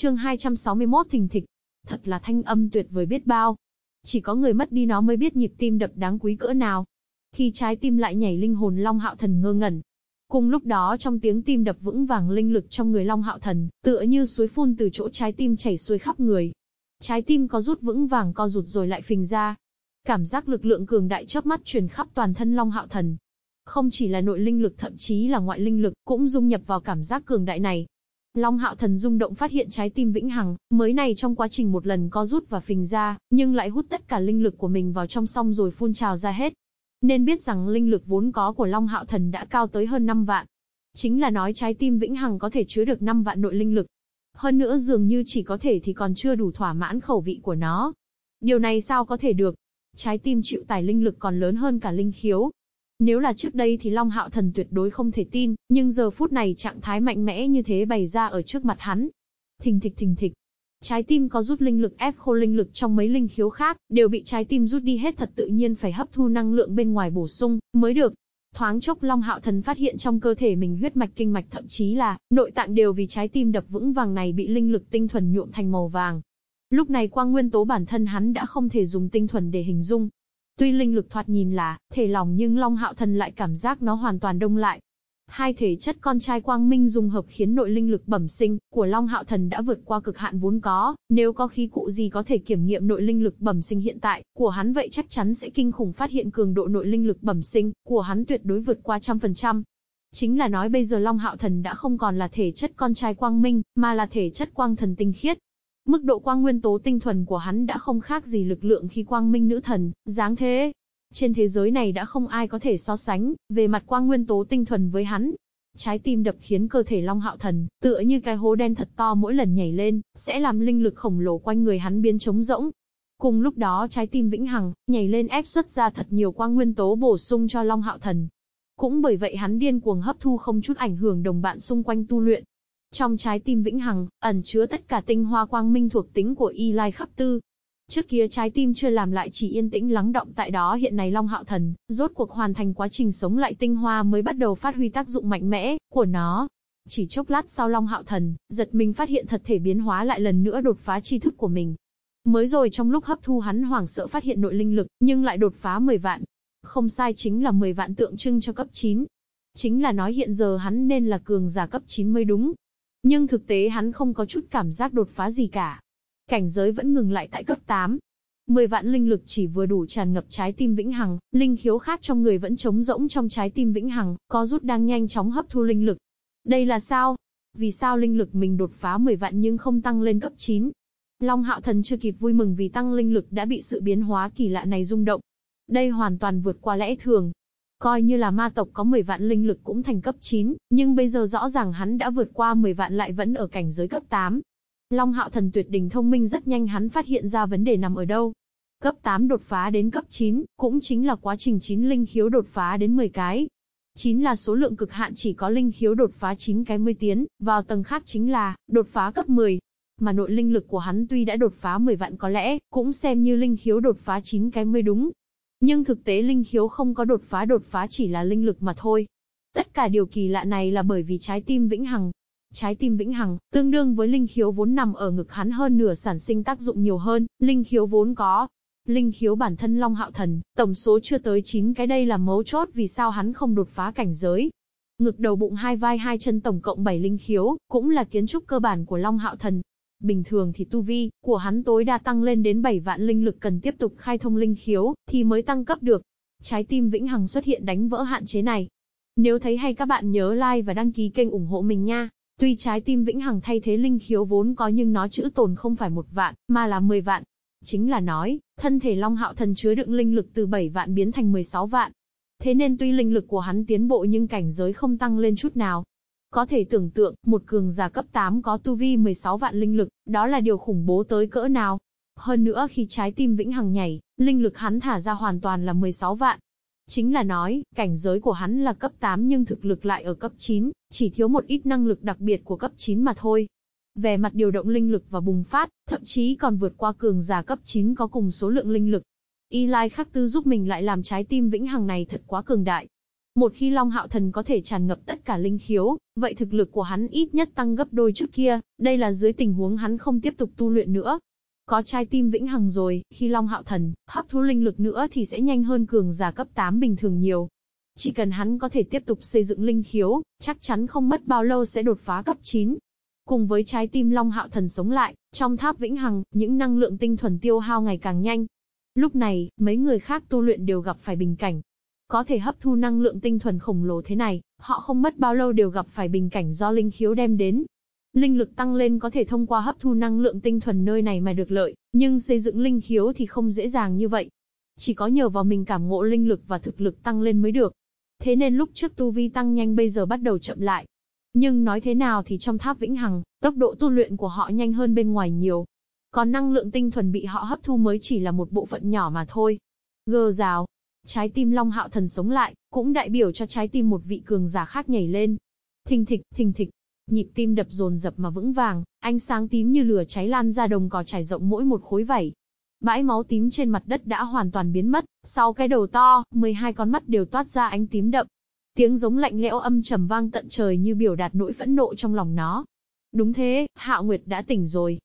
Chương 261 thình thịch. Thật là thanh âm tuyệt vời biết bao. Chỉ có người mất đi nó mới biết nhịp tim đập đáng quý cỡ nào. Khi trái tim lại nhảy linh hồn Long Hạo Thần ngơ ngẩn. Cùng lúc đó trong tiếng tim đập vững vàng linh lực trong người Long Hạo Thần, tựa như suối phun từ chỗ trái tim chảy xuôi khắp người. Trái tim có rút vững vàng co rụt rồi lại phình ra. Cảm giác lực lượng cường đại chớp mắt truyền khắp toàn thân Long Hạo Thần. Không chỉ là nội linh lực thậm chí là ngoại linh lực cũng dung nhập vào cảm giác cường đại này. Long Hạo Thần rung động phát hiện trái tim vĩnh hằng, mới này trong quá trình một lần co rút và phình ra, nhưng lại hút tất cả linh lực của mình vào trong xong rồi phun trào ra hết. Nên biết rằng linh lực vốn có của Long Hạo Thần đã cao tới hơn 5 vạn. Chính là nói trái tim vĩnh hằng có thể chứa được 5 vạn nội linh lực. Hơn nữa dường như chỉ có thể thì còn chưa đủ thỏa mãn khẩu vị của nó. Điều này sao có thể được? Trái tim chịu tải linh lực còn lớn hơn cả linh khiếu, nếu là trước đây thì Long Hạo Thần tuyệt đối không thể tin, nhưng giờ phút này trạng thái mạnh mẽ như thế bày ra ở trước mặt hắn. Thình thịch thình thịch. Trái tim có rút linh lực ép khô linh lực trong mấy linh khiếu khác, đều bị trái tim rút đi hết thật tự nhiên phải hấp thu năng lượng bên ngoài bổ sung, mới được. Thoáng chốc Long Hạo Thần phát hiện trong cơ thể mình huyết mạch kinh mạch thậm chí là nội tạng đều vì trái tim đập vững vàng này bị linh lực tinh thuần nhuộm thành màu vàng. Lúc này quang nguyên tố bản thân hắn đã không thể dùng tinh thuần để hình dung, Tuy linh lực thoạt nhìn là thể lòng nhưng Long Hạo Thần lại cảm giác nó hoàn toàn đông lại. Hai thể chất con trai quang minh dung hợp khiến nội linh lực bẩm sinh của Long Hạo Thần đã vượt qua cực hạn vốn có, nếu có khí cụ gì có thể kiểm nghiệm nội linh lực bẩm sinh hiện tại của hắn vậy chắc chắn sẽ kinh khủng phát hiện cường độ nội linh lực bẩm sinh của hắn tuyệt đối vượt qua trăm phần trăm. Chính là nói bây giờ Long Hạo Thần đã không còn là thể chất con trai quang minh, mà là thể chất quang thần tinh khiết, Mức độ quang nguyên tố tinh thuần của hắn đã không khác gì lực lượng khi quang minh nữ thần, dáng thế. Trên thế giới này đã không ai có thể so sánh, về mặt quang nguyên tố tinh thuần với hắn. Trái tim đập khiến cơ thể Long Hạo Thần, tựa như cái hố đen thật to mỗi lần nhảy lên, sẽ làm linh lực khổng lồ quanh người hắn biến trống rỗng. Cùng lúc đó trái tim vĩnh hằng, nhảy lên ép xuất ra thật nhiều quang nguyên tố bổ sung cho Long Hạo Thần. Cũng bởi vậy hắn điên cuồng hấp thu không chút ảnh hưởng đồng bạn xung quanh tu luyện, trong trái tim vĩnh hằng, ẩn chứa tất cả tinh hoa quang minh thuộc tính của Y Lai khắp Tư. Trước kia trái tim chưa làm lại chỉ yên tĩnh lắng động tại đó hiện nay Long Hạo Thần, rốt cuộc hoàn thành quá trình sống lại tinh hoa mới bắt đầu phát huy tác dụng mạnh mẽ của nó. Chỉ chốc lát sau Long Hạo Thần, giật mình phát hiện thật thể biến hóa lại lần nữa đột phá tri thức của mình. Mới rồi trong lúc hấp thu hắn hoảng sợ phát hiện nội linh lực, nhưng lại đột phá 10 vạn. Không sai chính là 10 vạn tượng trưng cho cấp 9. Chính là nói hiện giờ hắn nên là cường giả cấp 9 mới đúng. Nhưng thực tế hắn không có chút cảm giác đột phá gì cả. Cảnh giới vẫn ngừng lại tại cấp 8. 10 vạn linh lực chỉ vừa đủ tràn ngập trái tim vĩnh hằng, linh khiếu khác trong người vẫn trống rỗng trong trái tim vĩnh hằng, có rút đang nhanh chóng hấp thu linh lực. Đây là sao? Vì sao linh lực mình đột phá 10 vạn nhưng không tăng lên cấp 9? Long Hạo Thần chưa kịp vui mừng vì tăng linh lực đã bị sự biến hóa kỳ lạ này rung động. Đây hoàn toàn vượt qua lẽ thường, Coi như là ma tộc có 10 vạn linh lực cũng thành cấp 9, nhưng bây giờ rõ ràng hắn đã vượt qua 10 vạn lại vẫn ở cảnh giới cấp 8. Long hạo thần tuyệt đỉnh thông minh rất nhanh hắn phát hiện ra vấn đề nằm ở đâu. Cấp 8 đột phá đến cấp 9, cũng chính là quá trình 9 linh khiếu đột phá đến 10 cái. 9 là số lượng cực hạn chỉ có linh khiếu đột phá 9 cái mới tiến, vào tầng khác chính là, đột phá cấp 10. Mà nội linh lực của hắn tuy đã đột phá 10 vạn có lẽ, cũng xem như linh khiếu đột phá 9 cái mới đúng, nhưng thực tế linh khiếu không có đột phá đột phá chỉ là linh lực mà thôi. Tất cả điều kỳ lạ này là bởi vì trái tim vĩnh hằng. Trái tim vĩnh hằng, tương đương với linh khiếu vốn nằm ở ngực hắn hơn nửa sản sinh tác dụng nhiều hơn, linh khiếu vốn có. Linh khiếu bản thân Long Hạo Thần, tổng số chưa tới 9 cái đây là mấu chốt vì sao hắn không đột phá cảnh giới. Ngực đầu bụng hai vai hai chân tổng cộng 7 linh khiếu, cũng là kiến trúc cơ bản của Long Hạo Thần, Bình thường thì tu vi của hắn tối đa tăng lên đến 7 vạn linh lực cần tiếp tục khai thông linh khiếu thì mới tăng cấp được. Trái tim vĩnh hằng xuất hiện đánh vỡ hạn chế này. Nếu thấy hay các bạn nhớ like và đăng ký kênh ủng hộ mình nha. Tuy trái tim vĩnh hằng thay thế linh khiếu vốn có nhưng nó chữ tồn không phải một vạn, mà là 10 vạn. Chính là nói, thân thể Long Hạo Thần chứa đựng linh lực từ 7 vạn biến thành 16 vạn. Thế nên tuy linh lực của hắn tiến bộ nhưng cảnh giới không tăng lên chút nào, có thể tưởng tượng, một cường giả cấp 8 có tu vi 16 vạn linh lực, đó là điều khủng bố tới cỡ nào. Hơn nữa khi trái tim vĩnh hằng nhảy, linh lực hắn thả ra hoàn toàn là 16 vạn. Chính là nói, cảnh giới của hắn là cấp 8 nhưng thực lực lại ở cấp 9, chỉ thiếu một ít năng lực đặc biệt của cấp 9 mà thôi. Về mặt điều động linh lực và bùng phát, thậm chí còn vượt qua cường giả cấp 9 có cùng số lượng linh lực. Y Lai Khắc Tư giúp mình lại làm trái tim vĩnh hằng này thật quá cường đại. Một khi Long Hạo Thần có thể tràn ngập tất cả linh khiếu, vậy thực lực của hắn ít nhất tăng gấp đôi trước kia, đây là dưới tình huống hắn không tiếp tục tu luyện nữa. Có trái tim vĩnh hằng rồi, khi Long Hạo Thần hấp thu linh lực nữa thì sẽ nhanh hơn cường giả cấp 8 bình thường nhiều. Chỉ cần hắn có thể tiếp tục xây dựng linh khiếu, chắc chắn không mất bao lâu sẽ đột phá cấp 9. Cùng với trái tim Long Hạo Thần sống lại, trong tháp vĩnh hằng, những năng lượng tinh thuần tiêu hao ngày càng nhanh. Lúc này, mấy người khác tu luyện đều gặp phải bình cảnh. Có thể hấp thu năng lượng tinh thuần khổng lồ thế này, họ không mất bao lâu đều gặp phải bình cảnh do linh khiếu đem đến. Linh lực tăng lên có thể thông qua hấp thu năng lượng tinh thuần nơi này mà được lợi, nhưng xây dựng linh khiếu thì không dễ dàng như vậy. Chỉ có nhờ vào mình cảm ngộ linh lực và thực lực tăng lên mới được. Thế nên lúc trước tu vi tăng nhanh bây giờ bắt đầu chậm lại. Nhưng nói thế nào thì trong tháp vĩnh hằng, tốc độ tu luyện của họ nhanh hơn bên ngoài nhiều. Còn năng lượng tinh thuần bị họ hấp thu mới chỉ là một bộ phận nhỏ mà thôi. Gơ rào. Trái tim Long Hạo Thần sống lại, cũng đại biểu cho trái tim một vị cường giả khác nhảy lên. Thình thịch, thình thịch. Nhịp tim đập dồn dập mà vững vàng, ánh sáng tím như lửa cháy lan ra đồng cỏ trải rộng mỗi một khối vảy. Bãi máu tím trên mặt đất đã hoàn toàn biến mất, sau cái đầu to, 12 con mắt đều toát ra ánh tím đậm. Tiếng giống lạnh lẽo âm trầm vang tận trời như biểu đạt nỗi phẫn nộ trong lòng nó. Đúng thế, Hạo Nguyệt đã tỉnh rồi.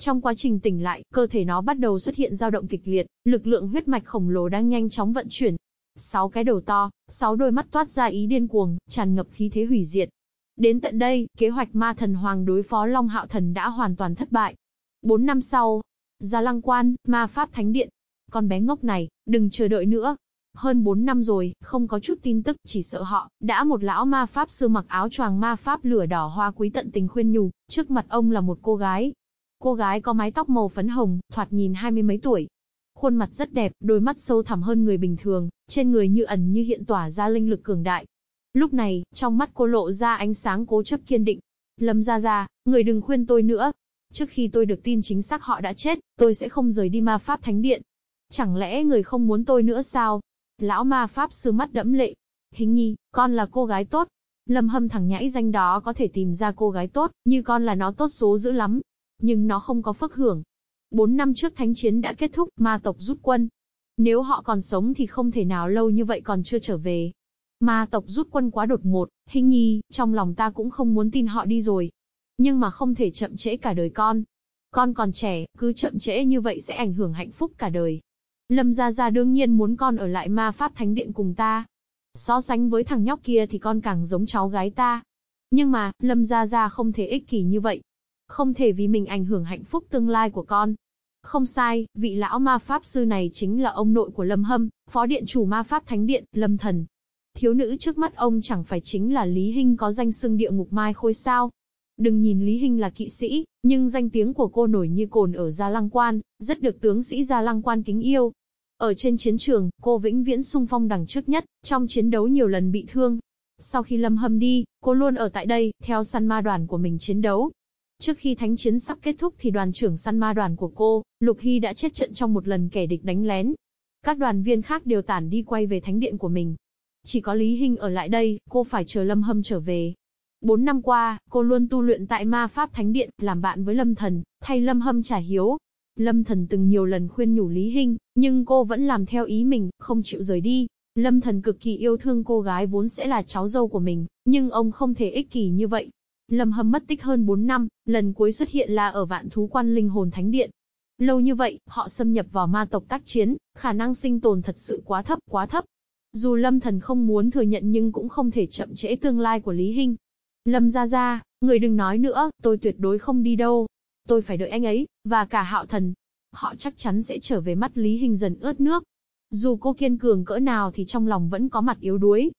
Trong quá trình tỉnh lại, cơ thể nó bắt đầu xuất hiện dao động kịch liệt, lực lượng huyết mạch khổng lồ đang nhanh chóng vận chuyển. Sáu cái đầu to, sáu đôi mắt toát ra ý điên cuồng, tràn ngập khí thế hủy diệt. Đến tận đây, kế hoạch ma thần hoàng đối phó Long Hạo Thần đã hoàn toàn thất bại. Bốn năm sau, Gia Lăng Quan, Ma Pháp Thánh Điện. Con bé ngốc này, đừng chờ đợi nữa. Hơn 4 năm rồi, không có chút tin tức, chỉ sợ họ, đã một lão ma pháp sư mặc áo choàng ma pháp lửa đỏ hoa quý tận tình khuyên nhủ, trước mặt ông là một cô gái. Cô gái có mái tóc màu phấn hồng, thoạt nhìn hai mươi mấy tuổi. Khuôn mặt rất đẹp, đôi mắt sâu thẳm hơn người bình thường, trên người như ẩn như hiện tỏa ra linh lực cường đại. Lúc này, trong mắt cô lộ ra ánh sáng cố chấp kiên định. Lâm ra ra, người đừng khuyên tôi nữa, Trước khi tôi được tin chính xác họ đã chết, tôi sẽ không rời đi ma pháp thánh điện. Chẳng lẽ người không muốn tôi nữa sao? Lão ma pháp sư mắt đẫm lệ. Hình nhi, con là cô gái tốt. Lâm hâm thằng nhãi danh đó có thể tìm ra cô gái tốt, như con là nó tốt số dữ lắm. Nhưng nó không có phước hưởng. Bốn năm trước thánh chiến đã kết thúc, ma tộc rút quân. Nếu họ còn sống thì không thể nào lâu như vậy còn chưa trở về. Ma tộc rút quân quá đột ngột, hình nhi, trong lòng ta cũng không muốn tin họ đi rồi. Nhưng mà không thể chậm trễ cả đời con. Con còn trẻ, cứ chậm trễ như vậy sẽ ảnh hưởng hạnh phúc cả đời. Lâm Gia Gia đương nhiên muốn con ở lại ma pháp thánh điện cùng ta. So sánh với thằng nhóc kia thì con càng giống cháu gái ta. Nhưng mà, Lâm Gia Gia không thể ích kỷ như vậy. Không thể vì mình ảnh hưởng hạnh phúc tương lai của con. Không sai, vị lão ma pháp sư này chính là ông nội của Lâm Hâm, phó điện chủ ma pháp thánh điện, Lâm Thần. Thiếu nữ trước mắt ông chẳng phải chính là Lý Hinh có danh xưng địa ngục mai khôi sao. Đừng nhìn Lý Hinh là kỵ sĩ, nhưng danh tiếng của cô nổi như cồn ở Gia Lăng Quan, rất được tướng sĩ Gia Lăng Quan kính yêu. Ở trên chiến trường, cô vĩnh viễn sung phong đằng trước nhất, trong chiến đấu nhiều lần bị thương. Sau khi Lâm Hâm đi, cô luôn ở tại đây, theo săn ma đoàn của mình chiến đấu. Trước khi thánh chiến sắp kết thúc thì đoàn trưởng săn ma đoàn của cô, Lục Hy đã chết trận trong một lần kẻ địch đánh lén. Các đoàn viên khác đều tản đi quay về thánh điện của mình. Chỉ có Lý Hinh ở lại đây, cô phải chờ Lâm Hâm trở về. Bốn năm qua, cô luôn tu luyện tại ma pháp thánh điện, làm bạn với Lâm Thần, thay Lâm Hâm trả hiếu. Lâm Thần từng nhiều lần khuyên nhủ Lý Hinh, nhưng cô vẫn làm theo ý mình, không chịu rời đi. Lâm Thần cực kỳ yêu thương cô gái vốn sẽ là cháu dâu của mình, nhưng ông không thể ích kỷ như vậy. Lâm Hâm mất tích hơn 4 năm, lần cuối xuất hiện là ở vạn thú quan linh hồn thánh điện. Lâu như vậy, họ xâm nhập vào ma tộc tác chiến, khả năng sinh tồn thật sự quá thấp, quá thấp. Dù Lâm Thần không muốn thừa nhận nhưng cũng không thể chậm trễ tương lai của Lý Hinh. Lâm Gia Gia, người đừng nói nữa, tôi tuyệt đối không đi đâu. Tôi phải đợi anh ấy, và cả hạo thần. Họ chắc chắn sẽ trở về mắt Lý Hinh dần ướt nước. Dù cô kiên cường cỡ nào thì trong lòng vẫn có mặt yếu đuối.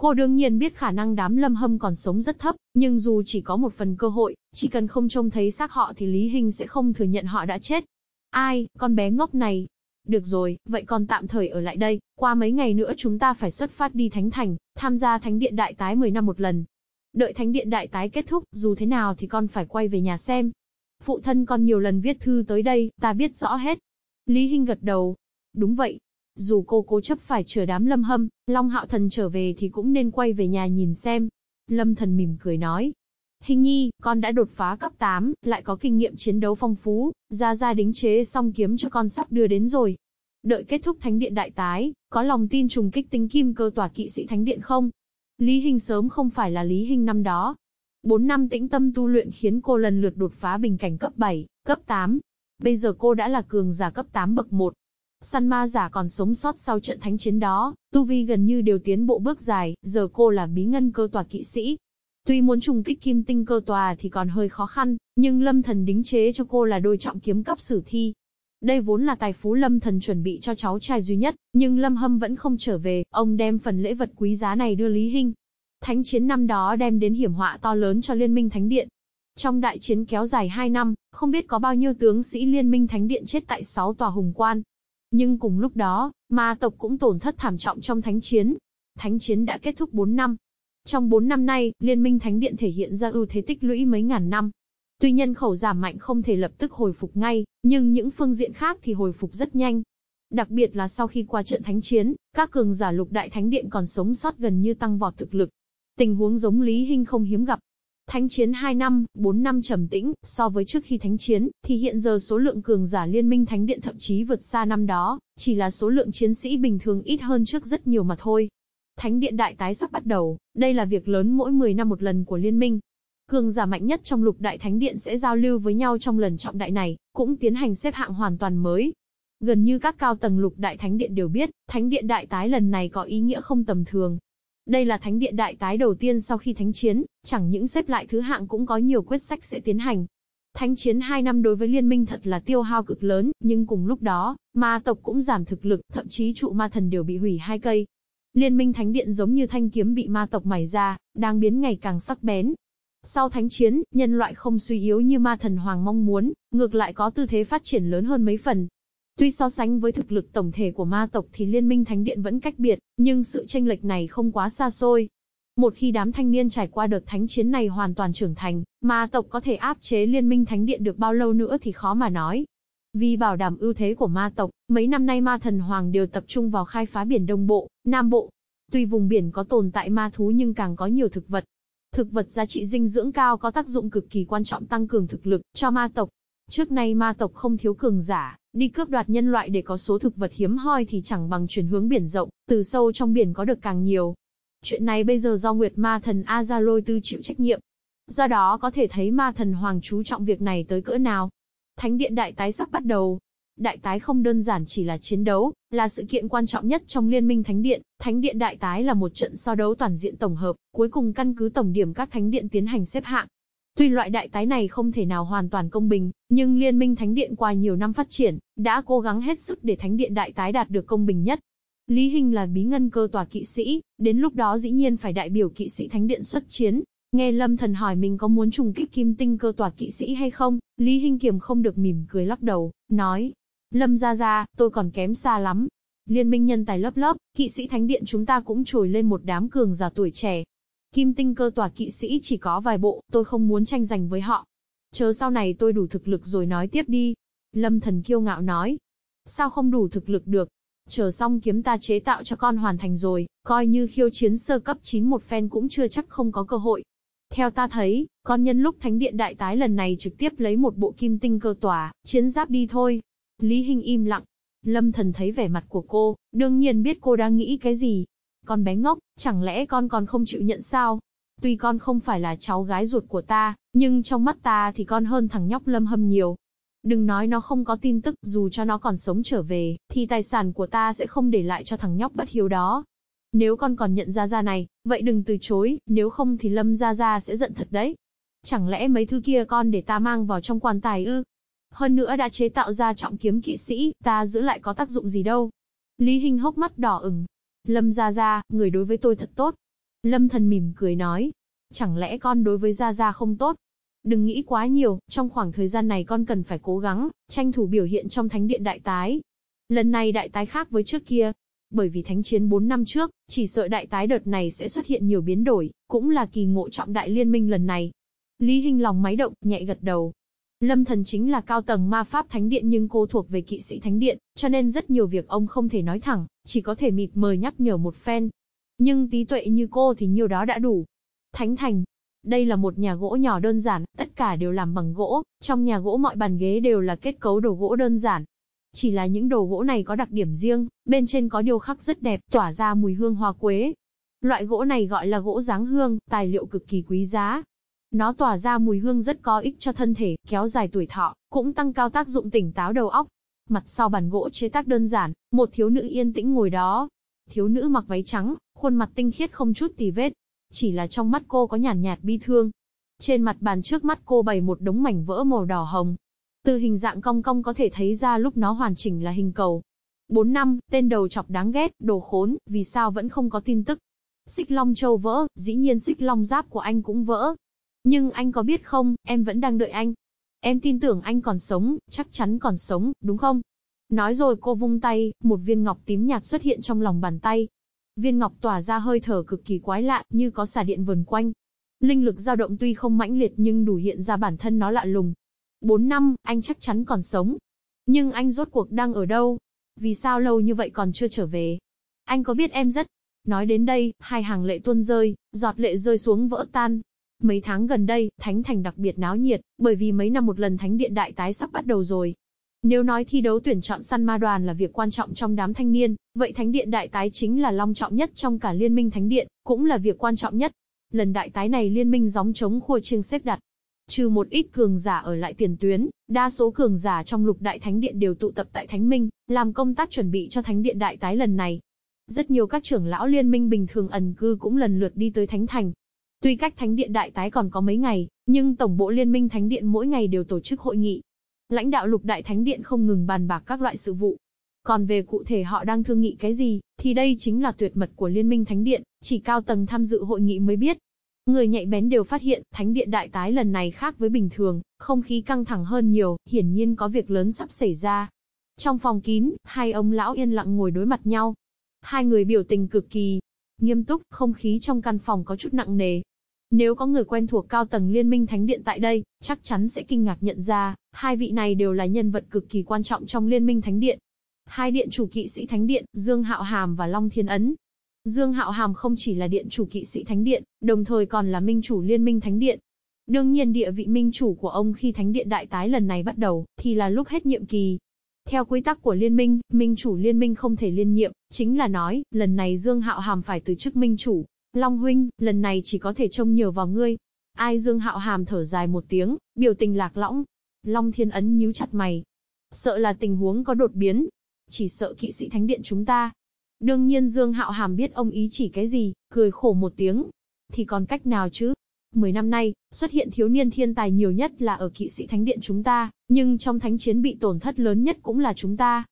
Cô đương nhiên biết khả năng đám lâm hâm còn sống rất thấp, nhưng dù chỉ có một phần cơ hội, chỉ cần không trông thấy xác họ thì Lý Hinh sẽ không thừa nhận họ đã chết. Ai, con bé ngốc này. Được rồi, vậy còn tạm thời ở lại đây, qua mấy ngày nữa chúng ta phải xuất phát đi Thánh Thành, tham gia Thánh Điện Đại Tái 10 năm một lần, Đợi thánh điện đại tái kết thúc, dù thế nào thì con phải quay về nhà xem. Phụ thân con nhiều lần viết thư tới đây, ta biết rõ hết. Lý Hinh gật đầu. Đúng vậy. Dù cô cố chấp phải chờ đám lâm hâm, Long Hạo Thần trở về thì cũng nên quay về nhà nhìn xem. Lâm Thần mỉm cười nói. Hình nhi, con đã đột phá cấp 8, lại có kinh nghiệm chiến đấu phong phú, ra ra đính chế xong kiếm cho con sắp đưa đến rồi. Đợi kết thúc thánh điện đại tái, có lòng tin trùng kích tính kim cơ tỏa kỵ sĩ thánh điện không? Lý Hinh sớm không phải là Lý Hinh năm đó. 4 năm tĩnh tâm tu luyện khiến cô lần lượt đột phá bình cảnh cấp 7, cấp 8. Bây giờ cô đã là cường giả cấp 8 bậc 1. Săn ma giả còn sống sót sau trận thánh chiến đó, tu vi gần như đều tiến bộ bước dài, giờ cô là bí ngân cơ tòa kỵ sĩ. Tuy muốn trùng kích kim tinh cơ tòa thì còn hơi khó khăn, nhưng lâm thần đính chế cho cô là đôi trọng kiếm cấp sử thi, đây vốn là tài phú Lâm Thần chuẩn bị cho cháu trai duy nhất, nhưng Lâm Hâm vẫn không trở về, ông đem phần lễ vật quý giá này đưa Lý Hinh. Thánh chiến năm đó đem đến hiểm họa to lớn cho Liên minh Thánh Điện. Trong đại chiến kéo dài 2 năm, không biết có bao nhiêu tướng sĩ Liên minh Thánh Điện chết tại 6 tòa hùng quan. Nhưng cùng lúc đó, ma tộc cũng tổn thất thảm trọng trong thánh chiến. Thánh chiến đã kết thúc 4 năm. Trong 4 năm nay, Liên minh Thánh Điện thể hiện ra ưu thế tích lũy mấy ngàn năm, Tuy nhân khẩu giảm mạnh không thể lập tức hồi phục ngay, nhưng những phương diện khác thì hồi phục rất nhanh. Đặc biệt là sau khi qua trận thánh chiến, các cường giả lục đại thánh điện còn sống sót gần như tăng vọt thực lực. Tình huống giống Lý Hinh không hiếm gặp. Thánh chiến 2 năm, 4 năm trầm tĩnh, so với trước khi thánh chiến, thì hiện giờ số lượng cường giả liên minh thánh điện thậm chí vượt xa năm đó, chỉ là số lượng chiến sĩ bình thường ít hơn trước rất nhiều mà thôi. Thánh điện đại tái sắp bắt đầu, đây là việc lớn mỗi 10 năm một lần của liên minh, Cường giả mạnh nhất trong lục đại thánh điện sẽ giao lưu với nhau trong lần trọng đại này, cũng tiến hành xếp hạng hoàn toàn mới. Gần như các cao tầng lục đại thánh điện đều biết, thánh điện đại tái lần này có ý nghĩa không tầm thường. Đây là thánh điện đại tái đầu tiên sau khi thánh chiến, chẳng những xếp lại thứ hạng cũng có nhiều quyết sách sẽ tiến hành. Thánh chiến 2 năm đối với liên minh thật là tiêu hao cực lớn, nhưng cùng lúc đó, ma tộc cũng giảm thực lực, thậm chí trụ ma thần đều bị hủy hai cây. Liên minh thánh điện giống như thanh kiếm bị ma tộc mài ra, đang biến ngày càng sắc bén, sau thánh chiến, nhân loại không suy yếu như ma thần hoàng mong muốn, ngược lại có tư thế phát triển lớn hơn mấy phần. Tuy so sánh với thực lực tổng thể của ma tộc thì liên minh thánh điện vẫn cách biệt, nhưng sự tranh lệch này không quá xa xôi. Một khi đám thanh niên trải qua đợt thánh chiến này hoàn toàn trưởng thành, ma tộc có thể áp chế liên minh thánh điện được bao lâu nữa thì khó mà nói. Vì bảo đảm ưu thế của ma tộc, mấy năm nay ma thần hoàng đều tập trung vào khai phá biển Đông Bộ, Nam Bộ. Tuy vùng biển có tồn tại ma thú nhưng càng có nhiều thực vật, Thực vật giá trị dinh dưỡng cao có tác dụng cực kỳ quan trọng tăng cường thực lực cho ma tộc. Trước nay ma tộc không thiếu cường giả, đi cướp đoạt nhân loại để có số thực vật hiếm hoi thì chẳng bằng chuyển hướng biển rộng, từ sâu trong biển có được càng nhiều. Chuyện này bây giờ do Nguyệt Ma thần Azaloi tư chịu trách nhiệm. Do đó có thể thấy ma thần hoàng chú trọng việc này tới cỡ nào. Thánh điện đại tái sắp bắt đầu, Đại tái không đơn giản chỉ là chiến đấu, là sự kiện quan trọng nhất trong Liên minh Thánh Điện. Thánh Điện đại tái là một trận so đấu toàn diện tổng hợp, cuối cùng căn cứ tổng điểm các Thánh Điện tiến hành xếp hạng. Tuy loại đại tái này không thể nào hoàn toàn công bình, nhưng Liên minh Thánh Điện qua nhiều năm phát triển, đã cố gắng hết sức để Thánh Điện đại tái đạt được công bình nhất. Lý Hinh là bí ngân cơ tòa kỵ sĩ, đến lúc đó dĩ nhiên phải đại biểu kỵ sĩ Thánh Điện xuất chiến. Nghe Lâm Thần hỏi mình có muốn trùng kích kim tinh cơ tòa kỵ sĩ hay không, Lý Hinh kiềm không được mỉm cười lắc đầu, nói, Lâm gia gia, tôi còn kém xa lắm. Liên minh nhân tài lớp lớp, kỵ sĩ thánh điện chúng ta cũng trồi lên một đám cường giả tuổi trẻ. Kim tinh cơ tòa kỵ sĩ chỉ có vài bộ, tôi không muốn tranh giành với họ. Chờ sau này tôi đủ thực lực rồi nói tiếp đi. Lâm thần kiêu ngạo nói. Sao không đủ thực lực được? Chờ xong kiếm ta chế tạo cho con hoàn thành rồi, coi như khiêu chiến sơ cấp 9 một phen cũng chưa chắc không có cơ hội. Theo ta thấy, con nhân lúc thánh điện đại tái lần này trực tiếp lấy một bộ kim tinh cơ tòa, chiến giáp đi thôi. Lý Hinh im lặng. Lâm thần thấy vẻ mặt của cô, đương nhiên biết cô đang nghĩ cái gì. Con bé ngốc, chẳng lẽ con còn không chịu nhận sao? Tuy con không phải là cháu gái ruột của ta, nhưng trong mắt ta thì con hơn thằng nhóc lâm hâm nhiều. Đừng nói nó không có tin tức, dù cho nó còn sống trở về, thì tài sản của ta sẽ không để lại cho thằng nhóc bất hiếu đó. Nếu con còn nhận ra ra này, vậy đừng từ chối, nếu không thì lâm ra ra sẽ giận thật đấy. Chẳng lẽ mấy thứ kia con để ta mang vào trong quan tài ư? Hơn nữa đã chế tạo ra trọng kiếm kỵ sĩ, ta giữ lại có tác dụng gì đâu. Lý Hinh hốc mắt đỏ ửng. Lâm Gia Gia, người đối với tôi thật tốt. Lâm thần mỉm cười nói. Chẳng lẽ con đối với Gia Gia không tốt? Đừng nghĩ quá nhiều, trong khoảng thời gian này con cần phải cố gắng, tranh thủ biểu hiện trong thánh điện đại tái. Lần này đại tái khác với trước kia. Bởi vì thánh chiến 4 năm trước, chỉ sợ đại tái đợt này sẽ xuất hiện nhiều biến đổi, cũng là kỳ ngộ trọng đại liên minh lần này. Lý Hinh lòng máy động, nhẹ gật đầu, Lâm Thần chính là cao tầng ma pháp thánh điện nhưng cô thuộc về kỵ sĩ thánh điện, cho nên rất nhiều việc ông không thể nói thẳng, chỉ có thể mịt mời nhắc nhở một phen. Nhưng tí tuệ như cô thì nhiều đó đã đủ. Thánh thành. Đây là một nhà gỗ nhỏ đơn giản, tất cả đều làm bằng gỗ, trong nhà gỗ mọi bàn ghế đều là kết cấu đồ gỗ đơn giản. Chỉ là những đồ gỗ này có đặc điểm riêng, bên trên có điêu khắc rất đẹp, tỏa ra mùi hương hoa quế. Loại gỗ này gọi là gỗ dáng hương, tài liệu cực kỳ quý giá. Nó tỏa ra mùi hương rất có ích cho thân thể, kéo dài tuổi thọ, cũng tăng cao tác dụng tỉnh táo đầu óc. Mặt sau bàn gỗ chế tác đơn giản, một thiếu nữ yên tĩnh ngồi đó. Thiếu nữ mặc váy trắng, khuôn mặt tinh khiết không chút tì vết. Chỉ là trong mắt cô có nhàn nhạt, nhạt bi thương. Trên mặt bàn trước mắt cô bày một đống mảnh vỡ màu đỏ hồng. Từ hình dạng cong cong có thể thấy ra lúc nó hoàn chỉnh là hình cầu. 4 năm, tên đầu chọc đáng ghét, đồ khốn, vì sao vẫn không có tin tức. Xích Long Châu vỡ, dĩ nhiên xích Long Giáp của anh cũng vỡ. Nhưng anh có biết không, em vẫn đang đợi anh. Em tin tưởng anh còn sống, chắc chắn còn sống, đúng không? Nói rồi cô vung tay, một viên ngọc tím nhạt xuất hiện trong lòng bàn tay. Viên ngọc tỏa ra hơi thở cực kỳ quái lạ, như có xà điện vần quanh. Linh lực dao động tuy không mãnh liệt nhưng đủ hiện ra bản thân nó lạ lùng. Bốn năm, anh chắc chắn còn sống. Nhưng anh rốt cuộc đang ở đâu? Vì sao lâu như vậy còn chưa trở về? Anh có biết em rất... Nói đến đây, hai hàng lệ tuôn rơi, giọt lệ rơi xuống vỡ tan. Mấy tháng gần đây, Thánh Thành đặc biệt náo nhiệt, bởi vì mấy năm một lần Thánh Điện Đại Tái sắp bắt đầu rồi. Nếu nói thi đấu tuyển chọn săn ma đoàn là việc quan trọng trong đám thanh niên, vậy Thánh Điện Đại Tái chính là long trọng nhất trong cả Liên minh Thánh Điện, cũng là việc quan trọng nhất. Lần đại tái này Liên minh gióng chống khua chiêng xếp đặt. Trừ một ít cường giả ở lại tiền tuyến, đa số cường giả trong lục đại thánh điện đều tụ tập tại Thánh Minh, làm công tác chuẩn bị cho Thánh Điện Đại Tái lần này. Rất nhiều các trưởng lão liên minh bình thường ẩn cư cũng lần lượt đi tới Thánh Thành. Tuy cách Thánh Điện Đại Tái còn có mấy ngày, nhưng Tổng bộ Liên minh Thánh Điện mỗi ngày đều tổ chức hội nghị. Lãnh đạo lục đại Thánh Điện không ngừng bàn bạc các loại sự vụ. Còn về cụ thể họ đang thương nghị cái gì, thì đây chính là tuyệt mật của Liên minh Thánh Điện, chỉ cao tầng tham dự hội nghị mới biết. Người nhạy bén đều phát hiện, Thánh Điện Đại Tái lần này khác với bình thường, không khí căng thẳng hơn nhiều, hiển nhiên có việc lớn sắp xảy ra. Trong phòng kín, hai ông lão yên lặng ngồi đối mặt nhau, Hai người biểu tình cực kỳ nghiêm túc, không khí trong căn phòng có chút nặng nề. Nếu có người quen thuộc cao tầng liên minh thánh điện tại đây, chắc chắn sẽ kinh ngạc nhận ra, hai vị này đều là nhân vật cực kỳ quan trọng trong liên minh thánh điện. Hai điện chủ kỵ sĩ thánh điện, Dương Hạo Hàm và Long Thiên Ấn. Dương Hạo Hàm không chỉ là điện chủ kỵ sĩ thánh điện, đồng thời còn là minh chủ liên minh thánh điện. Đương nhiên địa vị minh chủ của ông khi thánh điện đại tái lần này bắt đầu, thì là lúc hết nhiệm kỳ, theo quy tắc của liên minh, minh chủ liên minh không thể liên nhiệm, chính là nói, lần này Dương Hạo Hàm phải từ chức minh chủ. Long huynh, lần này chỉ có thể trông nhờ vào ngươi. Ai Dương Hạo Hàm thở dài một tiếng, biểu tình lạc lõng. Long Thiên Ấn nhíu chặt mày. Sợ là tình huống có đột biến. Chỉ sợ kỵ sĩ thánh điện chúng ta. Đương nhiên Dương Hạo Hàm biết ông ý chỉ cái gì, cười khổ một tiếng. Thì còn cách nào chứ? 10 năm nay, xuất hiện thiếu niên thiên tài nhiều nhất là ở kỵ sĩ thánh điện chúng ta, nhưng trong thánh chiến bị tổn thất lớn nhất cũng là chúng ta.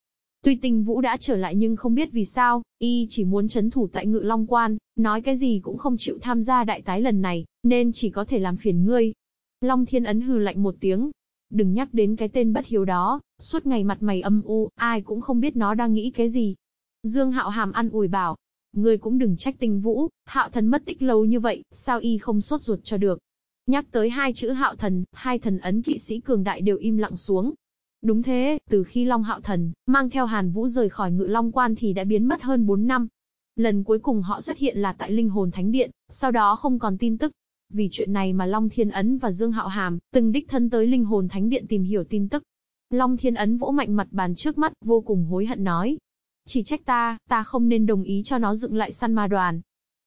Tuy tình vũ đã trở lại nhưng không biết vì sao, y chỉ muốn chấn thủ tại ngự long quan, nói cái gì cũng không chịu tham gia đại tái lần này, nên chỉ có thể làm phiền ngươi. Long thiên ấn hừ lạnh một tiếng. Đừng nhắc đến cái tên bất hiếu đó, suốt ngày mặt mày âm u, ai cũng không biết nó đang nghĩ cái gì. Dương hạo hàm ăn ủi bảo, Ngươi cũng đừng trách Tình vũ, hạo thần mất tích lâu như vậy, sao y không sốt ruột cho được. Nhắc tới hai chữ hạo thần, hai thần ấn kỵ sĩ cường đại đều im lặng xuống. Đúng thế, từ khi Long Hạo Thần, mang theo Hàn Vũ rời khỏi ngự Long Quan thì đã biến mất hơn 4 năm. Lần cuối cùng họ xuất hiện là tại Linh Hồn Thánh Điện, sau đó không còn tin tức. Vì chuyện này mà Long Thiên Ấn và Dương Hạo Hàm, từng đích thân tới Linh Hồn Thánh Điện tìm hiểu tin tức. Long Thiên Ấn vỗ mạnh mặt bàn trước mắt, vô cùng hối hận nói, chỉ trách ta, ta không nên đồng ý cho nó dựng lại săn ma đoàn.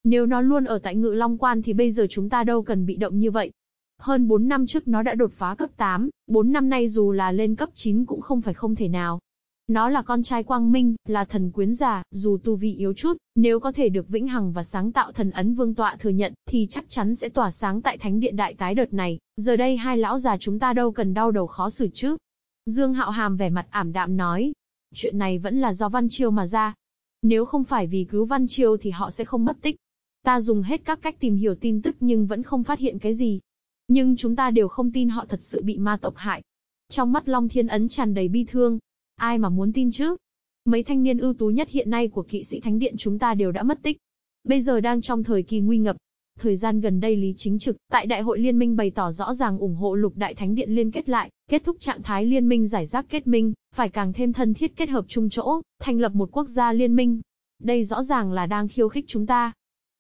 Nếu nó luôn ở tại ngự long quan thì bây giờ chúng ta đâu cần bị động như vậy. Hơn 4 năm trước nó đã đột phá cấp 8, 4 năm nay dù là lên cấp 9 cũng không phải không thể nào. Nó là con trai quang minh, là thần quyến giả, dù tu vị yếu chút, nếu có thể được vĩnh hằng và sáng tạo thần ấn vương tọa thừa nhận, thì chắc chắn sẽ tỏa sáng tại thánh điện đại tái đợt này, giờ đây hai lão già chúng ta đâu cần đau đầu khó xử chứ. Dương Hạo Hàm vẻ mặt ảm đạm nói, Chuyện này vẫn là do Văn Chiêu mà ra. Nếu không phải vì cứu Văn Chiêu thì họ sẽ không mất tích. Ta dùng hết các cách tìm hiểu tin tức nhưng vẫn không phát hiện cái gì. Nhưng chúng ta đều không tin họ thật sự bị ma tộc hại. Trong mắt Long Thiên Ấn tràn đầy bi thương. Ai mà muốn tin chứ? Mấy thanh niên ưu tú nhất hiện nay của kỵ sĩ Thánh Điện chúng ta đều đã mất tích. Bây giờ đang trong thời kỳ nguy ngập, Thời gian gần đây Lý Chính Trực, tại Đại hội Liên minh bày tỏ rõ ràng ủng hộ lục đại thánh điện liên kết lại, kết thúc trạng thái liên minh giải rác kết minh, phải càng thêm thân thiết kết hợp chung chỗ, thành lập một quốc gia liên minh. Đây rõ ràng là đang khiêu khích chúng ta.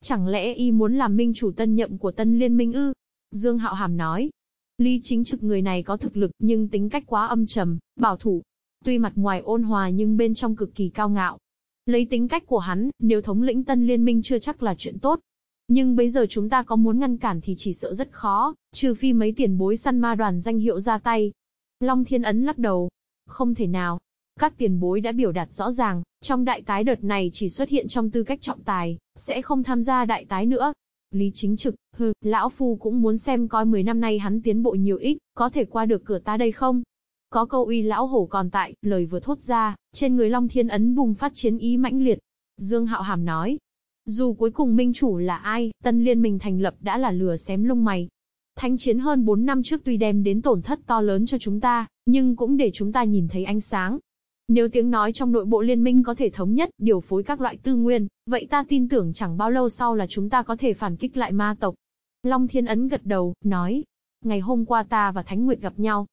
Chẳng lẽ y muốn làm minh chủ tân nhậm của tân liên minh ư? Dương Hạo Hàm nói. Lý Chính Trực người này có thực lực nhưng tính cách quá âm trầm, bảo thủ. Tuy mặt ngoài ôn hòa nhưng bên trong cực kỳ cao ngạo. Lấy tính cách của hắn, nếu thống lĩnh tân liên minh chưa chắc là chuyện tốt. Nhưng bây giờ chúng ta có muốn ngăn cản thì chỉ sợ rất khó, trừ phi mấy tiền bối săn ma đoàn danh hiệu ra tay. Long Thiên Ấn lắc đầu. Không thể nào. Các tiền bối đã biểu đạt rõ ràng, trong đại tái đợt này chỉ xuất hiện trong tư cách trọng tài, sẽ không tham gia đại tái nữa. Lý chính trực, hừ, lão phu cũng muốn xem coi 10 năm nay hắn tiến bộ nhiều ít, có thể qua được cửa ta đây không? Có câu uy lão hổ còn tại, lời vừa thốt ra, trên người Long Thiên Ấn bùng phát chiến ý mãnh liệt. Dương Hạo Hàm nói, dù cuối cùng minh chủ là ai, tân liên minh thành lập đã là lừa xém lông mày. Thánh chiến hơn 4 năm trước tuy đem đến tổn thất to lớn cho chúng ta, nhưng cũng để chúng ta nhìn thấy ánh sáng. Nếu tiếng nói trong nội bộ liên minh có thể thống nhất, điều phối các loại tư nguyên, vậy ta tin tưởng chẳng bao lâu sau là chúng ta có thể phản kích lại ma tộc. Long Thiên Ấn gật đầu, nói, ngày hôm qua ta và Thánh Nguyệt gặp nhau.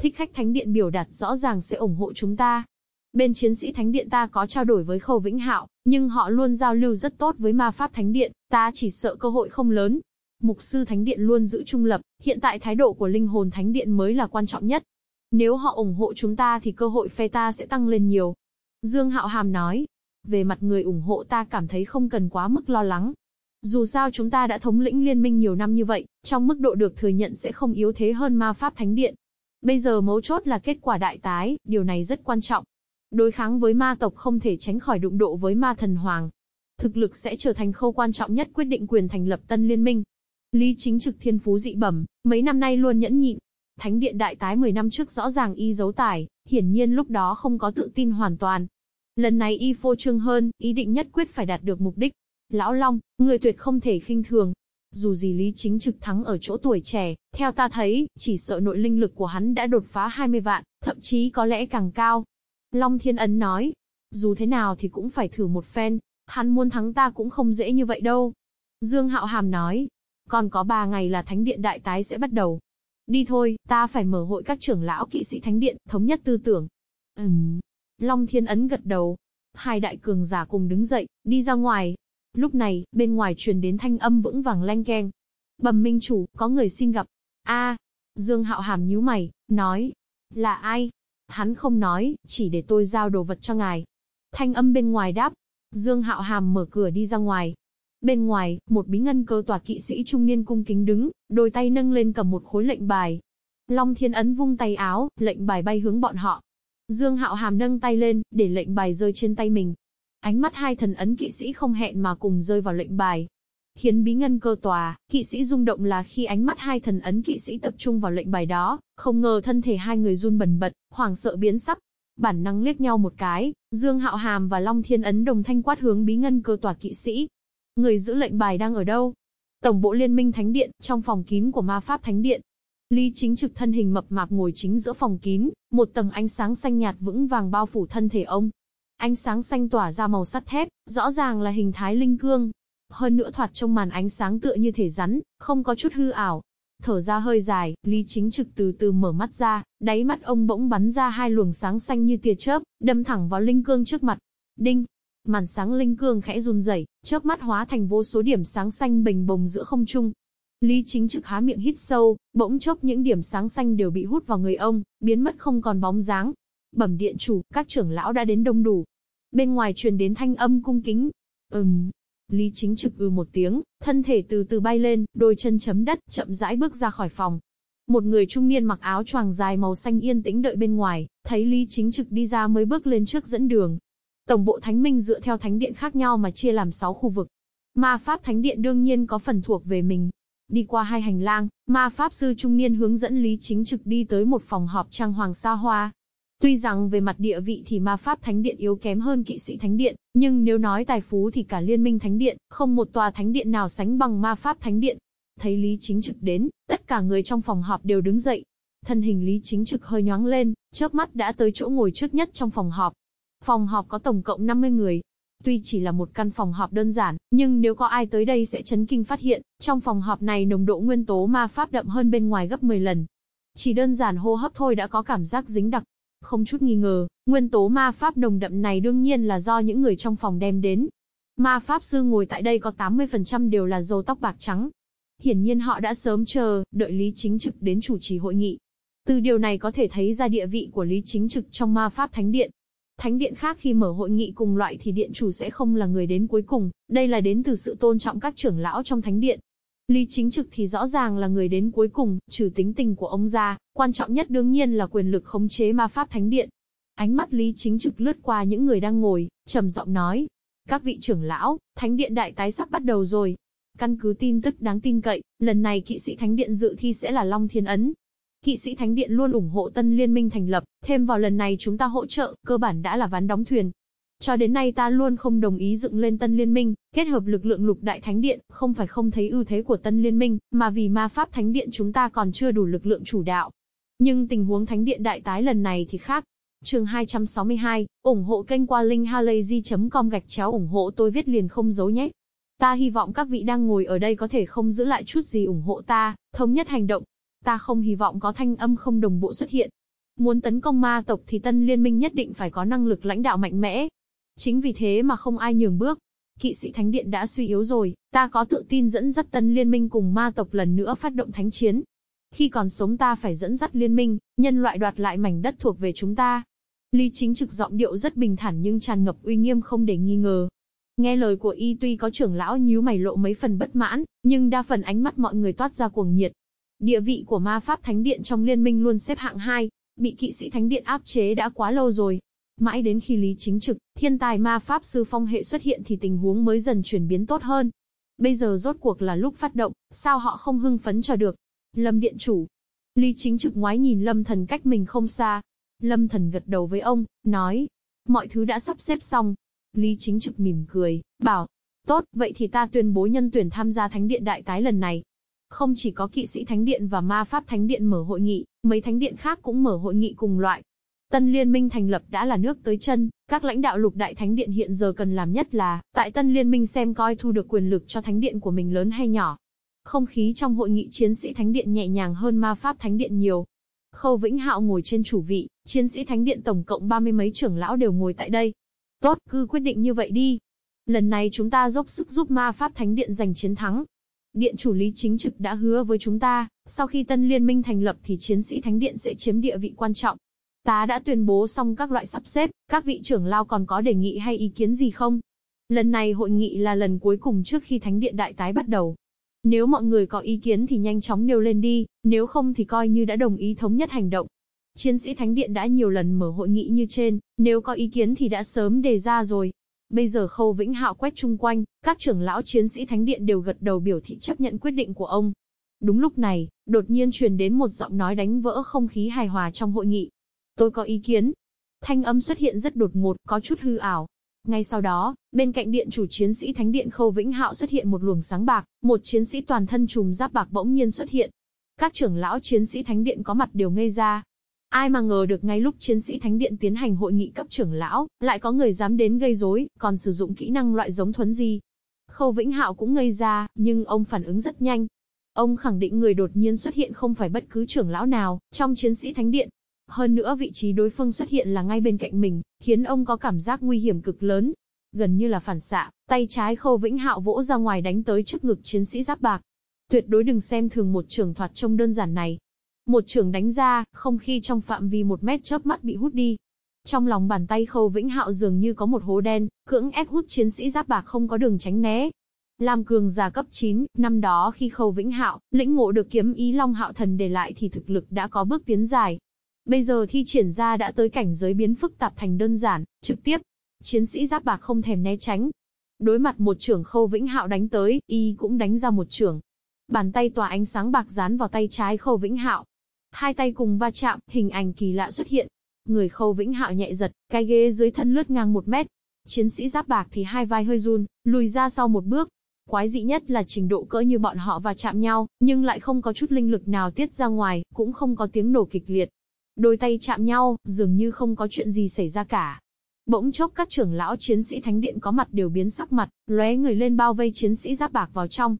Thích khách Thánh Điện biểu đạt rõ ràng sẽ ủng hộ chúng ta, Bên chiến sĩ Thánh Điện ta có trao đổi với Khâu Vĩnh Hạo, nhưng họ luôn giao lưu rất tốt với ma pháp Thánh Điện, ta chỉ sợ cơ hội không lớn. Mục sư Thánh Điện luôn giữ trung lập, hiện tại thái độ của linh hồn Thánh Điện mới là quan trọng nhất. Nếu họ ủng hộ chúng ta thì cơ hội phe ta sẽ tăng lên nhiều. Dương Hạo Hàm nói, về mặt người ủng hộ ta cảm thấy không cần quá mức lo lắng. Dù sao chúng ta đã thống lĩnh liên minh nhiều năm như vậy, trong mức độ được thừa nhận sẽ không yếu thế hơn ma pháp thánh điện. Bây giờ mấu chốt là kết quả đại tái, điều này rất quan trọng. Đối kháng với ma tộc không thể tránh khỏi đụng độ với ma thần hoàng. Thực lực sẽ trở thành khâu quan trọng nhất quyết định quyền thành lập tân liên minh. Lý chính trực thiên phú dị bẩm, mấy năm nay luôn nhẫn nhịn. Thánh điện đại tái 10 năm trước rõ ràng y giấu tài, hiển nhiên lúc đó không có tự tin hoàn toàn. Lần này y phô trương hơn, ý định nhất quyết phải đạt được mục đích. Lão Long, người tuyệt không thể khinh thường. Dù gì Lý Chính Trực thắng ở chỗ tuổi trẻ, theo ta thấy, chỉ sợ nội linh lực của hắn đã đột phá 20 vạn, thậm chí có lẽ càng cao. Long Thiên Ấn nói, dù thế nào thì cũng phải thử một phen, hắn muốn thắng ta cũng không dễ như vậy đâu. Dương Hạo Hàm nói, còn có ba ngày là Thánh Điện Đại Tái sẽ bắt đầu. Đi thôi, ta phải mở hội các trưởng lão kỵ sĩ Thánh Điện, thống nhất tư tưởng. Ừm. Long Thiên Ấn gật đầu. Hai đại cường giả cùng đứng dậy, đi ra ngoài. Lúc này, bên ngoài truyền đến thanh âm vững vàng leng keng. Bẩm minh chủ, có người xin gặp. A. Dương Hạo Hàm nhíu mày, nói. Là ai? Hắn không nói, chỉ để tôi giao đồ vật cho ngài. Thanh âm bên ngoài đáp. Dương Hạo Hàm mở cửa đi ra ngoài. Bên ngoài, một bí ngân cơ tòa kỵ sĩ trung niên cung kính đứng, đôi tay nâng lên cầm một khối lệnh bài. Long Thiên Ấn vung tay áo, lệnh bài bay hướng bọn họ. Dương Hạo Hàm nâng tay lên, để lệnh bài rơi trên tay mình. Ánh mắt hai thần ấn kỵ sĩ không hẹn mà cùng rơi vào lệnh bài. Khiến bí ngân cơ tòa, kỵ sĩ rung động là khi ánh mắt hai thần ấn kỵ sĩ tập trung vào lệnh bài đó, không ngờ thân thể hai người run bần bật, hoảng sợ biến sắc. Bản năng liếc nhau một cái, Dương Hạo Hàm và Long Thiên Ấn đồng thanh quát hướng bí ngân cơ tòa kỵ sĩ. Người giữ lệnh bài đang ở đâu? Tổng bộ Liên minh Thánh Điện, trong phòng kín của ma pháp Thánh Điện. Lý chính trực thân hình mập mạp ngồi chính giữa phòng kín, một tầng ánh sáng xanh nhạt vững vàng bao phủ thân thể ông. Ánh sáng xanh tỏa ra màu sắt thép, rõ ràng là hình thái linh cương, hơn nữa thoạt trong màn ánh sáng tựa như thể rắn, không có chút hư ảo. Thở ra hơi dài, Lý Chính Trực từ từ mở mắt ra, đáy mắt ông bỗng bắn ra hai luồng sáng xanh như tia chớp, đâm thẳng vào linh cương trước mặt. Đinh! Màn sáng linh cương khẽ run rẩy, chớp mắt hóa thành vô số điểm sáng xanh bình bồng giữa không trung. Lý Chính Trực há miệng hít sâu, bỗng chốc những điểm sáng xanh đều bị hút vào người ông, biến mất không còn bóng dáng. Bẩm điện chủ, các trưởng lão đã đến đông đủ. Bên ngoài truyền đến thanh âm cung kính. Ừm, Lý Chính Trực ư một tiếng, thân thể từ từ bay lên, đôi chân chấm đất, chậm rãi bước ra khỏi phòng. Một người trung niên mặc áo choàng dài màu xanh yên tĩnh đợi bên ngoài, thấy Lý Chính Trực đi ra mới bước lên trước dẫn đường. Tổng bộ Thánh Minh dựa theo thánh điện khác nhau mà chia làm 6 khu vực. Ma Pháp Thánh Điện đương nhiên có phần thuộc về mình. Đi qua hai hành lang, Ma Pháp Sư trung niên hướng dẫn Lý Chính Trực đi tới một phòng họp trang hoàng xa hoa, Tuy rằng về mặt địa vị thì ma pháp thánh điện yếu kém hơn kỵ sĩ thánh điện, nhưng nếu nói tài phú thì cả liên minh thánh điện, không một tòa thánh điện nào sánh bằng ma pháp thánh điện. Thấy Lý Chính Trực đến, tất cả người trong phòng họp đều đứng dậy. Thân hình Lý Chính Trực hơi nhoáng lên, chớp mắt đã tới chỗ ngồi trước nhất trong phòng họp. Phòng họp có tổng cộng 50 người. Tuy chỉ là một căn phòng họp đơn giản, nhưng nếu có ai tới đây sẽ chấn kinh phát hiện, trong phòng họp này nồng độ nguyên tố ma pháp đậm hơn bên ngoài gấp 10 lần. Chỉ đơn giản hô hấp thôi đã có cảm giác dính đặc, không chút nghi ngờ, nguyên tố ma pháp nồng đậm này đương nhiên là do những người trong phòng đem đến. Ma pháp sư ngồi tại đây có 80% đều là râu tóc bạc trắng. Hiển nhiên họ đã sớm chờ, đợi Lý Chính Trực đến chủ trì hội nghị. Từ điều này có thể thấy ra địa vị của Lý Chính Trực trong ma pháp thánh điện. Thánh điện khác khi mở hội nghị cùng loại thì điện chủ sẽ không là người đến cuối cùng, đây là đến từ sự tôn trọng các trưởng lão trong thánh điện. Lý chính trực thì rõ ràng là người đến cuối cùng, trừ tính tình của ông ra, quan trọng nhất đương nhiên là quyền lực khống chế ma pháp thánh điện. Ánh mắt Lý chính trực lướt qua những người đang ngồi, trầm giọng nói. Các vị trưởng lão, thánh điện đại tái sắp bắt đầu rồi. Căn cứ tin tức đáng tin cậy, lần này kỵ sĩ thánh điện dự thi sẽ là Long Thiên Ấn, Kỵ sĩ Thánh Điện luôn ủng hộ tân liên minh thành lập, thêm vào lần này chúng ta hỗ trợ, cơ bản đã là ván đóng thuyền. Cho đến nay ta luôn không đồng ý dựng lên tân liên minh, kết hợp lực lượng lục đại thánh điện, không phải không thấy ưu thế của tân liên minh, mà vì ma pháp thánh điện chúng ta còn chưa đủ lực lượng chủ đạo. Nhưng tình huống thánh điện đại tái lần này thì khác. Trường 262, ủng hộ kênh qua linkhalazy.com gạch chéo ủng hộ tôi viết liền không giấu nhé. Ta hy vọng các vị đang ngồi ở đây có thể không giữ lại chút gì ủng hộ ta, thống nhất hành động, Ta không hy vọng có thanh âm không đồng bộ xuất hiện. Muốn tấn công ma tộc thì tân liên minh nhất định phải có năng lực lãnh đạo mạnh mẽ. Chính vì thế mà không ai nhường bước. Kỵ sĩ thánh điện đã suy yếu rồi, ta có tự tin dẫn dắt tân liên minh cùng ma tộc lần nữa phát động thánh chiến. Khi còn sống ta phải dẫn dắt liên minh, nhân loại đoạt lại mảnh đất thuộc về chúng ta. Lý chính trực giọng điệu rất bình thản nhưng tràn ngập uy nghiêm không để nghi ngờ. Nghe lời của y tuy có trưởng lão nhíu mày lộ mấy phần bất mãn, nhưng đa phần ánh mắt mọi người toát ra cuồng nhiệt. Địa vị của ma pháp thánh điện trong liên minh luôn xếp hạng 2, bị kỵ sĩ thánh điện áp chế đã quá lâu rồi. Mãi đến khi Lý Chính Trực, thiên tài ma pháp sư phong hệ xuất hiện thì tình huống mới dần chuyển biến tốt hơn. Bây giờ rốt cuộc là lúc phát động, sao họ không hưng phấn cho được? Lâm điện chủ. Lý Chính Trực ngoái nhìn Lâm Thần cách mình không xa. Lâm Thần gật đầu với ông, nói. Mọi thứ đã sắp xếp xong. Lý Chính Trực mỉm cười, bảo. Tốt, vậy thì ta tuyên bố nhân tuyển tham gia thánh điện đại tái lần này. Không chỉ có kỵ sĩ thánh điện và ma pháp thánh điện mở hội nghị, mấy thánh điện khác cũng mở hội nghị cùng loại. Tân liên minh thành lập đã là nước tới chân, các lãnh đạo lục đại thánh điện hiện giờ cần làm nhất là, tại tân liên minh xem coi thu được quyền lực cho thánh điện của mình lớn hay nhỏ. Không khí trong hội nghị chiến sĩ thánh điện nhẹ nhàng hơn ma pháp thánh điện nhiều. Khâu Vĩnh Hạo ngồi trên chủ vị, chiến sĩ thánh điện tổng cộng ba mươi mấy trưởng lão đều ngồi tại đây. Tốt, cứ quyết định như vậy đi. Lần này chúng ta dốc sức giúp ma pháp thánh điện giành chiến thắng. Điện chủ lý chính trực đã hứa với chúng ta, sau khi tân liên minh thành lập thì chiến sĩ thánh điện sẽ chiếm địa vị quan trọng. Ta đã tuyên bố xong các loại sắp xếp, các vị trưởng lao còn có đề nghị hay ý kiến gì không? Lần này hội nghị là lần cuối cùng trước khi thánh điện đại tái bắt đầu. Nếu mọi người có ý kiến thì nhanh chóng nêu lên đi, nếu không thì coi như đã đồng ý thống nhất hành động. Chiến sĩ Thánh Điện đã nhiều lần mở hội nghị như trên, nếu có ý kiến thì đã sớm đề ra rồi, Bây giờ Khâu Vĩnh Hạo quét chung quanh, các trưởng lão chiến sĩ thánh điện đều gật đầu biểu thị chấp nhận quyết định của ông. Đúng lúc này, đột nhiên truyền đến một giọng nói đánh vỡ không khí hài hòa trong hội nghị. Tôi có ý kiến. Thanh âm xuất hiện rất đột ngột, có chút hư ảo. Ngay sau đó, bên cạnh điện chủ chiến sĩ thánh điện Khâu Vĩnh Hạo xuất hiện một luồng sáng bạc, một chiến sĩ toàn thân trùm giáp bạc bỗng nhiên xuất hiện. Các trưởng lão chiến sĩ thánh điện có mặt đều ngây ra, Ai mà ngờ được ngay lúc chiến sĩ Thánh Điện tiến hành hội nghị cấp trưởng lão, lại có người dám đến gây rối, còn sử dụng kỹ năng loại giống thuấn gì. Khâu Vĩnh Hạo cũng ngây ra, nhưng ông phản ứng rất nhanh. Ông khẳng định người đột nhiên xuất hiện không phải bất cứ trưởng lão nào, trong chiến sĩ Thánh Điện. Hơn nữa vị trí đối phương xuất hiện là ngay bên cạnh mình, khiến ông có cảm giác nguy hiểm cực lớn. Gần như là phản xạ, tay trái Khâu Vĩnh Hạo vỗ ra ngoài đánh tới trước ngực chiến sĩ giáp bạc. Tuyệt đối đừng xem thường một trưởng thoạt trông đơn giản này, một trường đánh ra, không khí trong phạm vi một mét chớp mắt bị hút đi. Trong lòng bàn tay Khâu Vĩnh Hạo dường như có một hố đen, cưỡng ép hút chiến sĩ giáp bạc không có đường tránh né. Làm cường già cấp 9, năm đó khi Khâu Vĩnh Hạo, lĩnh ngộ được kiếm ý Long Hạo Thần để lại thì thực lực đã có bước tiến dài. Bây giờ thi triển ra đã tới cảnh giới biến phức tạp thành đơn giản, trực tiếp. Chiến sĩ giáp bạc không thèm né tránh. Đối mặt một trưởng Khâu Vĩnh Hạo đánh tới, y cũng đánh ra một trưởng. Bàn tay tỏa ánh sáng bạc dán vào tay trái Khâu Vĩnh Hạo, Hai tay cùng va chạm, hình ảnh kỳ lạ xuất hiện. Người khâu vĩnh hạo nhẹ giật, cái ghế dưới thân lướt ngang một mét. Chiến sĩ giáp bạc thì hai vai hơi run, lùi ra sau một bước. Quái dị nhất là trình độ cỡ như bọn họ va chạm nhau, nhưng lại không có chút linh lực nào tiết ra ngoài, cũng không có tiếng nổ kịch liệt. Đôi tay chạm nhau, dường như không có chuyện gì xảy ra cả. Bỗng chốc các trưởng lão chiến sĩ thánh điện có mặt đều biến sắc mặt, lóe người lên bao vây chiến sĩ giáp bạc vào trong.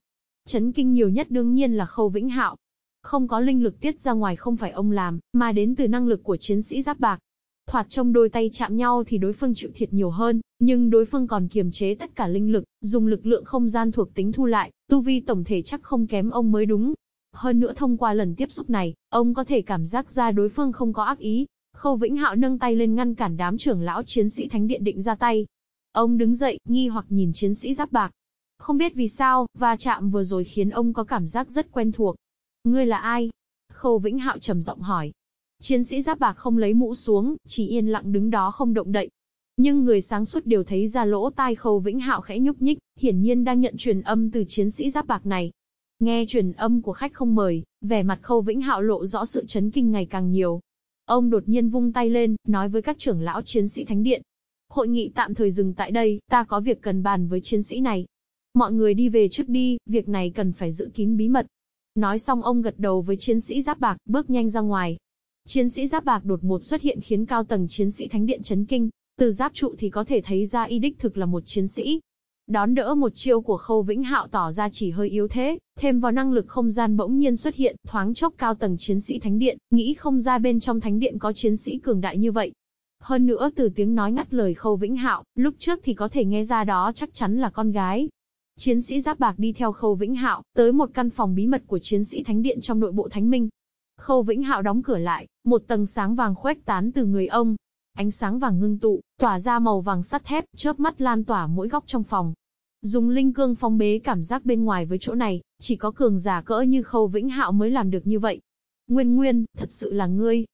Chấn kinh nhiều nhất đương nhiên là khâu vĩnh hạo, không có linh lực tiết ra ngoài không phải ông làm, mà đến từ năng lực của chiến sĩ giáp bạc. Thoạt trong đôi tay chạm nhau thì đối phương chịu thiệt nhiều hơn, nhưng đối phương còn kiềm chế tất cả linh lực, dùng lực lượng không gian thuộc tính thu lại, tu vi tổng thể chắc không kém ông mới đúng. Hơn nữa thông qua lần tiếp xúc này, ông có thể cảm giác ra đối phương không có ác ý. Khâu Vĩnh Hạo nâng tay lên ngăn cản đám trưởng lão chiến sĩ thánh điện định ra tay. Ông đứng dậy, nghi hoặc nhìn chiến sĩ giáp bạc. Không biết vì sao, va chạm vừa rồi khiến ông có cảm giác rất quen thuộc. Ngươi là ai? Khâu Vĩnh Hạo trầm giọng hỏi. Chiến sĩ giáp bạc không lấy mũ xuống, chỉ yên lặng đứng đó không động đậy. Nhưng người sáng suốt đều thấy ra lỗ tai Khâu Vĩnh Hạo khẽ nhúc nhích, hiển nhiên đang nhận truyền âm từ chiến sĩ giáp bạc này. Nghe truyền âm của khách không mời, vẻ mặt Khâu Vĩnh Hạo lộ rõ sự chấn kinh ngày càng nhiều. Ông đột nhiên vung tay lên, nói với các trưởng lão chiến sĩ thánh điện. Hội nghị tạm thời dừng tại đây, ta có việc cần bàn với chiến sĩ này. Mọi người đi về trước đi, việc này cần phải giữ kín bí mật. Nói xong ông gật đầu với chiến sĩ giáp bạc, bước nhanh ra ngoài. Chiến sĩ giáp bạc đột ngột xuất hiện khiến cao tầng chiến sĩ thánh điện chấn kinh, từ giáp trụ thì có thể thấy ra y đích thực là một chiến sĩ. Đón đỡ một chiêu của Khâu Vĩnh Hạo tỏ ra chỉ hơi yếu thế, thêm vào năng lực không gian bỗng nhiên xuất hiện, thoáng chốc cao tầng chiến sĩ thánh điện, nghĩ không ra bên trong thánh điện có chiến sĩ cường đại như vậy. Hơn nữa từ tiếng nói ngắt lời Khâu Vĩnh Hạo, lúc trước thì có thể nghe ra đó chắc chắn là con gái. Chiến sĩ giáp bạc đi theo Khâu Vĩnh Hạo, tới một căn phòng bí mật của chiến sĩ thánh điện trong nội bộ thánh minh. Khâu Vĩnh Hạo đóng cửa lại, một tầng sáng vàng khuếch tán từ người ông, Ánh sáng vàng ngưng tụ, tỏa ra màu vàng sắt thép, chớp mắt lan tỏa mỗi góc trong phòng. Dùng linh cương phong bế cảm giác bên ngoài với chỗ này, chỉ có cường giả cỡ như Khâu Vĩnh Hạo mới làm được như vậy. Nguyên Nguyên, thật sự là ngươi.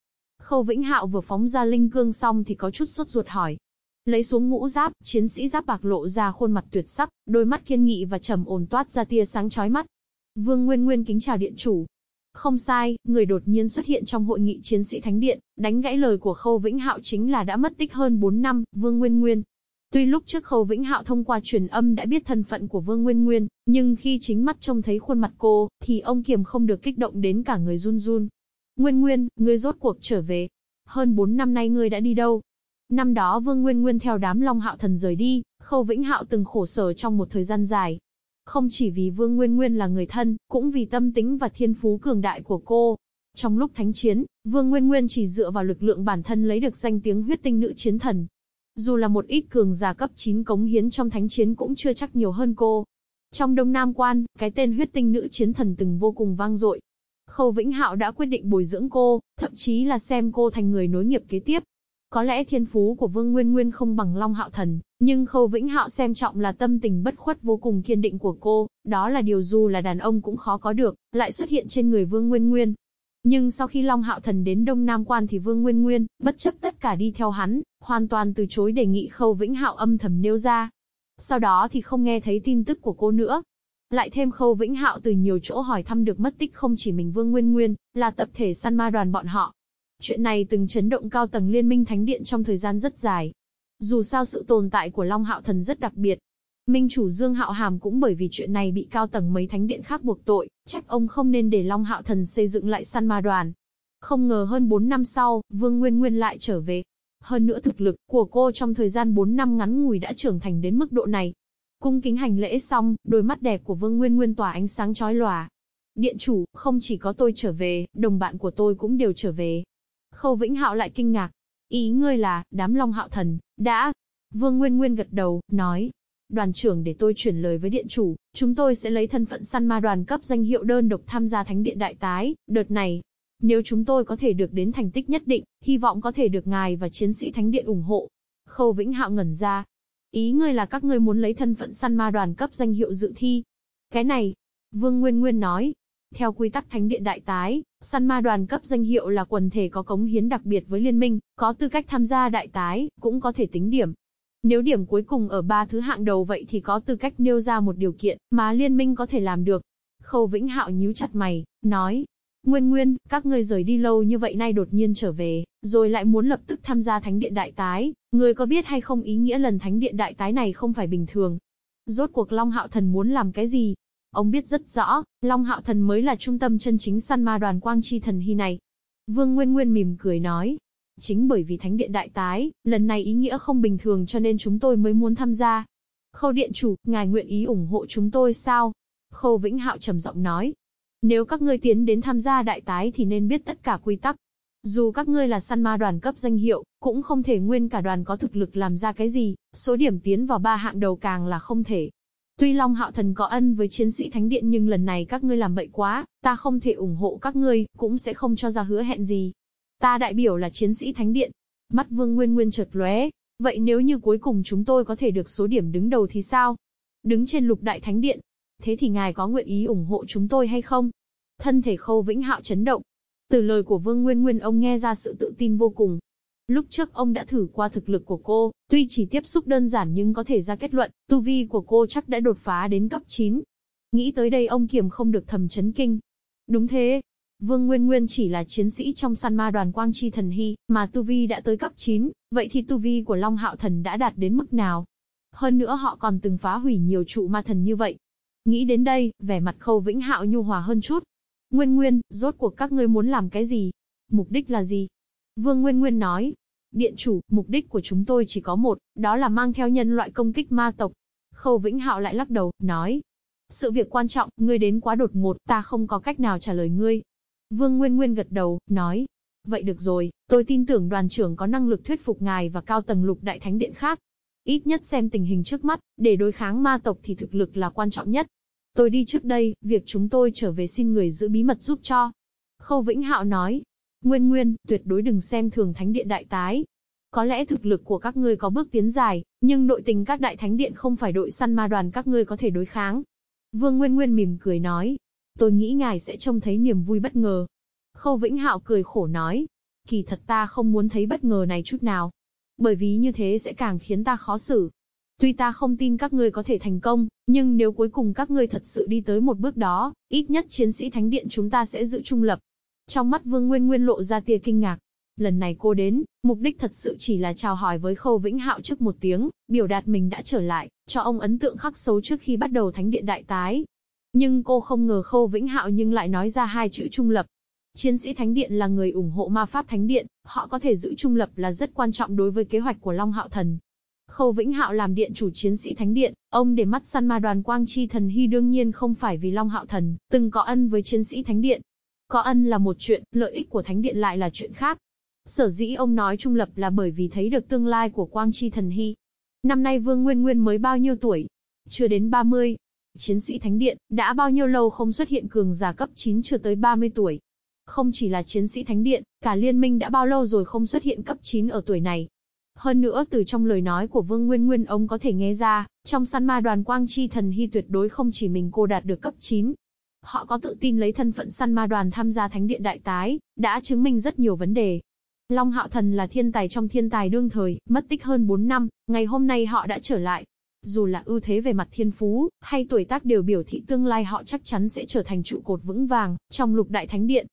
Khâu Vĩnh Hạo vừa phóng ra linh cương xong thì có chút sốt ruột hỏi. Lấy xuống ngũ giáp, chiến sĩ giáp bạc lộ ra khuôn mặt tuyệt sắc, đôi mắt kiên nghị và trầm ổn toát ra tia sáng chói mắt. Vương Nguyên Nguyên kính chào điện chủ, không sai, người đột nhiên xuất hiện trong hội nghị chiến sĩ Thánh Điện, đánh gãy lời của Khâu Vĩnh Hạo chính là đã mất tích hơn 4 năm, Vương Nguyên Nguyên. Tuy lúc trước Khâu Vĩnh Hạo thông qua truyền âm đã biết thân phận của Vương Nguyên Nguyên, nhưng khi chính mắt trông thấy khuôn mặt cô, thì ông kiềm không được kích động đến cả người run run. Nguyên Nguyên, ngươi rốt cuộc trở về. Hơn 4 năm nay ngươi đã đi đâu? Năm đó Vương Nguyên Nguyên theo đám Long Hạo Thần rời đi, Khâu Vĩnh Hạo từng khổ sở trong một thời gian dài, không chỉ vì Vương Nguyên Nguyên là người thân, cũng vì tâm tính và thiên phú cường đại của cô. Trong lúc thánh chiến, Vương Nguyên Nguyên chỉ dựa vào lực lượng bản thân lấy được danh tiếng huyết tinh nữ chiến thần. Dù là một ít cường giả cấp 9 cống hiến trong thánh chiến cũng chưa chắc nhiều hơn cô. Trong Đông Nam Quan, cái tên huyết tinh nữ chiến thần từng vô cùng vang dội. Khâu Vĩnh Hạo đã quyết định bồi dưỡng cô, thậm chí là xem cô thành người nối nghiệp kế tiếp. Có lẽ thiên phú của Vương Nguyên Nguyên không bằng Long Hạo Thần, nhưng Khâu Vĩnh Hạo xem trọng là tâm tình bất khuất vô cùng kiên định của cô, đó là điều dù là đàn ông cũng khó có được, lại xuất hiện trên người Vương Nguyên Nguyên. Nhưng sau khi Long Hạo Thần đến Đông Nam Quan thì Vương Nguyên Nguyên, bất chấp tất cả đi theo hắn, hoàn toàn từ chối đề nghị Khâu Vĩnh Hạo âm thầm nêu ra. Sau đó thì không nghe thấy tin tức của cô nữa. Lại thêm Khâu Vĩnh Hạo từ nhiều chỗ hỏi thăm được mất tích không chỉ mình Vương Nguyên Nguyên, là tập thể săn ma đoàn bọn họ, Chuyện này từng chấn động cao tầng liên minh thánh điện trong thời gian rất dài. Dù sao sự tồn tại của Long Hạo Thần rất đặc biệt. Minh chủ Dương Hạo Hàm cũng bởi vì chuyện này bị cao tầng mấy thánh điện khác buộc tội, trách ông không nên để Long Hạo Thần xây dựng lại săn ma đoàn. Không ngờ hơn 4 năm sau, Vương Nguyên Nguyên lại trở về. Hơn nữa thực lực của cô trong thời gian 4 năm ngắn ngủi đã trưởng thành đến mức độ này. Cung kính hành lễ xong, đôi mắt đẹp của Vương Nguyên Nguyên tỏa ánh sáng chói lòa. Điện chủ, không chỉ có tôi trở về, đồng bạn của tôi cũng đều trở về. Khâu Vĩnh Hạo lại kinh ngạc. Ý ngươi là, đám Long Hạo Thần, đã. Vương Nguyên Nguyên gật đầu, nói. Đoàn trưởng để tôi chuyển lời với điện chủ, chúng tôi sẽ lấy thân phận săn ma đoàn cấp danh hiệu đơn độc tham gia thánh điện đại tái, đợt này. Nếu chúng tôi có thể được đến thành tích nhất định, hy vọng có thể được ngài và chiến sĩ thánh điện ủng hộ. Khâu Vĩnh Hạo ngẩn ra. Ý ngươi là các ngươi muốn lấy thân phận săn ma đoàn cấp danh hiệu dự thi. Cái này, Vương Nguyên Nguyên nói, theo quy tắc Thánh Điện Đại Tái, săn ma đoàn cấp danh hiệu là quần thể có cống hiến đặc biệt với liên minh, có tư cách tham gia đại tái, cũng có thể tính điểm. Nếu điểm cuối cùng ở ba thứ hạng đầu vậy thì có tư cách nêu ra một điều kiện mà liên minh có thể làm được. Khâu Vĩnh Hạo nhíu chặt mày, nói, Nguyên Nguyên, các ngươi rời đi lâu như vậy nay đột nhiên trở về, rồi lại muốn lập tức tham gia Thánh Điện Đại Tái, ngươi có biết hay không ý nghĩa lần Thánh Điện Đại Tái này không phải bình thường. Rốt cuộc Long Hạo Thần muốn làm cái gì, Ông biết rất rõ, Long Hạo Thần mới là trung tâm chân chính săn ma đoàn quang chi thần hy này. Vương Nguyên Nguyên mỉm cười nói. Chính bởi vì Thánh Điện Đại Tái, lần này ý nghĩa không bình thường cho nên chúng tôi mới muốn tham gia. Khâu Điện Chủ, ngài nguyện ý ủng hộ chúng tôi sao? Khâu Vĩnh Hạo trầm giọng nói. Nếu các ngươi tiến đến tham gia đại tái thì nên biết tất cả quy tắc. Dù các ngươi là săn ma đoàn cấp danh hiệu, cũng không thể nguyên cả đoàn có thực lực làm ra cái gì, số điểm tiến vào ba hạng đầu càng là không thể. Tuy Long Hạo Thần có ân với chiến sĩ Thánh Điện nhưng lần này các ngươi làm bậy quá, ta không thể ủng hộ các ngươi, cũng sẽ không cho ra hứa hẹn gì. Ta đại biểu là chiến sĩ thánh điện. Mắt Vương Nguyên Nguyên chợt lóe, vậy nếu như cuối cùng chúng tôi có thể được số điểm đứng đầu thì sao? Đứng trên lục đại thánh điện. Thế thì ngài có nguyện ý ủng hộ chúng tôi hay không? Thân thể Khâu Vĩnh Hạo chấn động. Từ lời của Vương Nguyên Nguyên ông nghe ra sự tự tin vô cùng. Lúc trước ông đã thử qua thực lực của cô, tuy chỉ tiếp xúc đơn giản nhưng có thể ra kết luận, tu vi của cô chắc đã đột phá đến cấp 9. Nghĩ tới đây ông kiềm không được thầm chấn kinh. Đúng thế, Vương Nguyên Nguyên chỉ là chiến sĩ trong săn ma đoàn Quang Chi Thần Hy, mà Tu Vi đã tới cấp 9, vậy thì Tu Vi của Long Hạo Thần đã đạt đến mức nào? Hơn nữa họ còn từng phá hủy nhiều trụ ma thần như vậy. Nghĩ đến đây, vẻ mặt Khâu Vĩnh Hạo nhu hòa hơn chút. Nguyên Nguyên, rốt cuộc các ngươi muốn làm cái gì? Mục đích là gì? Vương Nguyên Nguyên nói. Điện chủ, mục đích của chúng tôi chỉ có một, đó là mang theo nhân loại công kích ma tộc. Khâu Vĩnh Hạo lại lắc đầu, nói. Sự việc quan trọng, ngươi đến quá đột ngột, ta không có cách nào trả lời ngươi. Vương Nguyên Nguyên gật đầu, nói. Vậy được rồi, tôi tin tưởng đoàn trưởng có năng lực thuyết phục ngài và cao tầng lục đại thánh điện khác. Ít nhất xem tình hình trước mắt, để đối kháng ma tộc thì thực lực là quan trọng nhất. Tôi đi trước đây, việc chúng tôi trở về xin người giữ bí mật giúp cho. Khâu Vĩnh Hạo nói. Nguyên Nguyên, tuyệt đối đừng xem thường thánh điện đại tái. Có lẽ thực lực của các ngươi có bước tiến dài, nhưng nội tình các đại thánh điện không phải đội săn ma đoàn các ngươi có thể đối kháng. Vương Nguyên Nguyên mỉm cười nói, Tôi nghĩ ngài sẽ trông thấy niềm vui bất ngờ. Khâu Vĩnh Hạo cười khổ nói. Kỳ thật ta không muốn thấy bất ngờ này chút nào. Bởi vì như thế sẽ càng khiến ta khó xử. Tuy ta không tin các ngươi có thể thành công, nhưng nếu cuối cùng các ngươi thật sự đi tới một bước đó, ít nhất chiến sĩ thánh điện chúng ta sẽ giữ trung lập. Trong mắt Vương Nguyên Nguyên lộ ra tia kinh ngạc. Lần này cô đến, mục đích thật sự chỉ là chào hỏi với Khâu Vĩnh Hạo trước một tiếng, biểu đạt mình đã trở lại, cho ông ấn tượng khắc xấu trước khi bắt đầu thánh điện đại tái. Nhưng cô không ngờ Khâu Vĩnh Hạo nhưng lại nói ra hai chữ trung lập. Chiến sĩ Thánh Điện là người ủng hộ ma pháp Thánh Điện, họ có thể giữ trung lập là rất quan trọng đối với kế hoạch của Long Hạo Thần. Khâu Vĩnh Hạo làm điện chủ chiến sĩ Thánh Điện, ông để mắt săn ma đoàn Quang Chi Thần Hy đương nhiên không phải vì Long Hạo Thần, từng có ân với chiến sĩ Thánh Điện. Có ân là một chuyện, lợi ích của Thánh Điện lại là chuyện khác. Sở dĩ ông nói trung lập là bởi vì thấy được tương lai của Quang Chi Thần Hy. Năm nay Vương Nguyên Nguyên mới bao nhiêu tuổi? Chưa đến 30, Chiến sĩ Thánh Điện, đã bao nhiêu lâu không xuất hiện cường giả cấp 9 chưa tới 30 tuổi. Không chỉ là chiến sĩ Thánh Điện, cả liên minh đã bao lâu rồi không xuất hiện cấp 9 ở tuổi này. Hơn nữa từ trong lời nói của Vương Nguyên Nguyên ông có thể nghe ra, trong săn ma đoàn Quang Chi Thần Hy tuyệt đối không chỉ mình cô đạt được cấp 9. Họ có tự tin lấy thân phận săn ma đoàn tham gia Thánh Điện Đại Tái, đã chứng minh rất nhiều vấn đề. Long Hạo Thần là thiên tài trong thiên tài đương thời, mất tích hơn 4 năm, ngày hôm nay họ đã trở lại, dù là ưu thế về mặt thiên phú, hay tuổi tác đều biểu thị tương lai họ chắc chắn sẽ trở thành trụ cột vững vàng, trong lục đại thánh điện.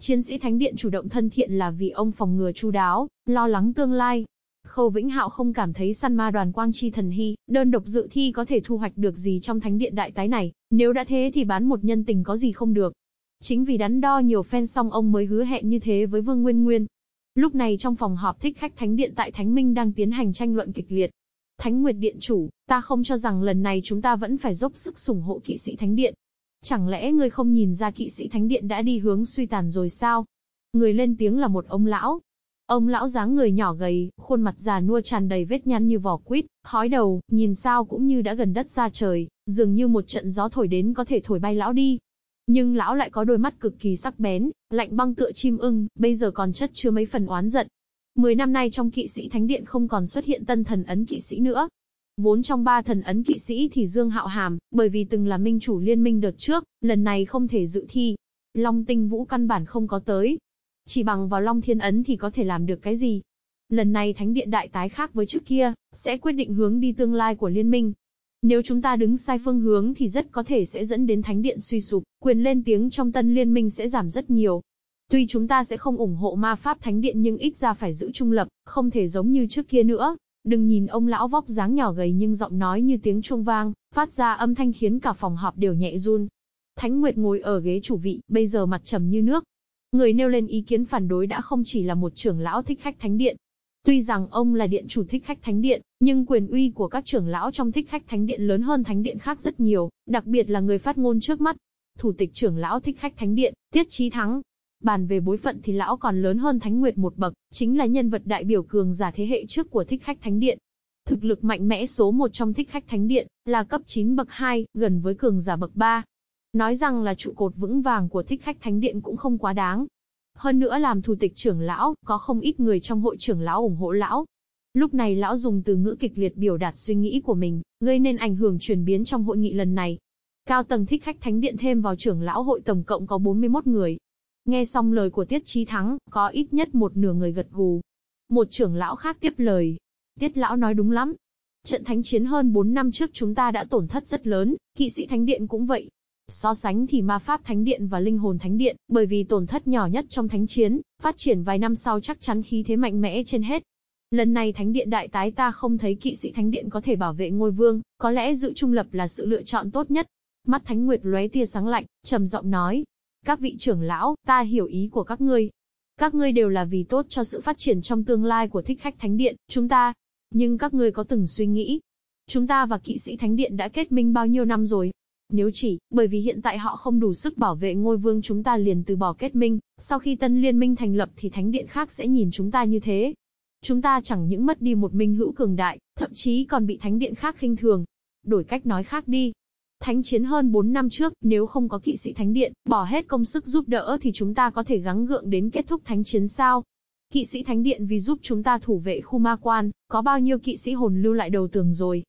Chiến sĩ thánh điện chủ động thân thiện là vì ông phòng ngừa chu đáo, lo lắng tương lai. Khâu Vĩnh Hạo không cảm thấy săn ma đoàn quang chi thần hy, đơn độc dự thi có thể thu hoạch được gì trong thánh điện đại tái này, nếu đã thế thì bán một nhân tình có gì không được. Chính vì đắn đo nhiều phen xong ông mới hứa hẹn như thế với Vương Nguyên Nguyên. Lúc này trong phòng họp thích khách thánh điện tại Thánh Minh đang tiến hành tranh luận kịch liệt, Thánh Nguyệt Điện chủ, ta không cho rằng lần này chúng ta vẫn phải dốc sức sủng hộ kỵ sĩ Thánh Điện. Chẳng lẽ ngươi không nhìn ra kỵ sĩ Thánh Điện đã đi hướng suy tàn rồi sao? Người lên tiếng là một ông lão. Ông lão dáng người nhỏ gầy, khuôn mặt già nua tràn đầy vết nhăn như vỏ quýt, hói đầu, nhìn sao cũng như đã gần đất ra trời, dường như một trận gió thổi đến có thể thổi bay lão đi. Nhưng lão lại có đôi mắt cực kỳ sắc bén, lạnh băng tựa chim ưng, bây giờ còn chất chứa mấy phần oán giận, Mười năm nay trong kỵ sĩ thánh điện không còn xuất hiện tân thần ấn kỵ sĩ nữa. Vốn trong ba thần ấn kỵ sĩ thì Dương Hạo Hàm, bởi vì từng là minh chủ liên minh đợt trước, lần này không thể dự thi. Long tinh vũ căn bản không có tới. Chỉ bằng vào Long thiên ấn thì có thể làm được cái gì? Lần này thánh điện đại tái khác với trước kia, sẽ quyết định hướng đi tương lai của liên minh. Nếu chúng ta đứng sai phương hướng thì rất có thể sẽ dẫn đến thánh điện suy sụp, quyền lên tiếng trong tân liên minh sẽ giảm rất nhiều. Tuy chúng ta sẽ không ủng hộ ma pháp thánh điện nhưng ít ra phải giữ trung lập, không thể giống như trước kia nữa. Đừng nhìn ông lão vóc dáng nhỏ gầy nhưng giọng nói như tiếng chuông vang, phát ra âm thanh khiến cả phòng họp đều nhẹ run. Thánh Nguyệt ngồi ở ghế chủ vị, bây giờ mặt trầm như nước. Người nêu lên ý kiến phản đối đã không chỉ là một trưởng lão thích khách thánh điện. Tuy rằng ông là điện chủ thích khách thánh điện, nhưng quyền uy của các trưởng lão trong thích khách thánh điện lớn hơn thánh điện khác rất nhiều, đặc biệt là người phát ngôn trước mắt. Thủ tịch trưởng lão thích khách thánh điện, Tiết Chí Thắng, Bàn về bối phận thì lão còn lớn hơn Thánh Nguyệt một bậc, chính là nhân vật đại biểu cường giả thế hệ trước của thích khách Thánh Điện. Thực lực mạnh mẽ số một trong thích khách Thánh Điện, là cấp 9 bậc 2, gần với cường giả bậc 3. Nói rằng là trụ cột vững vàng của thích khách Thánh Điện cũng không quá đáng. Hơn nữa làm thủ tịch trưởng lão, có không ít người trong hội trưởng lão ủng hộ lão. Lúc này lão dùng từ ngữ kịch liệt biểu đạt suy nghĩ của mình, gây nên ảnh hưởng chuyển biến trong hội nghị lần này. Cao tầng thích khách thánh điện thêm vào trưởng lão hội tổng cộng có 41 người. Nghe xong lời của Tiết Chí Thắng, có ít nhất một nửa người gật gù. Một trưởng lão khác tiếp lời. Tiết lão nói đúng lắm. Trận thánh chiến hơn 4 năm trước chúng ta đã tổn thất rất lớn, kỵ sĩ thánh điện cũng vậy. So sánh thì ma pháp thánh điện và linh hồn thánh điện, bởi vì tổn thất nhỏ nhất trong thánh chiến, phát triển vài năm sau chắc chắn khí thế mạnh mẽ trên hết. Lần này thánh điện đại tái ta không thấy kỵ sĩ thánh điện có thể bảo vệ ngôi vương, có lẽ giữ trung lập là sự lựa chọn tốt nhất. Mắt thánh nguyệt lóe tia sáng lạnh, trầm giọng nói. Các vị trưởng lão, ta hiểu ý của các ngươi. Các ngươi đều là vì tốt cho sự phát triển trong tương lai của thích khách thánh điện, chúng ta. Nhưng các ngươi có từng suy nghĩ, chúng ta và kỵ sĩ thánh điện đã kết minh bao nhiêu năm rồi, nếu chỉ, bởi vì hiện tại họ không đủ sức bảo vệ ngôi vương chúng ta liền từ bỏ kết minh, sau khi tân liên minh thành lập thì thánh điện khác sẽ nhìn chúng ta như thế. Chúng ta chẳng những mất đi một minh hữu cường đại, thậm chí còn bị thánh điện khác khinh thường. Đổi cách nói khác đi. Thánh chiến hơn 4 năm trước, nếu không có kỵ sĩ thánh điện, bỏ hết công sức giúp đỡ thì chúng ta có thể gắng gượng đến kết thúc thánh chiến sao? Kỵ sĩ thánh điện vì giúp chúng ta thủ vệ khu ma quan, có bao nhiêu kỵ sĩ hồn lưu lại đầu tường rồi?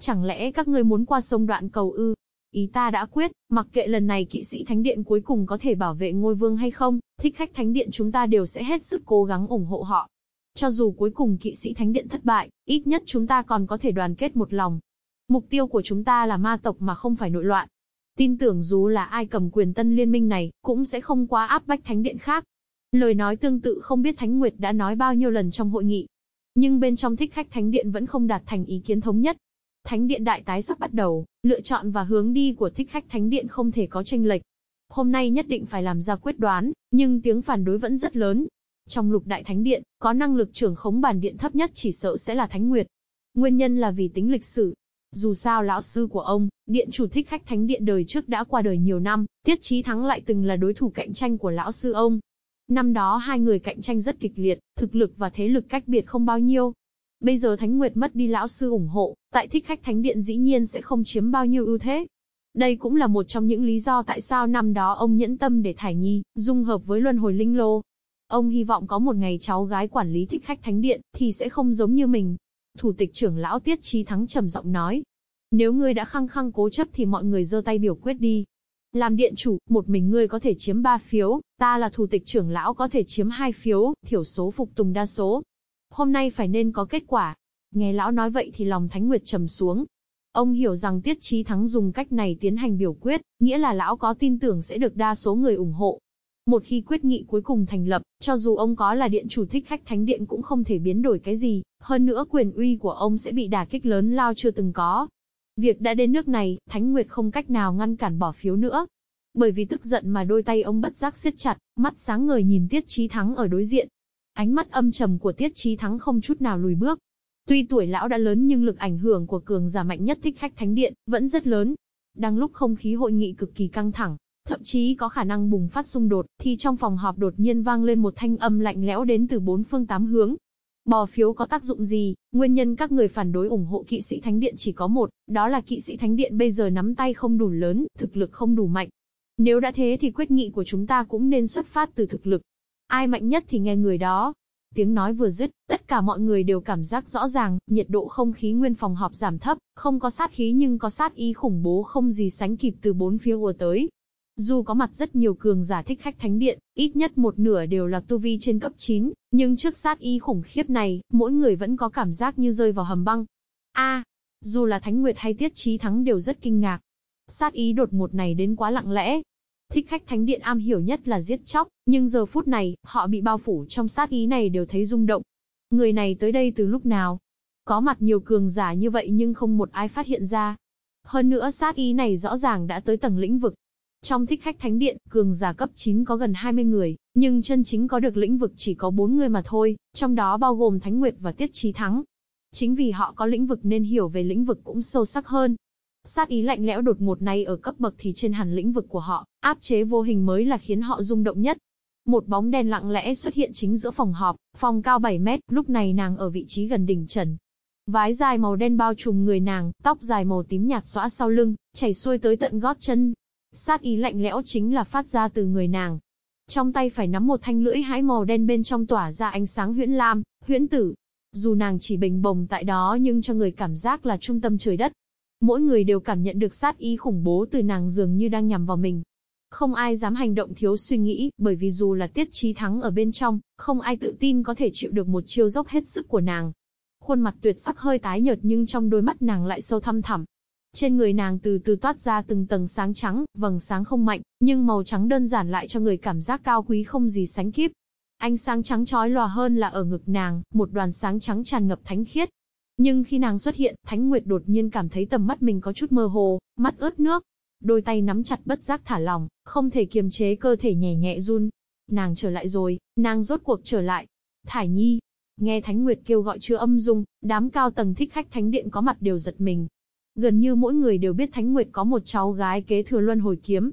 Chẳng lẽ các ngươi muốn qua sông đoạn cầu ư? Ý ta đã quyết, mặc kệ lần này kỵ sĩ thánh điện cuối cùng có thể bảo vệ ngôi vương hay không, thích khách thánh điện chúng ta đều sẽ hết sức cố gắng ủng hộ họ. Cho dù cuối cùng kỵ sĩ thánh điện thất bại, ít nhất chúng ta còn có thể đoàn kết một lòng. Mục tiêu của chúng ta là ma tộc mà không phải nội loạn. Tin tưởng dù là ai cầm quyền tân liên minh này, cũng sẽ không quá áp bách thánh điện khác. Lời nói tương tự không biết Thánh Nguyệt đã nói bao nhiêu lần trong hội nghị. Nhưng bên trong thích khách thánh điện vẫn không đạt thành ý kiến thống nhất. Thánh điện đại tái sắp bắt đầu, lựa chọn và hướng đi của thích khách thánh điện không thể có tranh lệch. Hôm nay nhất định phải làm ra quyết đoán, nhưng tiếng phản đối vẫn rất lớn. Trong lục đại thánh điện, có năng lực trưởng khống bản điện thấp nhất chỉ sợ sẽ là Thánh Nguyệt. Nguyên nhân là vì tính lịch sử. Dù sao lão sư của ông, điện chủ thích khách thánh điện đời trước đã qua đời nhiều năm, Tiết Chí Thắng lại từng là đối thủ cạnh tranh của lão sư ông. Năm đó hai người cạnh tranh rất kịch liệt, thực lực và thế lực cách biệt không bao nhiêu, Bây giờ Thánh Nguyệt mất đi lão sư ủng hộ, tại thích khách Thánh Điện dĩ nhiên sẽ không chiếm bao nhiêu ưu thế. Đây cũng là một trong những lý do tại sao năm đó ông nhẫn tâm để Thải Nhi, dung hợp với luân hồi linh lô. Ông hy vọng có một ngày cháu gái quản lý thích khách Thánh Điện, thì sẽ không giống như mình. Thủ tịch trưởng lão Tiết Trí Thắng trầm giọng nói. Nếu ngươi đã khăng khăng cố chấp thì mọi người giơ tay biểu quyết đi. Làm điện chủ, một mình ngươi có thể chiếm 3 phiếu, ta là thủ tịch trưởng lão có thể chiếm 2 phiếu, thiểu số phục tùng đa số. Hôm nay phải nên có kết quả. Nghe lão nói vậy thì lòng Thánh Nguyệt trầm xuống. Ông hiểu rằng Tiết Chí Thắng dùng cách này tiến hành biểu quyết, nghĩa là lão có tin tưởng sẽ được đa số người ủng hộ. Một khi quyết nghị cuối cùng thành lập, cho dù ông có là điện chủ thích khách thánh điện cũng không thể biến đổi cái gì, hơn nữa quyền uy của ông sẽ bị đả kích lớn lao chưa từng có. Việc đã đến nước này, Thánh Nguyệt không cách nào ngăn cản bỏ phiếu nữa. Bởi vì tức giận mà đôi tay ông bất giác siết chặt, mắt sáng ngời nhìn Tiết Chí Thắng ở đối diện, Ánh mắt âm trầm của Tiết Chí Thắng không chút nào lùi bước. Tuy tuổi lão đã lớn nhưng lực ảnh hưởng của cường giả mạnh nhất thích khách thánh điện vẫn rất lớn. Đang lúc không khí hội nghị cực kỳ căng thẳng, thậm chí có khả năng bùng phát xung đột, thì trong phòng họp đột nhiên vang lên một thanh âm lạnh lẽo đến từ bốn phương tám hướng. Bỏ phiếu có tác dụng gì? Nguyên nhân các người phản đối ủng hộ kỵ sĩ thánh điện chỉ có một, đó là kỵ sĩ thánh điện bây giờ nắm tay không đủ lớn, thực lực không đủ mạnh. Nếu đã thế thì quyết nghị của chúng ta cũng nên xuất phát từ thực lực, Ai mạnh nhất thì nghe người đó. Tiếng nói vừa dứt, tất cả mọi người đều cảm giác rõ ràng, nhiệt độ không khí nguyên phòng họp giảm thấp, không có sát khí nhưng có sát ý khủng bố không gì sánh kịp từ bốn phía ùa tới. Dù có mặt rất nhiều cường giả thích khách thánh điện, ít nhất một nửa đều là tu vi trên cấp 9, nhưng trước sát ý khủng khiếp này, mỗi người vẫn có cảm giác như rơi vào hầm băng. A, dù là Thánh Nguyệt hay Tiết Chí Thắng đều rất kinh ngạc. Sát ý đột ngột này đến quá lặng lẽ, Thích khách thánh điện am hiểu nhất là giết chóc, nhưng giờ phút này, họ bị bao phủ trong sát ý này đều thấy rung động. Người này tới đây từ lúc nào? Có mặt nhiều cường giả như vậy nhưng không một ai phát hiện ra. Hơn nữa sát ý này rõ ràng đã tới tầng lĩnh vực. Trong thích khách thánh điện, cường giả cấp 9 có gần 20 người, nhưng chân chính có được lĩnh vực chỉ có 4 người mà thôi, trong đó bao gồm Thánh Nguyệt và Tiết Trí Thắng. Chính vì họ có lĩnh vực nên hiểu về lĩnh vực cũng sâu sắc hơn, Sát ý lạnh lẽo đột ngột này ở cấp bậc thì trên hẳn lĩnh vực của họ, áp chế vô hình mới là khiến họ rung động nhất. Một bóng đen lặng lẽ xuất hiện chính giữa phòng họp, phòng cao 7 mét, lúc này nàng ở vị trí gần đỉnh trần. Vái dài màu đen bao trùm người nàng, tóc dài màu tím nhạt xõa sau lưng, chảy xuôi tới tận gót chân. Sát ý lạnh lẽo chính là phát ra từ người nàng. trong tay phải nắm một thanh lưỡi hái màu đen bên trong tỏa ra ánh sáng huyễn lam, huyễn tử. Dù nàng chỉ bình bồng tại đó nhưng cho người cảm giác là trung tâm trời đất. Mỗi người đều cảm nhận được sát ý khủng bố từ nàng dường như đang nhằm vào mình. Không ai dám hành động thiếu suy nghĩ, bởi vì dù là tiết trí thắng ở bên trong, không ai tự tin có thể chịu được một chiêu dốc hết sức của nàng. Khuôn mặt tuyệt sắc hơi tái nhợt nhưng trong đôi mắt nàng lại sâu thăm thẳm. Trên người nàng từ từ toát ra từng tầng sáng trắng, vầng sáng không mạnh, nhưng màu trắng đơn giản lại cho người cảm giác cao quý không gì sánh kịp. Ánh sáng trắng chói lòa hơn là ở ngực nàng, một đoàn sáng trắng tràn ngập thánh khiết. Nhưng khi nàng xuất hiện, Thánh Nguyệt đột nhiên cảm thấy tầm mắt mình có chút mơ hồ, mắt ướt nước. Đôi tay nắm chặt bất giác thả lỏng, không thể kiềm chế cơ thể nhẹ nhẹ run. Nàng trở lại rồi, nàng rốt cuộc trở lại. Thải Nhi, Nghe Thánh Nguyệt kêu gọi chưa âm dung, đám cao tầng thích khách thánh điện có mặt đều giật mình. Gần như mỗi người đều biết Thánh Nguyệt có một cháu gái kế thừa luân hồi kiếm.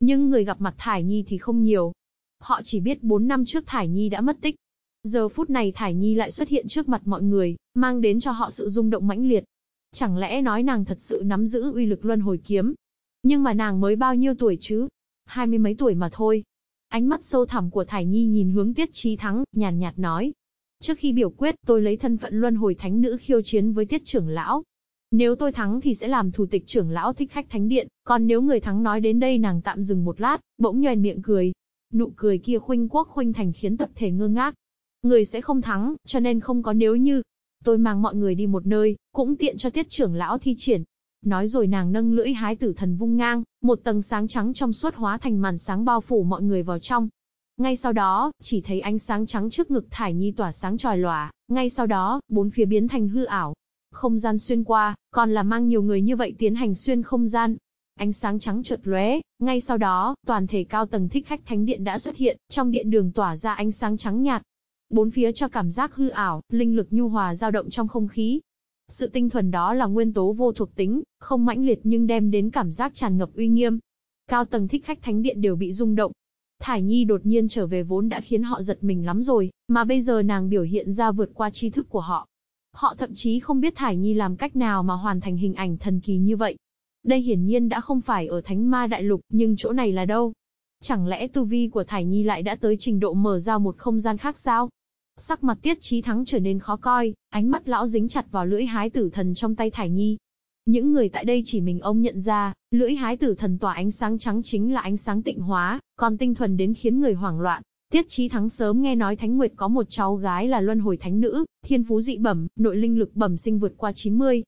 Nhưng người gặp mặt Thải Nhi thì không nhiều. Họ chỉ biết 4 năm trước Thải Nhi đã mất tích. Giờ phút này Thải Nhi lại xuất hiện trước mặt mọi người, mang đến cho họ sự rung động mãnh liệt. Chẳng lẽ nói nàng thật sự nắm giữ uy lực luân hồi kiếm? Nhưng mà nàng mới bao nhiêu tuổi chứ? Hai mươi mấy tuổi mà thôi. Ánh mắt sâu thẳm của Thải Nhi nhìn hướng Tiết Chí Thắng, nhàn nhạt nói. Trước khi biểu quyết, tôi lấy thân phận luân hồi thánh nữ khiêu chiến với tiết trưởng lão. Nếu tôi thắng thì sẽ làm thủ tịch trưởng lão thích khách thánh điện, còn nếu người thắng nói đến đây nàng tạm dừng một lát, bỗng nhoèn miệng cười. Nụ cười kia khuynh quốc khuynh thành khiến tập thể ngơ ngác. Người sẽ không thắng, cho nên không có nếu như. Tôi mang mọi người đi một nơi, cũng tiện cho tiết trưởng lão thi triển. Nói rồi nàng nâng lưỡi hái tử thần vung ngang, một tầng sáng trắng trong suốt hóa thành màn sáng bao phủ mọi người vào trong, ngay sau đó, chỉ thấy ánh sáng trắng trước ngực Thải Nhi tỏa sáng tròi lòa, ngay sau đó, bốn phía biến thành hư ảo. Không gian xuyên qua, còn là mang nhiều người như vậy tiến hành xuyên không gian. Ánh sáng trắng chợt lóe, ngay sau đó, toàn thể cao tầng thích khách thánh điện đã xuất hiện, trong điện đường tỏa ra ánh sáng trắng nhạt. Bốn phía cho cảm giác hư ảo, linh lực nhu hòa dao động trong không khí. Sự tinh thuần đó là nguyên tố vô thuộc tính, không mãnh liệt nhưng đem đến cảm giác tràn ngập uy nghiêm. Cao tầng thích khách thánh điện đều bị rung động, Thải Nhi đột nhiên trở về vốn đã khiến họ giật mình lắm rồi, mà bây giờ nàng biểu hiện ra vượt qua tri thức của họ. Họ thậm chí không biết Thải Nhi làm cách nào mà hoàn thành hình ảnh thần kỳ như vậy. Đây hiển nhiên đã không phải ở Thánh Ma Đại Lục, nhưng chỗ này là đâu? Chẳng lẽ tu vi của Thải Nhi lại đã tới trình độ mở ra một không gian khác sao? Sắc mặt Tiết trí Thắng trở nên khó coi, ánh mắt lão dính chặt vào lưỡi hái tử thần trong tay Thải Nhi. Những người tại đây chỉ mình ông nhận ra, lưỡi hái tử thần tỏa ánh sáng trắng chính là ánh sáng tịnh hóa, còn tinh thuần đến khiến người hoảng loạn. Tiết Chí Thắng sớm nghe nói Thánh Nguyệt có một cháu gái là luân hồi thánh nữ, thiên phú dị bẩm, nội linh lực bẩm sinh vượt qua 90.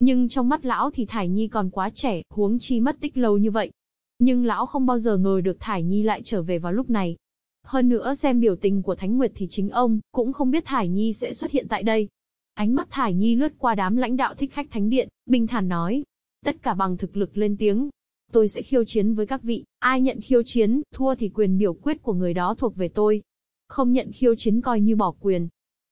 Nhưng trong mắt lão thì Thải Nhi còn quá trẻ, huống chi mất tích lâu như vậy. Nhưng lão không bao giờ ngờ được Thải Nhi lại trở về vào lúc này. Hơn nữa xem biểu tình của Thánh Nguyệt thì chính ông, cũng không biết Thải Nhi sẽ xuất hiện tại đây. Ánh mắt Thải Nhi lướt qua đám lãnh đạo thích khách thánh điện, bình thản nói. Tất cả bằng thực lực lên tiếng. Tôi sẽ khiêu chiến với các vị, ai nhận khiêu chiến, thua thì quyền biểu quyết của người đó thuộc về tôi. Không nhận khiêu chiến coi như bỏ quyền.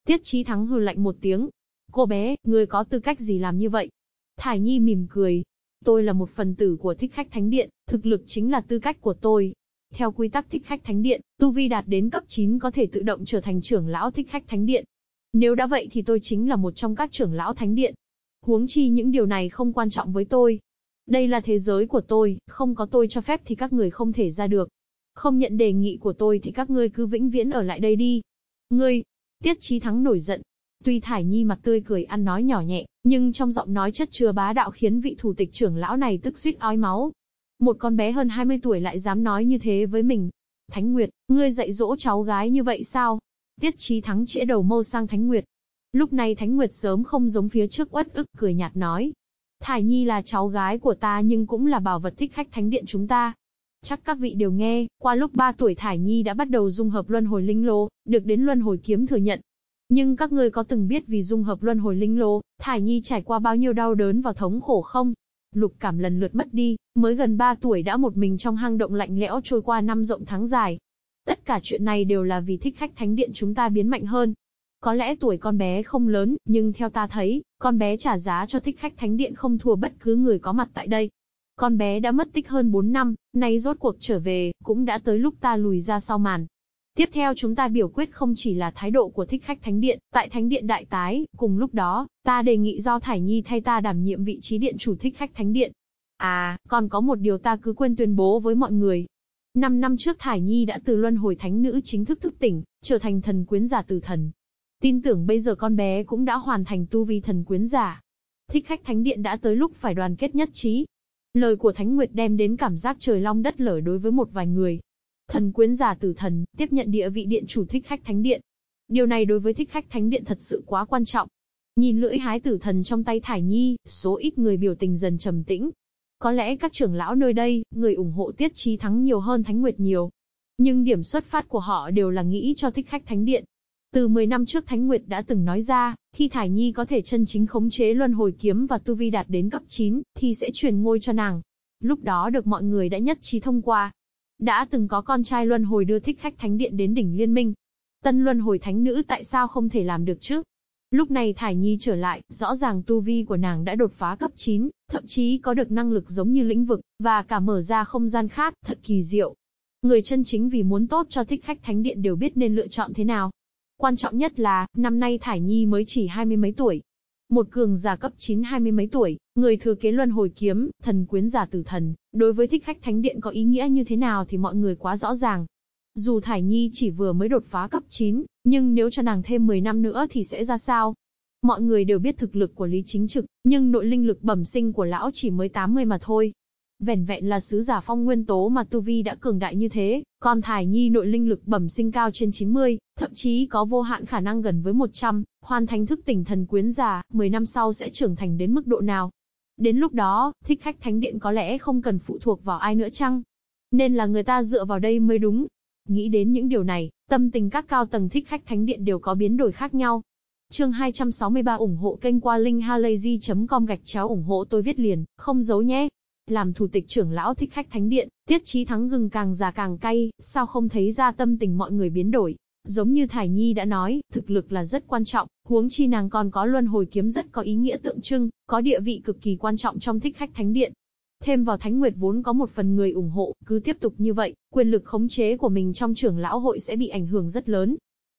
Tiết Chí Thắng hừ lạnh một tiếng. Cô bé, người có tư cách gì làm như vậy? Thải Nhi mỉm cười. Tôi là một phần tử của thích khách thánh điện, thực lực chính là tư cách của tôi. Theo quy tắc thích khách thánh điện, tu vi đạt đến cấp 9 có thể tự động trở thành trưởng lão thích khách thánh điện, nếu đã vậy thì tôi chính là một trong các trưởng lão thánh điện. Huống chi những điều này không quan trọng với tôi. Đây là thế giới của tôi, không có tôi cho phép thì các người không thể ra được. Không nhận đề nghị của tôi thì các ngươi cứ vĩnh viễn ở lại đây đi. Ngươi, Tiết trí Thắng nổi giận. Tuy Thải Nhi mặt tươi cười ăn nói nhỏ nhẹ, nhưng trong giọng nói chất chứa bá đạo khiến vị thủ tịch trưởng lão này tức suýt ói máu. Một con bé hơn 20 tuổi lại dám nói như thế với mình. Thánh Nguyệt, ngươi dạy dỗ cháu gái như vậy sao? Tiết Chí Thắng chĩa đầu mâu sang Thánh Nguyệt. Lúc này Thánh Nguyệt sớm không giống phía trước uất ức cười nhạt nói. Thải Nhi là cháu gái của ta nhưng cũng là bảo vật thích khách thánh điện chúng ta. Chắc các vị đều nghe, qua lúc 3 tuổi Thải Nhi đã bắt đầu dung hợp luân hồi linh lô, được đến luân hồi kiếm thừa nhận. Nhưng các ngươi có từng biết vì dung hợp luân hồi linh lô, Thải Nhi trải qua bao nhiêu đau đớn và thống khổ không? Lục cảm lần lượt mất đi, mới gần 3 tuổi đã một mình trong hang động lạnh lẽo trôi qua năm rộng tháng dài, Tất cả chuyện này đều là vì thích khách thánh điện chúng ta biến mạnh hơn. Có lẽ tuổi con bé không lớn, nhưng theo ta thấy, con bé trả giá cho thích khách thánh điện không thua bất cứ người có mặt tại đây. Con bé đã mất tích hơn 4 năm, nay rốt cuộc trở về, cũng đã tới lúc ta lùi ra sau màn. Tiếp theo chúng ta biểu quyết không chỉ là thái độ của thích khách thánh điện, tại thánh điện đại tái, cùng lúc đó, ta đề nghị do Thải Nhi thay ta đảm nhiệm vị trí điện chủ thích khách thánh điện. À, còn có một điều ta cứ quên tuyên bố với mọi người, Năm năm trước Thải Nhi đã từ luân hồi thánh nữ chính thức thức tỉnh, trở thành thần quyến giả tử thần. Tin tưởng bây giờ con bé cũng đã hoàn thành tu vi thần quyến giả. Thích khách thánh điện đã tới lúc phải đoàn kết nhất trí. Lời của Thánh Nguyệt đem đến cảm giác trời long đất lở đối với một vài người. Thần quyến giả tử thần, tiếp nhận địa vị điện chủ thích khách thánh điện. Điều này đối với thích khách thánh điện thật sự quá quan trọng. Nhìn lưỡi hái tử thần trong tay Thải Nhi, số ít người biểu tình dần trầm tĩnh. Có lẽ các trưởng lão nơi đây, người ủng hộ tiết trí thắng nhiều hơn Thánh Nguyệt nhiều. Nhưng điểm xuất phát của họ đều là nghĩ cho thích khách thánh điện. Từ 10 năm trước Thánh Nguyệt đã từng nói ra, khi Thải Nhi có thể chân chính khống chế luân hồi kiếm và tu vi đạt đến cấp 9, thì sẽ truyền ngôi cho nàng. Lúc đó được mọi người đã nhất trí thông qua. Đã từng có con trai luân hồi đưa thích khách thánh điện đến đỉnh liên minh. Tân luân hồi thánh nữ tại sao không thể làm được chứ? Lúc này Thải Nhi trở lại, rõ ràng tu vi của nàng đã đột phá cấp 9, thậm chí có được năng lực giống như lĩnh vực, và cả mở ra không gian khác, thật kỳ diệu. Người chân chính vì muốn tốt cho thích khách thánh điện đều biết nên lựa chọn thế nào. Quan trọng nhất là, năm nay Thải Nhi mới chỉ hai mươi mấy tuổi. Một cường giả cấp 9 hai mươi mấy tuổi, người thừa kế luân hồi kiếm, thần quyến giả tử thần, đối với thích khách thánh điện có ý nghĩa như thế nào thì mọi người quá rõ ràng. Dù Thải Nhi chỉ vừa mới đột phá cấp 9, nhưng nếu cho nàng thêm 10 năm nữa thì sẽ ra sao? Mọi người đều biết thực lực của Lý Chính Trực, nhưng nội linh lực bẩm sinh của lão chỉ mới 80 mà thôi. Vẻn vẹn là sứ giả phong nguyên tố mà Tu Vi đã cường đại như thế, còn Thải Nhi nội linh lực bẩm sinh cao trên 90, thậm chí có vô hạn khả năng gần với 100, hoàn thành thức tỉnh thần quyến giả, 10 năm sau sẽ trưởng thành đến mức độ nào. Đến lúc đó, thích khách thánh điện có lẽ không cần phụ thuộc vào ai nữa chăng? Nên là người ta dựa vào đây mới đúng. Nghĩ đến những điều này, tâm tình các cao tầng thích khách thánh điện đều có biến đổi khác nhau. Chương 263 ủng hộ kênh qua linkhalazy.com gạch chéo ủng hộ tôi viết liền, không giấu nhé. Làm thủ tịch trưởng lão thích khách thánh điện, tiết trí thắng gừng càng già càng cay, sao không thấy ra tâm tình mọi người biến đổi. Giống như Thải Nhi đã nói, thực lực là rất quan trọng, huống chi nàng còn có luân hồi kiếm rất có ý nghĩa tượng trưng, có địa vị cực kỳ quan trọng trong thích khách thánh điện. Thêm vào Thánh Nguyệt vốn có một phần người ủng hộ, cứ tiếp tục như vậy, quyền lực khống chế của mình trong trưởng lão hội sẽ bị ảnh hưởng rất lớn.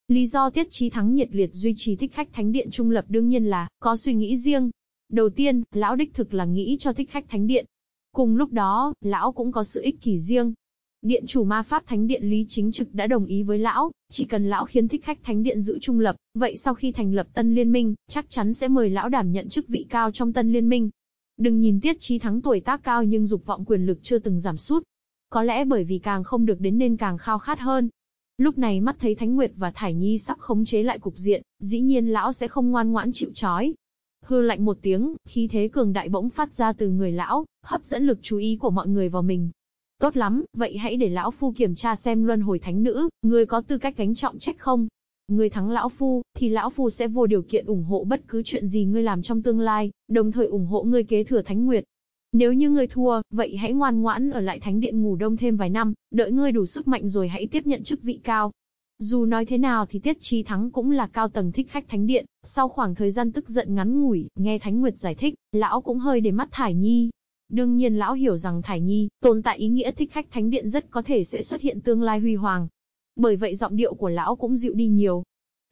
Lý do Tiết Chí Thắng nhiệt liệt duy trì thích khách thánh điện trung lập đương nhiên là, có suy nghĩ riêng. Đầu tiên, lão đích thực là nghĩ cho thích khách thánh điện. Cùng lúc đó, lão cũng có sự ích kỷ riêng. Điện chủ ma pháp thánh điện Lý Chính Trực đã đồng ý với lão, chỉ cần lão khiến thích khách thánh điện giữ trung lập, vậy sau khi thành lập tân liên minh, chắc chắn sẽ mời lão đảm nhận chức vị cao trong tân liên minh. Đừng nhìn Tiết trí Thắng tuổi tác cao nhưng dục vọng quyền lực chưa từng giảm sút. Có lẽ bởi vì càng không được đến nên càng khao khát hơn. Lúc này mắt thấy Thánh Nguyệt và Thải Nhi sắp khống chế lại cục diện, dĩ nhiên lão sẽ không ngoan ngoãn chịu trói. Hư lạnh một tiếng, khí thế cường đại bỗng phát ra từ người lão, hấp dẫn lực chú ý của mọi người vào mình. Tốt lắm, vậy hãy để lão phu kiểm tra xem luân hồi thánh nữ, người có tư cách gánh trọng trách không? Ngươi thắng lão phu, thì lão phu sẽ vô điều kiện ủng hộ bất cứ chuyện gì ngươi làm trong tương lai, đồng thời ủng hộ ngươi kế thừa Thánh Nguyệt. Nếu như ngươi thua, vậy hãy ngoan ngoãn ở lại Thánh Điện ngủ đông thêm vài năm, đợi ngươi đủ sức mạnh rồi hãy tiếp nhận chức vị cao. Dù nói thế nào thì Tiết Chi Thắng cũng là cao tầng thích khách Thánh Điện, sau khoảng thời gian tức giận ngắn ngủi, nghe Thánh Nguyệt giải thích, lão cũng hơi để mắt Thải Nhi. Đương nhiên lão hiểu rằng Thải Nhi, tồn tại ý nghĩa thích khách Thánh Điện rất có thể sẽ xuất hiện tương lai huy hoàng, bởi vậy giọng điệu của lão cũng dịu đi nhiều.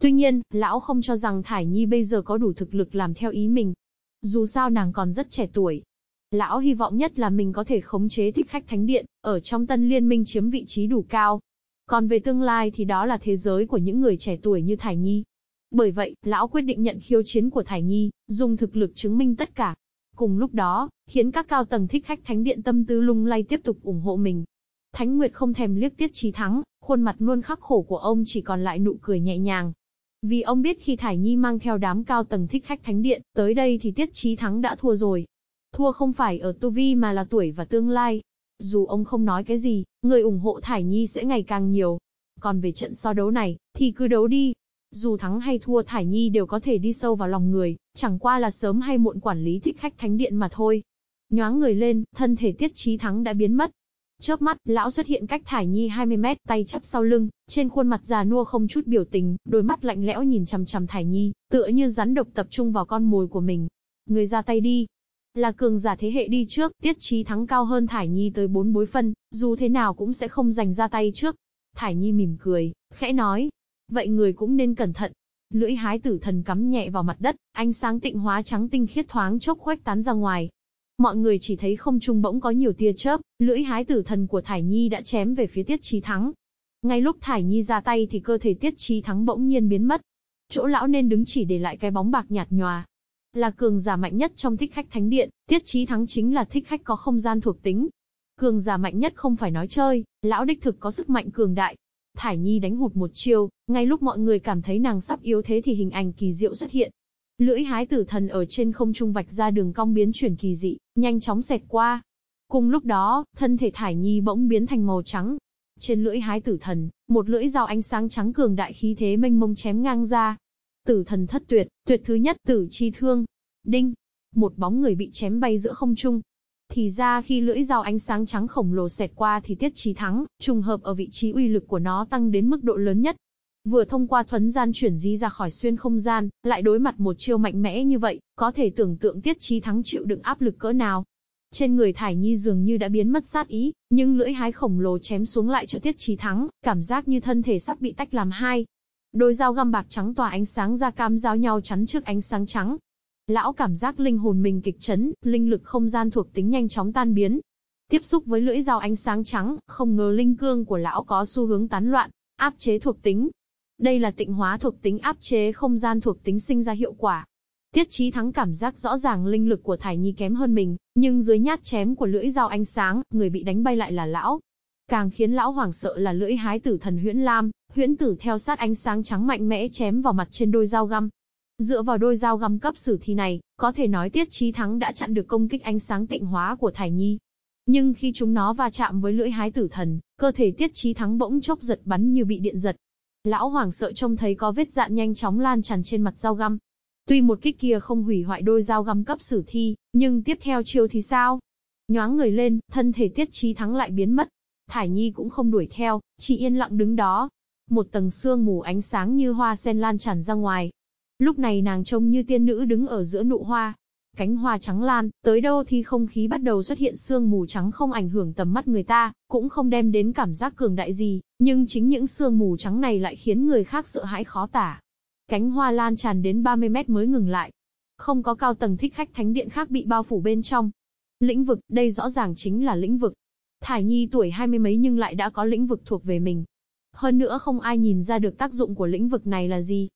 Tuy nhiên, lão không cho rằng Thải Nhi bây giờ có đủ thực lực làm theo ý mình. Dù sao nàng còn rất trẻ tuổi. Lão hy vọng nhất là mình có thể khống chế thích khách thánh điện, ở trong tân liên minh chiếm vị trí đủ cao. Còn về tương lai thì đó là thế giới của những người trẻ tuổi như Thải Nhi. Bởi vậy, lão quyết định nhận khiêu chiến của Thải Nhi, dùng thực lực chứng minh tất cả. Cùng lúc đó, khiến các cao tầng thích khách thánh điện tâm tư lung lay tiếp tục ủng hộ mình. Thánh Nguyệt không thèm liếc Tiết Chí Thắng, khuôn mặt luôn khắc khổ của ông chỉ còn lại nụ cười nhẹ nhàng. Vì ông biết khi Thải Nhi mang theo đám cao tầng thích khách thánh điện, tới đây thì Tiết Chí Thắng đã thua rồi. Thua không phải ở tu vi mà là tuổi và tương lai. Dù ông không nói cái gì, người ủng hộ Thải Nhi sẽ ngày càng nhiều. Còn về trận so đấu này, thì cứ đấu đi. Dù thắng hay thua Thải Nhi đều có thể đi sâu vào lòng người, chẳng qua là sớm hay muộn quản lý thích khách thánh điện mà thôi. Nhoáng người lên, thân thể Tiết trí Thắng đã biến mất, Chớp mắt, lão xuất hiện cách Thải Nhi 20 mét, tay chắp sau lưng, trên khuôn mặt già nua không chút biểu tình, đôi mắt lạnh lẽo nhìn chằm chằm Thải Nhi, tựa như rắn độc tập trung vào con mồi của mình. Người ra tay đi. Là cường giả thế hệ đi trước, tiết trí thắng cao hơn Thải Nhi tới 4 bối phân, dù thế nào cũng sẽ không giành ra tay trước. Thải Nhi mỉm cười, khẽ nói. Vậy người cũng nên cẩn thận. Lưỡi hái tử thần cắm nhẹ vào mặt đất, ánh sáng tịnh hóa trắng tinh khiết thoáng chốc khuếch tán ra ngoài, Mọi người chỉ thấy không trung bỗng có nhiều tia chớp, lưỡi hái tử thần của Thải Nhi đã chém về phía Tiết Chí Thắng. Ngay lúc Thải Nhi ra tay thì cơ thể Tiết Chí Thắng bỗng nhiên biến mất. Chỗ lão nên đứng chỉ để lại cái bóng bạc nhạt nhòa. Là cường giả mạnh nhất trong thích khách thánh điện, Tiết Chí Thắng chính là thích khách có không gian thuộc tính. Cường giả mạnh nhất không phải nói chơi, lão đích thực có sức mạnh cường đại. Thải Nhi đánh hụt một chiêu, ngay lúc mọi người cảm thấy nàng sắp yếu thế thì hình ảnh kỳ diệu xuất hiện. Lưỡi hái tử thần ở trên không trung vạch ra đường cong biến chuyển kỳ dị, nhanh chóng xẹt qua. Cùng lúc đó, thân thể Thải Nhi bỗng biến thành màu trắng. Trên lưỡi hái tử thần, một lưỡi dao ánh sáng trắng cường đại khí thế mênh mông chém ngang ra. Tử thần thất tuyệt, tuyệt thứ nhất tử chi thương. Đinh! Một bóng người bị chém bay giữa không trung. Thì ra khi lưỡi dao ánh sáng trắng khổng lồ xẹt qua thì tiết trí thắng, trùng hợp ở vị trí uy lực của nó tăng đến mức độ lớn nhất. Vừa thông qua thuấn gian chuyển di ra khỏi xuyên không gian, lại đối mặt một chiêu mạnh mẽ như vậy, có thể tưởng tượng tiết trí thắng chịu đựng áp lực cỡ nào. Trên người Thải Nhi dường như đã biến mất sát ý, nhưng lưỡi hái khổng lồ chém xuống lại cho tiết trí thắng, cảm giác như thân thể sắp bị tách làm hai. Đôi dao găm bạc trắng tỏa ánh sáng ra cam giao nhau chắn trước ánh sáng trắng. Lão cảm giác linh hồn mình kịch chấn, linh lực không gian thuộc tính nhanh chóng tan biến. Tiếp xúc với lưỡi dao ánh sáng trắng, không ngờ linh cương của lão có xu hướng tán loạn, áp chế thuộc tính, đây là tịnh hóa thuộc tính áp chế không gian thuộc tính sinh ra hiệu quả. Tiết Chí Thắng cảm giác rõ ràng linh lực của Thải Nhi kém hơn mình, nhưng dưới nhát chém của lưỡi dao ánh sáng, người bị đánh bay lại là lão. Càng khiến lão hoảng sợ là lưỡi hái tử thần huyễn lam, huyễn tử theo sát ánh sáng trắng mạnh mẽ chém vào mặt trên đôi dao găm. Dựa vào đôi dao găm cấp sử thi này, có thể nói Tiết Chí Thắng đã chặn được công kích ánh sáng tịnh hóa của Thải Nhi. Nhưng khi chúng nó va chạm với lưỡi hái tử thần, cơ thể Tiết Chí Thắng bỗng chốc giật bắn như bị điện giật, Lão hoàng sợ trông thấy có vết dạn nhanh chóng lan tràn trên mặt dao găm. Tuy một kích kia không hủy hoại đôi dao găm cấp sử thi, nhưng tiếp theo chiêu thì sao? Nhoáng người lên, thân thể tiết trí thắng lại biến mất. Thải Nhi cũng không đuổi theo, chỉ yên lặng đứng đó. Một tầng sương mù ánh sáng như hoa sen lan tràn ra ngoài. Lúc này nàng trông như tiên nữ đứng ở giữa nụ hoa, cánh hoa trắng lan, tới đâu thì không khí bắt đầu xuất hiện sương mù trắng không ảnh hưởng tầm mắt người ta, cũng không đem đến cảm giác cường đại gì, nhưng chính những sương mù trắng này lại khiến người khác sợ hãi khó tả. Cánh hoa lan tràn đến 30 mét mới ngừng lại. Không có cao tầng thích khách thánh điện khác bị bao phủ bên trong. Lĩnh vực, đây rõ ràng chính là lĩnh vực. Thải Nhi tuổi hai mươi mấy nhưng lại đã có lĩnh vực thuộc về mình. Hơn nữa không ai nhìn ra được tác dụng của lĩnh vực này là gì.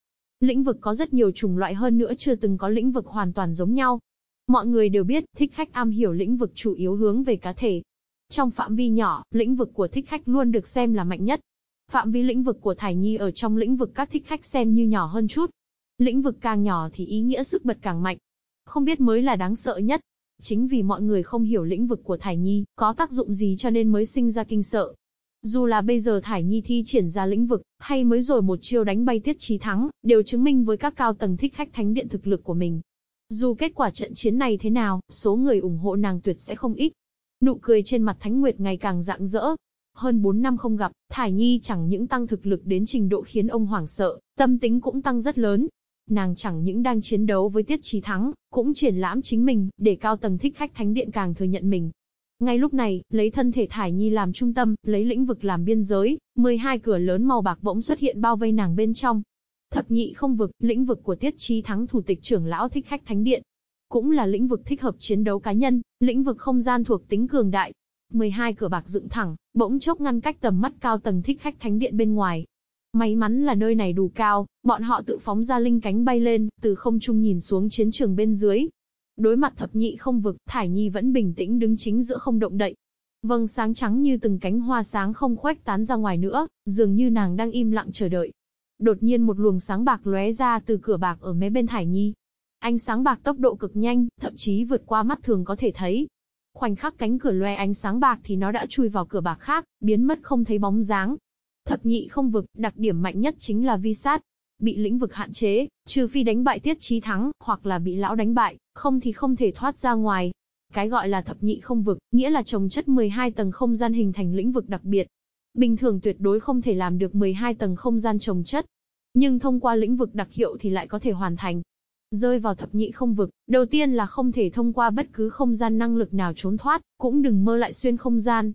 Lĩnh vực có rất nhiều chủng loại hơn nữa chưa từng có lĩnh vực hoàn toàn giống nhau. Mọi người đều biết, thích khách am hiểu lĩnh vực chủ yếu hướng về cá thể. Trong phạm vi nhỏ, lĩnh vực của thích khách luôn được xem là mạnh nhất. Phạm vi lĩnh vực của Thải Nhi ở trong lĩnh vực các thích khách xem như nhỏ hơn chút. Lĩnh vực càng nhỏ thì ý nghĩa sức bật càng mạnh. Không biết mới là đáng sợ nhất. Chính vì mọi người không hiểu lĩnh vực của Thải Nhi có tác dụng gì cho nên mới sinh ra kinh sợ. Dù là bây giờ Thải Nhi thi triển ra lĩnh vực, hay mới rồi một chiêu đánh bay tiết trí thắng, đều chứng minh với các cao tầng thích khách thánh điện thực lực của mình. Dù kết quả trận chiến này thế nào, số người ủng hộ nàng tuyệt sẽ không ít. Nụ cười trên mặt Thánh Nguyệt ngày càng rạng rỡ. Hơn 4 năm không gặp, Thải Nhi chẳng những tăng thực lực đến trình độ khiến ông hoảng sợ, tâm tính cũng tăng rất lớn. Nàng chẳng những đang chiến đấu với Tiết Trí Thắng, cũng triển lãm chính mình, để cao tầng thích khách Thánh Điện càng thừa nhận mình. Ngay lúc này, lấy thân thể Thải Nhi làm trung tâm, lấy lĩnh vực làm biên giới, 12 cửa lớn màu bạc bỗng xuất hiện bao vây nàng bên trong. Thập nhị không vực, lĩnh vực của Tiết Chí Thắng thủ tịch trưởng lão thích khách thánh điện. Cũng là lĩnh vực thích hợp chiến đấu cá nhân, lĩnh vực không gian thuộc tính cường đại. 12 cửa bạc dựng thẳng, bỗng chốc ngăn cách tầm mắt cao tầng thích khách thánh điện bên ngoài. May mắn là nơi này đủ cao, bọn họ tự phóng ra linh cánh bay lên, từ không trung nhìn xuống chiến trường bên dưới. Đối mặt thập nhị không vực, Thải Nhi vẫn bình tĩnh đứng chính giữa không động đậy. Vâng sáng trắng như từng cánh hoa sáng không khoách tán ra ngoài nữa, dường như nàng đang im lặng chờ đợi. Đột nhiên một luồng sáng bạc lóe ra từ cửa bạc ở mé bên Thải Nhi. Ánh sáng bạc tốc độ cực nhanh, thậm chí vượt qua mắt thường có thể thấy. Khoảnh khắc cánh cửa lóe ánh sáng bạc thì nó đã chui vào cửa bạc khác, biến mất không thấy bóng dáng. Thập nhị không vực, đặc điểm mạnh nhất chính là vi sát. Bị lĩnh vực hạn chế, trừ phi đánh bại tiết trí thắng, hoặc là bị lão đánh bại, không thì không thể thoát ra ngoài. Cái gọi là thập nhị không vực, nghĩa là trồng chất 12 tầng không gian hình thành lĩnh vực đặc biệt, Bình thường tuyệt đối không thể làm được 12 tầng không gian trồng chất. Nhưng thông qua lĩnh vực đặc hiệu thì lại có thể hoàn thành. Rơi vào thập nhị không vực, đầu tiên là không thể thông qua bất cứ không gian năng lực nào trốn thoát, cũng đừng mơ lại xuyên không gian.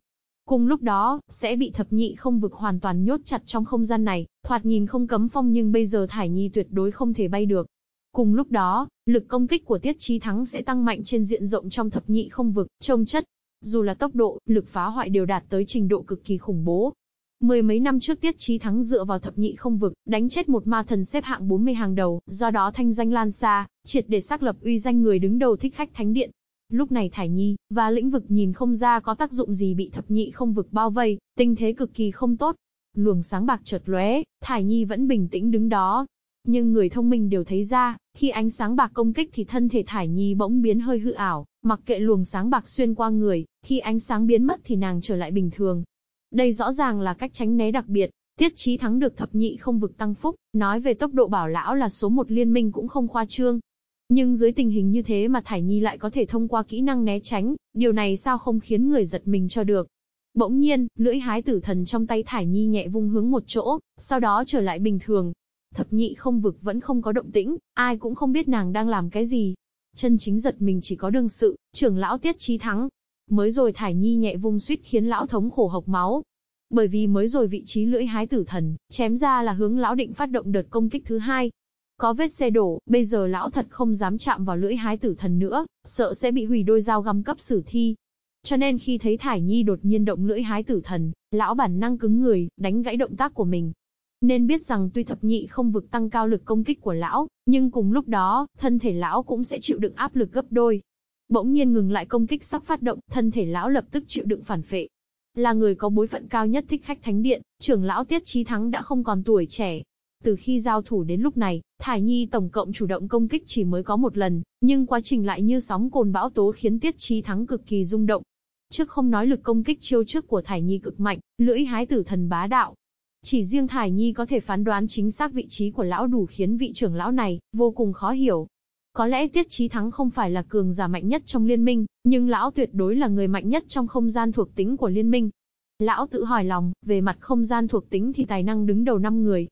Cùng lúc đó, sẽ bị thập nhị không vực hoàn toàn nhốt chặt trong không gian này, thoạt nhìn không cấm phong nhưng bây giờ Thải Nhi tuyệt đối không thể bay được. Cùng lúc đó, lực công kích của Tiết Chí Thắng sẽ tăng mạnh trên diện rộng trong thập nhị không vực, trông chất. Dù là tốc độ, lực phá hoại đều đạt tới trình độ cực kỳ khủng bố. Mười mấy năm trước Tiết Chí Thắng dựa vào thập nhị không vực, đánh chết một ma thần xếp hạng 40 hàng đầu, do đó thanh danh lan xa, triệt để xác lập uy danh người đứng đầu thích khách thánh điện. Lúc này Thải Nhi, và lĩnh vực nhìn không ra có tác dụng gì bị thập nhị không vực bao vây, tình thế cực kỳ không tốt. Luồng sáng bạc chợt lóe, Thải Nhi vẫn bình tĩnh đứng đó. Nhưng người thông minh đều thấy ra, khi ánh sáng bạc công kích thì thân thể Thải Nhi bỗng biến hơi hư ảo, mặc kệ luồng sáng bạc xuyên qua người, khi ánh sáng biến mất thì nàng trở lại bình thường. Đây rõ ràng là cách tránh né đặc biệt, Tiết Chí thắng được thập nhị không vực tăng phúc, nói về tốc độ bảo lão là số một liên minh cũng không khoa trương. Nhưng dưới tình hình như thế mà Thải Nhi lại có thể thông qua kỹ năng né tránh, điều này sao không khiến người giật mình cho được. Bỗng nhiên, lưỡi hái tử thần trong tay Thải Nhi nhẹ vung hướng một chỗ, sau đó trở lại bình thường. Thập nhị không vực vẫn không có động tĩnh, ai cũng không biết nàng đang làm cái gì. Chân chính giật mình chỉ có đương sự, trưởng lão tiết trí thắng. Mới rồi Thải Nhi nhẹ vung suýt khiến lão thống khổ hộc máu. Bởi vì mới rồi vị trí lưỡi hái tử thần, chém ra là hướng lão định phát động đợt công kích thứ hai, có vết xe đổ, bây giờ lão thật không dám chạm vào lưỡi hái tử thần nữa, sợ sẽ bị hủy đôi dao găm cấp sử thi. Cho nên khi thấy Thải Nhi đột nhiên động lưỡi hái tử thần, lão bản năng cứng người, đánh gãy động tác của mình. Nên biết rằng tuy thập nhị không vực tăng cao lực công kích của lão, nhưng cùng lúc đó, thân thể lão cũng sẽ chịu đựng áp lực gấp đôi. Bỗng nhiên ngừng lại công kích sắp phát động, thân thể lão lập tức chịu đựng phản phệ. Là người có bối phận cao nhất thích khách thánh điện, trưởng lão Tiết Chí Thắng đã không còn tuổi trẻ, từ khi giao thủ đến lúc này, Thải Nhi tổng cộng chủ động công kích chỉ mới có một lần, nhưng quá trình lại như sóng cồn bão tố khiến Tiết Chí Thắng cực kỳ rung động. Trước không nói lực công kích chiêu trước của Thải Nhi cực mạnh, lưỡi hái tử thần bá đạo. Chỉ riêng Thải Nhi có thể phán đoán chính xác vị trí của lão đủ khiến vị trưởng lão này vô cùng khó hiểu. Có lẽ Tiết Chí Thắng không phải là cường giả mạnh nhất trong liên minh, nhưng lão tuyệt đối là người mạnh nhất trong không gian thuộc tính của liên minh. Lão tự hỏi lòng, về mặt không gian thuộc tính thì tài năng đứng đầu 5 người,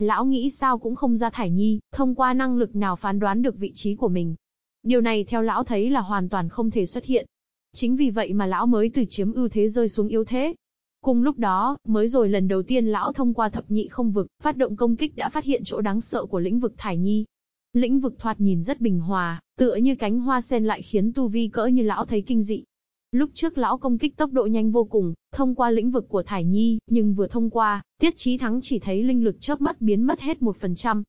Lão nghĩ sao cũng không ra Thải Nhi, thông qua năng lực nào phán đoán được vị trí của mình. Điều này theo lão thấy là hoàn toàn không thể xuất hiện. Chính vì vậy mà lão mới từ chiếm ưu thế rơi xuống yếu thế. Cùng lúc đó, mới rồi lần đầu tiên lão thông qua thập nhị không vực, phát động công kích đã phát hiện chỗ đáng sợ của lĩnh vực Thải Nhi. Lĩnh vực thoạt nhìn rất bình hòa, tựa như cánh hoa sen lại khiến tu vi cỡ như lão thấy kinh dị. Lúc trước lão công kích tốc độ nhanh vô cùng, thông qua lĩnh vực của Thải Nhi, nhưng vừa thông qua, Tiết Chí Thắng chỉ thấy linh lực chớp mắt biến mất hết 1%.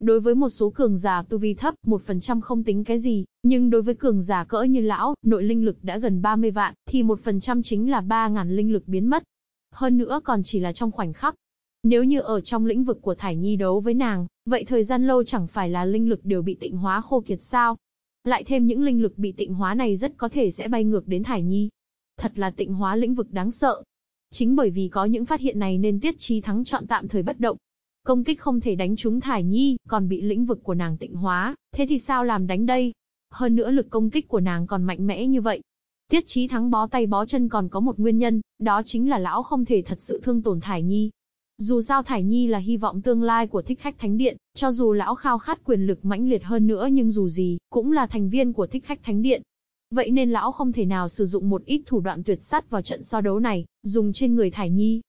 Đối với một số cường giả tu vi thấp, 1% không tính cái gì, nhưng đối với cường giả cỡ như lão, nội linh lực đã gần 30 vạn, thì 1% chính là 3.000 linh lực biến mất. Hơn nữa còn chỉ là trong khoảnh khắc. Nếu như ở trong lĩnh vực của Thải Nhi đấu với nàng, vậy thời gian lâu chẳng phải là linh lực đều bị tịnh hóa khô kiệt sao? Lại thêm những linh lực bị tịnh hóa này rất có thể sẽ bay ngược đến Thải Nhi. Thật là tịnh hóa lĩnh vực đáng sợ. Chính bởi vì có những phát hiện này nên Tiết Chi Thắng chọn tạm thời bất động. Công kích không thể đánh trúng Thải Nhi, còn bị lĩnh vực của nàng tịnh hóa, thế thì sao làm đánh đây? Hơn nữa lực công kích của nàng còn mạnh mẽ như vậy. Tiết Chí Thắng bó tay bó chân còn có một nguyên nhân, đó chính là lão không thể thật sự thương tổn Thải Nhi. Dù sao Thải Nhi là hy vọng tương lai của thích khách thánh điện, cho dù lão khao khát quyền lực mãnh liệt hơn nữa nhưng dù gì, cũng là thành viên của thích khách thánh điện. Vậy nên lão không thể nào sử dụng một ít thủ đoạn tuyệt sát vào trận so đấu này, dùng trên người Thải Nhi.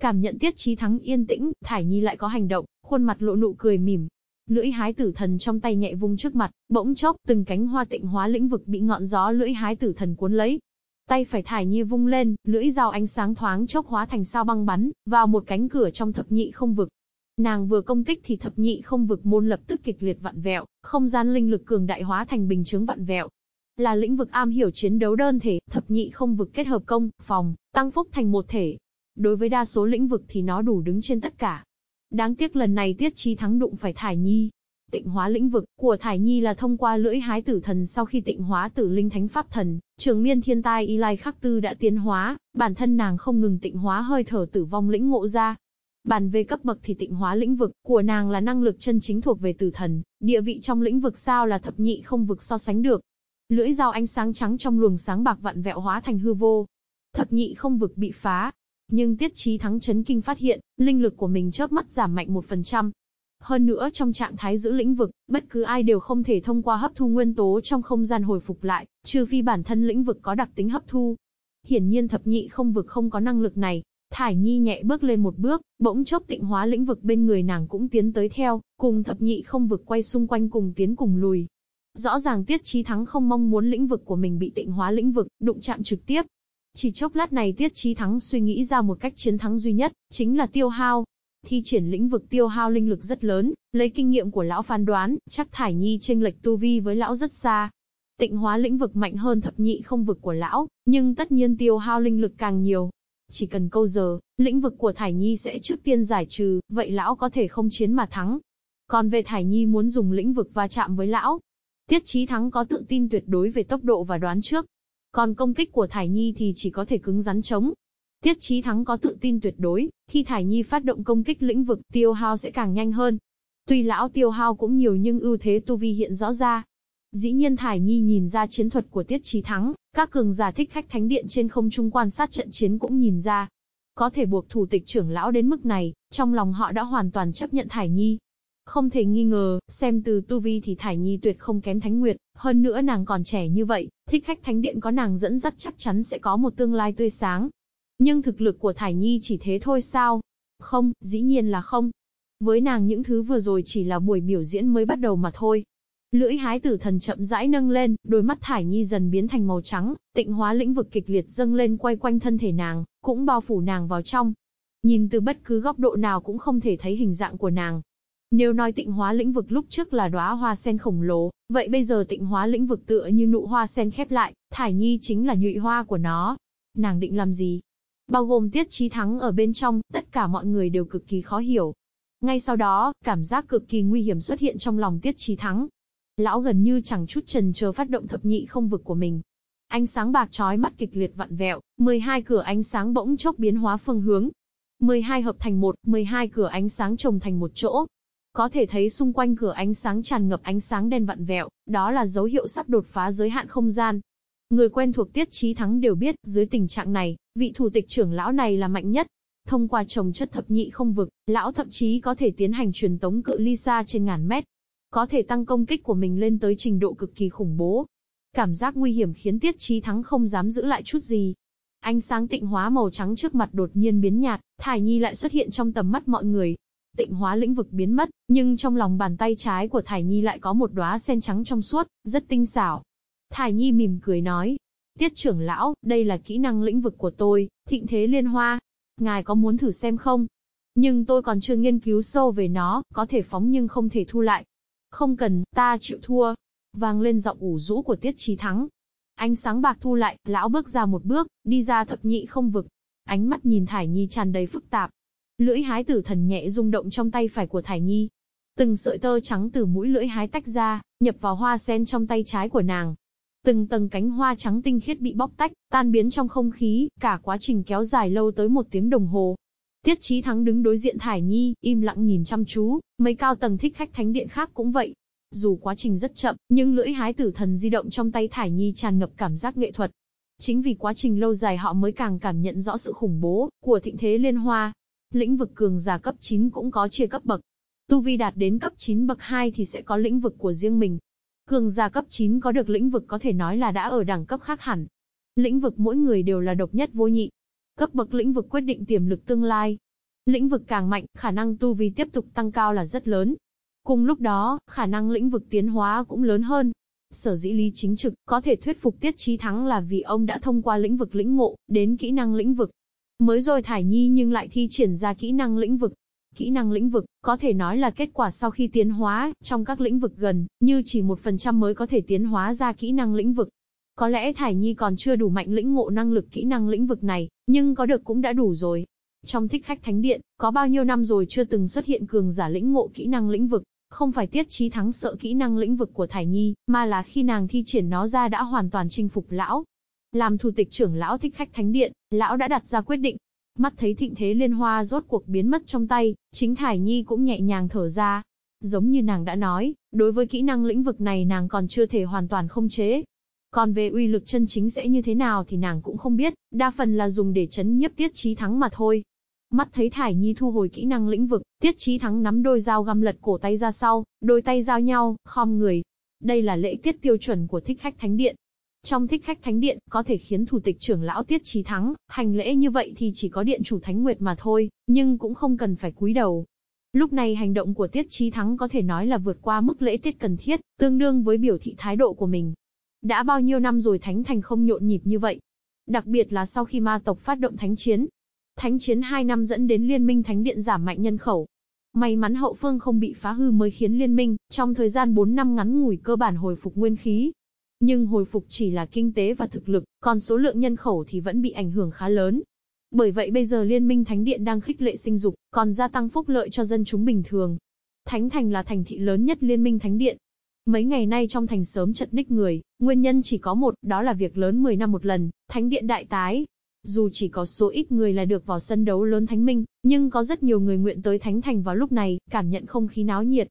Cảm nhận tiết trí thắng yên tĩnh, Thải Nhi lại có hành động, khuôn mặt lộ nụ cười mỉm. Lưỡi hái tử thần trong tay nhẹ vung trước mặt, bỗng chốc từng cánh hoa tịnh hóa lĩnh vực bị ngọn gió lưỡi hái tử thần cuốn lấy, Tay phải thải nhi vung lên, lưỡi dao ánh sáng thoáng chốc hóa thành sao băng bắn, vào một cánh cửa trong thập nhị không vực. Nàng vừa công kích thì thập nhị không vực môn lập tức kịch liệt vặn vẹo, không gian linh lực cường đại hóa thành bình chứng vặn vẹo. Là lĩnh vực am hiểu chiến đấu đơn thể, thập nhị không vực kết hợp công, phòng, tăng phúc thành một thể. Đối với đa số lĩnh vực thì nó đủ đứng trên tất cả. Đáng tiếc lần này Tiết Chi thắng đụng phải Thải Nhi, Tịnh hóa lĩnh vực của Thải Nhi là thông qua lưỡi hái tử thần sau khi tịnh hóa tử linh thánh pháp thần, trường miên thiên tai y lai khắc tư đã tiến hóa, bản thân nàng không ngừng tịnh hóa hơi thở tử vong lĩnh ngộ ra. Bàn về cấp bậc thì tịnh hóa lĩnh vực của nàng là năng lực chân chính thuộc về tử thần, địa vị trong lĩnh vực sao là thập nhị không vực so sánh được. Lưỡi dao ánh sáng trắng trong luồng sáng bạc vặn vẹo hóa thành hư vô. Thập nhị không vực bị phá, nhưng tiết trí thắng chấn kinh phát hiện, linh lực của mình chớp mắt giảm mạnh 1%, hơn nữa trong trạng thái giữ lĩnh vực, bất cứ ai đều không thể thông qua hấp thu nguyên tố trong không gian hồi phục lại, trừ phi bản thân lĩnh vực có đặc tính hấp thu. Hiển nhiên thập nhị không vực không có năng lực này. Thải Nhi nhẹ bước lên một bước, bỗng chốc tịnh hóa lĩnh vực bên người nàng cũng tiến tới theo, cùng thập nhị không vực quay xung quanh cùng tiến cùng lùi. Rõ ràng Tiết Chí Thắng không mong muốn lĩnh vực của mình bị tịnh hóa lĩnh vực, đụng chạm trực tiếp. Chỉ chốc lát này Tiết Chí Thắng suy nghĩ ra một cách chiến thắng duy nhất, chính là tiêu hao. Thi triển lĩnh vực tiêu hao linh lực rất lớn, lấy kinh nghiệm của lão phán đoán, chắc Thải Nhi chênh lệch tu vi với lão rất xa. Tịnh hóa lĩnh vực mạnh hơn thập nhị không vực của lão, nhưng tất nhiên tiêu hao linh lực càng nhiều, chỉ cần câu giờ, lĩnh vực của Thải Nhi sẽ trước tiên giải trừ, vậy lão có thể không chiến mà thắng. Còn về Thải Nhi muốn dùng lĩnh vực va chạm với lão. Tiết Chí Thắng có tự tin tuyệt đối về tốc độ và đoán trước. Còn công kích của Thải Nhi thì chỉ có thể cứng rắn chống. Tiết Chí Thắng có tự tin tuyệt đối, khi Thải Nhi phát động công kích lĩnh vực tiêu hao sẽ càng nhanh hơn. Tuy lão tiêu hao cũng nhiều nhưng ưu thế tu vi hiện rõ ra, Dĩ nhiên Thải Nhi nhìn ra chiến thuật của Tiết Chí Thắng, các cường giả thích khách thánh điện trên không trung quan sát trận chiến cũng nhìn ra. Có thể buộc thủ tịch trưởng lão đến mức này, trong lòng họ đã hoàn toàn chấp nhận Thải Nhi. Không thể nghi ngờ, xem từ tu vi thì Thải Nhi tuyệt không kém Thánh Nguyệt, hơn nữa nàng còn trẻ như vậy, thích khách thánh điện có nàng dẫn dắt chắc chắn sẽ có một tương lai tươi sáng. Nhưng thực lực của Thải Nhi chỉ thế thôi sao? Không, dĩ nhiên là không. Với nàng những thứ vừa rồi chỉ là buổi biểu diễn mới bắt đầu mà thôi. Lưỡi hái tử thần chậm rãi nâng lên, đôi mắt thải nhi dần biến thành màu trắng, tịnh hóa lĩnh vực kịch liệt dâng lên quay quanh thân thể nàng, cũng bao phủ nàng vào trong. Nhìn từ bất cứ góc độ nào cũng không thể thấy hình dạng của nàng. Nếu nói tịnh hóa lĩnh vực lúc trước là đóa hoa sen khổng lồ, vậy bây giờ tịnh hóa lĩnh vực tựa như nụ hoa sen khép lại, thải nhi chính là nhụy hoa của nó. Nàng định làm gì? Bao gồm tiết trí thắng ở bên trong, tất cả mọi người đều cực kỳ khó hiểu. Ngay sau đó, cảm giác cực kỳ nguy hiểm xuất hiện trong lòng tiết trí thắng. Lão gần như chẳng chút trần chờ phát động thập nhị không vực của mình. Ánh sáng bạc chói mắt kịch liệt vặn vẹo, 12 cửa ánh sáng bỗng chốc biến hóa phương hướng. 12 hợp thành một, 12 cửa ánh sáng chồng thành một chỗ. Có thể thấy xung quanh cửa ánh sáng tràn ngập ánh sáng đen vặn vẹo, đó là dấu hiệu sắp đột phá giới hạn không gian. Người quen thuộc tiết trí thắng đều biết, dưới tình trạng này, vị thủ tịch trưởng lão này là mạnh nhất. Thông qua trồng chất thập nhị không vực, lão thậm chí có thể tiến hành truyền tống cự ly xa trên ngàn mét, có thể tăng công kích của mình lên tới trình độ cực kỳ khủng bố. Cảm giác nguy hiểm khiến Tiết Chí Thắng không dám giữ lại chút gì. Ánh sáng tịnh hóa màu trắng trước mặt đột nhiên biến nhạt, Thải Nhi lại xuất hiện trong tầm mắt mọi người. Tịnh hóa lĩnh vực biến mất, nhưng trong lòng bàn tay trái của Thải Nhi lại có một đóa sen trắng trong suốt, rất tinh xảo. Thải Nhi mỉm cười nói, Tiết trưởng lão, đây là kỹ năng lĩnh vực của tôi, thịnh thế liên hoa. Ngài có muốn thử xem không? Nhưng tôi còn chưa nghiên cứu sâu về nó, có thể phóng nhưng không thể thu lại. Không cần, ta chịu thua. Vang lên giọng ủ rũ của Tiết Trí Thắng. Ánh sáng bạc thu lại, lão bước ra một bước, đi ra thập nhị không vực. Ánh mắt nhìn Thải Nhi tràn đầy phức tạp. Lưỡi hái tử thần nhẹ rung động trong tay phải của Thải Nhi. Từng sợi tơ trắng từ mũi lưỡi hái tách ra, nhập vào hoa sen trong tay trái của nàng. Từng tầng cánh hoa trắng tinh khiết bị bóc tách, tan biến trong không khí, cả quá trình kéo dài lâu tới một tiếng đồng hồ. Tiết Chí Thắng đứng đối diện Thải Nhi, im lặng nhìn chăm chú, mấy cao tầng thích khách thánh điện khác cũng vậy. Dù quá trình rất chậm, nhưng lưỡi hái tử thần di động trong tay Thải Nhi tràn ngập cảm giác nghệ thuật. Chính vì quá trình lâu dài họ mới càng cảm nhận rõ sự khủng bố của thịnh thế liên hoa. Lĩnh vực cường giả cấp 9 cũng có chia cấp bậc. Tu vi đạt đến cấp 9 bậc 2 thì sẽ có lĩnh vực của riêng mình. Cường gia cấp 9 có được lĩnh vực có thể nói là đã ở đẳng cấp khác hẳn. Lĩnh vực mỗi người đều là độc nhất vô nhị, Cấp bậc lĩnh vực quyết định tiềm lực tương lai. Lĩnh vực càng mạnh, khả năng tu vi tiếp tục tăng cao là rất lớn. Cùng lúc đó, khả năng lĩnh vực tiến hóa cũng lớn hơn. Sở dĩ lý chính trực có thể thuyết phục Tiết Chí Thắng là vì ông đã thông qua lĩnh vực lĩnh ngộ, đến kỹ năng lĩnh vực. Mới rồi Thải Nhi nhưng lại thi triển ra kỹ năng lĩnh vực. Kỹ năng lĩnh vực, có thể nói là kết quả sau khi tiến hóa, trong các lĩnh vực gần, như chỉ một phần trăm mới có thể tiến hóa ra kỹ năng lĩnh vực. Có lẽ Thải Nhi còn chưa đủ mạnh lĩnh ngộ năng lực kỹ năng lĩnh vực này, nhưng có được cũng đã đủ rồi. Trong thích khách thánh điện, có bao nhiêu năm rồi chưa từng xuất hiện cường giả lĩnh ngộ kỹ năng lĩnh vực, không phải tiết trí thắng sợ kỹ năng lĩnh vực của Thải Nhi, mà là khi nàng thi triển nó ra đã hoàn toàn chinh phục lão. Làm thủ tịch trưởng lão thích khách thánh điện, lão đã đặt ra quyết định. Mắt thấy thịnh thế liên hoa rốt cuộc biến mất trong tay, chính Thải Nhi cũng nhẹ nhàng thở ra. Giống như nàng đã nói, đối với kỹ năng lĩnh vực này nàng còn chưa thể hoàn toàn không chế, còn về uy lực chân chính sẽ như thế nào thì nàng cũng không biết, đa phần là dùng để chấn nhiếp Tiết Chí Thắng mà thôi. Mắt thấy Thải Nhi thu hồi kỹ năng lĩnh vực, Tiết Chí Thắng nắm đôi dao găm lật cổ tay ra sau, đôi tay giao nhau, khom người. Đây là lễ tiết tiêu chuẩn của thích khách thánh điện. Trong thích khách thánh điện, có thể khiến thủ tịch trưởng lão Tiết Chí Thắng, hành lễ như vậy thì chỉ có điện chủ Thánh Nguyệt mà thôi, nhưng cũng không cần phải cúi đầu. Lúc này hành động của Tiết Chí Thắng có thể nói là vượt qua mức lễ tiết cần thiết, tương đương với biểu thị thái độ của mình. Đã bao nhiêu năm rồi Thánh Thành không nhộn nhịp như vậy. Đặc biệt là sau khi ma tộc phát động thánh chiến. Thánh chiến 2 năm dẫn đến liên minh thánh điện giảm mạnh nhân khẩu. May mắn hậu phương không bị phá hư mới khiến liên minh, trong thời gian 4 năm ngắn ngủi cơ bản hồi phục nguyên khí. Nhưng hồi phục chỉ là kinh tế và thực lực, còn số lượng nhân khẩu thì vẫn bị ảnh hưởng khá lớn. Bởi vậy bây giờ Liên minh Thánh Điện đang khích lệ sinh dục, còn gia tăng phúc lợi cho dân chúng bình thường. Thánh Thành là thành thị lớn nhất Liên minh Thánh Điện. Mấy ngày nay trong thành sớm chật ních người, nguyên nhân chỉ có một, đó là việc lớn 10 năm một lần, Thánh Điện đại tái. Dù chỉ có số ít người là được vào sân đấu lớn Thánh Minh, nhưng có rất nhiều người nguyện tới Thánh Thành vào lúc này, cảm nhận không khí náo nhiệt.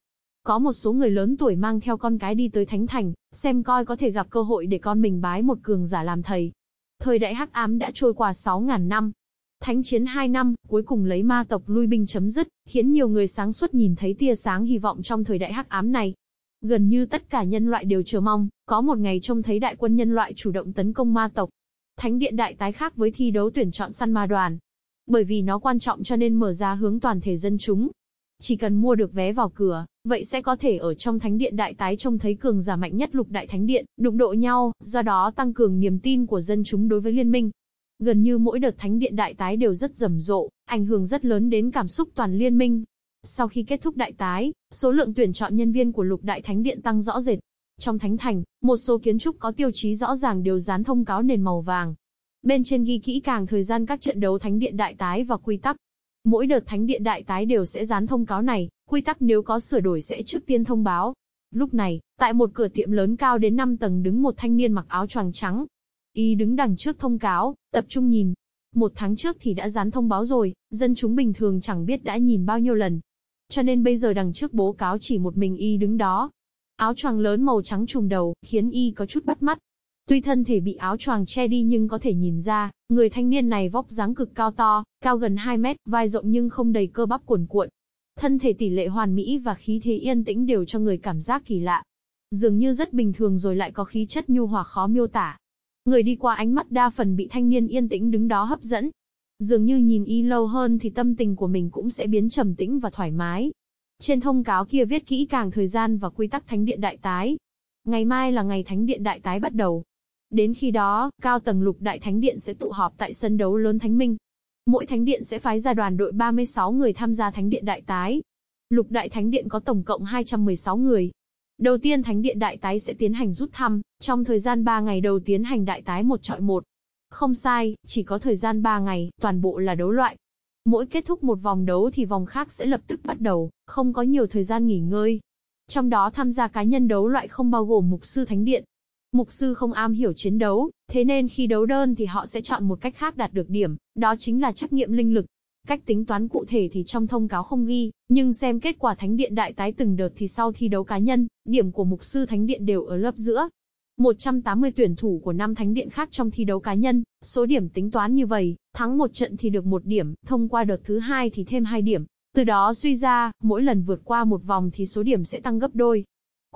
Có một số người lớn tuổi mang theo con cái đi tới Thánh Thành, xem coi có thể gặp cơ hội để con mình bái một cường giả làm thầy. Thời đại hắc ám đã trôi qua 6.000 năm, Thánh chiến 2 năm, cuối cùng lấy ma tộc lui binh chấm dứt, khiến nhiều người sáng suốt nhìn thấy tia sáng hy vọng trong thời đại hắc ám này. Gần như tất cả nhân loại đều chờ mong, có một ngày trông thấy đại quân nhân loại chủ động tấn công ma tộc. Thánh điện đại tái khác với thi đấu tuyển chọn săn ma đoàn. Bởi vì nó quan trọng cho nên mở ra hướng toàn thể dân chúng. Chỉ cần mua được vé vào cửa, vậy sẽ có thể ở trong thánh điện đại tái trông thấy cường giả mạnh nhất lục đại thánh điện, đụng độ nhau, do đó tăng cường niềm tin của dân chúng đối với liên minh. Gần như mỗi đợt thánh điện đại tái đều rất rầm rộ, ảnh hưởng rất lớn đến cảm xúc toàn liên minh. Sau khi kết thúc đại tái, số lượng tuyển chọn nhân viên của lục đại thánh điện tăng rõ rệt. Trong thánh thành, một số kiến trúc có tiêu chí rõ ràng đều dán thông cáo nền màu vàng. Bên trên ghi kỹ càng thời gian các trận đấu thánh điện đại tái và quy tắc. Mỗi đợt thánh điện đại tái đều sẽ dán thông cáo này, quy tắc nếu có sửa đổi sẽ trước tiên thông báo. Lúc này, tại một cửa tiệm lớn cao đến 5 tầng đứng một thanh niên mặc áo choàng trắng, Y đứng đằng trước thông cáo, tập trung nhìn. Một tháng trước thì đã dán thông báo rồi, dân chúng bình thường chẳng biết đã nhìn bao nhiêu lần. Cho nên bây giờ đằng trước bố cáo chỉ một mình Y đứng đó. Áo choàng lớn màu trắng trùm đầu, khiến Y có chút bắt mắt. Tuy thân thể bị áo choàng che đi nhưng có thể nhìn ra, người thanh niên này vóc dáng cực cao to, cao gần 2 mét, vai rộng nhưng không đầy cơ bắp cuồn cuộn. Thân thể tỷ lệ hoàn mỹ và khí thế yên tĩnh đều cho người cảm giác kỳ lạ. Dường như rất bình thường rồi lại có khí chất nhu hòa khó miêu tả. Người đi qua ánh mắt đa phần bị thanh niên yên tĩnh đứng đó hấp dẫn. Dường như nhìn y lâu hơn thì tâm tình của mình cũng sẽ biến trầm tĩnh và thoải mái. Trên thông cáo kia viết kỹ càng thời gian và quy tắc thánh điện đại tái. Ngày mai là ngày thánh điện đại tái bắt đầu. Đến khi đó, cao tầng lục đại thánh điện sẽ tụ họp tại sân đấu lớn thánh minh. Mỗi thánh điện sẽ phái ra đoàn đội 36 người tham gia thánh điện đại tái. Lục đại thánh điện có tổng cộng 216 người, Đầu tiên Thánh điện đại tái sẽ tiến hành rút thăm, trong thời gian 3 ngày đầu tiến hành đại tái một trọi một. Không sai, chỉ có thời gian 3 ngày, toàn bộ là đấu loại. Mỗi kết thúc một vòng đấu thì vòng khác sẽ lập tức bắt đầu, không có nhiều thời gian nghỉ ngơi. Trong đó tham gia cá nhân đấu loại không bao gồm mục sư thánh điện. Mục sư không am hiểu chiến đấu, thế nên khi đấu đơn thì họ sẽ chọn một cách khác đạt được điểm, đó chính là trắc nghiệm linh lực. Cách tính toán cụ thể thì trong thông cáo không ghi, nhưng xem kết quả Thánh Điện đại tái từng đợt thì sau thi đấu cá nhân, điểm của mục sư Thánh Điện đều ở lớp giữa. 180 tuyển thủ của năm Thánh Điện khác trong thi đấu cá nhân, số điểm tính toán như vậy, thắng một trận thì được một điểm, thông qua đợt thứ hai thì thêm 2 điểm. Từ đó suy ra, mỗi lần vượt qua một vòng thì số điểm sẽ tăng gấp đôi.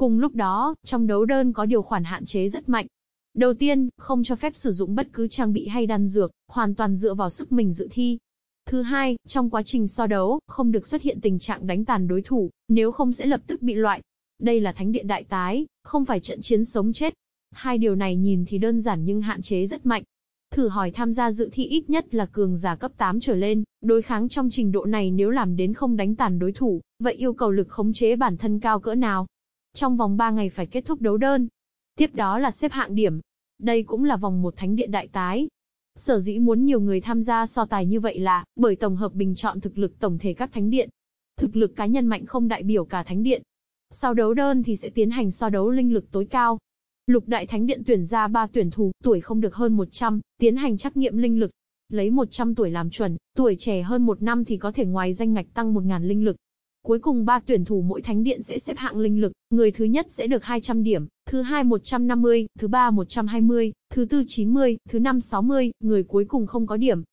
Cùng lúc đó, trong đấu đơn có điều khoản hạn chế rất mạnh. Đầu tiên, không cho phép sử dụng bất cứ trang bị hay đan dược, hoàn toàn dựa vào sức mình dự thi. Thứ hai, trong quá trình so đấu, không được xuất hiện tình trạng đánh tàn đối thủ, nếu không sẽ lập tức bị loại. Đây là thánh điện đại tái, không phải trận chiến sống chết. Hai điều này nhìn thì đơn giản nhưng hạn chế rất mạnh. Thử hỏi tham gia dự thi ít nhất là cường giả cấp 8 trở lên, đối kháng trong trình độ này nếu làm đến không đánh tàn đối thủ, vậy yêu cầu lực khống chế bản thân cao cỡ nào? Trong vòng 3 ngày phải kết thúc đấu đơn. Tiếp đó là xếp hạng điểm. Đây cũng là vòng một thánh điện đại tái, Sở dĩ muốn nhiều người tham gia so tài như vậy là, bởi tổng hợp bình chọn thực lực tổng thể các thánh điện. Thực lực cá nhân mạnh không đại biểu cả thánh điện. Sau đấu đơn thì sẽ tiến hành so đấu linh lực tối cao. Lục đại thánh điện tuyển ra 3 tuyển thủ, tuổi không được hơn 100, tiến hành trắc nghiệm linh lực. Lấy 100 tuổi làm chuẩn, tuổi trẻ hơn 1 năm thì có thể ngoài danh ngạch tăng 1.000 linh lực. Cuối cùng ba tuyển thủ mỗi thánh điện sẽ xếp hạng linh lực, người thứ nhất sẽ được 200 điểm, thứ hai 150, thứ ba 120, thứ tư 90, thứ năm 60, người cuối cùng không có điểm.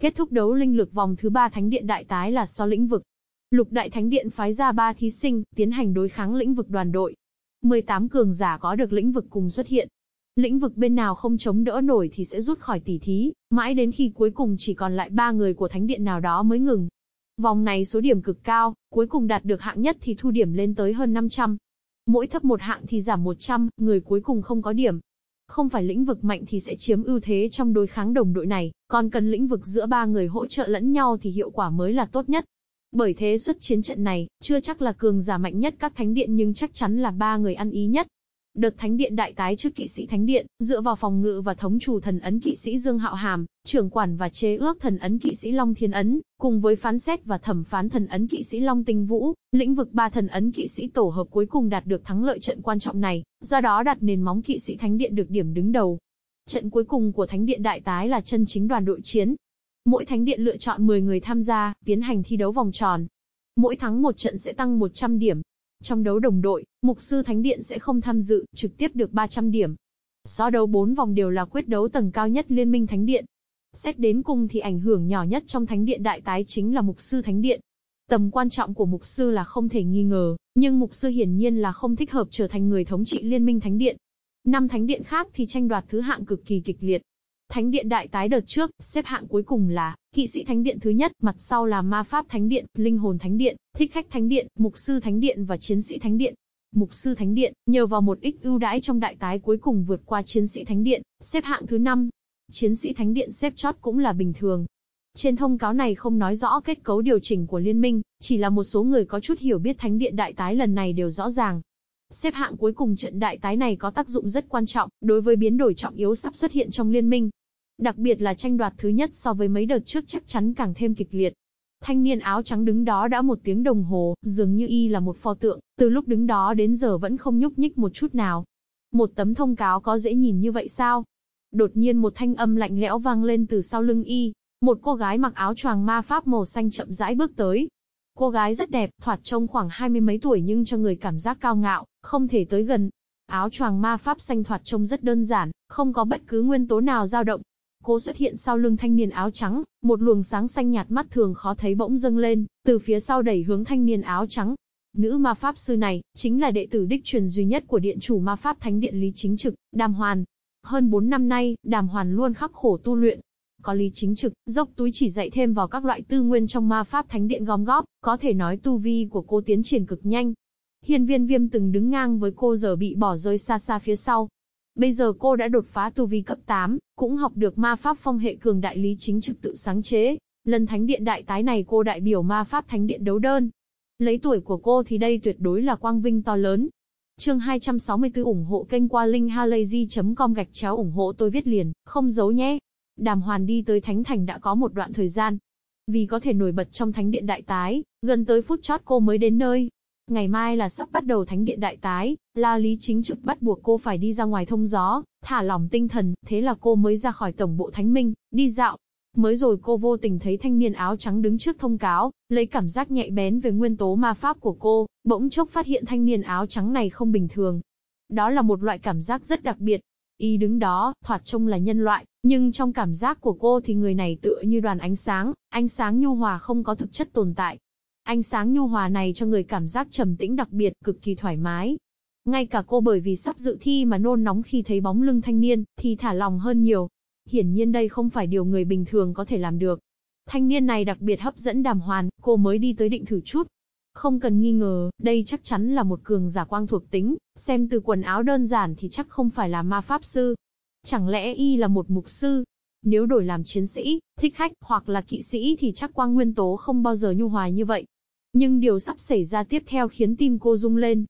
Kết thúc đấu linh lực vòng thứ ba thánh điện đại tái là so lĩnh vực. Lục đại thánh điện phái ra ba thí sinh, tiến hành đối kháng lĩnh vực đoàn đội. 18 cường giả có được lĩnh vực cùng xuất hiện. lĩnh vực bên nào không chống đỡ nổi thì sẽ rút khỏi tỷ thí, mãi đến khi cuối cùng chỉ còn lại ba người của thánh điện nào đó mới ngừng. Vòng này số điểm cực cao, cuối cùng đạt được hạng nhất thì thu điểm lên tới hơn 500. Mỗi thấp một hạng thì giảm 100, người cuối cùng không có điểm. Không phải lĩnh vực mạnh thì sẽ chiếm ưu thế trong đối kháng đồng đội này, còn cần lĩnh vực giữa ba người hỗ trợ lẫn nhau thì hiệu quả mới là tốt nhất. Bởi thế xuất chiến trận này, chưa chắc là cường giả mạnh nhất các thánh điện nhưng chắc chắn là ba người ăn ý nhất. Đợt thánh điện đại tái trước kỵ sĩ thánh điện, dựa vào phòng ngự và thống chủ thần ấn kỵ sĩ Dương Hạo Hàm, trưởng quản và chế ước thần ấn kỵ sĩ Long Thiên Ấn, cùng với phán xét và thẩm phán thần ấn kỵ sĩ Long Tinh Vũ, lĩnh vực ba thần ấn kỵ sĩ tổ hợp cuối cùng đạt được thắng lợi trận quan trọng này, do đó đặt nền móng kỵ sĩ thánh điện được điểm đứng đầu. Trận cuối cùng của thánh điện đại tái là chân chính đoàn đội chiến, Mỗi thánh điện lựa chọn 10 người tham gia, tiến hành thi đấu vòng tròn. Mỗi thắng một trận sẽ tăng 100 điểm. Trong đấu đồng đội, mục sư thánh điện sẽ không tham dự, trực tiếp được 300 điểm. So đấu 4 vòng đều là quyết đấu tầng cao nhất liên minh thánh điện. Xét đến cùng thì ảnh hưởng nhỏ nhất trong thánh điện đại tái chính là mục sư thánh điện. Tầm quan trọng của mục sư là không thể nghi ngờ, nhưng mục sư hiển nhiên là không thích hợp trở thành người thống trị liên minh thánh điện. Năm thánh điện khác thì tranh đoạt thứ hạng cực kỳ kịch liệt, Thánh điện đại tái đợt trước, xếp hạng cuối cùng là kỵ sĩ thánh điện thứ nhất, mặt sau là ma pháp thánh điện, linh hồn thánh điện, thích khách thánh điện, mục sư thánh điện và chiến sĩ thánh điện. Mục sư thánh điện, nhờ vào một ít ưu đãi trong đại tái cuối cùng vượt qua chiến sĩ thánh điện, xếp hạng thứ năm. Chiến sĩ thánh điện xếp chót cũng là bình thường. Trên thông cáo này không nói rõ kết cấu điều chỉnh của liên minh, chỉ là một số người có chút hiểu biết thánh điện đại tái lần này đều rõ ràng. Xếp hạng cuối cùng trận đại tái này có tác dụng rất quan trọng, đối với biến đổi trọng yếu sắp xuất hiện trong liên minh. Đặc biệt là tranh đoạt thứ nhất so với mấy đợt trước chắc chắn càng thêm kịch liệt. Thanh niên áo trắng đứng đó đã một tiếng đồng hồ, dường như y là một pho tượng, từ lúc đứng đó đến giờ vẫn không nhúc nhích một chút nào. Một tấm thông cáo có dễ nhìn như vậy sao? Đột nhiên một thanh âm lạnh lẽo vang lên từ sau lưng y, một cô gái mặc áo choàng ma pháp màu xanh chậm rãi bước tới. Cô gái rất đẹp, thoạt trông khoảng hai mươi mấy tuổi nhưng cho người cảm giác cao ngạo, không thể tới gần. Áo choàng ma pháp xanh thoạt trông rất đơn giản, không có bất cứ nguyên tố nào dao động, Cô xuất hiện sau lưng thanh niên áo trắng, một luồng sáng xanh nhạt mắt thường khó thấy bỗng dâng lên, từ phía sau đẩy hướng thanh niên áo trắng. Nữ ma pháp sư này, chính là đệ tử đích truyền duy nhất của điện chủ ma pháp thánh điện Lý Chính Trực, Đàm Hoàn. Hơn 4 năm nay, Đàm Hoàn luôn khắc khổ tu luyện. Có Lý Chính Trực, dốc túi chỉ dạy thêm vào các loại tư nguyên trong ma pháp thánh điện gom góp, có thể nói tu vi của cô tiến triển cực nhanh. Hiên viên viêm từng đứng ngang với cô giờ bị bỏ rơi xa xa phía sau, Bây giờ cô đã đột phá tu vi cấp 8, cũng học được ma pháp phong hệ cường đại lý chính trực tự sáng chế. Lần thánh điện đại tái này cô đại biểu ma pháp thánh điện đấu đơn. Lấy tuổi của cô thì đây tuyệt đối là quang vinh to lớn. Chương 264 ủng hộ kênh qua linkhalazy.com gạch chéo ủng hộ tôi viết liền, không giấu nhé. Đàm Hoàn đi tới Thánh Thành đã có một đoạn thời gian. Vì có thể nổi bật trong Thánh Điện Đại Tái, gần tới phút chót cô mới đến nơi. Ngày mai là sắp bắt đầu thánh điện đại tái, La Lý chính trực bắt buộc cô phải đi ra ngoài thông gió, thả lỏng tinh thần, thế là cô mới ra khỏi tổng bộ thánh minh, đi dạo. Mới rồi cô vô tình thấy thanh niên áo trắng đứng trước thông cáo, lấy cảm giác nhạy bén về nguyên tố ma pháp của cô, bỗng chốc phát hiện thanh niên áo trắng này không bình thường. Đó là một loại cảm giác rất đặc biệt. Y đứng đó, thoạt trông là nhân loại, nhưng trong cảm giác của cô thì người này tựa như đoàn ánh sáng, ánh sáng nhu hòa không có thực chất tồn tại, Ánh sáng nhu hòa này cho người cảm giác trầm tĩnh đặc biệt, cực kỳ thoải mái. Ngay cả cô bởi vì sắp dự thi mà nôn nóng khi thấy bóng lưng thanh niên, thì thả lòng hơn nhiều. Hiển nhiên đây không phải điều người bình thường có thể làm được. Thanh niên này đặc biệt hấp dẫn đàm hoàn, cô mới đi tới định thử chút. Không cần nghi ngờ, đây chắc chắn là một cường giả quang thuộc tính, xem từ quần áo đơn giản thì chắc không phải là ma pháp sư. Chẳng lẽ y là một mục sư? Nếu đổi làm chiến sĩ, thích khách hoặc là kỵ sĩ thì chắc quang nguyên tố không bao giờ nhu hòa như vậy. Nhưng điều sắp xảy ra tiếp theo khiến tim cô rung lên.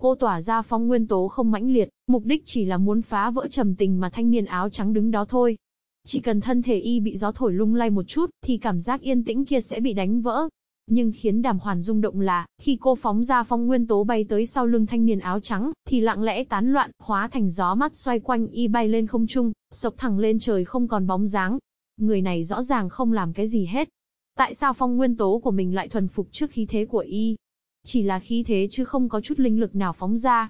Cô tỏa ra phong nguyên tố không mãnh liệt, mục đích chỉ là muốn phá vỡ trầm tình mà thanh niên áo trắng đứng đó thôi. Chỉ cần thân thể y bị gió thổi lung lay một chút, thì cảm giác yên tĩnh kia sẽ bị đánh vỡ. Nhưng khiến đàm hoàn rung động là, khi cô phóng ra phong nguyên tố bay tới sau lưng thanh niên áo trắng, thì lặng lẽ tán loạn, hóa thành gió mắt xoay quanh y bay lên không trung, sộc thẳng lên trời không còn bóng dáng. Người này rõ ràng không làm cái gì hết, Tại sao phong nguyên tố của mình lại thuần phục trước khí thế của y? Chỉ là khí thế chứ không có chút linh lực nào phóng ra.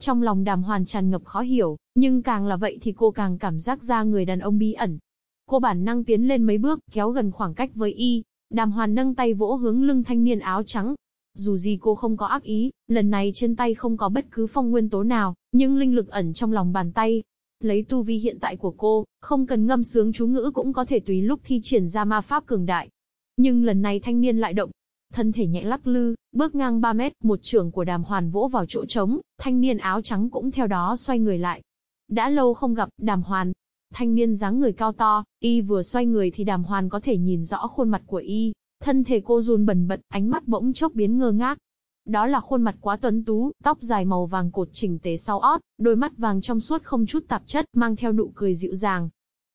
Trong lòng đàm hoàn tràn ngập khó hiểu, nhưng càng là vậy thì cô càng cảm giác ra người đàn ông bí ẩn. Cô bản năng tiến lên mấy bước, kéo gần khoảng cách với y. Đàm hoàn nâng tay vỗ hướng lưng thanh niên áo trắng. Dù gì cô không có ác ý, lần này trên tay không có bất cứ phong nguyên tố nào, nhưng linh lực ẩn trong lòng bàn tay. Lấy tu vi hiện tại của cô, không cần ngâm sướng chú ngữ cũng có thể tùy lúc thi triển ra ma pháp cường đại. Nhưng lần này thanh niên lại động, thân thể nhẹ lắc lư, bước ngang 3 mét, một trường của đàm hoàn vỗ vào chỗ trống, thanh niên áo trắng cũng theo đó xoay người lại. Đã lâu không gặp, đàm hoàn. Thanh niên dáng người cao to, y vừa xoay người thì đàm hoàn có thể nhìn rõ khuôn mặt của y, thân thể cô run bẩn bật, ánh mắt bỗng chốc biến ngơ ngác. Đó là khuôn mặt quá tuấn tú, tóc dài màu vàng cột chỉnh tề sau ót, đôi mắt vàng trong suốt không chút tạp chất, mang theo nụ cười dịu dàng.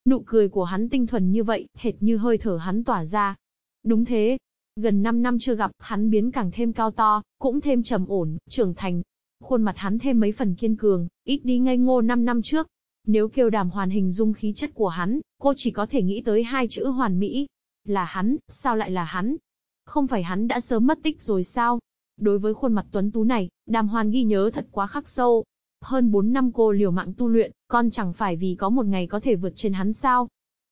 Nụ cười của hắn tinh thuần như vậy, hệt như hơi thở hắn tỏa ra. Đúng thế, Gần 5 năm chưa gặp, hắn biến càng thêm cao to, cũng thêm trầm ổn, trưởng thành. Khuôn mặt hắn thêm mấy phần kiên cường, ít đi ngây ngô 5 năm trước. Nếu kêu đàm hoàn hình dung khí chất của hắn, cô chỉ có thể nghĩ tới hai chữ hoàn mỹ. Là hắn, sao lại là hắn? Không phải hắn đã sớm mất tích rồi sao? Đối với khuôn mặt tuấn tú này, đàm hoàn ghi nhớ thật quá khắc sâu. Hơn 4 năm cô liều mạng tu luyện, con chẳng phải vì có một ngày có thể vượt trên hắn sao?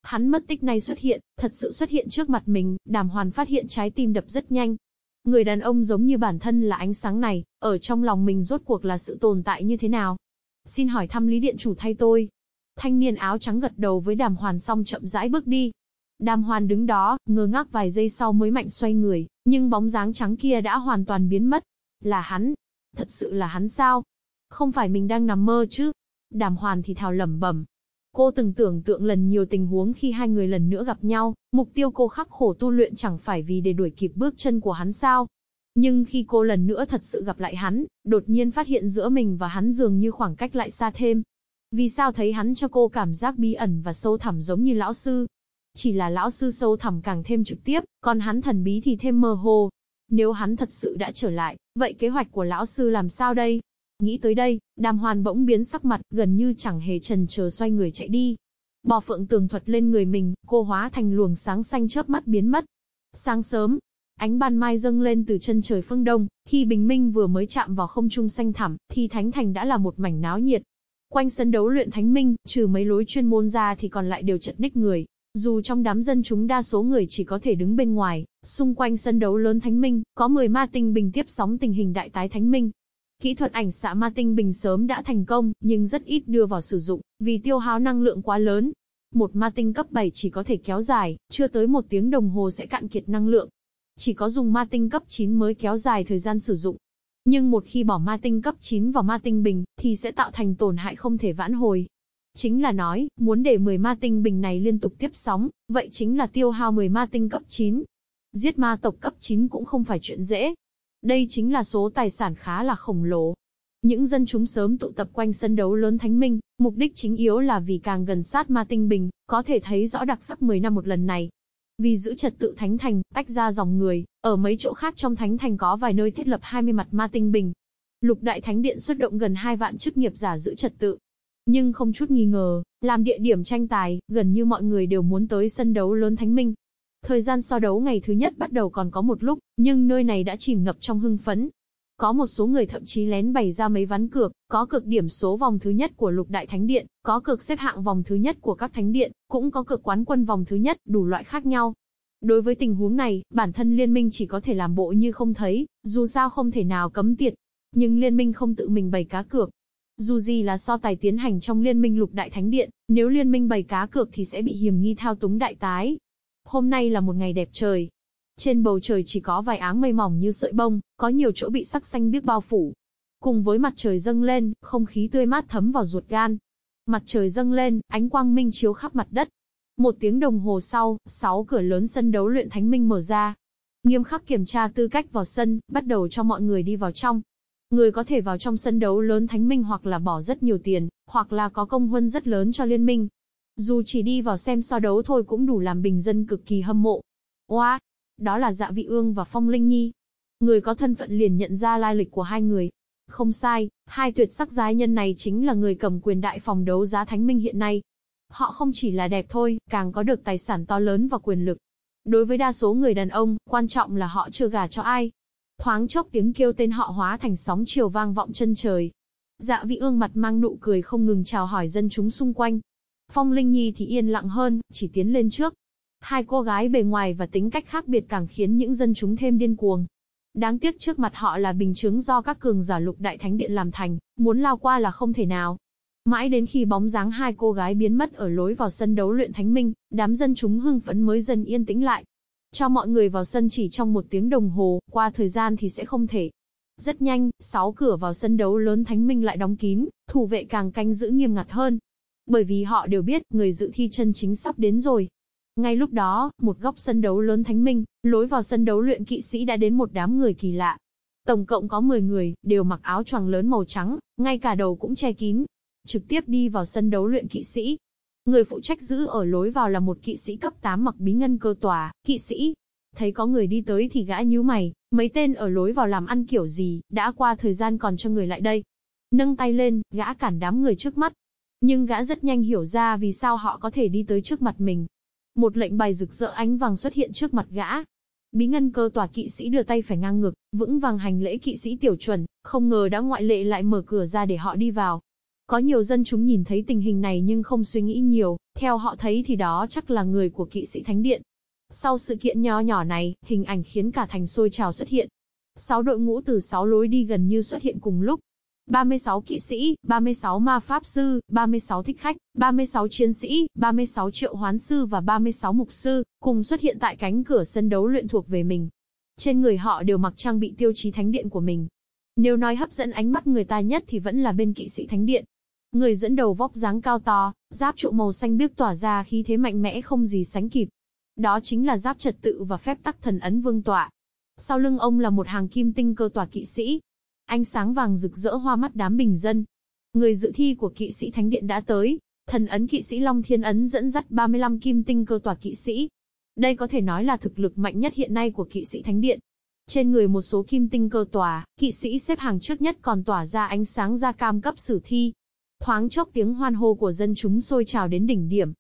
Hắn mất tích này xuất hiện, thật sự xuất hiện trước mặt mình, đàm hoàn phát hiện trái tim đập rất nhanh. Người đàn ông giống như bản thân là ánh sáng này, ở trong lòng mình rốt cuộc là sự tồn tại như thế nào? Xin hỏi thăm lý điện chủ thay tôi. Thanh niên áo trắng gật đầu với đàm hoàn xong chậm rãi bước đi. Đàm hoàn đứng đó, ngơ ngác vài giây sau mới mạnh xoay người, nhưng bóng dáng trắng kia đã hoàn toàn biến mất. Là hắn. Thật sự là hắn sao? Không phải mình đang nằm mơ chứ? Đàm hoàn thì thào lẩm bẩm, Cô từng tưởng tượng lần nhiều tình huống khi hai người lần nữa gặp nhau, mục tiêu cô khắc khổ tu luyện chẳng phải vì để đuổi kịp bước chân của hắn sao. Nhưng khi cô lần nữa thật sự gặp lại hắn, đột nhiên phát hiện giữa mình và hắn dường như khoảng cách lại xa thêm. Vì sao thấy hắn cho cô cảm giác bí ẩn và sâu thẳm giống như lão sư? Chỉ là lão sư sâu thẳm càng thêm trực tiếp, còn hắn thần bí thì thêm mơ hồ. Nếu hắn thật sự đã trở lại, vậy kế hoạch của lão sư làm sao đây? Nghĩ tới đây, đàm hoàn bỗng biến sắc mặt, gần như chẳng hề trần chờ xoay người chạy đi. Bò phượng tường thuật lên người mình, cô hóa thành luồng sáng xanh chớp mắt biến mất. Sáng sớm, ánh ban mai dâng lên từ chân trời phương đông, khi bình minh vừa mới chạm vào không trung xanh thẳm, thì thánh thành đã là một mảnh náo nhiệt. Quanh sân đấu luyện thánh minh, trừ mấy lối chuyên môn ra thì còn lại đều chật ních người. Dù trong đám dân chúng đa số người chỉ có thể đứng bên ngoài, xung quanh sân đấu lớn thánh minh, có 10 ma tinh bình tiếp sóng tình hình đại tái thánh minh, Kỹ thuật ảnh xạ ma tinh bình sớm đã thành công, nhưng rất ít đưa vào sử dụng, vì tiêu hao năng lượng quá lớn. Một ma tinh cấp 7 chỉ có thể kéo dài, chưa tới một tiếng đồng hồ sẽ cạn kiệt năng lượng. Chỉ có dùng ma tinh cấp 9 mới kéo dài thời gian sử dụng. Nhưng một khi bỏ ma tinh cấp 9 vào ma tinh bình, thì sẽ tạo thành tổn hại không thể vãn hồi. Chính là nói, muốn để 10 ma tinh bình này liên tục tiếp sóng, vậy chính là tiêu hao 10 ma tinh cấp 9. Giết ma tộc cấp 9 cũng không phải chuyện dễ, đây chính là số tài sản khá là khổng lồ. Những dân chúng sớm tụ tập quanh sân đấu lớn Thánh Minh, mục đích chính yếu là vì càng gần sát ma tinh bình, có thể thấy rõ đặc sắc 10 năm một lần này. Vì giữ trật tự Thánh Thành, tách ra dòng người, ở mấy chỗ khác trong Thánh Thành có vài nơi thiết lập 20 mặt ma tinh bình. Lục Đại Thánh Điện xuất động gần 2 vạn chức nghiệp giả giữ trật tự. Nhưng không chút nghi ngờ, làm địa điểm tranh tài, gần như mọi người đều muốn tới sân đấu lớn Thánh Minh, Thời gian so đấu ngày thứ nhất bắt đầu còn có một lúc, nhưng nơi này đã chìm ngập trong hưng phấn. Có một số người thậm chí lén bày ra mấy ván cược, có cực điểm số vòng thứ nhất của lục đại thánh điện, có cực xếp hạng vòng thứ nhất của các thánh điện, cũng có cực quán quân vòng thứ nhất, đủ loại khác nhau. Đối với tình huống này, bản thân liên minh chỉ có thể làm bộ như không thấy, dù sao không thể nào cấm tiệt. Nhưng liên minh không tự mình bày cá cược. Dù gì là so tài tiến hành trong liên minh lục đại thánh điện, nếu liên minh bày cá cược thì sẽ bị hiểm nghi thao túng đại tái, Hôm nay là một ngày đẹp trời. Trên bầu trời chỉ có vài áng mây mỏng như sợi bông, có nhiều chỗ bị sắc xanh biếc bao phủ. Cùng với mặt trời dâng lên, không khí tươi mát thấm vào ruột gan. Mặt trời dâng lên, ánh quang minh chiếu khắp mặt đất. Một tiếng đồng hồ sau, sáu cửa lớn sân đấu luyện thánh minh mở ra. Nghiêm khắc kiểm tra tư cách vào sân, bắt đầu cho mọi người đi vào trong. Người có thể vào trong sân đấu lớn thánh minh hoặc là bỏ rất nhiều tiền, hoặc là có công huân rất lớn cho liên minh. Dù chỉ đi vào xem so đấu thôi cũng đủ làm bình dân cực kỳ hâm mộ. Oa! Đó là dạ vị ương và phong linh nhi. Người có thân phận liền nhận ra lai lịch của hai người. Không sai, hai tuyệt sắc giai nhân này chính là người cầm quyền đại phòng đấu giá thánh minh hiện nay. Họ không chỉ là đẹp thôi, càng có được tài sản to lớn và quyền lực. Đối với đa số người đàn ông, quan trọng là họ chưa gả cho ai. Thoáng chốc tiếng kêu tên họ hóa thành sóng chiều vang vọng chân trời. Dạ vị ương mặt mang nụ cười không ngừng chào hỏi dân chúng xung quanh. Phong Linh Nhi thì yên lặng hơn, chỉ tiến lên trước. Hai cô gái bề ngoài và tính cách khác biệt càng khiến những dân chúng thêm điên cuồng. Đáng tiếc trước mặt họ là bình chứng do các cường giả lục đại thánh điện làm thành, muốn lao qua là không thể nào. Mãi đến khi bóng dáng hai cô gái biến mất ở lối vào sân đấu luyện thánh minh, đám dân chúng hưng phấn mới dần yên tĩnh lại. Cho mọi người vào sân chỉ trong một tiếng đồng hồ, qua thời gian thì sẽ không thể. Rất nhanh, sáu cửa vào sân đấu lớn thánh minh lại đóng kín, thủ vệ càng canh giữ nghiêm ngặt hơn. Bởi vì họ đều biết, người dự thi chân chính sắp đến rồi. Ngay lúc đó, một góc sân đấu lớn thánh minh, lối vào sân đấu luyện kỵ sĩ đã đến một đám người kỳ lạ. Tổng cộng có 10 người, đều mặc áo choàng lớn màu trắng, ngay cả đầu cũng che kín. Trực tiếp đi vào sân đấu luyện kỵ sĩ. Người phụ trách giữ ở lối vào là một kỵ sĩ cấp 8 mặc bí ngân cơ tòa, kỵ sĩ. Thấy có người đi tới thì gã nhíu mày, mấy tên ở lối vào làm ăn kiểu gì, đã qua thời gian còn cho người lại đây. Nâng tay lên, gã cản đám người trước mắt. Nhưng gã rất nhanh hiểu ra vì sao họ có thể đi tới trước mặt mình. Một lệnh bài rực rỡ ánh vàng xuất hiện trước mặt gã, Bí ngân cơ tòa kỵ sĩ đưa tay phải ngang ngực, vững vàng hành lễ kỵ sĩ tiểu chuẩn, không ngờ đã ngoại lệ lại mở cửa ra để họ đi vào. Có nhiều dân chúng nhìn thấy tình hình này nhưng không suy nghĩ nhiều, theo họ thấy thì đó chắc là người của kỵ sĩ thánh điện. Sau sự kiện nho nhỏ này, hình ảnh khiến cả thành sôi trào xuất hiện. Sáu đội ngũ từ sáu lối đi gần như xuất hiện cùng lúc, 36 kỵ sĩ, 36 ma pháp sư, 36 thích khách, 36 chiến sĩ, 36 triệu hoán sư và 36 mục sư, cùng xuất hiện tại cánh cửa sân đấu luyện thuộc về mình. Trên người họ đều mặc trang bị tiêu chí thánh điện của mình. Nếu nói hấp dẫn ánh mắt người ta nhất thì vẫn là bên kỵ sĩ thánh điện. Người dẫn đầu vóc dáng cao to, giáp trụ màu xanh biếc tỏa ra khí thế mạnh mẽ không gì sánh kịp. Đó chính là giáp trật tự và phép tắc thần ấn vương tọa. Sau lưng ông là một hàng kim tinh cơ tòa kỵ sĩ, Ánh sáng vàng rực rỡ hoa mắt đám bình dân. Người dự thi của kỵ sĩ Thánh Điện đã tới. Thần ấn kỵ sĩ Long Thiên Ấn dẫn dắt 35 kim tinh cơ tòa kỵ sĩ. Đây có thể nói là thực lực mạnh nhất hiện nay của kỵ sĩ Thánh Điện. Trên người một số kim tinh cơ tòa, kỵ sĩ xếp hàng trước nhất còn tỏa ra ánh sáng da cam cấp sử thi. Thoáng chốc tiếng hoan hô của dân chúng sôi trào đến đỉnh điểm.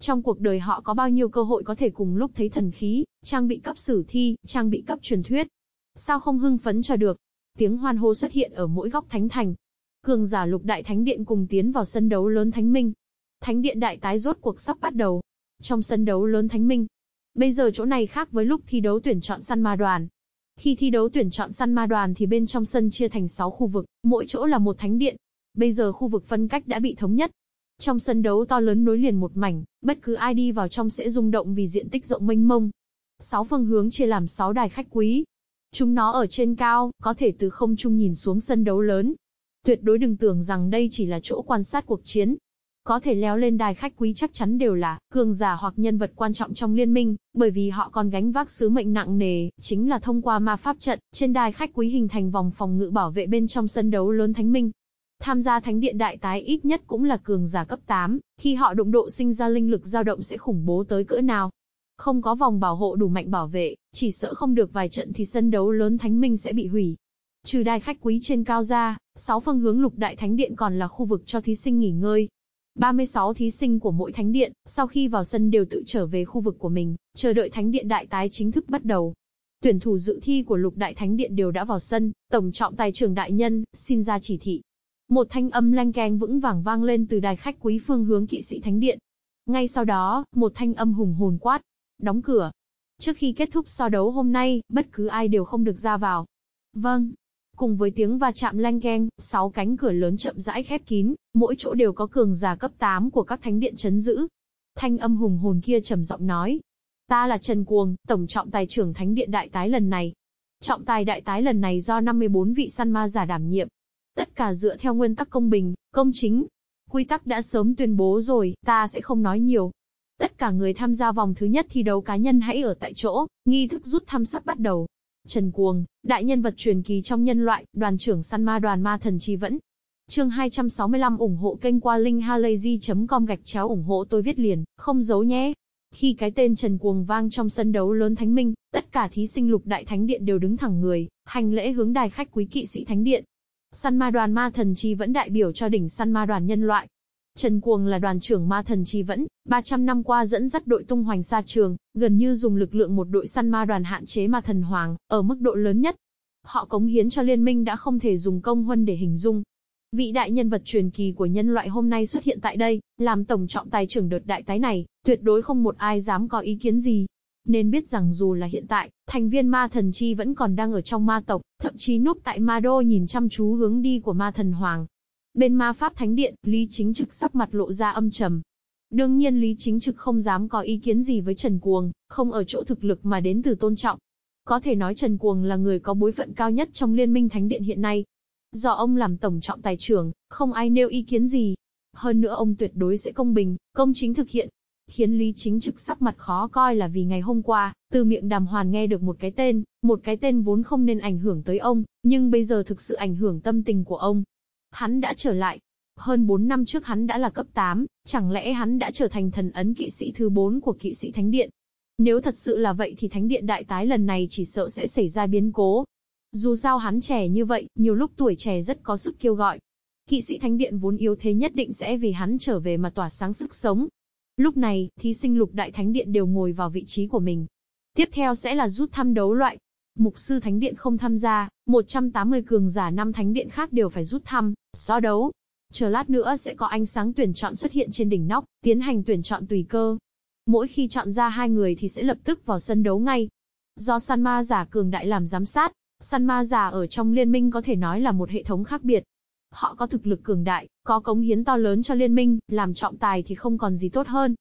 Trong cuộc đời họ có bao nhiêu cơ hội có thể cùng lúc thấy thần khí, trang bị cấp sử thi, trang bị cấp truyền thuyết. Sao không hưng phấn cho được? Tiếng hoan hô xuất hiện ở mỗi góc thánh thành. Cường giả lục đại thánh điện cùng tiến vào sân đấu lớn thánh minh. Thánh điện đại tái rốt cuộc sắp bắt đầu. Trong sân đấu lớn thánh minh. Bây giờ chỗ này khác với lúc thi đấu tuyển chọn săn ma đoàn. Khi thi đấu tuyển chọn săn ma đoàn thì bên trong sân chia thành 6 khu vực, mỗi chỗ là một thánh điện. Bây giờ khu vực phân cách đã bị thống nhất. Trong sân đấu to lớn nối liền một mảnh, bất cứ ai đi vào trong sẽ rung động vì diện tích rộng mênh mông. Sáu phương hướng chia làm 6 đài khách quý, Chúng nó ở trên cao, có thể từ không trung nhìn xuống sân đấu lớn. Tuyệt đối đừng tưởng rằng đây chỉ là chỗ quan sát cuộc chiến. Có thể leo lên đài khách quý chắc chắn đều là cường giả hoặc nhân vật quan trọng trong liên minh, bởi vì họ còn gánh vác sứ mệnh nặng nề, chính là thông qua ma pháp trận, trên đài khách quý hình thành vòng phòng ngự bảo vệ bên trong sân đấu lớn thánh minh. Tham gia thánh điện đại tái ít nhất cũng là cường giả cấp 8, khi họ đụng độ sinh ra linh lực dao động sẽ khủng bố tới cỡ nào. Không có vòng bảo hộ đủ mạnh bảo vệ, chỉ sợ không được vài trận thì sân đấu lớn thánh minh sẽ bị hủy. Trừ đài khách quý trên cao ra, 6 phương hướng lục đại thánh điện còn là khu vực cho thí sinh nghỉ ngơi. 36 thí sinh của mỗi thánh điện, sau khi vào sân đều tự trở về khu vực của mình, chờ đợi thánh điện đại tái chính thức bắt đầu. Tuyển thủ dự thi của lục đại thánh điện đều đã vào sân, tổng trọng tài trưởng đại nhân, xin ra chỉ thị. Một thanh âm lanh keng vững vàng vang lên từ đài khách quý phương hướng kỵ sĩ thánh điện. Ngay sau đó, một thanh âm hùng hồn quát, đóng cửa. Trước khi kết thúc so đấu hôm nay, bất cứ ai đều không được ra vào. Vâng. Cùng với tiếng va chạm leng keng, sáu cánh cửa lớn chậm rãi khép kín, mỗi chỗ đều có cường giả cấp 8 của các thánh điện chấn giữ. Thanh âm hùng hồn kia trầm giọng nói. Ta là Trần Cuồng, tổng trọng tài trưởng thánh điện đại tái lần này. Trọng tài đại tái lần này do 54 vị săn ma giả đảm nhiệm. Tất cả dựa theo nguyên tắc công bình, công chính. Quy tắc đã sớm tuyên bố rồi, ta sẽ không nói nhiều, Tất cả người tham gia vòng thứ nhất thi đấu cá nhân hãy ở tại chỗ, nghi thức rút thăm sắp bắt đầu. Trần Cuồng, đại nhân vật truyền kỳ trong nhân loại, đoàn trưởng săn ma đoàn ma thần chi vẫn. Chương 265 ủng hộ kênh qua linkhalazy.com gạch chéo ủng hộ tôi viết liền, không giấu nhé. Khi cái tên Trần Cuồng vang trong sân đấu lớn Thánh Minh, tất cả thí sinh lục đại thánh điện đều đứng thẳng người, hành lễ hướng đài khách quý kỵ sĩ thánh điện. Săn ma đoàn ma thần chi vẫn đại biểu cho đỉnh săn ma đoàn nhân loại, Trần Cuồng là đoàn trưởng ma thần chi vẫn, 300 năm qua dẫn dắt đội tung hoành xa trường, gần như dùng lực lượng một đội săn ma đoàn hạn chế ma thần hoàng, ở mức độ lớn nhất. Họ cống hiến cho liên minh đã không thể dùng công huân để hình dung. Vị đại nhân vật truyền kỳ của nhân loại hôm nay xuất hiện tại đây, làm tổng trọng tài trưởng đợt đại tái này, tuyệt đối không một ai dám có ý kiến gì. Nên biết rằng dù là hiện tại, thành viên ma thần chi vẫn còn đang ở trong ma tộc, thậm chí núp tại ma đô nhìn chăm chú hướng đi của ma thần hoàng, Bên ma pháp thánh điện, Lý Chính Trực sắc mặt lộ ra âm trầm. Đương nhiên Lý Chính Trực không dám có ý kiến gì với Trần Cuồng, không ở chỗ thực lực mà đến từ tôn trọng. Có thể nói Trần Cuồng là người có bối phận cao nhất trong liên minh thánh điện hiện nay. Do ông làm tổng trọng tài trưởng, không ai nêu ý kiến gì. Hơn nữa ông tuyệt đối sẽ công bình, công chính thực hiện. Khiến Lý Chính Trực sắc mặt khó coi là vì ngày hôm qua, từ miệng đàm hoàn nghe được một cái tên, một cái tên vốn không nên ảnh hưởng tới ông, nhưng bây giờ thực sự ảnh hưởng tâm tình của ông. Hắn đã trở lại. Hơn 4 năm trước hắn đã là cấp 8, chẳng lẽ hắn đã trở thành thần ấn kỵ sĩ thứ 4 của kỵ sĩ Thánh Điện? Nếu thật sự là vậy thì Thánh Điện đại tái lần này chỉ sợ sẽ xảy ra biến cố. Dù sao hắn trẻ như vậy, nhiều lúc tuổi trẻ rất có sức kêu gọi. Kỵ sĩ Thánh Điện vốn yếu thế nhất định sẽ vì hắn trở về mà tỏa sáng sức sống. Lúc này, thí sinh lục đại Thánh Điện đều ngồi vào vị trí của mình. Tiếp theo sẽ là rút thăm đấu loại. Mục sư Thánh Điện không tham gia, 180 cường giả năm Thánh Điện khác đều phải rút thăm, so đấu. Chờ lát nữa sẽ có ánh sáng tuyển chọn xuất hiện trên đỉnh nóc, tiến hành tuyển chọn tùy cơ. Mỗi khi chọn ra hai người thì sẽ lập tức vào sân đấu ngay. Do săn ma giả cường đại làm giám sát, săn ma giả ở trong liên minh có thể nói là một hệ thống khác biệt. Họ có thực lực cường đại, có cống hiến to lớn cho liên minh, làm trọng tài thì không còn gì tốt hơn.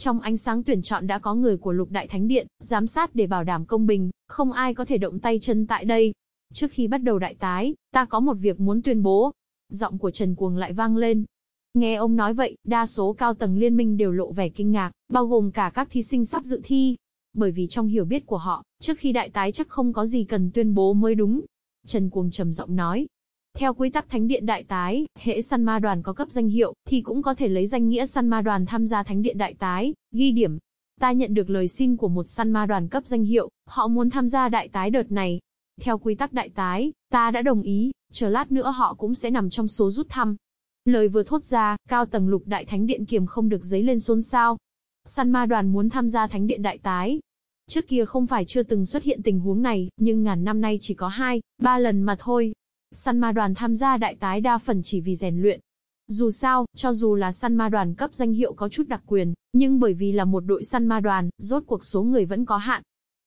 Trong ánh sáng tuyển chọn đã có người của lục đại thánh điện, giám sát để bảo đảm công bình, không ai có thể động tay chân tại đây. Trước khi bắt đầu đại tái, ta có một việc muốn tuyên bố. Giọng của Trần Cuồng lại vang lên. Nghe ông nói vậy, đa số cao tầng liên minh đều lộ vẻ kinh ngạc, bao gồm cả các thí sinh sắp dự thi. Bởi vì trong hiểu biết của họ, trước khi đại tái chắc không có gì cần tuyên bố mới đúng. Trần Cuồng trầm giọng nói, theo quy tắc Thánh điện đại tái, hệ săn ma đoàn có cấp danh hiệu, thì cũng có thể lấy danh nghĩa săn ma đoàn tham gia Thánh điện đại tái, ghi điểm. Ta nhận được lời xin của một săn ma đoàn cấp danh hiệu, họ muốn tham gia đại tái đợt này. Theo quy tắc đại tái, ta đã đồng ý, chờ lát nữa họ cũng sẽ nằm trong số rút thăm. Lời vừa thốt ra, cao tầng lục đại thánh điện kiềm không được giấy lên xôn xao. Săn ma đoàn muốn tham gia thánh điện đại tái. Trước kia không phải chưa từng xuất hiện tình huống này, nhưng ngàn năm nay chỉ có hai, ba lần mà thôi. Săn ma đoàn tham gia đại tái đa phần chỉ vì rèn luyện. Dù sao, cho dù là săn ma đoàn cấp danh hiệu có chút đặc quyền, nhưng bởi vì là một đội săn ma đoàn, rốt cuộc số người vẫn có hạn.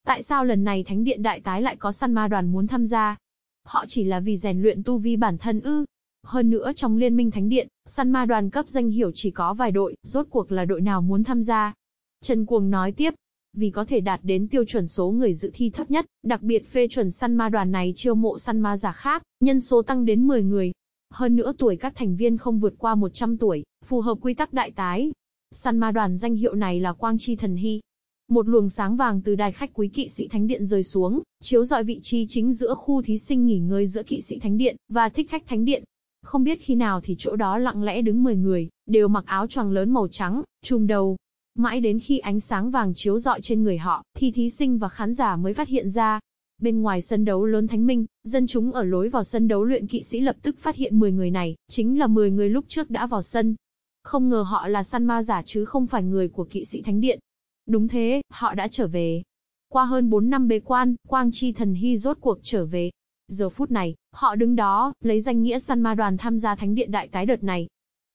Tại sao lần này Thánh điện đại tái lại có săn ma đoàn muốn tham gia? Họ chỉ là vì rèn luyện tu vi bản thân ư? Hơn nữa trong liên minh thánh điện, săn ma đoàn cấp danh hiệu chỉ có vài đội, rốt cuộc là đội nào muốn tham gia. Trần Cuồng nói tiếp, vì có thể đạt đến tiêu chuẩn số người dự thi thấp nhất, đặc biệt phê chuẩn săn ma đoàn này chiêu mộ săn ma giả khác, nhân số tăng đến 10 người. Hơn nữa tuổi các thành viên không vượt qua 100 tuổi, phù hợp quy tắc đại tái. Săn ma đoàn danh hiệu này là Quang Chi Thần Hy. Một luồng sáng vàng từ đài khách quý kỵ sĩ thánh điện rơi xuống, chiếu rọi vị trí chính giữa khu thí sinh nghỉ ngơi giữa kỵ sĩ thánh điện và thích khách thánh điện. Không biết khi nào thì chỗ đó lặng lẽ đứng 10 người, đều mặc áo choàng lớn màu trắng, trùm đầu, Mãi đến khi ánh sáng vàng chiếu rọi trên người họ, thì thí sinh và khán giả mới phát hiện ra. Bên ngoài sân đấu lớn Thánh Minh, dân chúng ở lối vào sân đấu luyện kỵ sĩ lập tức phát hiện 10 người này, chính là 10 người lúc trước đã vào sân. Không ngờ họ là săn ma giả chứ không phải người của kỵ sĩ Thánh Điện. Đúng thế, họ đã trở về. Qua hơn 4 năm bế quan, Quang Chi Thần Hy rốt cuộc trở về. Giờ phút này, họ đứng đó, lấy danh nghĩa săn ma đoàn tham gia Thánh Điện đại tái đợt này.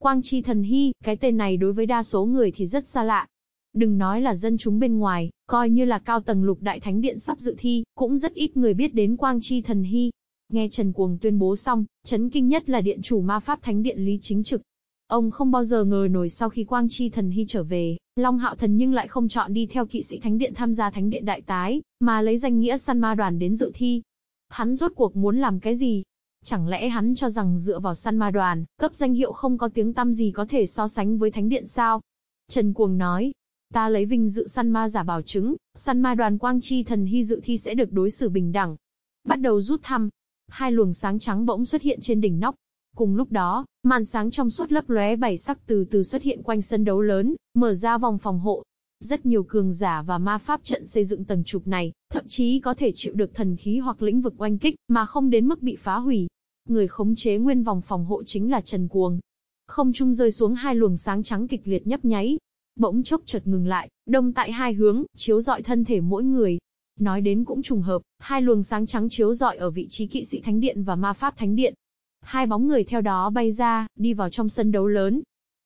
Quang Chi Thần Hy, cái tên này đối với đa số người thì rất xa lạ. Đừng nói là dân chúng bên ngoài, coi như là cao tầng lục đại thánh điện sắp dự thi, cũng rất ít người biết đến Quang Chi Thần Hy. Nghe Trần Cuồng tuyên bố xong, chấn kinh nhất là điện chủ ma pháp thánh điện Lý Chính Trực. Ông không bao giờ ngờ nổi sau khi Quang Chi Thần Hy trở về, Long Hạo Thần nhưng lại không chọn đi theo kỵ sĩ thánh điện tham gia thánh điện đại tái, mà lấy danh nghĩa săn ma đoàn đến dự thi. Hắn rốt cuộc muốn làm cái gì? Chẳng lẽ hắn cho rằng dựa vào săn ma đoàn, cấp danh hiệu không có tiếng tăm gì có thể so sánh với thánh điện sao? Trần Cuồng nói, ta lấy vinh dự săn ma giả bảo chứng, săn ma đoàn quang chi thần hy dự thi sẽ được đối xử bình đẳng. Bắt đầu rút thăm. Hai luồng sáng trắng bỗng xuất hiện trên đỉnh nóc. Cùng lúc đó, màn sáng trong suốt lấp lóe bảy sắc từ từ xuất hiện quanh sân đấu lớn, mở ra vòng phòng hộ. Rất nhiều cường giả và ma pháp trận xây dựng tầng trục này, thậm chí có thể chịu được thần khí hoặc lĩnh vực oanh kích, mà không đến mức bị phá hủy. Người khống chế nguyên vòng phòng hộ chính là Trần Cuồng. Không trung rơi xuống hai luồng sáng trắng kịch liệt nhấp nháy, bỗng chốc chợt ngừng lại, đông tại hai hướng, chiếu rọi thân thể mỗi người. Nói đến cũng trùng hợp, hai luồng sáng trắng chiếu rọi ở vị trí kỵ sĩ thánh điện và ma pháp thánh điện. Hai bóng người theo đó bay ra, đi vào trong sân đấu lớn.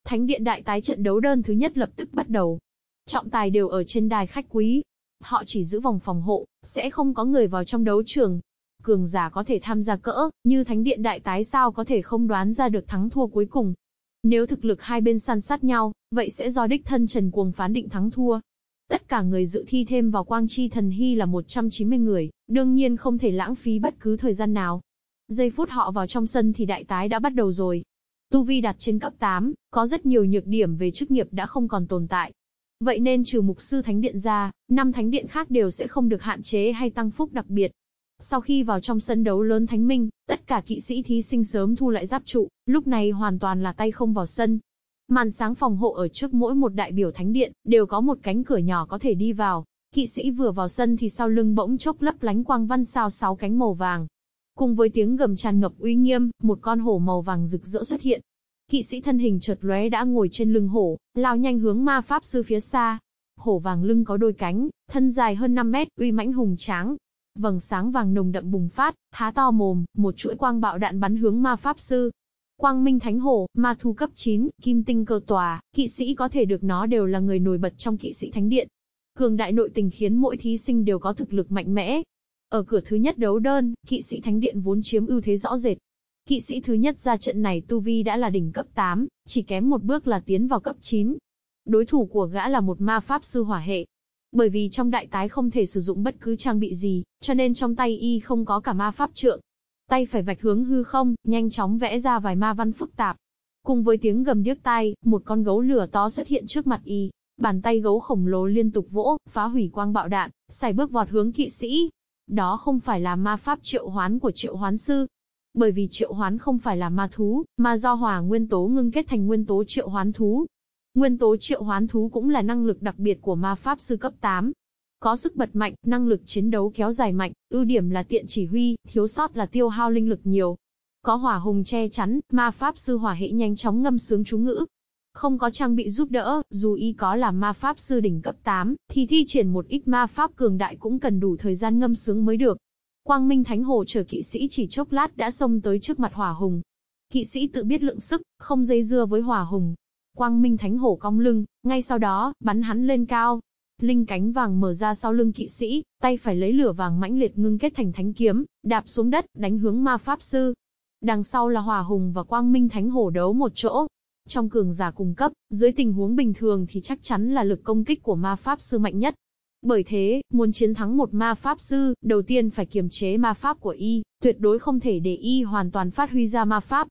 Thánh điện đại tái trận đấu đơn thứ nhất lập tức bắt đầu. Trọng tài đều ở trên đài khách quý. Họ chỉ giữ vòng phòng hộ, sẽ không có người vào trong đấu trường. cường giả có thể tham gia cỡ, như thánh điện đại tái sao có thể không đoán ra được thắng thua cuối cùng. Nếu thực lực hai bên săn sát nhau, vậy sẽ do đích thân Trần Cuồng phán định thắng thua. Tất cả người dự thi thêm vào quang chi thần hy là 190 người, đương nhiên không thể lãng phí bất cứ thời gian nào. Giây phút họ vào trong sân thì đại tái đã bắt đầu rồi. Tu vi đặt trên cấp 8, có rất nhiều nhược điểm về chức nghiệp đã không còn tồn tại. Vậy nên trừ mục sư thánh điện ra, năm thánh điện khác đều sẽ không được hạn chế hay tăng phúc đặc biệt. Sau khi vào trong sân đấu lớn thánh minh, tất cả kỵ sĩ thí sinh sớm thu lại giáp trụ, lúc này hoàn toàn là tay không vào sân. Màn sáng phòng hộ ở trước mỗi một đại biểu thánh điện, đều có một cánh cửa nhỏ có thể đi vào. Kỵ sĩ vừa vào sân thì sau lưng bỗng chốc lấp lánh quang văn sao sáu cánh màu vàng. Cùng với tiếng gầm tràn ngập uy nghiêm, một con hổ màu vàng rực rỡ xuất hiện, Kỵ sĩ thân hình chợt lóe đã ngồi trên lưng hổ, lao nhanh hướng ma pháp sư phía xa. Hổ vàng lưng có đôi cánh, thân dài hơn 5 mét, uy mãnh hùng tráng. Vầng sáng vàng nồng đậm bùng phát, há to mồm, một chuỗi quang bạo đạn bắn hướng ma pháp sư. Quang Minh Thánh Hổ, ma thu cấp 9, kim tinh cơ tòa, kỵ sĩ có thể được nó đều là người nổi bật trong kỵ sĩ thánh điện. Cường đại nội tình khiến mỗi thí sinh đều có thực lực mạnh mẽ. Ở cửa thứ nhất đấu đơn, kỵ sĩ thánh điện vốn chiếm ưu thế rõ rệt, Kỵ sĩ thứ nhất ra trận này tu vi đã là đỉnh cấp 8, chỉ kém một bước là tiến vào cấp 9. Đối thủ của gã là một ma pháp sư hỏa hệ. Bởi vì trong đại tái không thể sử dụng bất cứ trang bị gì, cho nên trong tay y không có cả ma pháp trượng. Tay phải vạch hướng hư không, nhanh chóng vẽ ra vài ma văn phức tạp. Cùng với tiếng gầm điếc tai, một con gấu lửa to xuất hiện trước mặt y. Bàn tay gấu khổng lồ liên tục vỗ, phá hủy quang bạo đạn, xài bước vọt hướng kỵ sĩ. Đó không phải là ma pháp triệu hoán của triệu hoán sư, bởi vì triệu hoán không phải là ma thú, mà do hỏa nguyên tố ngưng kết thành nguyên tố triệu hoán thú. Nguyên tố triệu hoán thú cũng là năng lực đặc biệt của ma pháp sư cấp 8. Có sức bật mạnh, năng lực chiến đấu kéo dài mạnh, ưu điểm là tiện chỉ huy, thiếu sót là tiêu hao linh lực nhiều. Có hỏa hùng che chắn, ma pháp sư hỏa hệ nhanh chóng ngâm sướng chú ngữ. Không có trang bị giúp đỡ, dù y có là ma pháp sư đỉnh cấp 8, thì thi triển một ít ma pháp cường đại cũng cần đủ thời gian ngâm sướng mới được. Quang Minh Thánh Hồ chờ kỵ sĩ chỉ chốc lát đã xông tới trước mặt hỏa hùng. Kỵ sĩ tự biết lượng sức, không dây dưa với hỏa hùng. Quang Minh Thánh Hổ cong lưng, ngay sau đó, bắn hắn lên cao. Linh cánh vàng mở ra sau lưng kỵ sĩ, tay phải lấy lửa vàng mãnh liệt ngưng kết thành thánh kiếm, đạp xuống đất, đánh hướng ma pháp sư. Đằng sau là hỏa hùng và quang minh thánh hổ đấu một chỗ. Trong cường giả cùng cấp, dưới tình huống bình thường thì chắc chắn là lực công kích của ma pháp sư mạnh nhất. Bởi thế, muốn chiến thắng một ma pháp sư, đầu tiên phải kiềm chế ma pháp của y, tuyệt đối không thể để y hoàn toàn phát huy ra ma pháp.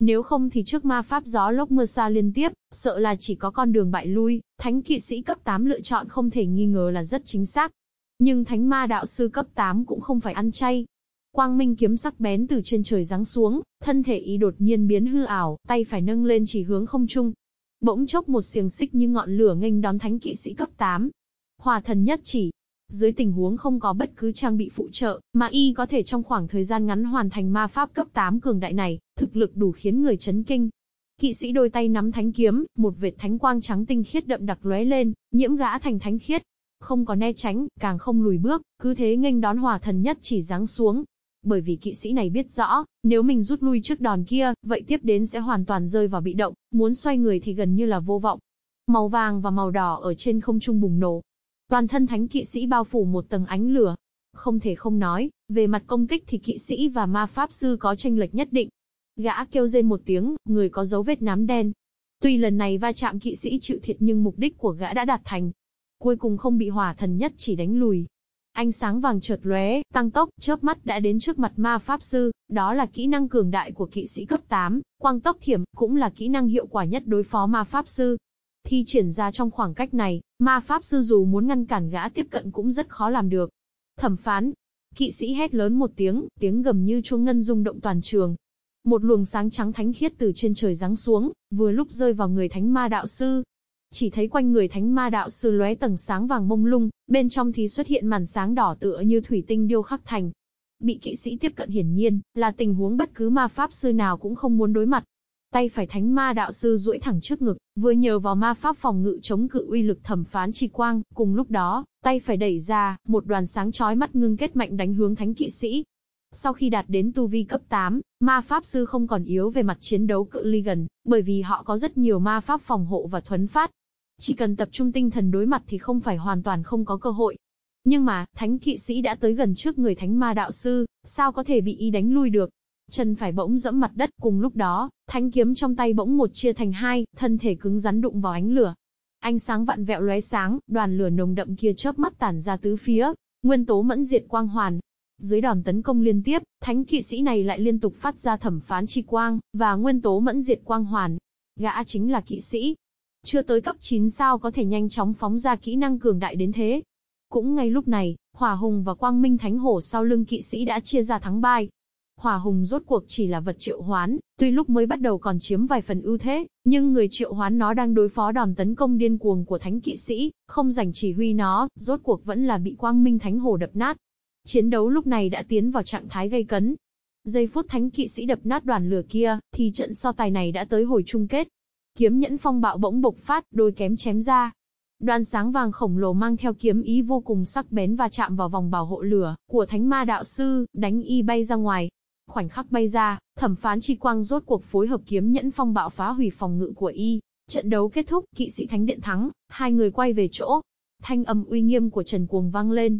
Nếu không thì trước ma pháp gió lốc mưa xa liên tiếp, sợ là chỉ có con đường bại lui, thánh kỵ sĩ cấp 8 lựa chọn không thể nghi ngờ là rất chính xác. Nhưng thánh ma đạo sư cấp 8 cũng không phải ăn chay. Quang minh kiếm sắc bén từ trên trời giáng xuống, thân thể y đột nhiên biến hư ảo, tay phải nâng lên chỉ hướng không trung. Bỗng chốc một xiềng xích như ngọn lửa nghênh đón thánh kỵ sĩ cấp 8, Hòa thần nhất chỉ. Dưới tình huống không có bất cứ trang bị phụ trợ, mà y có thể trong khoảng thời gian ngắn hoàn thành ma pháp cấp 8 cường đại này, thực lực đủ khiến người chấn kinh. Kỵ sĩ đôi tay nắm thánh kiếm, một vệt thánh quang trắng tinh khiết đậm đặc lóe lên, nhiễm gã thành thánh khiết. Không có né tránh, càng không lùi bước, cứ thế nghênh đón hòa thần nhất chỉ giáng xuống. Bởi vì kỵ sĩ này biết rõ, nếu mình rút lui trước đòn kia, vậy tiếp đến sẽ hoàn toàn rơi vào bị động, muốn xoay người thì gần như là vô vọng. Màu vàng và màu đỏ ở trên không trung bùng nổ, Toàn thân thánh kỵ sĩ bao phủ một tầng ánh lửa. Không thể không nói, về mặt công kích thì kỵ sĩ và ma pháp sư có tranh lệch nhất định. Gã kêu rên một tiếng, người có dấu vết nám đen. Tuy lần này va chạm kỵ sĩ chịu thiệt nhưng mục đích của gã đã đạt thành. Cuối cùng không bị hỏa thần nhất chỉ đánh lùi. Ánh sáng vàng chợt lóe, tăng tốc, chớp mắt đã đến trước mặt ma pháp sư, đó là kỹ năng cường đại của kỵ sĩ cấp 8, quang tốc thiểm, cũng là kỹ năng hiệu quả nhất đối phó ma pháp sư. Thi triển ra trong khoảng cách này, ma pháp sư dù muốn ngăn cản gã tiếp cận cũng rất khó làm được. Thẩm phán. Kỵ sĩ hét lớn một tiếng, tiếng gầm như chuông ngân rung động toàn trường. Một luồng sáng trắng thánh khiết từ trên trời giáng xuống, vừa lúc rơi vào người thánh ma đạo sư. Chỉ thấy quanh người thánh ma đạo sư lóe tầng sáng vàng mông lung, bên trong thì xuất hiện màn sáng đỏ tựa như thủy tinh điêu khắc thành. Bị kỵ sĩ tiếp cận hiển nhiên, là tình huống bất cứ ma pháp sư nào cũng không muốn đối mặt. Tay phải thánh ma đạo sư duỗi thẳng trước ngực, vừa nhờ vào ma pháp phòng ngự chống cự uy lực thẩm phán chi quang, cùng lúc đó, tay phải đẩy ra, một đoàn sáng chói mắt ngưng kết mạnh đánh hướng thánh kỵ sĩ. Sau khi đạt đến tu vi cấp 8, ma pháp sư không còn yếu về mặt chiến đấu cự ly gần, bởi vì họ có rất nhiều ma pháp phòng hộ và thuấn phát. Chỉ cần tập trung tinh thần đối mặt thì không phải hoàn toàn không có cơ hội. Nhưng mà, thánh kỵ sĩ đã tới gần trước người thánh ma đạo sư, sao có thể bị y đánh lui được? Chân phải bỗng dẫm mặt đất, cùng lúc đó, thanh kiếm trong tay bỗng một chia thành hai, thân thể cứng rắn đụng vào ánh lửa. Ánh sáng vặn vẹo lóe sáng, đoàn lửa nồng đậm kia chớp mắt tản ra tứ phía, nguyên tố mẫn diệt quang hoàn. Dưới đòn tấn công liên tiếp, thánh kỵ sĩ này lại liên tục phát ra thẩm phán chi quang, và nguyên tố mẫn diệt quang hoàn. Gã chính là kỵ sĩ. Chưa tới cấp 9 sao có thể nhanh chóng phóng ra kỹ năng cường đại đến thế. Cũng ngay lúc này, Hỏa Hùng và Quang Minh Thánh Hổ sau lưng kỵ sĩ đã chia ra thắng bại. Hỏa Hùng rốt cuộc chỉ là vật triệu hoán, tuy lúc mới bắt đầu còn chiếm vài phần ưu thế, nhưng người triệu hoán nó đang đối phó đòn tấn công điên cuồng của thánh kỵ sĩ, không giành chỉ huy nó, rốt cuộc vẫn là bị Quang Minh Thánh Hồ đập nát. Chiến đấu lúc này đã tiến vào trạng thái gây cấn. Giây phút thánh kỵ sĩ đập nát đoàn lửa kia, thì trận so tài này đã tới hồi chung kết. Kiếm nhẫn phong bạo bỗng bộc phát, đôi kém chém ra, Đoàn sáng vàng khổng lồ mang theo kiếm ý vô cùng sắc bén và chạm vào vòng bảo hộ lửa của thánh ma đạo sư, đánh y bay ra ngoài. Khoảnh khắc bay ra, thẩm phán chi quang rốt cuộc phối hợp kiếm nhẫn phong bạo phá hủy phòng ngự của y. Trận đấu kết thúc, kỵ sĩ thánh điện thắng, hai người quay về chỗ. Thanh âm uy nghiêm của Trần Cuồng vang lên.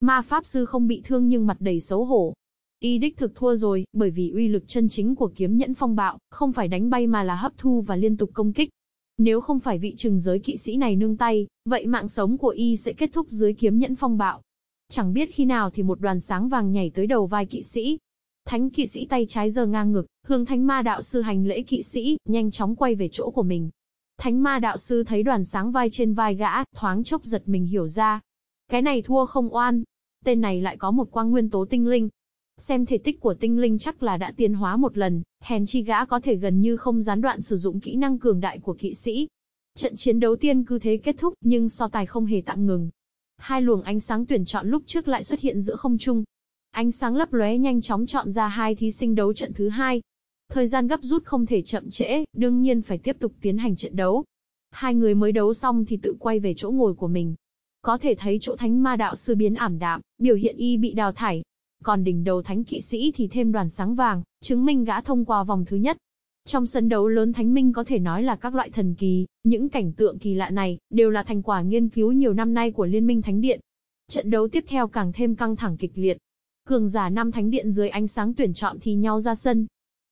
Ma pháp sư không bị thương nhưng mặt đầy xấu hổ. Y đích thực thua rồi, bởi vì uy lực chân chính của kiếm nhẫn phong bạo, không phải đánh bay mà là hấp thu và liên tục công kích. Nếu không phải vị trừng giới kỵ sĩ này nương tay, vậy mạng sống của y sẽ kết thúc dưới kiếm nhẫn phong bạo. Chẳng biết khi nào thì một đoàn sáng vàng nhảy tới đầu vai kỵ sĩ, Thánh kỵ sĩ tay trái giơ ngang ngực, hướng thánh ma đạo sư hành lễ kỵ sĩ, nhanh chóng quay về chỗ của mình. Thánh ma đạo sư thấy đoàn sáng vai trên vai gã, thoáng chốc giật mình hiểu ra. Cái này thua không oan. Tên này lại có một quang nguyên tố tinh linh. Xem thể tích của tinh linh chắc là đã tiến hóa một lần, hèn chi gã có thể gần như không gián đoạn sử dụng kỹ năng cường đại của kỵ sĩ. Trận chiến đấu tiên cứ thế kết thúc, nhưng so tài không hề tạm ngừng. Hai luồng ánh sáng tuyển chọn lúc trước lại xuất hiện giữa không trung, Ánh sáng lấp lóe nhanh chóng chọn ra hai thí sinh đấu trận thứ hai. Thời gian gấp rút không thể chậm trễ, đương nhiên phải tiếp tục tiến hành trận đấu. Hai người mới đấu xong thì tự quay về chỗ ngồi của mình. Có thể thấy chỗ thánh ma đạo sư biến ảm đạm, biểu hiện y bị đào thải. Còn đỉnh đầu thánh kỵ sĩ thì thêm đoàn sáng vàng, chứng minh gã thông qua vòng thứ nhất. Trong sân đấu lớn thánh minh có thể nói là các loại thần kỳ, những cảnh tượng kỳ lạ này, đều là thành quả nghiên cứu nhiều năm nay của Liên minh Thánh Điện. Trận đấu tiếp theo càng thêm căng thẳng kịch liệt, Cường giả năm thánh điện dưới ánh sáng tuyển chọn thì nhau ra sân.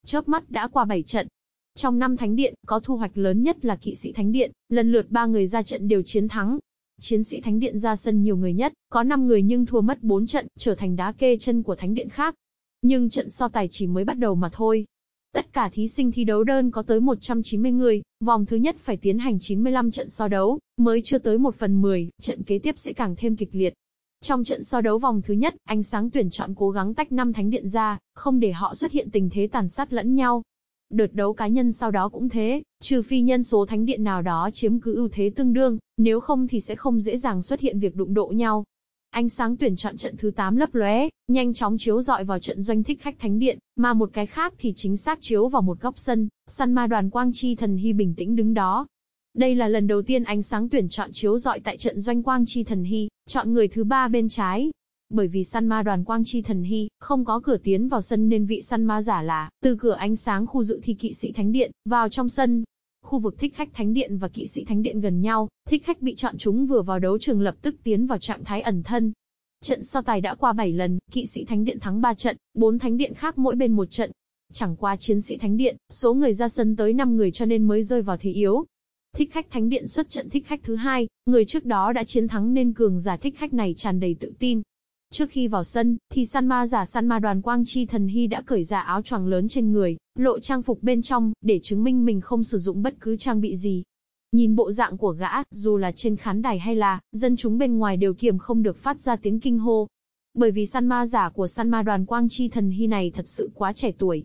Chớp mắt đã qua 7 trận. Trong năm thánh điện, có thu hoạch lớn nhất là kỵ sĩ thánh điện, lần lượt ba người ra trận đều chiến thắng. Chiến sĩ thánh điện ra sân nhiều người nhất, có 5 người nhưng thua mất 4 trận, trở thành đá kê chân của thánh điện khác. Nhưng trận so tài chỉ mới bắt đầu mà thôi. Tất cả thí sinh thi đấu đơn có tới 190 người, vòng thứ nhất phải tiến hành 95 trận so đấu, mới chưa tới 1 phần 10, trận kế tiếp sẽ càng thêm kịch liệt. Trong trận so đấu vòng thứ nhất, ánh sáng tuyển chọn cố gắng tách năm thánh điện ra, không để họ xuất hiện tình thế tàn sát lẫn nhau. Đợt đấu cá nhân sau đó cũng thế, trừ phi nhân số thánh điện nào đó chiếm cứ ưu thế tương đương, nếu không thì sẽ không dễ dàng xuất hiện việc đụng độ nhau. Ánh sáng tuyển chọn trận thứ 8 lấp lóe, nhanh chóng chiếu dọi vào trận doanh thích khách thánh điện, mà một cái khác thì chính xác chiếu vào một góc sân, săn ma đoàn quang chi thần hy bình tĩnh đứng đó, đây là lần đầu tiên ánh sáng tuyển chọn chiếu dọi tại trận doanh quang chi thần hy, chọn người thứ ba bên trái. Bởi vì săn ma đoàn quang chi thần hy, không có cửa tiến vào sân nên vị săn ma giả là, từ cửa ánh sáng khu dự thi kỵ sĩ thánh điện, vào trong sân. Khu vực thích khách thánh điện và kỵ sĩ thánh điện gần nhau, thích khách bị chọn chúng vừa vào đấu trường lập tức tiến vào trạng thái ẩn thân. Trận so tài đã qua 7 lần, kỵ sĩ thánh điện thắng 3 trận, 4 thánh điện khác mỗi bên một trận. Chẳng qua chiến sĩ thánh điện, số người ra sân tới 5 người cho nên mới rơi vào thế yếu, Thích khách thánh điện xuất trận thích khách thứ hai, người trước đó đã chiến thắng nên cường giả thích khách này tràn đầy tự tin. Trước khi vào sân, thì săn ma giả săn ma đoàn quang chi thần hy đã cởi ra áo choàng lớn trên người, lộ trang phục bên trong, để chứng minh mình không sử dụng bất cứ trang bị gì. Nhìn bộ dạng của gã, dù là trên khán đài hay là, dân chúng bên ngoài đều kiềm không được phát ra tiếng kinh hô. Bởi vì săn ma giả của săn ma đoàn quang chi thần hy này thật sự quá trẻ tuổi,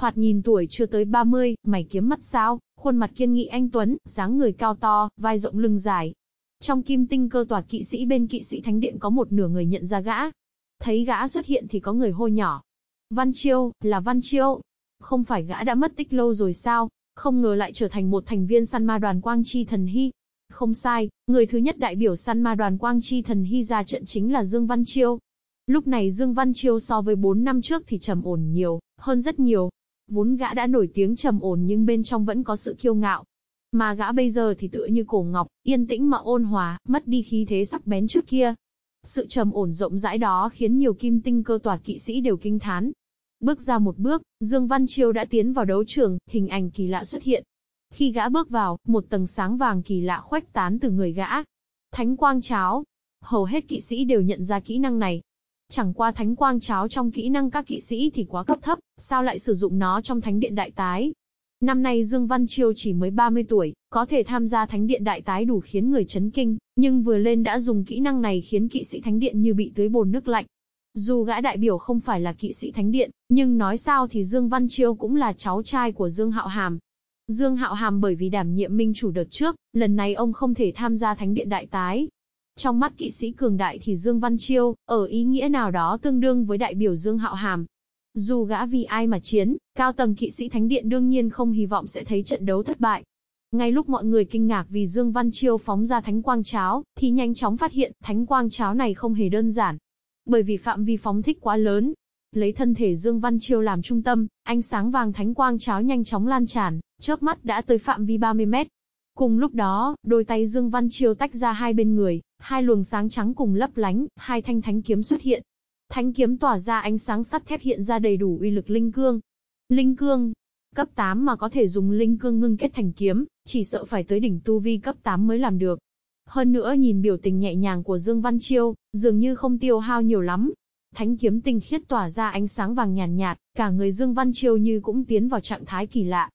Thoạt nhìn tuổi chưa tới 30, mày kiếm mắt sao, khuôn mặt kiên nghị anh Tuấn, dáng người cao to, vai rộng lưng dài. Trong kim tinh cơ tòa kỵ sĩ bên kỵ sĩ thánh điện có một nửa người nhận ra gã. Thấy gã xuất hiện thì có người hô nhỏ. Văn Chiêu, là Văn Chiêu. Không phải gã đã mất tích lâu rồi sao, không ngờ lại trở thành một thành viên săn ma đoàn Quang Chi Thần Hy. Không sai, người thứ nhất đại biểu săn ma đoàn Quang Chi Thần Hy ra trận chính là Dương Văn Chiêu. Lúc này Dương Văn Chiêu so với 4 năm trước thì trầm ổn nhiều, hơn rất nhiều. Vốn gã đã nổi tiếng trầm ổn nhưng bên trong vẫn có sự kiêu ngạo. Mà gã bây giờ thì tựa như cổ ngọc, yên tĩnh mà ôn hòa, mất đi khí thế sắc bén trước kia. Sự trầm ổn rộng rãi đó khiến nhiều kim tinh cơ tòa kỵ sĩ đều kinh thán. Bước ra một bước, Dương Văn Chiêu đã tiến vào đấu trường, hình ảnh kỳ lạ xuất hiện. Khi gã bước vào, một tầng sáng vàng kỳ lạ khoách tán từ người gã. Thánh quang cháo. Hầu hết kỵ sĩ đều nhận ra kỹ năng này. Chẳng qua thánh quang cháo trong kỹ năng các kỵ sĩ thì quá cấp thấp, sao lại sử dụng nó trong thánh điện đại tái. Năm nay Dương Văn Chiêu chỉ mới 30 tuổi, có thể tham gia thánh điện đại tái đủ khiến người chấn kinh, nhưng vừa lên đã dùng kỹ năng này khiến kỵ sĩ thánh điện như bị tưới bồn nước lạnh. Dù gã đại biểu không phải là kỵ sĩ thánh điện, nhưng nói sao thì Dương Văn Chiêu cũng là cháu trai của Dương Hạo Hàm. Dương Hạo Hàm bởi vì đảm nhiệm minh chủ đợt trước, lần này ông không thể tham gia thánh điện đại tái. Trong mắt kỵ sĩ cường đại thì Dương Văn Chiêu, ở ý nghĩa nào đó tương đương với đại biểu Dương Hạo Hàm. Dù gã vì ai mà chiến, cao tầng kỵ sĩ thánh điện đương nhiên không hy vọng sẽ thấy trận đấu thất bại. Ngay lúc mọi người kinh ngạc vì Dương Văn Chiêu phóng ra thánh quang cháo, thì nhanh chóng phát hiện thánh quang cháo này không hề đơn giản. Bởi vì phạm vi phóng thích quá lớn. Lấy thân thể Dương Văn Chiêu làm trung tâm, ánh sáng vàng thánh quang cháo nhanh chóng lan tràn, chớp mắt đã tới phạm vi 30 mét. Cùng lúc đó, đôi tay Dương Văn Chiêu tách ra hai bên người, hai luồng sáng trắng cùng lấp lánh, hai thanh thánh kiếm xuất hiện. Thánh kiếm tỏa ra ánh sáng sắt thép hiện ra đầy đủ uy lực linh cương. Linh cương, cấp 8 mà có thể dùng linh cương ngưng kết thành kiếm, chỉ sợ phải tới đỉnh tu vi cấp 8 mới làm được. Hơn nữa nhìn biểu tình nhẹ nhàng của Dương Văn Chiêu, dường như không tiêu hao nhiều lắm. Thánh kiếm tinh khiết tỏa ra ánh sáng vàng nhàn nhạt, nhạt, cả người Dương Văn Chiêu như cũng tiến vào trạng thái kỳ lạ.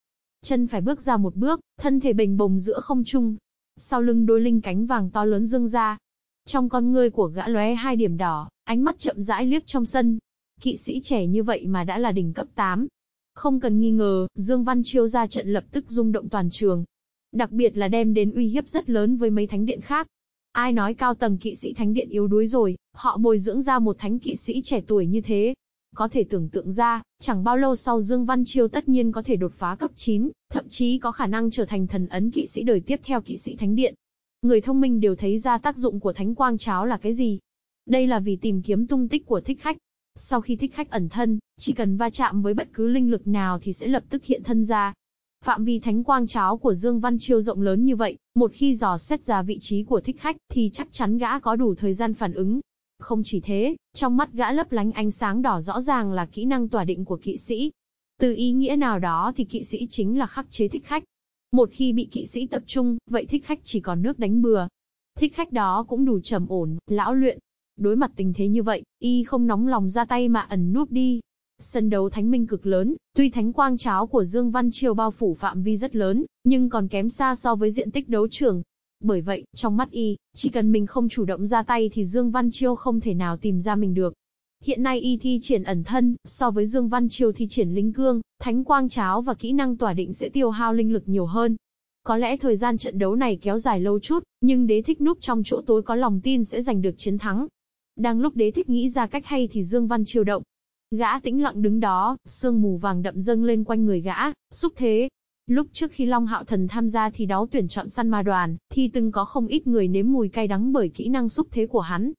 Chân phải bước ra một bước, thân thể bình bồng giữa không trung. Sau lưng đôi linh cánh vàng to lớn dương ra. Trong con ngươi của gã lóe hai điểm đỏ, ánh mắt chậm rãi liếc trong sân. Kỵ sĩ trẻ như vậy mà đã là đỉnh cấp 8, không cần nghi ngờ, Dương Văn Chiêu ra trận lập tức rung động toàn trường. Đặc biệt là đem đến uy hiếp rất lớn với mấy thánh điện khác. Ai nói cao tầng kỵ sĩ thánh điện yếu đuối rồi, họ bồi dưỡng ra một thánh kỵ sĩ trẻ tuổi như thế. Có thể tưởng tượng ra, chẳng bao lâu sau Dương Văn Chiêu tất nhiên có thể đột phá cấp 9, thậm chí có khả năng trở thành thần ấn kỵ sĩ đời tiếp theo kỵ sĩ thánh điện. Người thông minh đều thấy ra tác dụng của thánh quang cháo là cái gì. Đây là vì tìm kiếm tung tích của thích khách, sau khi thích khách ẩn thân, chỉ cần va chạm với bất cứ linh lực nào thì sẽ lập tức hiện thân ra. Phạm vi thánh quang cháo của Dương Văn Chiêu rộng lớn như vậy, một khi dò xét ra vị trí của thích khách thì chắc chắn gã có đủ thời gian phản ứng. Không chỉ thế, trong mắt gã lấp lánh ánh sáng đỏ rõ ràng là kỹ năng tỏa định của kỵ sĩ. Từ ý nghĩa nào đó thì kỵ sĩ chính là khắc chế thích khách. Một khi bị kỵ sĩ tập trung, vậy thích khách chỉ còn nước đánh bừa. Thích khách đó cũng đủ trầm ổn, lão luyện, Đối mặt tình thế như vậy, y không nóng lòng ra tay mà ẩn núp đi. Sân đấu thánh minh cực lớn, tuy thánh quang cháo của Dương Văn Triều bao phủ phạm vi rất lớn, nhưng còn kém xa so với diện tích đấu trường. Bởi vậy, trong mắt y, chỉ cần mình không chủ động ra tay thì Dương Văn Chiêu không thể nào tìm ra mình được. Hiện nay y thi triển ẩn thân, so với Dương Văn Chiêu thi triển linh cương, thánh quang cháo và kỹ năng tỏa định sẽ tiêu hao linh lực nhiều hơn. Có lẽ thời gian trận đấu này kéo dài lâu chút, nhưng đế thích núp trong chỗ tối có lòng tin sẽ giành được chiến thắng. Đang lúc đế thích nghĩ ra cách hay thì Dương Văn chiêu động. Gã tĩnh lặng đứng đó, sương mù vàng đậm dâng lên quanh người gã, xúc thế. Lúc trước khi Long Hạo Thần tham gia thi đấu tuyển chọn săn ma đoàn, thì từng có không ít người nếm mùi cay đắng bởi kỹ năng xúc thế của hắn.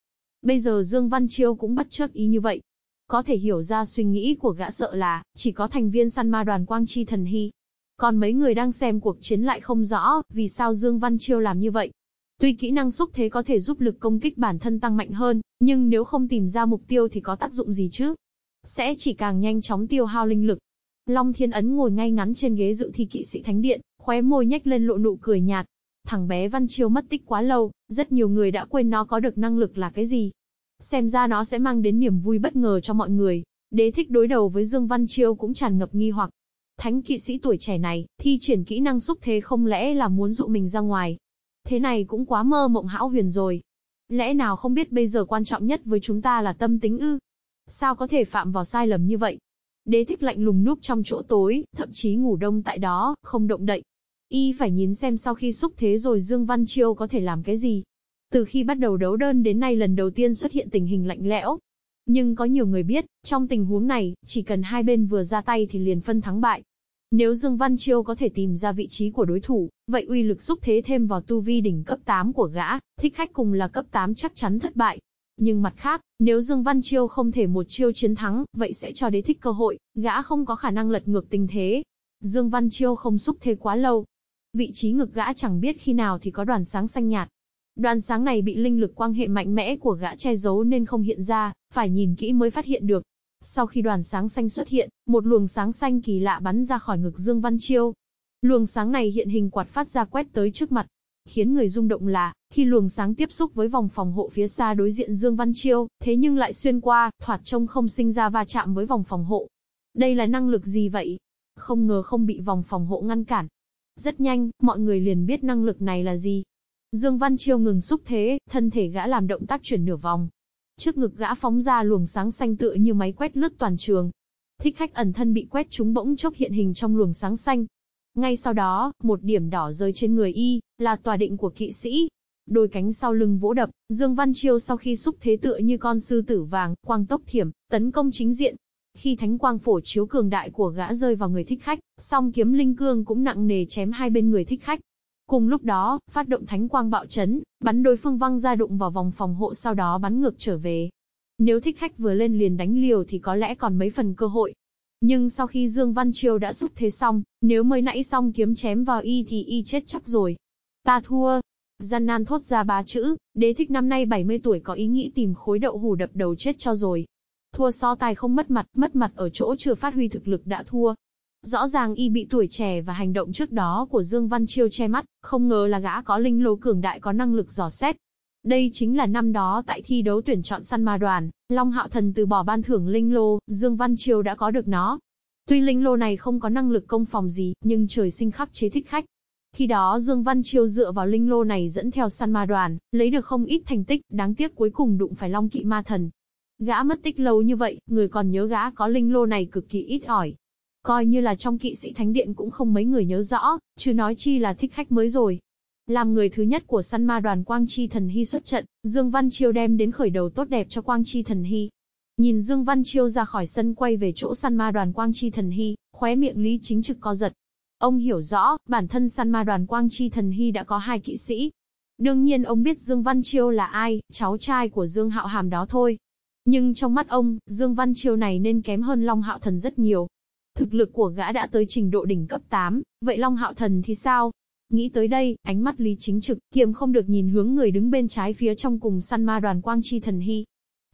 Bây giờ Dương Văn Chiêu cũng bắt chước ý như vậy. Có thể hiểu ra suy nghĩ của gã sợ là, chỉ có thành viên săn ma đoàn Quang Chi Thần Hy. Còn mấy người đang xem cuộc chiến lại không rõ, vì sao Dương Văn Chiêu làm như vậy. Tuy kỹ năng xúc thế có thể giúp lực công kích bản thân tăng mạnh hơn, nhưng nếu không tìm ra mục tiêu thì có tác dụng gì chứ? Sẽ chỉ càng nhanh chóng tiêu hao linh lực. Long Thiên Ấn ngồi ngay ngắn trên ghế dự thi kỵ sĩ thánh điện, khóe môi nhếch lên lộ nụ cười nhạt. Thằng bé Văn Chiêu mất tích quá lâu, rất nhiều người đã quên nó có được năng lực là cái gì. Xem ra nó sẽ mang đến niềm vui bất ngờ cho mọi người. Đế thích đối đầu với Dương Văn Chiêu cũng tràn ngập nghi hoặc. Thánh kỵ sĩ tuổi trẻ này, thi triển kỹ năng xúc thế không lẽ là muốn dụ mình ra ngoài, Thế này cũng quá mơ mộng hão huyền rồi. Lẽ nào không biết bây giờ quan trọng nhất với chúng ta là tâm tính ư? Sao có thể phạm vào sai lầm như vậy? Đế thích lạnh lùng núp trong chỗ tối, thậm chí ngủ đông tại đó, không động đậy. Y phải nhìn xem sau khi xúc thế rồi Dương Văn Chiêu có thể làm cái gì. Từ khi bắt đầu đấu đơn đến nay lần đầu tiên xuất hiện tình hình lạnh lẽo. Nhưng có nhiều người biết, trong tình huống này, chỉ cần hai bên vừa ra tay thì liền phân thắng bại. Nếu Dương Văn Chiêu có thể tìm ra vị trí của đối thủ, vậy uy lực xúc thế thêm vào tu vi đỉnh cấp 8 của gã, thích khách cùng là cấp 8 chắc chắn thất bại. Nhưng mặt khác, nếu Dương Văn Chiêu không thể một chiêu chiến thắng, vậy sẽ cho đế thích cơ hội, gã không có khả năng lật ngược tình thế. Dương Văn Chiêu không xúc thế quá lâu. Vị trí ngực gã chẳng biết khi nào thì có đoàn sáng xanh nhạt. Đoàn sáng này bị linh lực quang hệ mạnh mẽ của gã che giấu nên không hiện ra, phải nhìn kỹ mới phát hiện được. Sau khi đoàn sáng xanh xuất hiện, một luồng sáng xanh kỳ lạ bắn ra khỏi ngực Dương Văn Chiêu. Luồng sáng này hiện hình quạt phát ra quét tới trước mặt. Khiến người rung động là, khi luồng sáng tiếp xúc với vòng phòng hộ phía xa đối diện Dương Văn Chiêu, thế nhưng lại xuyên qua, thoạt trông không sinh ra va chạm với vòng phòng hộ. Đây là năng lực gì vậy? Không ngờ không bị vòng phòng hộ ngăn cản. Rất nhanh, mọi người liền biết năng lực này là gì. Dương Văn Chiêu ngừng xúc thế, thân thể gã làm động tác chuyển nửa vòng. Trước ngực gã phóng ra luồng sáng xanh tựa như máy quét lướt toàn trường. Thích khách ẩn thân bị quét trúng bỗng chốc hiện hình trong luồng sáng xanh. Ngay sau đó, một điểm đỏ rơi trên người y, là tòa định của kỵ sĩ. Đôi cánh sau lưng vỗ đập, Dương Văn Chiêu sau khi xúc thế tựa như con sư tử vàng, quang tốc thiểm, tấn công chính diện. Khi thánh quang phổ chiếu cường đại của gã rơi vào người thích khách, song kiếm linh cương cũng nặng nề chém hai bên người thích khách. Cùng lúc đó, phát động thánh quang bạo chấn, bắn đối phương văng ra đụng vào vòng phòng hộ sau đó bắn ngược trở về. Nếu thích khách vừa lên liền đánh liều thì có lẽ còn mấy phần cơ hội. Nhưng sau khi Dương Văn Triều đã giúp thế xong, nếu mới nãy xong kiếm chém vào y thì y chết chắc rồi. Ta thua. Gian nan thốt ra ba chữ, đế thích năm nay 70 tuổi có ý nghĩ tìm khối đậu hủ đập đầu chết cho rồi. Thua so tài không mất mặt, mất mặt ở chỗ chưa phát huy thực lực đã thua. Rõ ràng y bị tuổi trẻ và hành động trước đó của Dương Văn Chiêu che mắt, không ngờ là gã có linh lô cường đại có năng lực dò xét. Đây chính là năm đó tại thi đấu tuyển chọn săn ma đoàn, Long Hạo Thần từ bỏ ban thưởng linh lô, Dương Văn Triều đã có được nó. Tuy linh lô này không có năng lực công phòng gì, nhưng trời sinh khắc chế thích khách. Khi đó Dương Văn Triều dựa vào linh lô này dẫn theo săn ma đoàn, lấy được không ít thành tích, đáng tiếc cuối cùng đụng phải Long Kỵ Ma Thần. Gã mất tích lâu như vậy, người còn nhớ gã có linh lô này cực kỳ ít ỏi, Coi như là trong kỵ sĩ thánh điện cũng không mấy người nhớ rõ, chứ nói chi là thích khách mới rồi. Làm người thứ nhất của săn ma đoàn Quang Chi Thần Hy xuất trận, Dương Văn Chiêu đem đến khởi đầu tốt đẹp cho Quang Chi Thần Hy. Nhìn Dương Văn Chiêu ra khỏi sân quay về chỗ săn ma đoàn Quang Chi Thần Hy, khóe miệng Lý Chính Trực co giật. Ông hiểu rõ, bản thân săn ma đoàn Quang Chi Thần Hy đã có hai kỵ sĩ. Đương nhiên ông biết Dương Văn Chiêu là ai, cháu trai của Dương Hạo Hàm đó thôi. Nhưng trong mắt ông, Dương Văn Chiêu này nên kém hơn Long Hạo Thần rất nhiều. Thực lực của gã đã tới trình độ đỉnh cấp 8, vậy Long Hạo Thần thì sao? Nghĩ tới đây, ánh mắt Lý Chính Trực, kiềm không được nhìn hướng người đứng bên trái phía trong cùng săn ma đoàn Quang Chi Thần Hy.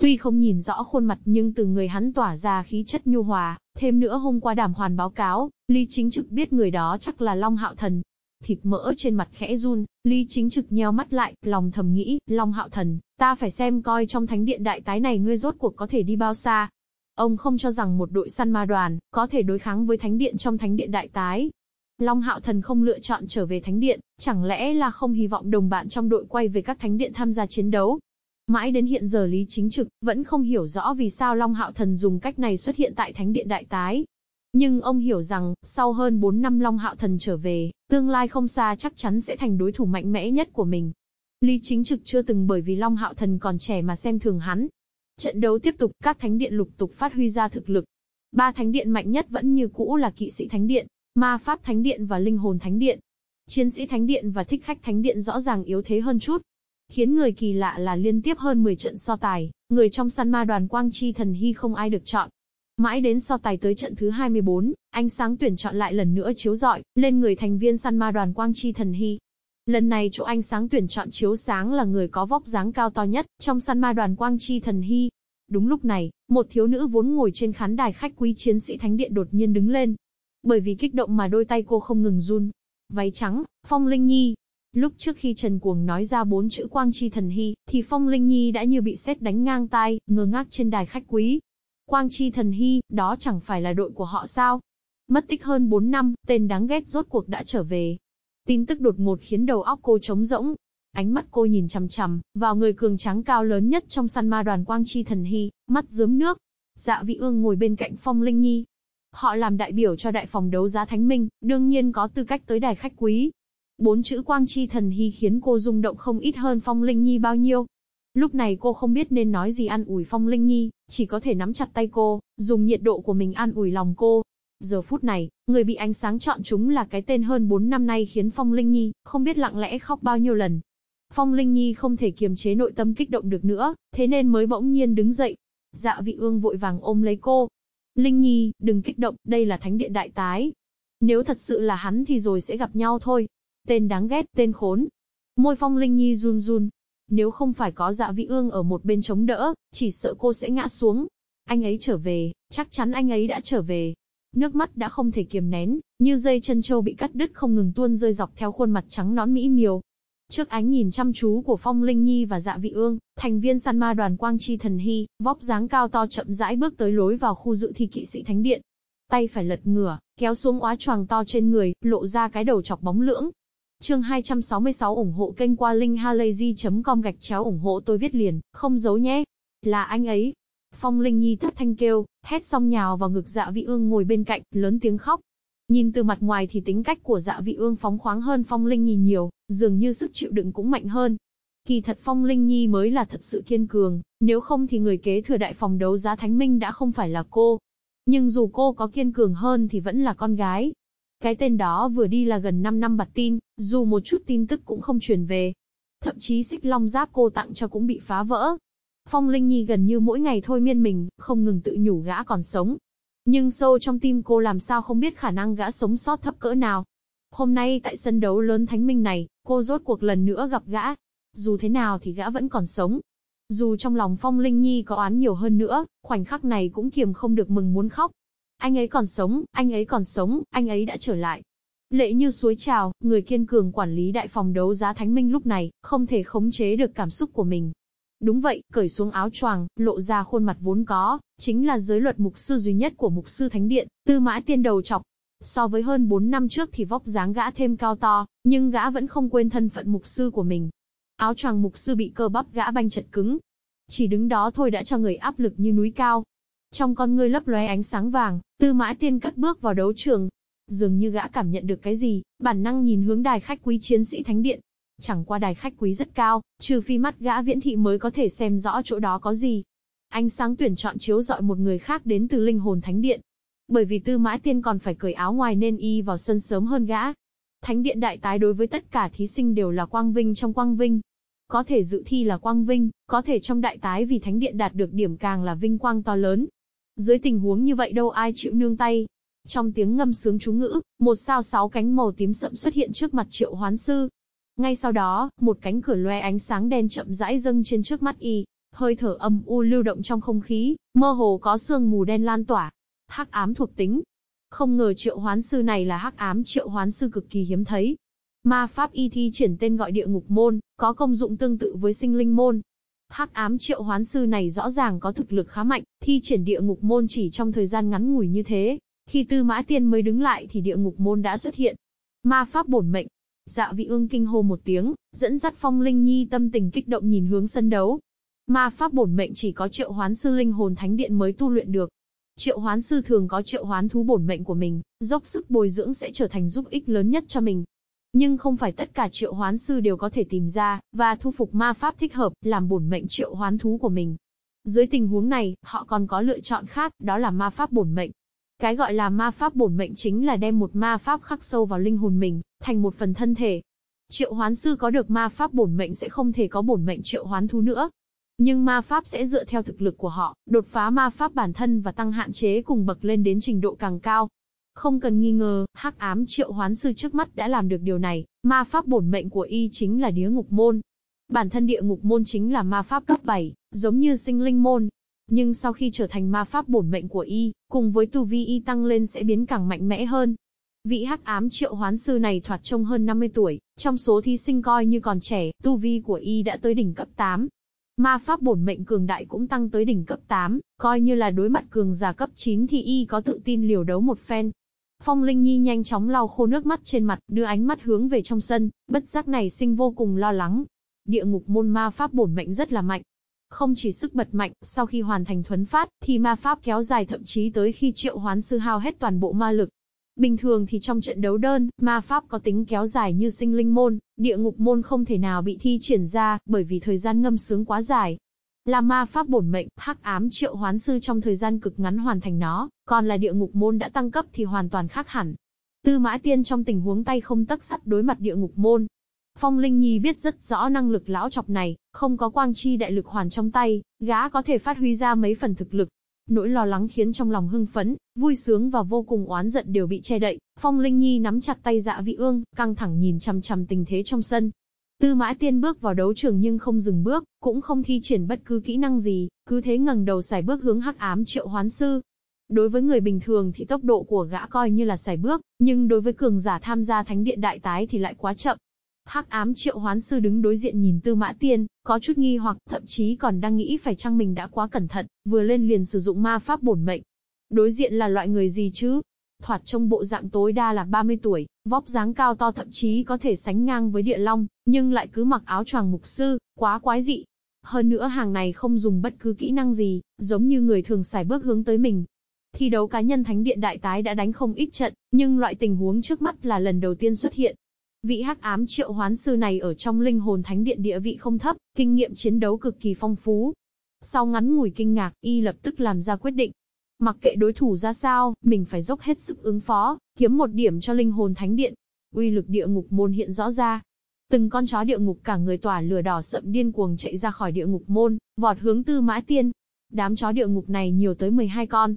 Tuy không nhìn rõ khuôn mặt nhưng từ người hắn tỏa ra khí chất nhu hòa, thêm nữa hôm qua đàm hoàn báo cáo, Lý Chính Trực biết người đó chắc là Long Hạo Thần. Thịt mỡ trên mặt khẽ run, Lý Chính Trực nheo mắt lại, lòng thầm nghĩ, Long Hạo Thần, ta phải xem coi trong thánh điện đại tái này ngươi rốt cuộc có thể đi bao xa, Ông không cho rằng một đội săn ma đoàn có thể đối kháng với thánh điện trong thánh điện đại tái. Long Hạo Thần không lựa chọn trở về thánh điện, chẳng lẽ là không hy vọng đồng bạn trong đội quay về các thánh điện tham gia chiến đấu. Mãi đến hiện giờ Lý Chính Trực vẫn không hiểu rõ vì sao Long Hạo Thần dùng cách này xuất hiện tại thánh điện đại tái. Nhưng ông hiểu rằng, sau hơn 4 năm Long Hạo Thần trở về, tương lai không xa chắc chắn sẽ thành đối thủ mạnh mẽ nhất của mình. Lý Chính Trực chưa từng bởi vì Long Hạo Thần còn trẻ mà xem thường hắn, Trận đấu tiếp tục, các thánh điện lục tục phát huy ra thực lực. Ba thánh điện mạnh nhất vẫn như cũ là kỵ sĩ thánh điện, ma pháp thánh điện và linh hồn thánh điện. Chiến sĩ thánh điện và thích khách thánh điện rõ ràng yếu thế hơn chút. Khiến người kỳ lạ là liên tiếp hơn 10 trận so tài, người trong săn ma đoàn Quang Chi Thần Hy không ai được chọn. Mãi đến so tài tới trận thứ 24, ánh sáng tuyển chọn lại lần nữa chiếu rọi, lên người thành viên săn ma đoàn Quang Chi Thần Hy. Lần này chỗ ánh sáng tuyển chọn chiếu sáng là người có vóc dáng cao to nhất, trong săn ma đoàn Quang Chi Thần Hy. Đúng lúc này, một thiếu nữ vốn ngồi trên khán đài khách quý chiến sĩ thánh điện đột nhiên đứng lên. Bởi vì kích động mà đôi tay cô không ngừng run. Váy trắng, Phong Linh Nhi. Lúc trước khi Trần Cuồng nói ra bốn chữ Quang Chi Thần Hy, thì Phong Linh Nhi đã như bị sét đánh ngang tai, ngơ ngác trên đài khách quý. Quang Chi Thần Hy, đó chẳng phải là đội của họ sao? Mất tích hơn 4 năm, tên đáng ghét rốt cuộc đã trở về, Tin tức đột ngột khiến đầu óc cô trống rỗng. Ánh mắt cô nhìn chằm chằm vào người cường tráng cao lớn nhất trong săn ma đoàn Quang Chi Thần Hy, mắt dướm nước. Dạ vị ương ngồi bên cạnh Phong Linh Nhi. Họ làm đại biểu cho đại phòng đấu giá Thánh Minh, đương nhiên có tư cách tới đài khách quý. Bốn chữ Quang Chi Thần Hy khiến cô rung động không ít hơn Phong Linh Nhi bao nhiêu. Lúc này cô không biết nên nói gì an ủi Phong Linh Nhi, chỉ có thể nắm chặt tay cô, dùng nhiệt độ của mình an ủi lòng cô. Giờ phút này, người bị ánh sáng chọn chúng là cái tên hơn 4 năm nay khiến Phong Linh Nhi, không biết lặng lẽ khóc bao nhiêu lần. Phong Linh Nhi không thể kiềm chế nội tâm kích động được nữa, thế nên mới bỗng nhiên đứng dậy. Dạ vị ương vội vàng ôm lấy cô. Linh Nhi, đừng kích động, đây là thánh điện đại tái. Nếu thật sự là hắn thì rồi sẽ gặp nhau thôi. Tên đáng ghét, tên khốn. Môi Phong Linh Nhi run run. Nếu không phải có dạ vị ương ở một bên chống đỡ, chỉ sợ cô sẽ ngã xuống. Anh ấy trở về, chắc chắn anh ấy đã trở về. Nước mắt đã không thể kiềm nén, như dây chân châu bị cắt đứt không ngừng tuôn rơi dọc theo khuôn mặt trắng nón mỹ miều. Trước ánh nhìn chăm chú của Phong Linh Nhi và Dạ Vị Ương, thành viên săn ma đoàn Quang Chi Thần Hy, vóc dáng cao to chậm rãi bước tới lối vào khu dự thi kỵ sĩ thánh điện. Tay phải lật ngửa, kéo xuống óa choàng to trên người, lộ ra cái đầu chọc bóng lưỡng. Chương 266 ủng hộ kênh qua linkhalazy.com gạch chéo ủng hộ tôi viết liền, không giấu nhé. Là anh ấy. Phong Linh Nhi thất thanh kêu, hét xong nhào vào ngực Dạ Vị Ương ngồi bên cạnh, lớn tiếng khóc. Nhìn từ mặt ngoài thì tính cách của dạ vị ương phóng khoáng hơn Phong Linh Nhi nhiều, dường như sức chịu đựng cũng mạnh hơn. Kỳ thật Phong Linh Nhi mới là thật sự kiên cường, nếu không thì người kế thừa đại phòng đấu giá Thánh Minh đã không phải là cô. Nhưng dù cô có kiên cường hơn thì vẫn là con gái. Cái tên đó vừa đi là gần 5 năm bật tin, dù một chút tin tức cũng không truyền về. Thậm chí xích long giáp cô tặng cho cũng bị phá vỡ. Phong Linh Nhi gần như mỗi ngày thôi miên mình, không ngừng tự nhủ gã còn sống, nhưng sâu trong tim cô làm sao không biết khả năng gã sống sót thấp cỡ nào. Hôm nay tại sân đấu lớn Thánh Minh này, cô rốt cuộc lần nữa gặp gã. Dù thế nào thì gã vẫn còn sống. Dù trong lòng Phong Linh Nhi có oán nhiều hơn nữa, khoảnh khắc này cũng kiềm không được mừng muốn khóc. Anh ấy còn sống, anh ấy còn sống, anh ấy đã trở lại. Lệ như suối trào, người kiên cường quản lý đại phòng đấu giá Thánh Minh lúc này, không thể khống chế được cảm xúc của mình. Đúng vậy, cởi xuống áo choàng, lộ ra khuôn mặt vốn có, chính là giới luật mục sư duy nhất của mục sư thánh điện, tư mã tiên đầu chọc. So với hơn 4 năm trước thì vóc dáng gã thêm cao to, nhưng gã vẫn không quên thân phận mục sư của mình. Áo choàng mục sư bị cơ bắp gã banh chật cứng. Chỉ đứng đó thôi đã cho người áp lực như núi cao. Trong con ngươi lấp lóe ánh sáng vàng, tư mã tiên cất bước vào đấu trường. Dường như gã cảm nhận được cái gì, bản năng nhìn hướng đài khách quý chiến sĩ thánh điện, Chẳng qua đài khách quý rất cao, trừ phi mắt gã viễn thị mới có thể xem rõ chỗ đó có gì. Ánh sáng tuyển chọn chiếu dọi một người khác đến từ linh hồn thánh điện. Bởi vì tư mã tiên còn phải cởi áo ngoài nên y vào sân sớm hơn gã. Thánh điện đại tái đối với tất cả thí sinh đều là quang vinh trong quang vinh. Có thể dự thi là quang vinh, có thể trong đại tái vì thánh điện đạt được điểm càng là vinh quang to lớn. Dưới tình huống như vậy đâu ai chịu nương tay, trong tiếng ngâm sướng chú ngữ, một sao sáu cánh màu tím sậm xuất hiện trước mặt triệu hoán sư, ngay sau đó, một cánh cửa loe ánh sáng đen chậm rãi dâng trên trước mắt y, hơi thở âm u lưu động trong không khí, mơ hồ có sương mù đen lan tỏa. Hắc ám thuộc tính. Không ngờ triệu hoán sư này là hắc ám triệu hoán sư cực kỳ hiếm thấy. Ma pháp y thi triển tên gọi địa ngục môn, có công dụng tương tự với sinh linh môn. Hắc ám triệu hoán sư này rõ ràng có thực lực khá mạnh, thi triển địa ngục môn chỉ trong thời gian ngắn ngủi như thế. Khi tư mã tiên mới đứng lại thì địa ngục môn đã xuất hiện. Ma pháp bổn mệnh, Dạ vị ương kinh hô một tiếng, dẫn dắt phong linh nhi tâm tình kích động nhìn hướng sân đấu. Ma pháp bổn mệnh chỉ có triệu hoán sư linh hồn thánh điện mới tu luyện được. Triệu hoán sư thường có triệu hoán thú bổn mệnh của mình, dốc sức bồi dưỡng sẽ trở thành giúp ích lớn nhất cho mình. Nhưng không phải tất cả triệu hoán sư đều có thể tìm ra, và thu phục ma pháp thích hợp, làm bổn mệnh triệu hoán thú của mình. Dưới tình huống này, họ còn có lựa chọn khác, đó là ma pháp bổn mệnh. Cái gọi là ma pháp bổn mệnh chính là đem một ma pháp khắc sâu vào linh hồn mình, thành một phần thân thể. Triệu hoán sư có được ma pháp bổn mệnh sẽ không thể có bổn mệnh triệu hoán thú nữa. Nhưng ma pháp sẽ dựa theo thực lực của họ, đột phá ma pháp bản thân và tăng hạn chế cùng bậc lên đến trình độ càng cao. Không cần nghi ngờ, hắc ám triệu hoán sư trước mắt đã làm được điều này, ma pháp bổn mệnh của y chính là địa ngục môn. Bản thân địa ngục môn chính là ma pháp cấp 7, giống như sinh linh môn, nhưng sau khi trở thành ma pháp bổn mệnh của y, cùng với tu vi y tăng lên sẽ biến càng mạnh mẽ hơn. Vị hắc ám triệu hoán sư này thoạt trông hơn 50 tuổi, trong số thí sinh coi như còn trẻ, tu vi của y đã tới đỉnh cấp 8. Ma pháp bổn mệnh cường đại cũng tăng tới đỉnh cấp 8, coi như là đối mặt cường giả cấp 9 thì y có tự tin liều đấu một phen. Phong Linh Nhi nhanh chóng lau khô nước mắt trên mặt, đưa ánh mắt hướng về trong sân, bất giác này sinh vô cùng lo lắng. Địa ngục môn ma pháp bổn mệnh rất là mạnh, không chỉ sức bật mạnh, sau khi hoàn thành thuấn phát, thì ma pháp kéo dài thậm chí tới khi triệu hoán sư hao hết toàn bộ ma lực. Bình thường thì trong trận đấu đơn, ma pháp có tính kéo dài như sinh linh môn, địa ngục môn không thể nào bị thi triển ra, bởi vì thời gian ngâm sướng quá dài. Là ma pháp bổn mệnh, hắc ám triệu hoán sư trong thời gian cực ngắn hoàn thành nó, còn là địa ngục môn đã tăng cấp thì hoàn toàn khác hẳn. Tư mã tiên trong tình huống tay không tắc sắt đối mặt địa ngục môn, Phong Linh Nhi biết rất rõ năng lực lão chọc này, không có quang chi đại lực hoàn trong tay, gã có thể phát huy ra mấy phần thực lực. Nỗi lo lắng khiến trong lòng hưng phấn, vui sướng và vô cùng oán giận đều bị che đậy. Phong Linh Nhi nắm chặt tay dạ vị ương, căng thẳng nhìn chằm chằm tình thế trong sân. Tư Mã Tiên bước vào đấu trường nhưng không dừng bước, cũng không thi triển bất cứ kỹ năng gì, cứ thế ngẩng đầu xài bước hướng Hắc Ám Triệu Hoán Sư. Đối với người bình thường thì tốc độ của gã coi như là xài bước, nhưng đối với cường giả tham gia Thánh Điện Đại Tái thì lại quá chậm. Hắc Ám Triệu Hoán Sư đứng đối diện nhìn Tư Mã Tiên, có chút nghi hoặc, thậm chí còn đang nghĩ phải chăng mình đã quá cẩn thận, vừa lên liền sử dụng ma pháp bổn mệnh. Đối diện là loại người gì chứ? thoạt trông bộ dạng tối đa là 30 tuổi, vóc dáng cao to thậm chí có thể sánh ngang với địa long, nhưng lại cứ mặc áo choàng mục sư, quá quái dị. Hơn nữa hàng này không dùng bất cứ kỹ năng gì, giống như người thường xài bước hướng tới mình. Thi đấu cá nhân Thánh Điện Đại Tái đã đánh không ít trận, nhưng loại tình huống trước mắt là lần đầu tiên xuất hiện. Vị hắc ám triệu hoán sư này ở trong linh hồn thánh điện địa vị không thấp, kinh nghiệm chiến đấu cực kỳ phong phú. Sau ngắn ngủi kinh ngạc, y lập tức làm ra quyết định, Mặc kệ đối thủ ra sao, mình phải dốc hết sức ứng phó, kiếm một điểm cho linh hồn thánh điện. Uy lực địa ngục môn hiện rõ ra. Từng con chó địa ngục cả người tỏa lửa đỏ sậm điên cuồng chạy ra khỏi địa ngục môn, vọt hướng tư mã tiên. Đám chó địa ngục này nhiều tới 12 con.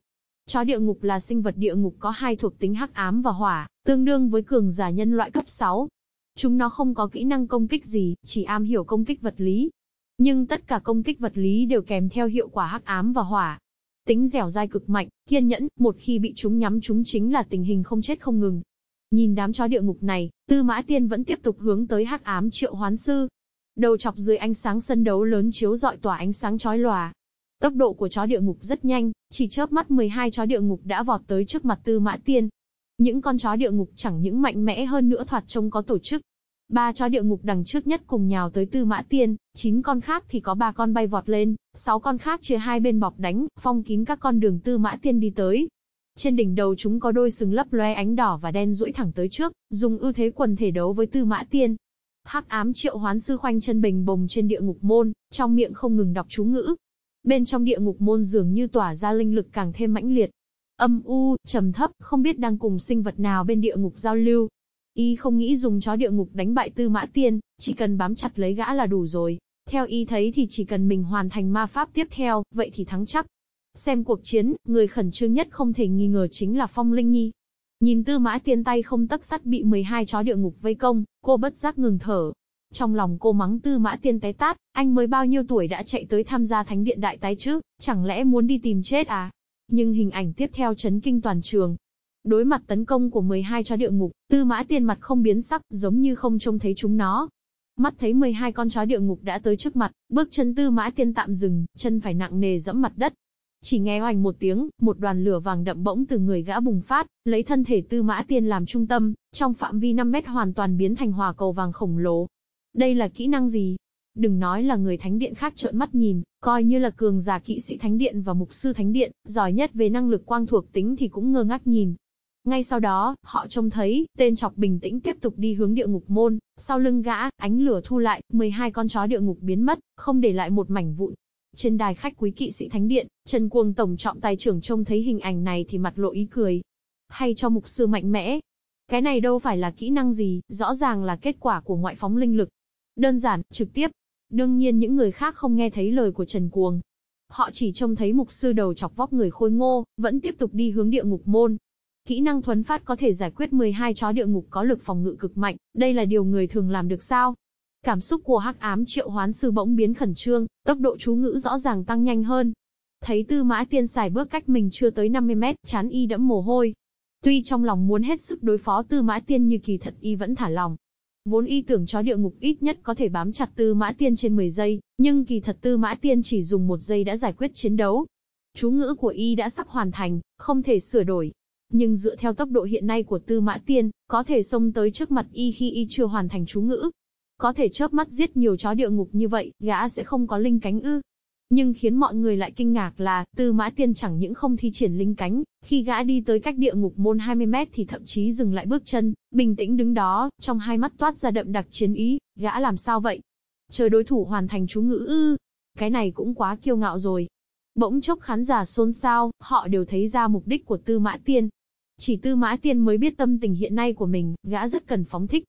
Chó địa ngục là sinh vật địa ngục có hai thuộc tính hắc ám và hỏa, tương đương với cường giả nhân loại cấp 6. Chúng nó không có kỹ năng công kích gì, chỉ am hiểu công kích vật lý. Nhưng tất cả công kích vật lý đều kèm theo hiệu quả hắc ám và hỏa, Tính dẻo dai cực mạnh, kiên nhẫn, một khi bị chúng nhắm chúng chính là tình hình không chết không ngừng. Nhìn đám chó địa ngục này, Tư Mã Tiên vẫn tiếp tục hướng tới hắc ám triệu hoán sư. Đầu chọc dưới ánh sáng sân đấu lớn chiếu dọi tỏa ánh sáng chói lòa. Tốc độ của chó địa ngục rất nhanh, chỉ chớp mắt 12 chó địa ngục đã vọt tới trước mặt Tư Mã Tiên. Những con chó địa ngục chẳng những mạnh mẽ hơn nữa thoạt trông có tổ chức, Ba chó địa ngục đằng trước nhất cùng nhào tới Tư Mã Tiên, chín con khác thì có ba con bay vọt lên, sáu con khác chia hai bên bọc đánh, phong kín các con đường Tư Mã Tiên đi tới. Trên đỉnh đầu chúng có đôi sừng lấp loe ánh đỏ và đen duỗi thẳng tới trước, dùng ưu thế quần thể đấu với Tư Mã Tiên. Hắc ám triệu hoán sư khoanh chân bình bồng trên địa ngục môn, trong miệng không ngừng đọc chú ngữ. Bên trong địa ngục môn dường như tỏa ra linh lực càng thêm mãnh liệt. Âm u, trầm thấp, không biết đang cùng sinh vật nào bên địa ngục giao lưu. Y không nghĩ dùng chó địa ngục đánh bại tư mã tiên, chỉ cần bám chặt lấy gã là đủ rồi. Theo y thấy thì chỉ cần mình hoàn thành ma pháp tiếp theo, vậy thì thắng chắc. Xem cuộc chiến, người khẩn trương nhất không thể nghi ngờ chính là Phong Linh Nhi. Nhìn tư mã tiên tay không tấc sắt bị 12 chó địa ngục vây công, cô bất giác ngừng thở. Trong lòng cô mắng tư mã tiên té tát, anh mới bao nhiêu tuổi đã chạy tới tham gia thánh điện đại tái chứ, chẳng lẽ muốn đi tìm chết à? Nhưng hình ảnh tiếp theo chấn kinh toàn trường, Đối mặt tấn công của 12 chó địa ngục, tư mã tiên mặt không biến sắc, giống như không trông thấy chúng nó. Mắt thấy 12 con chó địa ngục đã tới trước mặt, bước chân tư mã tiên tạm dừng, chân phải nặng nề dẫm mặt đất. Chỉ nghe hoành một tiếng, một đoàn lửa vàng đậm bỗng từ người gã bùng phát, lấy thân thể tư mã tiên làm trung tâm, trong phạm vi 5 mét hoàn toàn biến thành hòa cầu vàng khổng lồ. Đây là kỹ năng gì? Đừng nói là người thánh điện khác trợn mắt nhìn, coi như là cường giả kỵ sĩ thánh điện và mục sư thánh điện, giỏi nhất về năng lực quang thuộc tính thì cũng ngơ ngác nhìn. Ngay sau đó, họ trông thấy, tên chọc bình tĩnh tiếp tục đi hướng địa ngục môn, sau lưng gã, ánh lửa thu lại, 12 con chó địa ngục biến mất, không để lại một mảnh vụn. Trên đài khách quý kỵ sĩ thánh điện, Trần Cuồng tổng trọng tài trưởng trông thấy hình ảnh này thì mặt lộ ý cười. Hay cho mục sư mạnh mẽ. Cái này đâu phải là kỹ năng gì, rõ ràng là kết quả của ngoại phóng linh lực. Đơn giản, trực tiếp. Đương nhiên những người khác không nghe thấy lời của Trần Cuồng. Họ chỉ trông thấy mục sư đầu chọc vóc người khôi ngô, vẫn tiếp tục đi hướng địa ngục môn, Kỹ năng thuấn phát có thể giải quyết 12 chó địa ngục có lực phòng ngự cực mạnh, đây là điều người thường làm được sao? Cảm xúc của hắc ám triệu hoán sư bỗng biến khẩn trương, tốc độ chú ngữ rõ ràng tăng nhanh hơn. Thấy tư mã tiên xài bước cách mình chưa tới 50 mét, chán y đẫm mồ hôi. Tuy trong lòng muốn hết sức đối phó tư mã tiên như kỳ thật y vẫn thả lòng. Vốn y tưởng chó địa ngục ít nhất có thể bám chặt tư mã tiên trên 10 giây, nhưng kỳ thật tư mã tiên chỉ dùng một giây đã giải quyết chiến đấu. Chú ngữ của y đã sắp hoàn thành, không thể sửa đổi, nhưng dựa theo tốc độ hiện nay của Tư Mã Tiên, có thể xông tới trước mặt y khi y chưa hoàn thành chú ngữ. Có thể chớp mắt giết nhiều chó địa ngục như vậy, gã sẽ không có linh cánh ư. Nhưng khiến mọi người lại kinh ngạc là, Tư Mã Tiên chẳng những không thi triển linh cánh, khi gã đi tới cách địa ngục môn 20 mét thì thậm chí dừng lại bước chân, bình tĩnh đứng đó, trong hai mắt toát ra đậm đặc chiến ý, gã làm sao vậy? Chờ đối thủ hoàn thành chú ngữ ư? Cái này cũng quá kiêu ngạo rồi. Bỗng chốc khán giả xôn xao, họ đều thấy ra mục đích của Tư Mã Tiên, chỉ tư mã tiên mới biết tâm tình hiện nay của mình, gã rất cần phóng thích.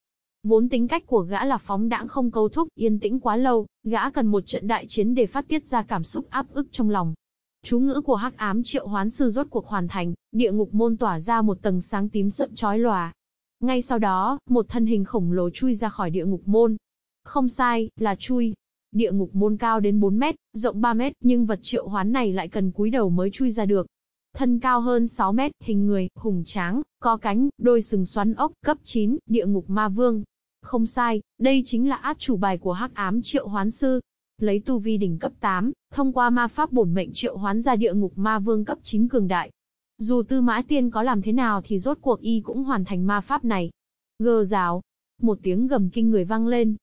Vốn tính cách của gã là phóng đãng không câu thúc, yên tĩnh quá lâu, gã cần một trận đại chiến để phát tiết ra cảm xúc áp ức trong lòng. Chú ngữ của hắc ám triệu hoán sư rốt cuộc hoàn thành, địa ngục môn tỏa ra một tầng sáng tím sậm chói lòa. Ngay sau đó, một thân hình khổng lồ chui ra khỏi địa ngục môn. Không sai, là chui. Địa ngục môn cao đến 4 mét, rộng 3 mét, nhưng vật triệu hoán này lại cần cúi đầu mới chui ra được. Thân cao hơn 6 mét, hình người, hùng tráng, có cánh, đôi sừng xoắn ốc, cấp 9, địa ngục ma vương. Không sai, đây chính là át chủ bài của hắc ám triệu hoán sư. Lấy tu vi đỉnh cấp 8, thông qua ma pháp bổn mệnh triệu hoán ra địa ngục ma vương cấp 9 cường đại. Dù tư mã tiên có làm thế nào thì rốt cuộc y cũng hoàn thành ma pháp này. Gơ rào. Một tiếng gầm kinh người vang lên.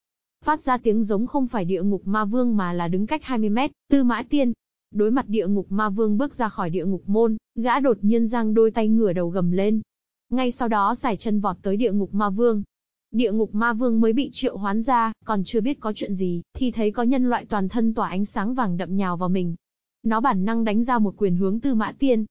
Phát ra tiếng giống không phải địa ngục ma vương mà là đứng cách 20 mét, tư mã tiên. Đối mặt địa ngục ma vương bước ra khỏi địa ngục môn, gã đột nhiên giang đôi tay ngửa đầu gầm lên. Ngay sau đó xài chân vọt tới địa ngục ma vương. Địa ngục ma vương mới bị triệu hoán ra, còn chưa biết có chuyện gì, thì thấy có nhân loại toàn thân tỏa ánh sáng vàng đậm nhào vào mình. Nó bản năng đánh ra một quyền hướng tư mã tiên,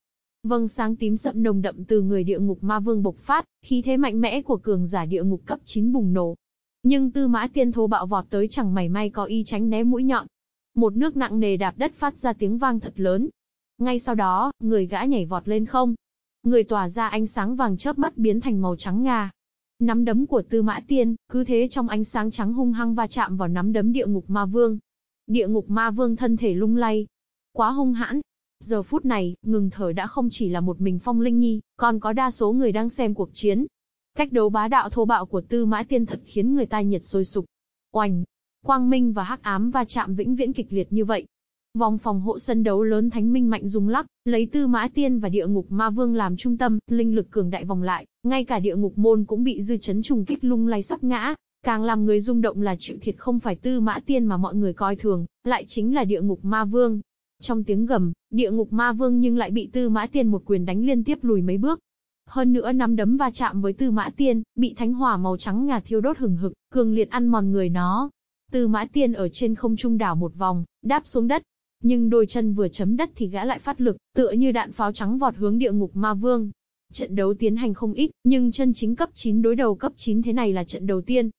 Vâng sáng tím sậm nồng đậm từ người địa ngục ma vương bộc phát, khí thế mạnh mẽ của cường giả địa ngục cấp 9 bùng nổ. Nhưng tư mã tiên thô bạo vọt tới chẳng mảy may có y tránh né mũi nhọn. Một nước nặng nề đạp đất phát ra tiếng vang thật lớn. Ngay sau đó, người gã nhảy vọt lên không. Người tỏa ra ánh sáng vàng chớp mắt biến thành màu trắng ngà. Nắm đấm của tư mã tiên, cứ thế trong ánh sáng trắng hung hăng va chạm vào nắm đấm địa ngục ma vương. Địa ngục ma vương thân thể lung lay. Quá hung hãn, Giờ phút này, ngừng thở đã không chỉ là một mình Phong Linh Nhi, còn có đa số người đang xem cuộc chiến. Cách đấu bá đạo thô bạo của Tư Mã Tiên thật khiến người ta nhiệt sôi sục. Oanh! Quang Minh và Hắc Ám va chạm vĩnh viễn kịch liệt như vậy. Vòng phòng hộ sân đấu lớn Thánh Minh mạnh rung lắc, lấy Tư Mã Tiên và Địa Ngục Ma Vương làm trung tâm, linh lực cường đại vòng lại, ngay cả Địa Ngục môn cũng bị dư chấn trùng kích lung lay sắp ngã. Càng làm người rung động là chịu thiệt không phải Tư Mã Tiên mà mọi người coi thường, lại chính là Địa Ngục Ma Vương. Trong tiếng gầm, địa ngục ma vương nhưng lại bị tư mã tiên một quyền đánh liên tiếp lùi mấy bước. Hơn nữa nắm đấm va chạm với tư mã tiên, bị thánh hỏa màu trắng ngà thiêu đốt hừng hực, cường liệt ăn mòn người nó. Tư mã tiên ở trên không trung đảo một vòng, đáp xuống đất. Nhưng đôi chân vừa chấm đất thì gã lại phát lực, tựa như đạn pháo trắng vọt hướng địa ngục ma vương. Trận đấu tiến hành không ít, nhưng chân chính cấp 9 đối đầu cấp 9 thế này là trận đầu tiên,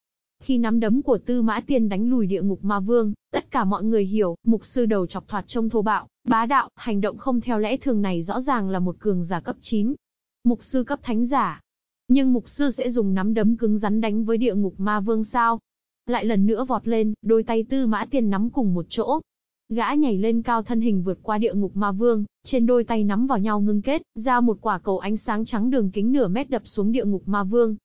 khi nắm đấm của Tư Mã Tiên đánh lùi địa ngục ma vương, tất cả mọi người hiểu, mục sư đầu chọc thoạt trông thô bạo, bá đạo, hành động không theo lẽ thường này rõ ràng là một cường giả cấp 9. Mục sư cấp thánh giả. Nhưng mục sư sẽ dùng nắm đấm cứng rắn đánh với địa ngục ma vương sao? Lại lần nữa vọt lên, đôi tay Tư Mã Tiên nắm cùng một chỗ. Gã nhảy lên cao thân hình vượt qua địa ngục ma vương, trên đôi tay nắm vào nhau ngưng kết, ra một quả cầu ánh sáng trắng đường kính nửa mét đập xuống địa ngục ma vương.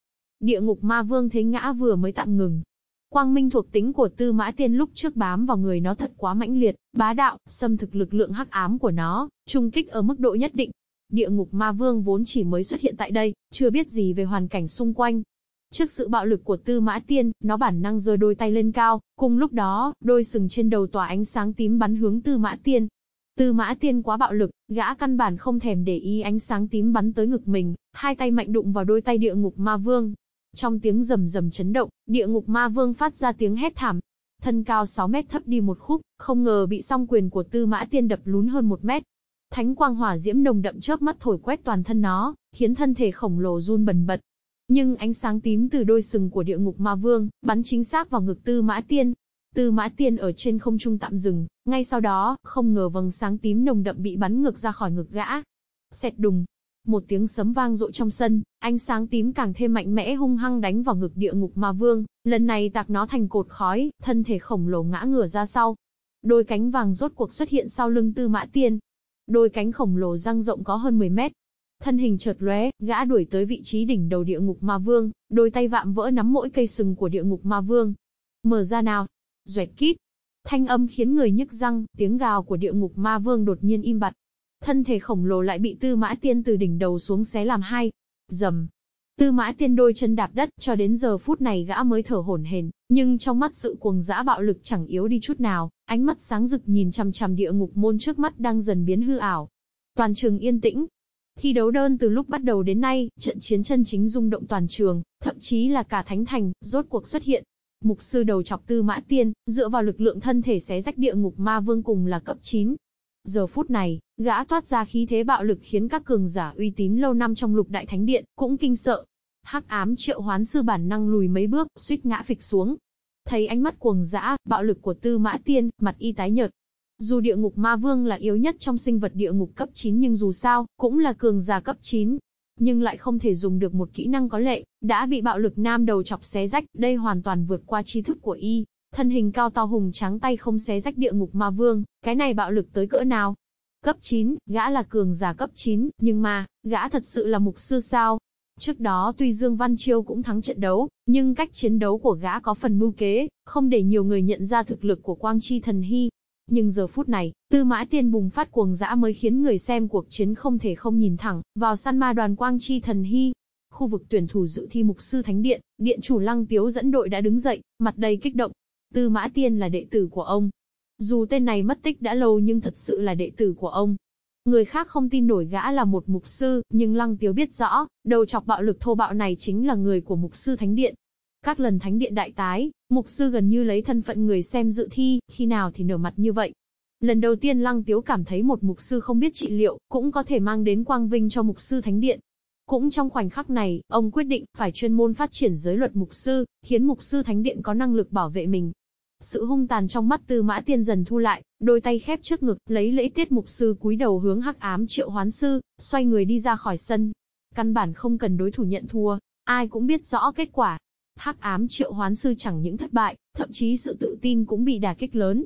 Địa ngục ma vương thấy ngã vừa mới tạm ngừng. Quang minh thuộc tính của tư mã tiên lúc trước bám vào người nó thật quá mãnh liệt, bá đạo, xâm thực lực lượng hắc ám của nó, trung kích ở mức độ nhất định. Địa ngục ma vương vốn chỉ mới xuất hiện tại đây, chưa biết gì về hoàn cảnh xung quanh. Trước sự bạo lực của tư mã tiên, nó bản năng giơ đôi tay lên cao, cùng lúc đó, đôi sừng trên đầu tỏa ánh sáng tím bắn hướng tư mã tiên. Tư mã tiên quá bạo lực, gã căn bản không thèm để ý ánh sáng tím bắn tới ngực mình, hai tay mạnh đụng vào đôi tay địa ngục ma vương, trong tiếng rầm rầm chấn động, địa ngục ma vương phát ra tiếng hét thảm. Thân cao 6 mét thấp đi một khúc, không ngờ bị song quyền của tư mã tiên đập lún hơn một mét. Thánh quang hỏa diễm nồng đậm chớp mắt thổi quét toàn thân nó, khiến thân thể khổng lồ run bần bật. Nhưng ánh sáng tím từ đôi sừng của địa ngục ma vương, bắn chính xác vào ngực tư mã tiên. Tư mã tiên ở trên không trung tạm dừng, ngay sau đó, không ngờ vầng sáng tím nồng đậm bị bắn ngược ra khỏi ngực gã. Xẹt đùng, một tiếng sấm vang dội trong sân, ánh sáng tím càng thêm mạnh mẽ hung hăng đánh vào ngực địa ngục ma vương, lần này tạc nó thành cột khói, thân thể khổng lồ ngã ngửa ra sau. Đôi cánh vàng rốt cuộc xuất hiện sau lưng tư mã tiên. Đôi cánh khổng lồ răng rộng có hơn 10 mét. Thân hình chợt lóe, gã đuổi tới vị trí đỉnh đầu địa ngục ma vương, đôi tay vạm vỡ nắm mỗi cây sừng của địa ngục ma vương. Mở ra nào. Duệt kít. Thanh âm khiến người nhức răng, tiếng gào của địa ngục ma vương đột nhiên im bặt, Thân thể khổng lồ lại bị tư mã tiên từ đỉnh đầu xuống xé làm hai. Dầm. Tư mã tiên đôi chân đạp đất, cho đến giờ phút này gã mới thở hổn hển, nhưng trong mắt sự cuồng dã bạo lực chẳng yếu đi chút nào, ánh mắt sáng rực nhìn chằm chằm địa ngục môn trước mắt đang dần biến hư ảo. Toàn trường yên tĩnh. Thi đấu đơn từ lúc bắt đầu đến nay, trận chiến chân chính rung động toàn trường, thậm chí là cả thánh thành, rốt cuộc xuất hiện. Mục sư đầu chọc tư mã tiên, dựa vào lực lượng thân thể xé rách địa ngục ma vương cùng là cấp 9, Giờ phút này, gã toát ra khí thế bạo lực khiến các cường giả uy tín lâu năm trong lục đại thánh điện cũng kinh sợ. Hắc ám triệu hoán sư bản năng lùi mấy bước, suýt ngã phịch xuống. Thấy ánh mắt cuồng dã, bạo lực của Tư Mã Tiên, mặt y tái nhợt. Dù địa ngục ma vương là yếu nhất trong sinh vật địa ngục cấp 9 nhưng dù sao, cũng là cường giả cấp 9. Nhưng lại không thể dùng được một kỹ năng có lệ, đã bị bạo lực nam đầu chọc xé rách, đây hoàn toàn vượt qua tri thức của y. Thân hình cao to hùng trắng tay không xé rách địa ngục ma vương, cái này bạo lực tới cỡ nào? Cấp 9, gã là cường giả cấp 9, nhưng mà, gã thật sự là mục sư sao? Trước đó tuy Dương Văn Chiêu cũng thắng trận đấu, nhưng cách chiến đấu của gã có phần mưu kế, không để nhiều người nhận ra thực lực của Quang Chi Thần Hy. Nhưng giờ phút này, Tư Mã Tiên bùng phát cuồng dã mới khiến người xem cuộc chiến không thể không nhìn thẳng vào săn ma đoàn Quang Chi Thần Hy. Khu vực tuyển thủ dự thi mục sư thánh điện, điện chủ Lăng Tiếu dẫn đội đã đứng dậy, mặt đầy kích động. Tư Mã Tiên là đệ tử của ông. Dù tên này mất tích đã lâu nhưng thật sự là đệ tử của ông, Người khác không tin nổi gã là một mục sư, nhưng Lăng Tiếu biết rõ, đầu chọc bạo lực thô bạo này chính là người của mục sư Thánh Điện. Các lần Thánh Điện đại tái, mục sư gần như lấy thân phận người xem dự thi, khi nào thì nở mặt như vậy. Lần đầu tiên Lăng Tiếu cảm thấy một mục sư không biết trị liệu, cũng có thể mang đến quang vinh cho mục sư Thánh Điện. Cũng trong khoảnh khắc này, ông quyết định phải chuyên môn phát triển giới luật mục sư, khiến mục sư Thánh Điện có năng lực bảo vệ mình. Sự hung tàn trong mắt Tư Mã Tiên dần thu lại, đôi tay khép trước ngực, lấy lễ tiết mục sư cúi đầu hướng Hắc Ám Triệu Hoán sư, xoay người đi ra khỏi sân. Căn bản không cần đối thủ nhận thua, ai cũng biết rõ kết quả. Hắc Ám Triệu Hoán sư chẳng những thất bại, thậm chí sự tự tin cũng bị đả kích lớn.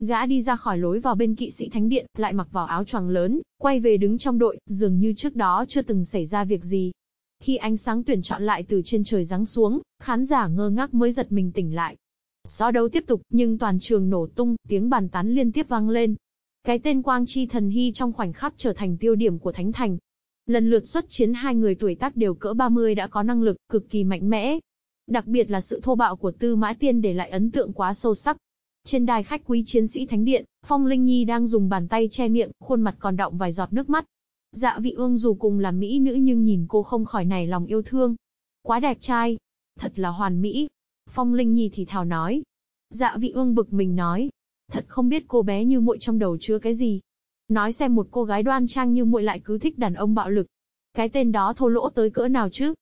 Gã đi ra khỏi lối vào bên kỵ sĩ thánh điện, lại mặc vào áo choàng lớn, quay về đứng trong đội, dường như trước đó chưa từng xảy ra việc gì. Khi ánh sáng tuyển chọn lại từ trên trời giáng xuống, khán giả ngơ ngác mới giật mình tỉnh lại. gió đấu tiếp tục, nhưng toàn trường nổ tung, tiếng bàn tán liên tiếp vang lên. Cái tên Quang Chi Thần Hy trong khoảnh khắc trở thành tiêu điểm của Thánh Thành. Lần lượt xuất chiến hai người tuổi tác đều cỡ 30 đã có năng lực, cực kỳ mạnh mẽ. Đặc biệt là sự thô bạo của Tư Mã Tiên để lại ấn tượng quá sâu sắc. Trên đài khách quý chiến sĩ Thánh Điện, Phong Linh Nhi đang dùng bàn tay che miệng, khuôn mặt còn đọng vài giọt nước mắt. Dạ vị ương dù cùng là mỹ nữ nhưng nhìn cô không khỏi nảy lòng yêu thương. Quá đẹp trai. Thật là hoàn mỹ. Phong Linh Nhi thì thào nói. Dạ vị ương bực mình nói. Thật không biết cô bé như muội trong đầu chứa cái gì. Nói xem một cô gái đoan trang như muội lại cứ thích đàn ông bạo lực. Cái tên đó thô lỗ tới cỡ nào chứ?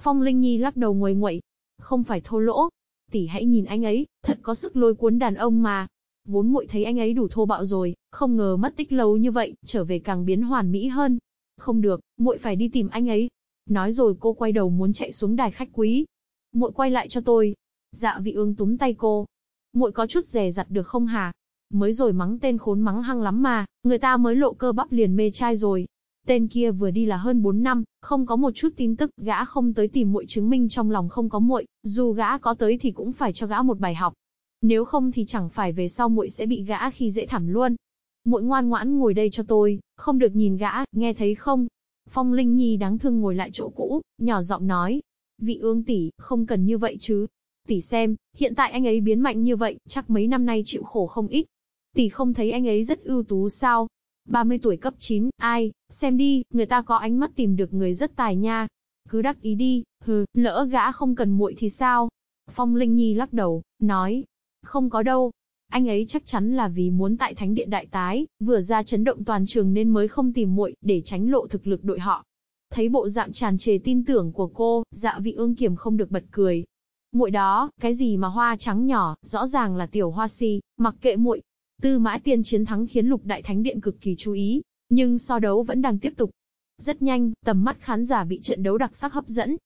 Phong Linh Nhi lắc đầu nguầy nguậy. Không phải thô lỗ. Tỷ hãy nhìn anh ấy, thật có sức lôi cuốn đàn ông mà. Vốn muội thấy anh ấy đủ thô bạo rồi, không ngờ mất tích lâu như vậy, trở về càng biến hoàn mỹ hơn. Không được, muội phải đi tìm anh ấy. Nói rồi cô quay đầu muốn chạy xuống đài khách quý. Muội quay lại cho tôi, Dạ vị ương túm tay cô. muội có chút rè rặt được không hả? Mới rồi mắng tên khốn mắng hăng lắm mà, người ta mới lộ cơ bắp liền mê trai rồi. Tên kia vừa đi là hơn 4 năm, không có một chút tin tức, gã không tới tìm muội chứng minh trong lòng không có muội, dù gã có tới thì cũng phải cho gã một bài học. Nếu không thì chẳng phải về sau muội sẽ bị gã khi dễ thảm luôn. Muội ngoan ngoãn ngồi đây cho tôi, không được nhìn gã, nghe thấy không? Phong Linh Nhi đáng thương ngồi lại chỗ cũ, nhỏ giọng nói. Vị ương tỷ, không cần như vậy chứ, Tỷ xem, hiện tại anh ấy biến mạnh như vậy, chắc mấy năm nay chịu khổ không ít. Tỷ không thấy anh ấy rất ưu tú sao? 30 tuổi cấp 9, ai, xem đi, người ta có ánh mắt tìm được người rất tài nha. Cứ đắc ý đi, hừ, lỡ gã không cần muội thì sao? Phong Linh Nhi lắc đầu, nói, không có đâu. Anh ấy chắc chắn là vì muốn tại thánh điện đại tái, vừa ra chấn động toàn trường nên mới không tìm muội, để tránh lộ thực lực đội họ. Thấy bộ dạng tràn trề tin tưởng của cô, dạ vị ương kiểm không được bật cười, Muội đó, cái gì mà hoa trắng nhỏ, rõ ràng là tiểu hoa si, mặc kệ muội. Tư Mã Tiên chiến thắng khiến Lục Đại Thánh Điện cực kỳ chú ý, nhưng so đấu vẫn đang tiếp tục. Rất nhanh, tầm mắt khán giả bị trận đấu đặc sắc hấp dẫn.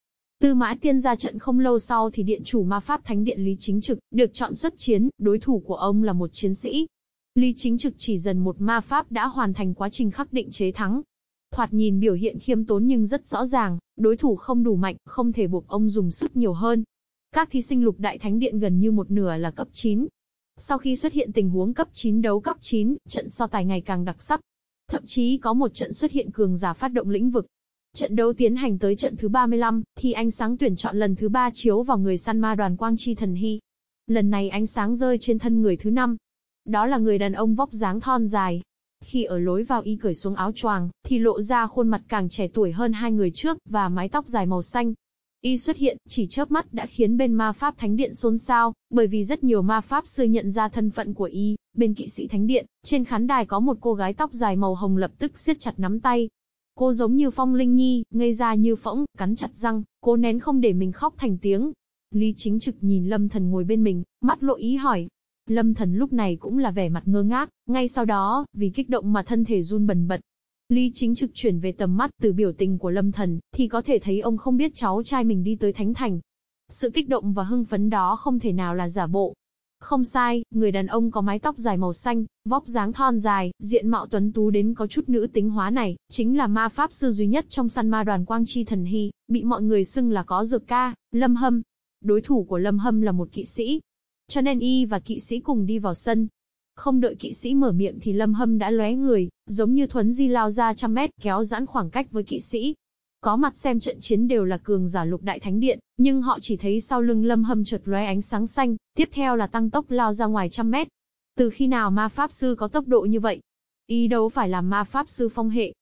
Tư Mã Tiên ra trận không lâu sau thì điện chủ ma pháp Thánh Điện Lý Chính Trực được chọn xuất chiến, đối thủ của ông là một chiến sĩ. Lý Chính Trực chỉ dần một ma pháp đã hoàn thành quá trình khắc định chế thắng. Thoạt nhìn biểu hiện khiêm tốn nhưng rất rõ ràng, đối thủ không đủ mạnh, không thể buộc ông dùng sức nhiều hơn. Các thí sinh lục đại thánh điện gần như một nửa là cấp 9. Sau khi xuất hiện tình huống cấp 9 đấu cấp 9, trận so tài ngày càng đặc sắc. Thậm chí có một trận xuất hiện cường giả phát động lĩnh vực. Trận đấu tiến hành tới trận thứ 35, thì ánh sáng tuyển chọn lần thứ 3 chiếu vào người săn ma đoàn Quang Chi Thần Hy. Lần này ánh sáng rơi trên thân người thứ 5. Đó là người đàn ông vóc dáng thon dài. Khi ở lối vào y cởi xuống áo choàng, thì lộ ra khuôn mặt càng trẻ tuổi hơn hai người trước, và mái tóc dài màu xanh. Y xuất hiện, chỉ chớp mắt đã khiến bên ma pháp thánh điện xôn xao, bởi vì rất nhiều ma pháp sư nhận ra thân phận của Y, bên kỵ sĩ thánh điện, trên khán đài có một cô gái tóc dài màu hồng lập tức siết chặt nắm tay. Cô giống như phong linh nhi, ngây ra như phỗng, cắn chặt răng, cô nén không để mình khóc thành tiếng. Lý chính trực nhìn lâm thần ngồi bên mình, mắt lộ ý hỏi. Lâm thần lúc này cũng là vẻ mặt ngơ ngác, ngay sau đó, vì kích động mà thân thể run bần bật, Lý chính trực chuyển về tầm mắt từ biểu tình của lâm thần, thì có thể thấy ông không biết cháu trai mình đi tới Thánh Thành. Sự kích động và hưng phấn đó không thể nào là giả bộ. Không sai, người đàn ông có mái tóc dài màu xanh, vóc dáng thon dài, diện mạo tuấn tú đến có chút nữ tính hóa này, chính là ma pháp sư duy nhất trong săn ma đoàn Quang Chi Thần Hy, bị mọi người xưng là có dược ca, Lâm Hâm. Đối thủ của Lâm Hâm là một kỵ sĩ. Cho nên y và kỵ sĩ cùng đi vào sân. Không đợi kỵ sĩ mở miệng thì Lâm Hâm đã lóe người, giống như thuấn di lao ra trăm mét kéo giãn khoảng cách với kỵ sĩ, có mặt xem trận chiến đều là cường giả lục đại thánh điện, nhưng họ chỉ thấy sau lưng lâm hâm chợt lóe ánh sáng xanh, tiếp theo là tăng tốc lao ra ngoài trăm mét. Từ khi nào ma pháp sư có tốc độ như vậy? Ý đâu phải là ma pháp sư phong hệ.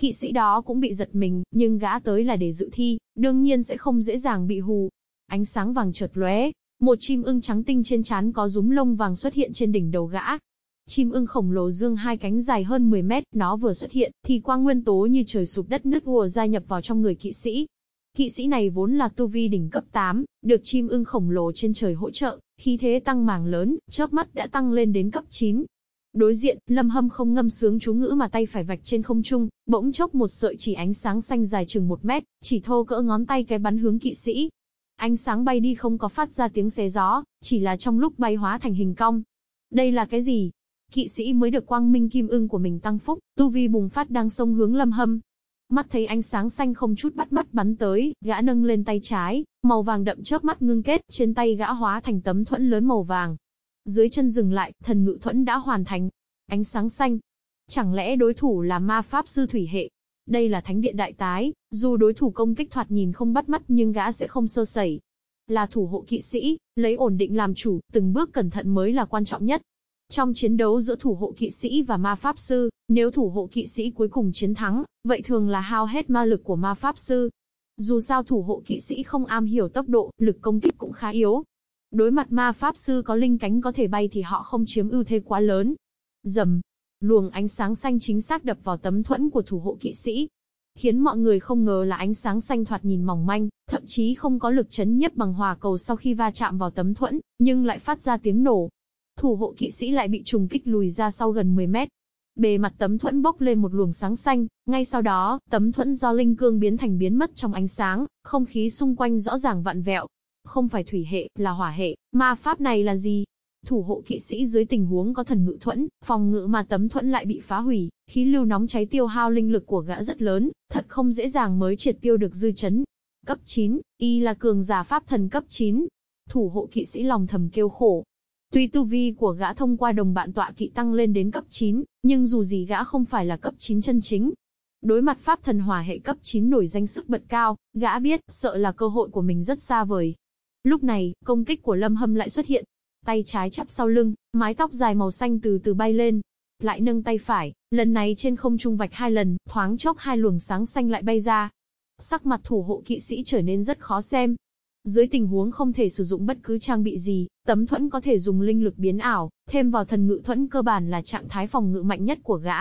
Kỵ sĩ đó cũng bị giật mình, nhưng gã tới là để dự thi, đương nhiên sẽ không dễ dàng bị hù. Ánh sáng vàng chợt lóe, một chim ưng trắng tinh trên trán có rúm lông vàng xuất hiện trên đỉnh đầu gã, Chim ưng khổng lồ dương hai cánh dài hơn 10 mét, nó vừa xuất hiện, thì quang nguyên tố như trời sụp đất nứt ùa gia nhập vào trong người kỵ sĩ. Kỵ sĩ này vốn là tu vi đỉnh cấp 8, được chim ưng khổng lồ trên trời hỗ trợ, khí thế tăng màng lớn, chớp mắt đã tăng lên đến cấp 9. Đối diện, Lâm Hâm không ngâm sướng chú ngữ mà tay phải vạch trên không trung, bỗng chốc một sợi chỉ ánh sáng xanh dài chừng một mét, chỉ thô cỡ ngón tay cái bắn hướng kỵ sĩ. Ánh sáng bay đi không có phát ra tiếng xé gió, chỉ là trong lúc bay hóa thành hình cong. Đây là cái gì? kỵ sĩ mới được quang minh kim ưng của mình tăng phúc, tu vi bùng phát đang sông hướng lâm hâm. Mắt thấy ánh sáng xanh không chút bắt mắt bắn tới, gã nâng lên tay trái, màu vàng đậm chớp mắt ngưng kết, trên tay gã hóa thành tấm thuẫn lớn màu vàng. Dưới chân dừng lại, thần ngự thuẫn đã hoàn thành. Ánh sáng xanh. Chẳng lẽ đối thủ là ma pháp sư thủy hệ? Đây là thánh điện đại tái, dù đối thủ công kích thoạt nhìn không bắt mắt nhưng gã sẽ không sơ sẩy. Là thủ hộ kỵ sĩ, lấy ổn định làm chủ, từng bước cẩn thận mới là quan trọng nhất. Trong chiến đấu giữa thủ hộ kỵ sĩ và ma pháp sư, nếu thủ hộ kỵ sĩ cuối cùng chiến thắng, vậy thường là hao hết ma lực của ma pháp sư. Dù sao thủ hộ kỵ sĩ không am hiểu tốc độ, lực công kích cũng khá yếu. Đối mặt ma pháp sư có linh cánh có thể bay thì họ không chiếm ưu thế quá lớn. Dầm, luồng ánh sáng xanh chính xác đập vào tấm thuẫn của thủ hộ kỵ sĩ. Khiến mọi người không ngờ là ánh sáng xanh thoạt nhìn mỏng manh, thậm chí không có lực chấn nhất bằng hòa cầu sau khi va chạm vào tấm thuẫn, nhưng lại phát ra tiếng nổ, thủ hộ kỵ sĩ lại bị trùng kích lùi ra sau gần 10 mét. Bề mặt tấm thuẫn bốc lên một luồng sáng xanh, ngay sau đó, tấm thuẫn do linh cương biến thành biến mất trong ánh sáng, không khí xung quanh rõ ràng vặn vẹo. Không phải thủy hệ, là hỏa hệ, ma pháp này là gì? Thủ hộ kỵ sĩ dưới tình huống có thần ngự thuẫn, phòng ngự mà tấm thuẫn lại bị phá hủy, khí lưu nóng cháy tiêu hao linh lực của gã rất lớn, thật không dễ dàng mới triệt tiêu được dư chấn. Cấp 9, y là cường giả pháp thần cấp 9. Thủ hộ kỵ sĩ lòng thầm kêu khổ, Tuy tu vi của gã thông qua đồng bạn tọa kỵ tăng lên đến cấp 9, nhưng dù gì gã không phải là cấp 9 chân chính. Đối mặt pháp thần hỏa hệ cấp 9 nổi danh sức bật cao, gã biết, sợ là cơ hội của mình rất xa vời. Lúc này, công kích của Lâm Hâm lại xuất hiện. Tay trái chắp sau lưng, mái tóc dài màu xanh từ từ bay lên. Lại nâng tay phải, lần này trên không trung vạch hai lần, thoáng chốc hai luồng sáng xanh lại bay ra. Sắc mặt thủ hộ kỵ sĩ trở nên rất khó xem, dưới tình huống không thể sử dụng bất cứ trang bị gì, tấm thuẫn có thể dùng linh lực biến ảo, thêm vào thần ngự thuẫn cơ bản là trạng thái phòng ngự mạnh nhất của gã.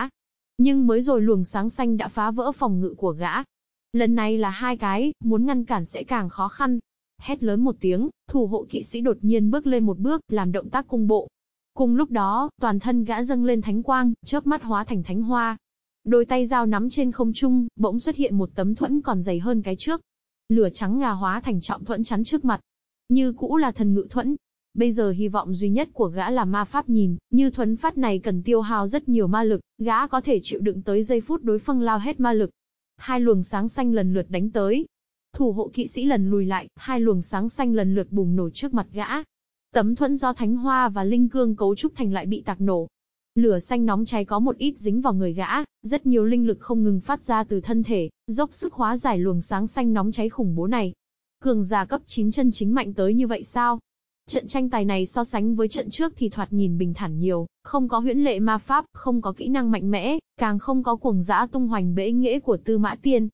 Nhưng mới rồi luồng sáng xanh đã phá vỡ phòng ngự của gã. Lần này là hai cái, muốn ngăn cản sẽ càng khó khăn. Hét lớn một tiếng, thủ hộ kỵ sĩ đột nhiên bước lên một bước, làm động tác cung bộ. Cùng lúc đó, toàn thân gã dâng lên thánh quang, chớp mắt hóa thành thánh hoa. Đôi tay dao nắm trên không trung, bỗng xuất hiện một tấm thuẫn còn dày hơn cái trước. Lửa trắng ngà hóa thành trọng thuẫn chắn trước mặt. Như cũ là thần ngự thuẫn. Bây giờ hy vọng duy nhất của gã là ma pháp nhìn, như thuẫn phát này cần tiêu hao rất nhiều ma lực, gã có thể chịu đựng tới giây phút đối phương lao hết ma lực. Hai luồng sáng xanh lần lượt đánh tới. Thủ hộ kỵ sĩ lần lùi lại, hai luồng sáng xanh lần lượt bùng nổ trước mặt gã. Tấm thuẫn do thánh hoa và linh cương cấu trúc thành lại bị tạc nổ, Lửa xanh nóng cháy có một ít dính vào người gã, rất nhiều linh lực không ngừng phát ra từ thân thể, dốc sức hóa giải luồng sáng xanh nóng cháy khủng bố này. Cường giả cấp 9 chân chính mạnh tới như vậy sao? Trận tranh tài này so sánh với trận trước thì thoạt nhìn bình thản nhiều, không có huyễn lệ ma pháp, không có kỹ năng mạnh mẽ, càng không có cuồng dã tung hoành bễ nghĩa của Tư Mã Tiên.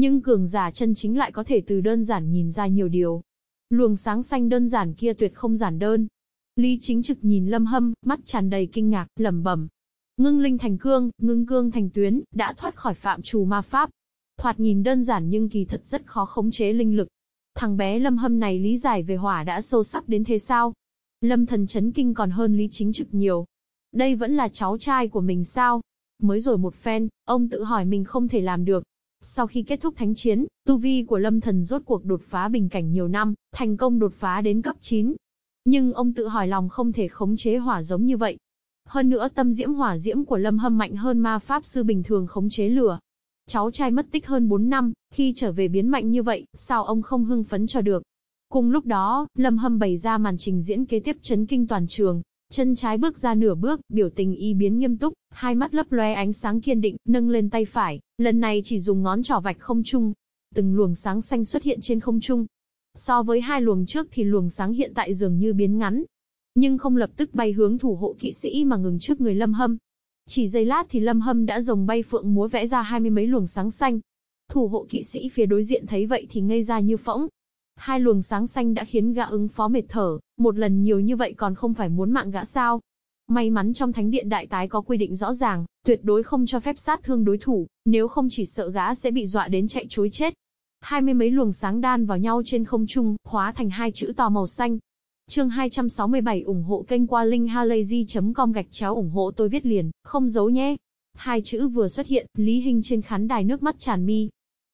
Nhưng cường giả chân chính lại có thể từ đơn giản nhìn ra nhiều điều. Luồng sáng xanh đơn giản kia tuyệt không giản đơn, Lý chính trực nhìn lâm hâm, mắt tràn đầy kinh ngạc, lẩm bẩm. Ngưng linh thành cương, ngưng cương thành tuyến, đã thoát khỏi phạm trù ma pháp. Thoạt nhìn đơn giản nhưng kỳ thật rất khó khống chế linh lực. Thằng bé lâm hâm này lý giải về hỏa đã sâu sắc đến thế sao? Lâm thần chấn kinh còn hơn lý chính trực nhiều. Đây vẫn là cháu trai của mình sao? Mới rồi một phen, ông tự hỏi mình không thể làm được. Sau khi kết thúc thánh chiến, tu vi của lâm thần rốt cuộc đột phá bình cảnh nhiều năm, thành công đột phá đến cấp 9, Nhưng ông tự hỏi lòng không thể khống chế hỏa giống như vậy. Hơn nữa tâm diễm hỏa diễm của Lâm Hâm mạnh hơn ma pháp sư bình thường khống chế lửa. Cháu trai mất tích hơn 4 năm, khi trở về biến mạnh như vậy, sao ông không hưng phấn cho được? Cùng lúc đó, Lâm Hâm bày ra màn trình diễn kế tiếp chấn kinh toàn trường. Chân trái bước ra nửa bước, biểu tình y biến nghiêm túc, hai mắt lấp lóe ánh sáng kiên định, nâng lên tay phải, lần này chỉ dùng ngón trỏ vạch không trung. Từng luồng sáng xanh xuất hiện trên không trung. So với hai luồng trước thì luồng sáng hiện tại dường như biến ngắn, nhưng không lập tức bay hướng thủ hộ kỵ sĩ mà ngừng trước người Lâm Hâm. Chỉ giây lát thì Lâm Hâm đã rồng bay phượng múa vẽ ra hai mươi mấy luồng sáng xanh. Thủ hộ kỵ sĩ phía đối diện thấy vậy thì ngây ra như phỗng. Hai luồng sáng xanh đã khiến gã ứng phó mệt thở, một lần nhiều như vậy còn không phải muốn mạng gã sao. May mắn trong thánh điện đại tái có quy định rõ ràng, tuyệt đối không cho phép sát thương đối thủ, nếu không chỉ sợ gã sẽ bị dọa đến chạy chối chết. Hai mươi mấy luồng sáng đan vào nhau trên không trung, hóa thành hai chữ to màu xanh, Chương 267 ủng hộ kênh qua linkhalazy.com gạch chéo ủng hộ tôi viết liền, không giấu nhé. Hai chữ vừa xuất hiện, Lý Hinh trên khán đài nước mắt tràn mi.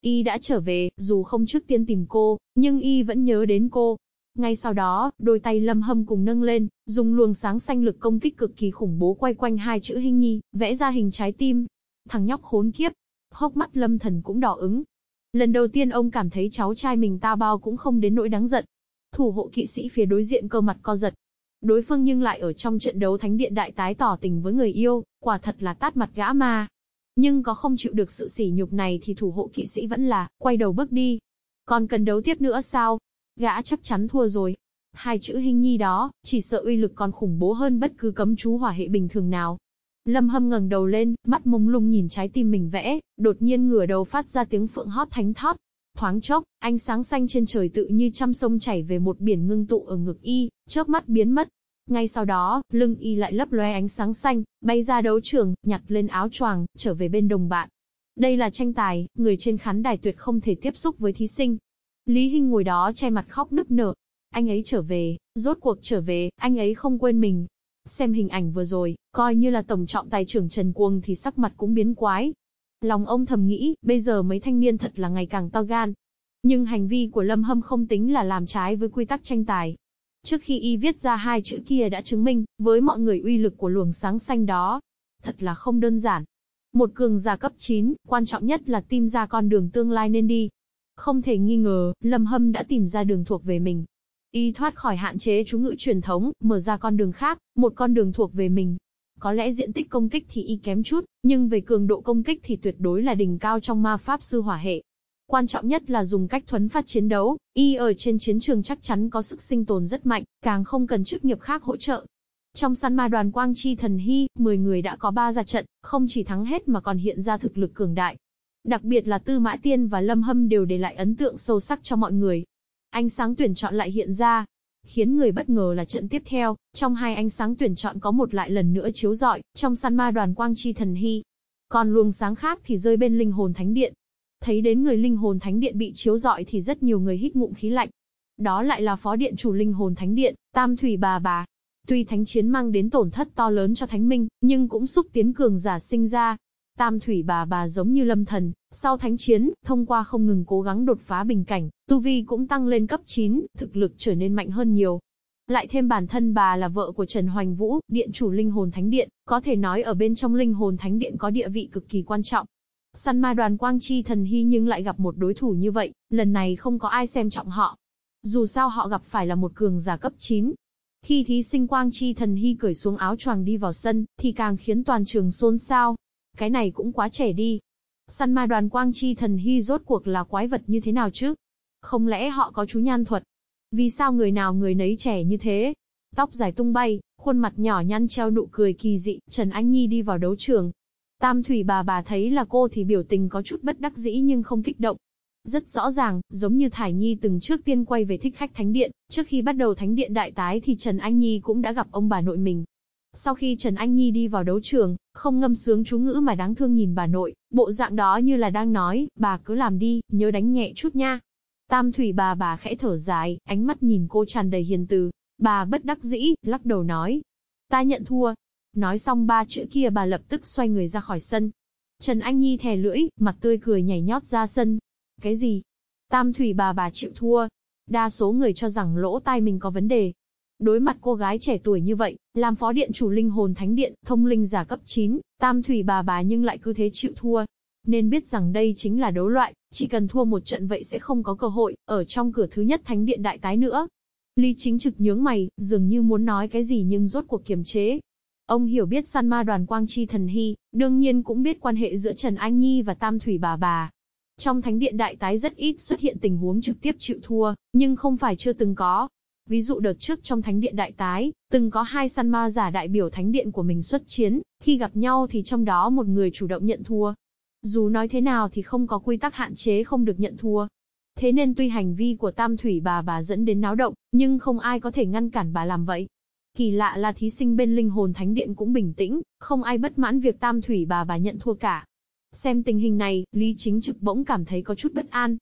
Y đã trở về, dù không trước tiên tìm cô, nhưng Y vẫn nhớ đến cô. Ngay sau đó, đôi tay lâm hâm cùng nâng lên, dùng luồng sáng xanh lực công kích cực kỳ khủng bố quay quanh hai chữ hình Nhi, vẽ ra hình trái tim. Thằng nhóc khốn kiếp. Hốc mắt lâm thần cũng đỏ ứng. Lần đầu tiên ông cảm thấy cháu trai mình ta bao cũng không đến nỗi đáng giận. Thủ hộ kỵ sĩ phía đối diện cơ mặt co giật. Đối phương nhưng lại ở trong trận đấu thánh điện đại tái tỏ tình với người yêu, quả thật là tát mặt gã ma. Nhưng có không chịu được sự sỉ nhục này thì thủ hộ kỵ sĩ vẫn là, quay đầu bước đi. Còn cần đấu tiếp nữa sao? Gã chắc chắn thua rồi. Hai chữ hình nhi đó, chỉ sợ uy lực còn khủng bố hơn bất cứ cấm chú hỏa hệ bình thường nào. Lâm Hâm ngẩng đầu lên, mắt mông lung nhìn trái tim mình vẽ, đột nhiên ngửa đầu phát ra tiếng phượng hót thánh thót. Thoáng chốc, ánh sáng xanh trên trời tự như trăm sông chảy về một biển ngưng tụ ở ngực y, chớp mắt biến mất. Ngay sau đó, lưng y lại lấp lóe ánh sáng xanh, bay ra đấu trường, nhặt lên áo choàng, trở về bên đồng bạn. Đây là tranh tài, người trên khán đài tuyệt không thể tiếp xúc với thí sinh. Lý Hinh ngồi đó che mặt khóc nức nở. Anh ấy trở về, rốt cuộc trở về, anh ấy không quên mình. Xem hình ảnh vừa rồi, coi như là tổng trọng tài trưởng Trần Cuồng thì sắc mặt cũng biến quái. Lòng ông thầm nghĩ, bây giờ mấy thanh niên thật là ngày càng to gan. Nhưng hành vi của Lâm Hâm không tính là làm trái với quy tắc tranh tài. Trước khi y viết ra hai chữ kia đã chứng minh, với mọi người uy lực của luồng sáng xanh đó. Thật là không đơn giản. Một cường giả cấp 9, quan trọng nhất là tìm ra con đường tương lai nên đi. Không thể nghi ngờ, Lâm Hâm đã tìm ra đường thuộc về mình. Y thoát khỏi hạn chế chú ngữ truyền thống, mở ra con đường khác, một con đường thuộc về mình. Có lẽ diện tích công kích thì y kém chút, nhưng về cường độ công kích thì tuyệt đối là đỉnh cao trong ma pháp sư hỏa hệ. Quan trọng nhất là dùng cách thuấn phát chiến đấu, y ở trên chiến trường chắc chắn có sức sinh tồn rất mạnh, càng không cần chức nghiệp khác hỗ trợ. Trong săn ma đoàn Quang Chi Thần Hy, 10 người đã có 3 ra trận, không chỉ thắng hết mà còn hiện ra thực lực cường đại. Đặc biệt là Tư Mã Tiên và Lâm Hâm đều để lại ấn tượng sâu sắc cho mọi người. Ánh sáng tuyển chọn lại hiện ra, Khiến người bất ngờ là trận tiếp theo, trong hai ánh sáng tuyển chọn có một lại lần nữa chiếu rọi, trong săn ma đoàn quang chi thần hy. Còn luồng sáng khác thì rơi bên linh hồn thánh điện. Thấy đến người linh hồn thánh điện bị chiếu rọi thì rất nhiều người hít ngụm khí lạnh. Đó lại là phó điện chủ linh hồn thánh điện, Tam Thủy bà bà. Tuy thánh chiến mang đến tổn thất to lớn cho thánh minh, nhưng cũng xúc tiến cường giả sinh ra, Tam thủy bà bà giống như lâm thần, sau thánh chiến, thông qua không ngừng cố gắng đột phá bình cảnh, tu vi cũng tăng lên cấp 9, thực lực trở nên mạnh hơn nhiều. Lại thêm bản thân bà là vợ của Trần Hoành Vũ, điện chủ linh hồn thánh điện, có thể nói ở bên trong linh hồn thánh điện có địa vị cực kỳ quan trọng. Săn ma đoàn Quang Chi thần hy nhưng lại gặp một đối thủ như vậy, lần này không có ai xem trọng họ. Dù sao họ gặp phải là một cường giả cấp 9, khi thí sinh Quang Chi Thần Hy cởi xuống áo choàng đi vào sân, thì càng khiến toàn trường xôn xao. Cái này cũng quá trẻ đi. Săn ma đoàn quang chi thần hy rốt cuộc là quái vật như thế nào chứ? Không lẽ họ có chú nhan thuật? Vì sao người nào người nấy trẻ như thế? Tóc dài tung bay, khuôn mặt nhỏ nhăn treo nụ cười kỳ dị, Trần Anh Nhi đi vào đấu trường. Tam thủy bà bà thấy là cô thì biểu tình có chút bất đắc dĩ nhưng không kích động. Rất rõ ràng, giống như Thải Nhi từng trước tiên quay về thích khách thánh điện, trước khi bắt đầu thánh điện đại tái thì Trần Anh Nhi cũng đã gặp ông bà nội mình. Sau khi Trần Anh Nhi đi vào đấu trường, không ngâm sướng chú ngữ mà đáng thương nhìn bà nội, bộ dạng đó như là đang nói, bà cứ làm đi, nhớ đánh nhẹ chút nha. Tam thủy bà bà khẽ thở dài, ánh mắt nhìn cô tràn đầy hiền từ. Bà bất đắc dĩ, lắc đầu nói. Ta nhận thua. Nói xong ba chữ kia bà lập tức xoay người ra khỏi sân. Trần Anh Nhi thè lưỡi, mặt tươi cười nhảy nhót ra sân. Cái gì? Tam thủy bà bà chịu thua. Đa số người cho rằng lỗ tai mình có vấn đề, Đối mặt cô gái trẻ tuổi như vậy, làm phó điện chủ linh hồn thánh điện, thông linh giả cấp 9, tam thủy bà bà nhưng lại cứ thế chịu thua. Nên biết rằng đây chính là đấu loại, chỉ cần thua một trận vậy sẽ không có cơ hội, ở trong cửa thứ nhất thánh điện đại tái nữa. Lý chính trực nhướng mày, dường như muốn nói cái gì nhưng rốt cuộc kiềm chế. Ông hiểu biết săn ma đoàn quang chi thần hy, đương nhiên cũng biết quan hệ giữa Trần Anh Nhi và Tam Thủy bà bà. Trong thánh điện đại tái rất ít xuất hiện tình huống trực tiếp chịu thua, nhưng không phải chưa từng có. Ví dụ đợt trước trong thánh điện đại tái, từng có hai săn ma giả đại biểu thánh điện của mình xuất chiến, khi gặp nhau thì trong đó một người chủ động nhận thua. Dù nói thế nào thì không có quy tắc hạn chế không được nhận thua. Thế nên tuy hành vi của tam thủy bà bà dẫn đến náo động, nhưng không ai có thể ngăn cản bà làm vậy. Kỳ lạ là thí sinh bên linh hồn thánh điện cũng bình tĩnh, không ai bất mãn việc tam thủy bà bà nhận thua cả. Xem tình hình này, Lý Chính Trực bỗng cảm thấy có chút bất an.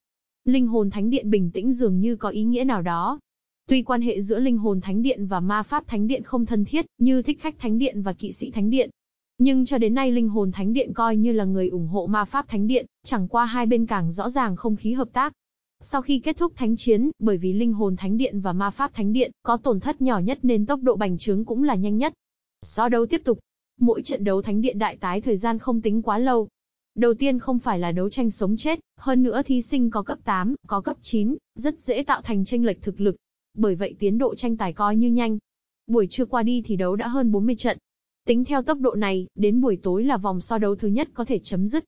Linh hồn thánh điện bình tĩnh dường như có ý nghĩa nào đó. Tuy quan hệ giữa linh hồn thánh điện và ma pháp thánh điện không thân thiết, như thích khách thánh điện và kỵ sĩ thánh điện. Nhưng cho đến nay linh hồn thánh điện coi như là người ủng hộ ma pháp thánh điện, chẳng qua hai bên càng rõ ràng không khí hợp tác. Sau khi kết thúc thánh chiến, bởi vì linh hồn thánh điện và ma pháp thánh điện có tổn thất nhỏ nhất nên tốc độ bành trướng cũng là nhanh nhất. So đấu tiếp tục. Mỗi trận đấu thánh điện đại tái thời gian không tính quá lâu, Đầu tiên không phải là đấu tranh sống chết, hơn nữa thí sinh có cấp 8, có cấp 9, rất dễ tạo thành tranh lệch thực lực. Bởi vậy tiến độ tranh tài coi như nhanh. Buổi trưa qua đi thì đấu đã hơn 40 trận. Tính theo tốc độ này, đến buổi tối là vòng so đấu thứ nhất có thể chấm dứt.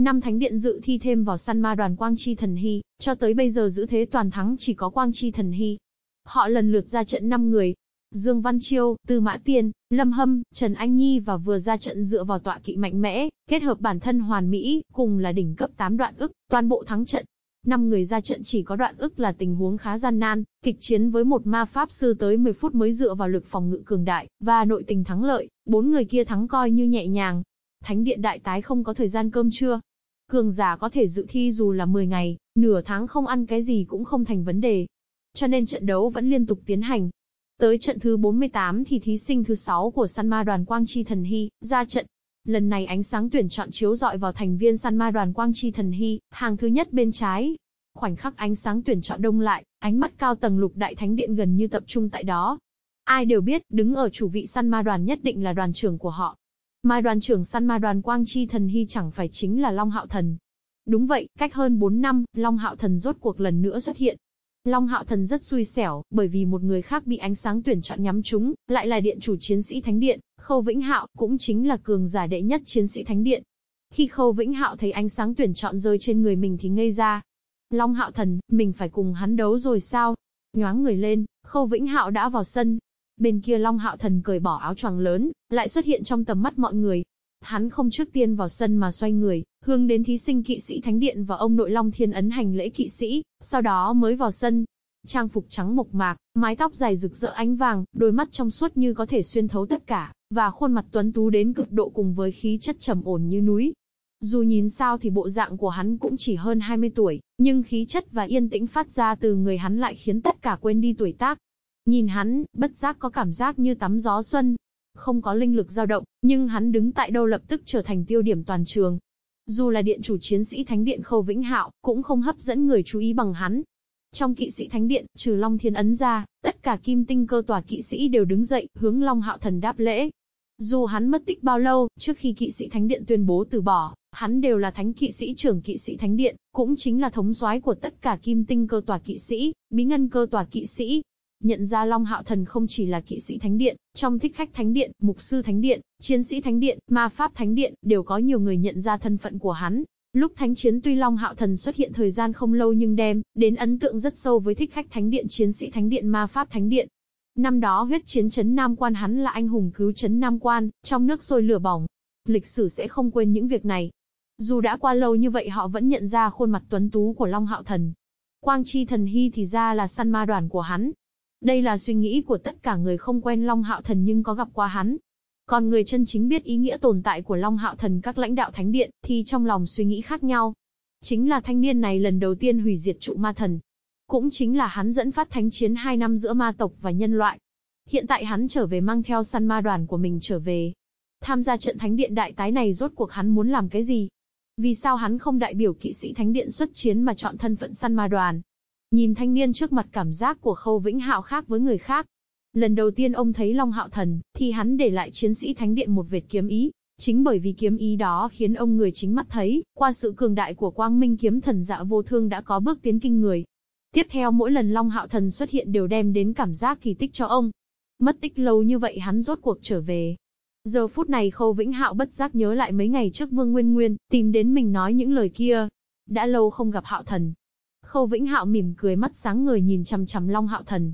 Năm thánh điện dự thi thêm vào săn ma đoàn Quang Chi Thần Hy, cho tới bây giờ giữ thế toàn thắng chỉ có Quang Chi Thần Hy. Họ lần lượt ra trận 5 người, Dương Văn Chiêu, Tư Mã Tiên, Lâm Hâm, Trần Anh Nhi và vừa ra trận dựa vào tọa kỵ mạnh mẽ, kết hợp bản thân hoàn mỹ, cùng là đỉnh cấp 8 đoạn ức, toàn bộ thắng trận. Năm người ra trận chỉ có đoạn ức là tình huống khá gian nan, kịch chiến với một ma pháp sư tới 10 phút mới dựa vào lực phòng ngự cường đại, và nội tình thắng lợi, bốn người kia thắng coi như nhẹ nhàng. Thánh điện đại tái không có thời gian cơm trưa. Cường giả có thể dự thi dù là 10 ngày, nửa tháng không ăn cái gì cũng không thành vấn đề. Cho nên trận đấu vẫn liên tục tiến hành, Tới trận thứ 48 thì thí sinh thứ 6 của săn ma đoàn Quang Chi Thần Hy, ra trận. Lần này ánh sáng tuyển chọn chiếu dọi vào thành viên săn ma đoàn Quang Chi Thần Hy, hàng thứ nhất bên trái. Khoảnh khắc ánh sáng tuyển chọn đông lại, ánh mắt cao tầng lục đại thánh điện gần như tập trung tại đó. Ai đều biết, đứng ở chủ vị săn ma đoàn nhất định là đoàn trưởng của họ. Mà đoàn trưởng săn ma đoàn Quang Chi Thần Hy chẳng phải chính là Long Hạo Thần. Đúng vậy, cách hơn 4 năm, Long Hạo Thần rốt cuộc lần nữa xuất hiện. Long Hạo Thần rất xui xẻo, bởi vì một người khác bị ánh sáng tuyển chọn nhắm trúng, lại là điện chủ chiến sĩ Thánh Điện, Khâu Vĩnh Hạo, cũng chính là cường giả đệ nhất chiến sĩ Thánh Điện. Khi Khâu Vĩnh Hạo thấy ánh sáng tuyển chọn rơi trên người mình thì ngây ra. Long Hạo Thần, mình phải cùng hắn đấu rồi sao? Nhoáng người lên, Khâu Vĩnh Hạo đã vào sân. Bên kia Long Hạo Thần cởi bỏ áo choàng lớn, lại xuất hiện trong tầm mắt mọi người, Hắn không trước tiên vào sân mà xoay người, hướng đến thí sinh kỵ sĩ Thánh Điện và ông nội Long Thiên ấn hành lễ kỵ sĩ, sau đó mới vào sân. Trang phục trắng mộc mạc, mái tóc dài rực rỡ ánh vàng, đôi mắt trong suốt như có thể xuyên thấu tất cả, và khuôn mặt tuấn tú đến cực độ cùng với khí chất trầm ổn như núi. Dù nhìn sao thì bộ dạng của hắn cũng chỉ hơn 20 tuổi, nhưng khí chất và yên tĩnh phát ra từ người hắn lại khiến tất cả quên đi tuổi tác. Nhìn hắn, bất giác có cảm giác như tắm gió xuân, không có linh lực dao động, nhưng hắn đứng tại đâu lập tức trở thành tiêu điểm toàn trường. Dù là điện chủ chiến sĩ Thánh Điện Khâu Vĩnh Hạo, cũng không hấp dẫn người chú ý bằng hắn. Trong kỵ sĩ Thánh Điện, trừ Long Thiên ấn ra, tất cả kim tinh cơ tòa kỵ sĩ đều đứng dậy, hướng Long Hạo Thần đáp lễ. Dù hắn mất tích bao lâu, trước khi kỵ sĩ Thánh Điện tuyên bố từ bỏ, hắn đều là thánh kỵ sĩ trưởng kỵ sĩ Thánh Điện, cũng chính là thống soái của tất cả kim tinh cơ tòa kỵ sĩ, bí ngân cơ tòa kỵ sĩ, Nhận ra Long Hạo Thần không chỉ là kỵ sĩ thánh điện, trong thích khách thánh điện, mục sư thánh điện, chiến sĩ thánh điện, ma pháp thánh điện, đều có nhiều người nhận ra thân phận của hắn. Lúc thánh chiến tuy Long Hạo Thần xuất hiện thời gian không lâu nhưng đem, đến ấn tượng rất sâu với thích khách thánh điện chiến sĩ thánh điện ma pháp thánh điện. Năm đó huyết chiến chấn Nam Quan hắn là anh hùng cứu chấn Nam Quan, trong nước sôi lửa bỏng. Lịch sử sẽ không quên những việc này. Dù đã qua lâu như vậy họ vẫn nhận ra khuôn mặt tuấn tú của Long Hạo Thần. Quang Chi Thần Hy thì ra là săn ma đoàn của hắn, đây là suy nghĩ của tất cả người không quen Long Hạo Thần nhưng có gặp qua hắn. Còn người chân chính biết ý nghĩa tồn tại của Long Hạo Thần các lãnh đạo thánh điện, thì trong lòng suy nghĩ khác nhau. Chính là thanh niên này lần đầu tiên hủy diệt trụ ma thần. Cũng chính là hắn dẫn phát thánh chiến 2 năm giữa ma tộc và nhân loại. Hiện tại hắn trở về mang theo săn ma đoàn của mình trở về. Tham gia trận thánh điện đại tái này rốt cuộc hắn muốn làm cái gì? Vì sao hắn không đại biểu kỵ sĩ thánh điện xuất chiến mà chọn thân phận săn ma đoàn? Nhìn thanh niên trước mặt cảm giác của Khâu Vĩnh Hạo khác với người khác. Lần đầu tiên ông thấy Long Hạo Thần, thì hắn để lại chiến sĩ thánh điện một vệt kiếm ý. Chính bởi vì kiếm ý đó khiến ông người chính mắt thấy, qua sự cường đại của quang minh kiếm thần dạ vô thương đã có bước tiến kinh người. Tiếp theo mỗi lần Long Hạo Thần xuất hiện đều đem đến cảm giác kỳ tích cho ông. Mất tích lâu như vậy hắn rốt cuộc trở về. Giờ phút này Khâu Vĩnh Hạo bất giác nhớ lại mấy ngày trước Vương Nguyên Nguyên, tìm đến mình nói những lời kia. Đã lâu không gặp Hạo Thần. Khâu Vĩnh Hạo mỉm cười mắt sáng người nhìn chằm chằm Long Hạo Thần.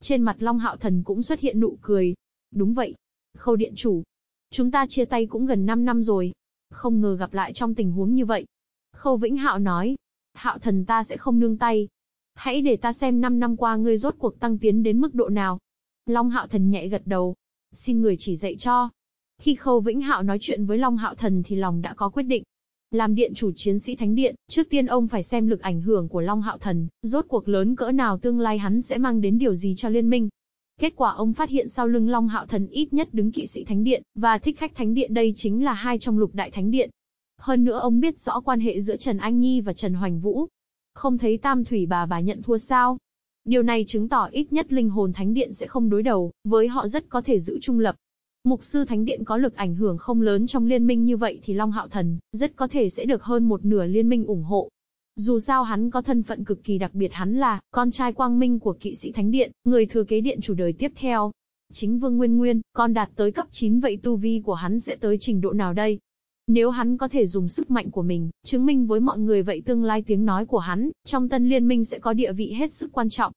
Trên mặt Long Hạo Thần cũng xuất hiện nụ cười. Đúng vậy. Khâu Điện Chủ. Chúng ta chia tay cũng gần 5 năm rồi. Không ngờ gặp lại trong tình huống như vậy. Khâu Vĩnh Hạo nói. Hạo Thần ta sẽ không nương tay. Hãy để ta xem 5 năm qua ngươi rốt cuộc tăng tiến đến mức độ nào. Long Hạo Thần nhẹ gật đầu. Xin người chỉ dạy cho. Khi Khâu Vĩnh Hạo nói chuyện với Long Hạo Thần thì lòng đã có quyết định. Làm điện chủ chiến sĩ thánh điện, trước tiên ông phải xem lực ảnh hưởng của Long Hạo Thần, rốt cuộc lớn cỡ nào tương lai hắn sẽ mang đến điều gì cho liên minh. Kết quả ông phát hiện sau lưng Long Hạo Thần ít nhất đứng kỵ sĩ thánh điện, và thích khách thánh điện đây chính là hai trong lục đại thánh điện. Hơn nữa ông biết rõ quan hệ giữa Trần Anh Nhi và Trần Hoành Vũ. Không thấy tam thủy bà bà nhận thua sao? Điều này chứng tỏ ít nhất linh hồn thánh điện sẽ không đối đầu, với họ rất có thể giữ trung lập. Mục sư Thánh Điện có lực ảnh hưởng không lớn trong liên minh như vậy thì Long Hạo Thần, rất có thể sẽ được hơn một nửa liên minh ủng hộ. Dù sao hắn có thân phận cực kỳ đặc biệt hắn là, con trai quang minh của kỵ sĩ Thánh Điện, người thừa kế điện chủ đời tiếp theo. Chính Vương Nguyên Nguyên, con đạt tới cấp 9 vậy tu vi của hắn sẽ tới trình độ nào đây? Nếu hắn có thể dùng sức mạnh của mình, chứng minh với mọi người vậy tương lai tiếng nói của hắn, trong tân liên minh sẽ có địa vị hết sức quan trọng.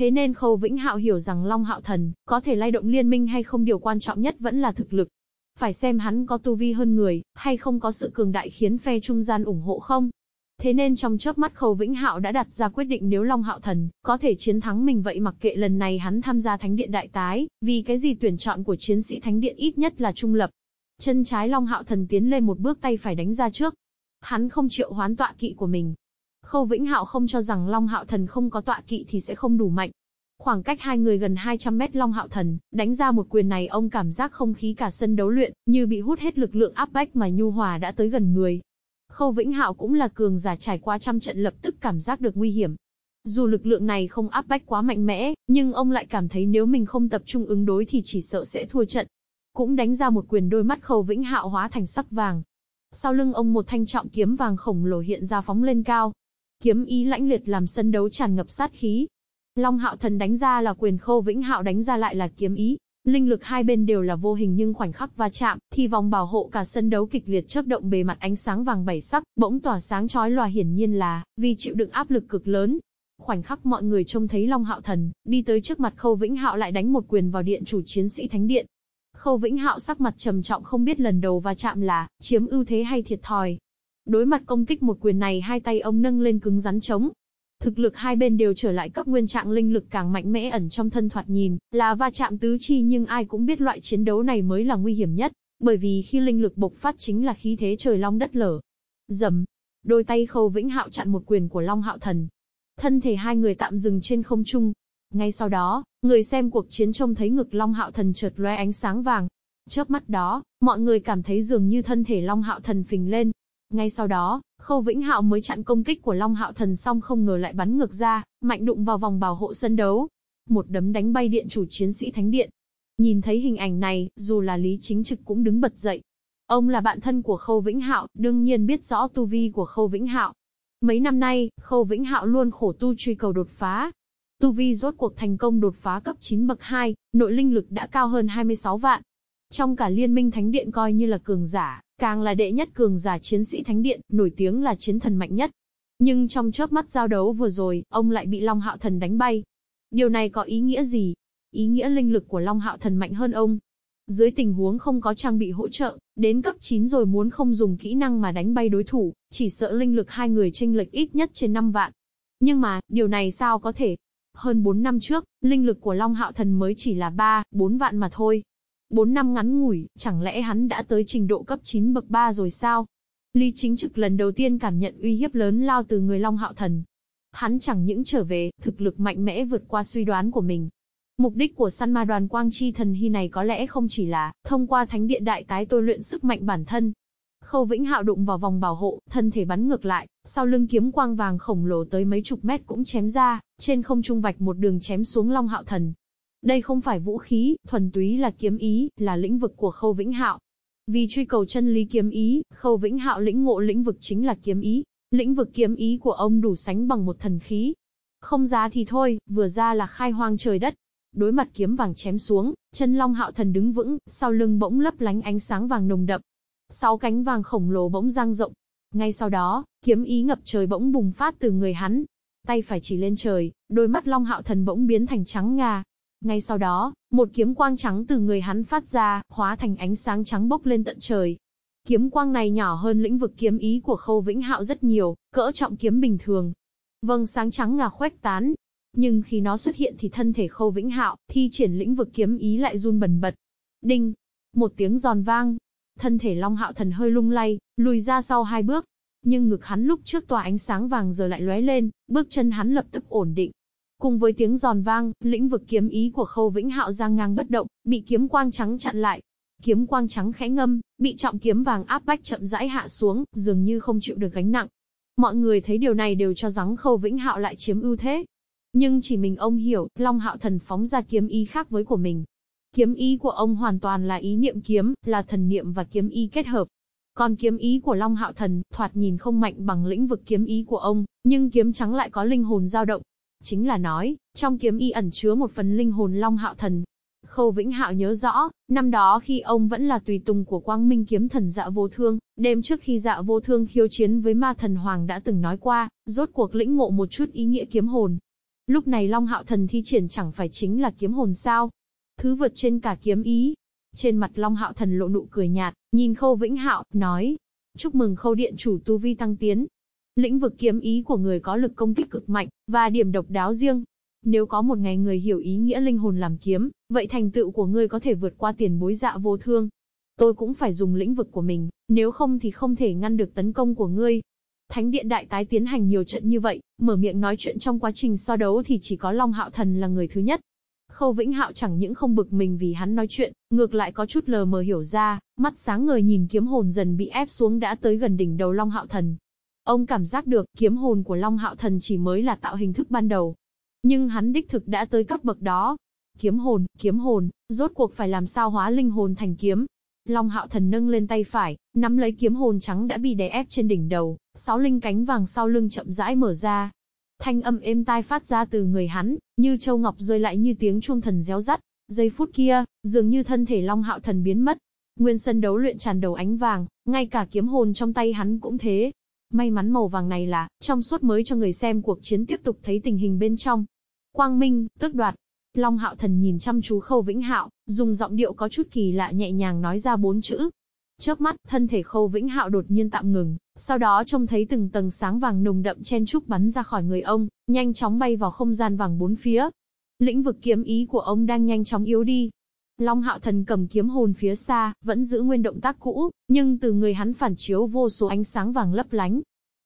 Thế nên Khâu Vĩnh Hạo hiểu rằng Long Hạo Thần có thể lay động liên minh hay không điều quan trọng nhất vẫn là thực lực. Phải xem hắn có tu vi hơn người, hay không có sự cường đại khiến phe trung gian ủng hộ không. Thế nên trong chớp mắt Khâu Vĩnh Hạo đã đặt ra quyết định nếu Long Hạo Thần có thể chiến thắng mình vậy mặc kệ lần này hắn tham gia Thánh Điện Đại Tái, vì cái gì tuyển chọn của chiến sĩ Thánh Điện ít nhất là trung lập. Chân trái Long Hạo Thần tiến lên một bước tay phải đánh ra trước. Hắn không chịu hoán tọa kỵ của mình, Khâu Vĩnh Hạo không cho rằng Long Hạo Thần không có tọa kỵ thì sẽ không đủ mạnh. Khoảng cách hai người gần 200 mét Long Hạo Thần, đánh ra một quyền này ông cảm giác không khí cả sân đấu luyện, như bị hút hết lực lượng áp bách mà nhu hòa đã tới gần người. Khâu Vĩnh Hạo cũng là cường giả trải qua trăm trận lập tức cảm giác được nguy hiểm. Dù lực lượng này không áp bách quá mạnh mẽ, nhưng ông lại cảm thấy nếu mình không tập trung ứng đối thì chỉ sợ sẽ thua trận. Cũng đánh ra một quyền đôi mắt Khâu Vĩnh Hạo hóa thành sắc vàng. Sau lưng ông một thanh trọng kiếm vàng khổng lồ hiện ra phóng lên cao, Kiếm ý lãnh liệt làm sân đấu tràn ngập sát khí. Long Hạo Thần đánh ra là quyền Khâu Vĩnh Hạo đánh ra lại là kiếm ý. Linh lực hai bên đều là vô hình nhưng khoảnh khắc va chạm, thì vòng bảo hộ cả sân đấu kịch liệt chớp động bề mặt ánh sáng vàng bảy sắc, bỗng tỏa sáng chói lòa hiển nhiên là vì chịu đựng áp lực cực lớn. Khoảnh khắc mọi người trông thấy Long Hạo Thần đi tới trước mặt Khâu Vĩnh Hạo lại đánh một quyền vào điện chủ chiến sĩ thánh điện. Khâu Vĩnh Hạo sắc mặt trầm trọng không biết lần đầu va chạm là chiếm ưu thế hay thiệt thòi, Đối mặt công kích một quyền này hai tay ông nâng lên cứng rắn chống. Thực lực hai bên đều trở lại cấp nguyên trạng linh lực càng mạnh mẽ ẩn trong thân thoạt nhìn, là va chạm tứ chi nhưng ai cũng biết loại chiến đấu này mới là nguy hiểm nhất, bởi vì khi linh lực bộc phát chính là khí thế trời long đất lở. Dầm, đôi tay Khâu Vĩnh Hạo chặn một quyền của Long Hạo Thần. Thân thể hai người tạm dừng trên không trung. Ngay sau đó, người xem cuộc chiến trông thấy ngực Long Hạo Thần chợt lóe ánh sáng vàng. Chớp mắt đó, mọi người cảm thấy dường như thân thể Long Hạo Thần phình lên, ngay sau đó, Khâu Vĩnh Hạo mới chặn công kích của Long Hạo Thần xong không ngờ lại bắn ngược ra, mạnh đụng vào vòng bảo hộ sân đấu. Một đấm đánh bay điện chủ chiến sĩ Thánh Điện. Nhìn thấy hình ảnh này, dù là Lý Chính Trực cũng đứng bật dậy. Ông là bạn thân của Khâu Vĩnh Hạo, đương nhiên biết rõ tu vi của Khâu Vĩnh Hạo. Mấy năm nay, Khâu Vĩnh Hạo luôn khổ tu truy cầu đột phá. Tu vi rốt cuộc thành công đột phá cấp 9 bậc 2, nội linh lực đã cao hơn 26 vạn. Trong cả liên minh thánh điện coi như là cường giả, Càng là đệ nhất cường giả chiến sĩ thánh điện, nổi tiếng là chiến thần mạnh nhất. Nhưng trong chớp mắt giao đấu vừa rồi, ông lại bị Long Hạo Thần đánh bay. Điều này có ý nghĩa gì? Ý nghĩa linh lực của Long Hạo Thần mạnh hơn ông. Dưới tình huống không có trang bị hỗ trợ, đến cấp 9 rồi muốn không dùng kỹ năng mà đánh bay đối thủ, chỉ sợ linh lực hai người tranh lệch ít nhất trên 5 vạn. Nhưng mà, điều này sao có thể? Hơn 4 năm trước, linh lực của Long Hạo Thần mới chỉ là 3, 4 vạn mà thôi. 4 năm ngắn ngủi, chẳng lẽ hắn đã tới trình độ cấp 9 bậc 3 rồi sao? Lý chính trực lần đầu tiên cảm nhận uy hiếp lớn lao từ người Long Hạo Thần. Hắn chẳng những trở về, thực lực mạnh mẽ vượt qua suy đoán của mình. Mục đích của săn ma đoàn quang chi thần hy này có lẽ không chỉ là thông qua thánh điện đại tái tôi luyện sức mạnh bản thân. Khâu Vĩnh Hạo đụng vào vòng bảo hộ, thân thể bắn ngược lại, sau lưng kiếm quang vàng khổng lồ tới mấy chục mét cũng chém ra, trên không trung vạch một đường chém xuống Long Hạo Thần. Đây không phải vũ khí, thuần túy là kiếm ý, là lĩnh vực của Khâu Vĩnh Hạo. Vì truy cầu chân lý kiếm ý, Khâu Vĩnh Hạo lĩnh ngộ lĩnh vực chính là kiếm ý. Lĩnh vực kiếm ý của ông đủ sánh bằng một thần khí. Không giá thì thôi, vừa ra là khai hoang trời đất. Đối mặt kiếm vàng chém xuống, chân long hạo thần đứng vững, sau lưng bỗng lấp lánh ánh sáng vàng nồng đậm. Sáu cánh vàng khổng lồ bỗng dang rộng. Ngay sau đó, kiếm ý ngập trời bỗng bùng phát từ người hắn. Tay phải chỉ lên trời, đôi mắt long hạo thần bỗng biến thành trắng ngà, ngay sau đó, một kiếm quang trắng từ người hắn phát ra, hóa thành ánh sáng trắng bốc lên tận trời. Kiếm quang này nhỏ hơn lĩnh vực kiếm ý của Khâu Vĩnh Hạo rất nhiều, cỡ trọng kiếm bình thường. Vâng sáng trắng ngà khoét tán. Nhưng khi nó xuất hiện thì thân thể Khâu Vĩnh Hạo, thi triển lĩnh vực kiếm ý lại run bần bật. Đinh! Một tiếng giòn vang. Thân thể Long Hạo Thần hơi lung lay, lùi ra sau hai bước. Nhưng ngực hắn lúc trước tỏa ánh sáng vàng giờ lại lóe lên, bước chân hắn lập tức ổn định, Cùng với tiếng giòn vang, lĩnh vực kiếm ý của Khâu Vĩnh Hạo giang ngang bất động, bị kiếm quang trắng chặn lại. Kiếm quang trắng khẽ ngâm, bị trọng kiếm vàng áp bách chậm rãi hạ xuống, dường như không chịu được gánh nặng. Mọi người thấy điều này đều cho rằng Khâu Vĩnh Hạo lại chiếm ưu thế. Nhưng chỉ mình ông hiểu, Long Hạo Thần phóng ra kiếm ý khác với của mình. Kiếm ý của ông hoàn toàn là ý niệm kiếm, là thần niệm và kiếm ý kết hợp. Còn kiếm ý của Long Hạo Thần, thoạt nhìn không mạnh bằng lĩnh vực kiếm ý của ông, nhưng kiếm trắng lại có linh hồn dao động, Chính là nói, trong kiếm y ẩn chứa một phần linh hồn Long Hạo Thần. Khâu Vĩnh Hạo nhớ rõ, năm đó khi ông vẫn là tùy tùng của Quang Minh kiếm thần dạ vô thương, đêm trước khi dạ vô thương khiêu chiến với ma thần Hoàng đã từng nói qua, rốt cuộc lĩnh ngộ một chút ý nghĩa kiếm hồn. Lúc này Long Hạo Thần thi triển chẳng phải chính là kiếm hồn sao? Thứ vượt trên cả kiếm ý. Trên mặt Long Hạo Thần lộ nụ cười nhạt, nhìn Khâu Vĩnh Hạo, nói. Chúc mừng Khâu Điện chủ tu vi tăng tiến, Lĩnh vực kiếm ý của người có lực công kích cực mạnh, và điểm độc đáo riêng. Nếu có một ngày người hiểu ý nghĩa linh hồn làm kiếm, vậy thành tựu của ngươi có thể vượt qua tiền bối dạ vô thương. Tôi cũng phải dùng lĩnh vực của mình, nếu không thì không thể ngăn được tấn công của ngươi. Thánh điện đại tái tiến hành nhiều trận như vậy, mở miệng nói chuyện trong quá trình so đấu thì chỉ có Long Hạo Thần là người thứ nhất. Khâu Vĩnh Hạo chẳng những không bực mình vì hắn nói chuyện, ngược lại có chút lờ mờ hiểu ra, mắt sáng ngời nhìn kiếm hồn dần bị ép xuống đã tới gần đỉnh đầu Long Hạo Thần, Ông cảm giác được kiếm hồn của Long Hạo Thần chỉ mới là tạo hình thức ban đầu. Nhưng hắn đích thực đã tới cấp bậc đó. Kiếm hồn, kiếm hồn, rốt cuộc phải làm sao hóa linh hồn thành kiếm. Long Hạo Thần nâng lên tay phải, nắm lấy kiếm hồn trắng đã bị đè ép trên đỉnh đầu, sáu linh cánh vàng sau lưng chậm rãi mở ra. Thanh âm êm tai phát ra từ người hắn, như châu ngọc rơi lại như tiếng chuông thần réo rắt. Giây phút kia, dường như thân thể Long Hạo Thần biến mất. Nguyên sân đấu luyện tràn đầu ánh vàng, ngay cả kiếm hồn trong tay hắn cũng thế. May mắn màu vàng này là, trong suốt mới cho người xem cuộc chiến tiếp tục thấy tình hình bên trong. Quang Minh, tước đoạt. Long Hạo Thần nhìn chăm chú Khâu Vĩnh Hạo, dùng giọng điệu có chút kỳ lạ nhẹ nhàng nói ra bốn chữ. Chớp mắt, thân thể Khâu Vĩnh Hạo đột nhiên tạm ngừng, sau đó trông thấy từng tầng sáng vàng nồng đậm chen trúc bắn ra khỏi người ông, nhanh chóng bay vào không gian vàng bốn phía. Lĩnh vực kiếm ý của ông đang nhanh chóng yếu đi, Long Hạo Thần cầm kiếm hồn phía xa, vẫn giữ nguyên động tác cũ, nhưng từ người hắn phản chiếu vô số ánh sáng vàng lấp lánh.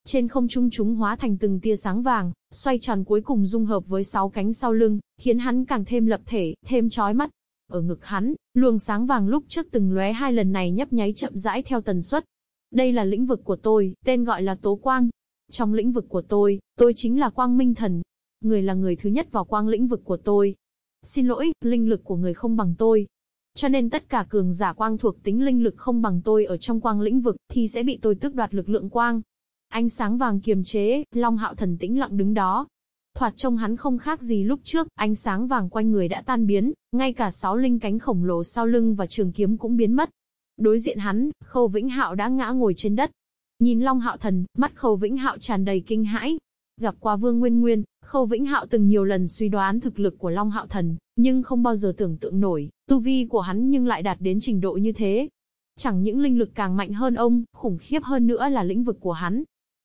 Trên không trung chúng hóa thành từng tia sáng vàng, xoay tròn cuối cùng dung hợp với sáu cánh sau lưng, khiến hắn càng thêm lập thể, thêm chói mắt. Ở ngực hắn, luồng sáng vàng lúc trước từng lóe hai lần này nhấp nháy chậm rãi theo tần suất. Đây là lĩnh vực của tôi, tên gọi là Tố Quang. Trong lĩnh vực của tôi, tôi chính là Quang Minh Thần. Người là người thứ nhất vào quang lĩnh vực của tôi, Xin lỗi, linh lực của người không bằng tôi. Cho nên tất cả cường giả quang thuộc tính linh lực không bằng tôi ở trong quang lĩnh vực, thì sẽ bị tôi tước đoạt lực lượng quang. Ánh sáng vàng kiềm chế, Long Hạo Thần tĩnh lặng đứng đó. Thoạt trông hắn không khác gì lúc trước, ánh sáng vàng quanh người đã tan biến, ngay cả sáu linh cánh khổng lồ sau lưng và trường kiếm cũng biến mất. Đối diện hắn, Khâu Vĩnh Hạo đã ngã ngồi trên đất. Nhìn Long Hạo Thần, mắt Khâu Vĩnh Hạo tràn đầy kinh hãi, Gặp qua Vương Nguyên Nguyên, Khâu Vĩnh Hạo từng nhiều lần suy đoán thực lực của Long Hạo Thần, nhưng không bao giờ tưởng tượng nổi, tu vi của hắn nhưng lại đạt đến trình độ như thế. Chẳng những linh lực càng mạnh hơn ông, khủng khiếp hơn nữa là lĩnh vực của hắn.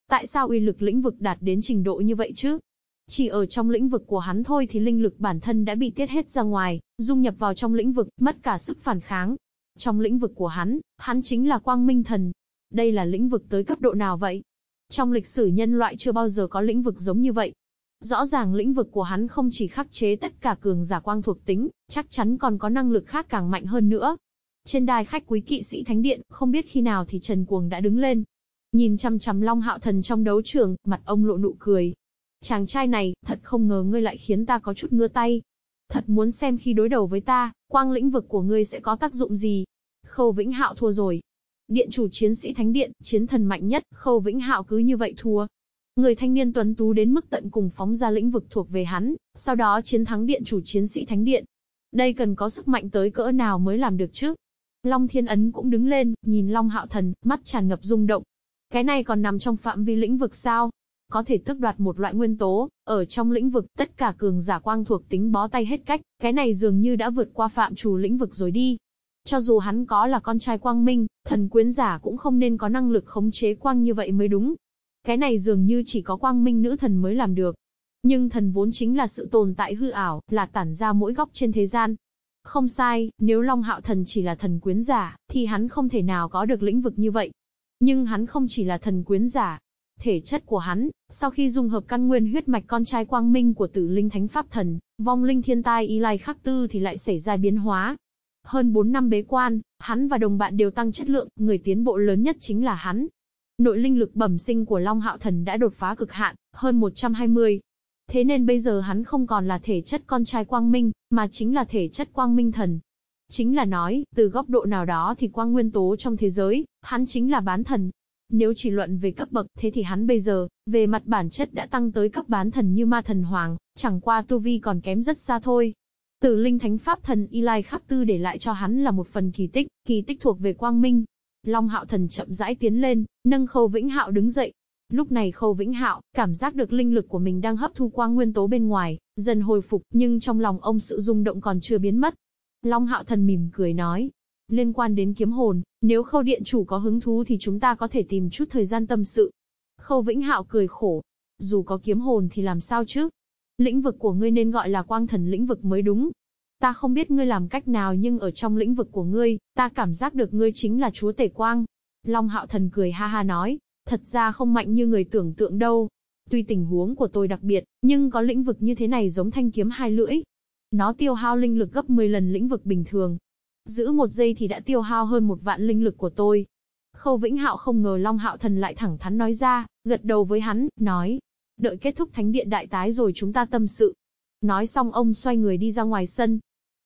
Tại sao uy lực lĩnh vực đạt đến trình độ như vậy chứ? Chỉ ở trong lĩnh vực của hắn thôi thì linh lực bản thân đã bị tiết hết ra ngoài, dung nhập vào trong lĩnh vực, mất cả sức phản kháng. Trong lĩnh vực của hắn, hắn chính là quang minh thần. Đây là lĩnh vực tới cấp độ nào vậy? Trong lịch sử nhân loại chưa bao giờ có lĩnh vực giống như vậy. Rõ ràng lĩnh vực của hắn không chỉ khắc chế tất cả cường giả quang thuộc tính, chắc chắn còn có năng lực khác càng mạnh hơn nữa. Trên đài khách quý kỵ sĩ thánh điện, không biết khi nào thì Trần Cuồng đã đứng lên. Nhìn chăm chăm Long Hạo Thần trong đấu trường, mặt ông lộ nụ cười. Chàng trai này, thật không ngờ ngươi lại khiến ta có chút ngơ tay. Thật muốn xem khi đối đầu với ta, quang lĩnh vực của ngươi sẽ có tác dụng gì. Khâu Vĩnh Hạo thua rồi. Điện chủ chiến sĩ thánh điện, chiến thần mạnh nhất, Khâu Vĩnh Hạo cứ như vậy thua. Người thanh niên tuấn tú đến mức tận cùng phóng ra lĩnh vực thuộc về hắn, sau đó chiến thắng điện chủ chiến sĩ thánh điện. Đây cần có sức mạnh tới cỡ nào mới làm được chứ? Long Thiên Ấn cũng đứng lên, nhìn Long Hạo Thần, mắt tràn ngập rung động. Cái này còn nằm trong phạm vi lĩnh vực sao? Có thể tước đoạt một loại nguyên tố, ở trong lĩnh vực tất cả cường giả quang thuộc tính bó tay hết cách, cái này dường như đã vượt qua phạm chủ lĩnh vực rồi đi. Cho dù hắn có là con trai quang minh, thần quyến giả cũng không nên có năng lực khống chế quang như vậy mới đúng. Cái này dường như chỉ có quang minh nữ thần mới làm được. Nhưng thần vốn chính là sự tồn tại hư ảo, là tản ra mỗi góc trên thế gian. Không sai, nếu Long Hạo Thần chỉ là thần quyến giả, thì hắn không thể nào có được lĩnh vực như vậy. Nhưng hắn không chỉ là thần quyến giả. Thể chất của hắn, sau khi dung hợp căn nguyên huyết mạch con trai quang minh của tử linh thánh pháp thần, vong linh thiên tai y lai khắc tư thì lại xảy ra biến hóa. Hơn 4 năm bế quan, hắn và đồng bạn đều tăng chất lượng, người tiến bộ lớn nhất chính là hắn. Nội linh lực bẩm sinh của Long Hạo Thần đã đột phá cực hạn, hơn 120. Thế nên bây giờ hắn không còn là thể chất con trai quang minh, mà chính là thể chất quang minh thần. Chính là nói, từ góc độ nào đó thì quang nguyên tố trong thế giới, hắn chính là bán thần. Nếu chỉ luận về cấp bậc, thế thì hắn bây giờ, về mặt bản chất đã tăng tới cấp bán thần như ma thần hoàng, chẳng qua tu vi còn kém rất xa thôi. Từ linh thánh pháp thần Y Lai Khắc Tư để lại cho hắn là một phần kỳ tích, kỳ tích thuộc về quang minh. Long hạo thần chậm rãi tiến lên, nâng khâu vĩnh hạo đứng dậy. Lúc này khâu vĩnh hạo, cảm giác được linh lực của mình đang hấp thu quang nguyên tố bên ngoài, dần hồi phục, nhưng trong lòng ông sự rung động còn chưa biến mất. Long hạo thần mỉm cười nói, liên quan đến kiếm hồn, nếu khâu điện chủ có hứng thú thì chúng ta có thể tìm chút thời gian tâm sự. Khâu Vĩnh Hạo cười khổ, dù có kiếm hồn thì làm sao chứ? Lĩnh vực của ngươi nên gọi là quang thần lĩnh vực mới đúng. Ta không biết ngươi làm cách nào nhưng ở trong lĩnh vực của ngươi, ta cảm giác được ngươi chính là chúa tể quang. Long Hạo Thần cười ha ha nói, thật ra không mạnh như người tưởng tượng đâu. Tuy tình huống của tôi đặc biệt, nhưng có lĩnh vực như thế này giống thanh kiếm hai lưỡi. Nó tiêu hao linh lực gấp 10 lần lĩnh vực bình thường, Giữ một giây thì đã tiêu hao hơn một vạn linh lực của tôi. Khâu Vĩnh Hạo không ngờ Long Hạo Thần lại thẳng thắn nói ra, gật đầu với hắn, nói. Đợi kết thúc thánh điện đại tái rồi chúng ta tâm sự. Nói xong ông xoay người đi ra ngoài sân.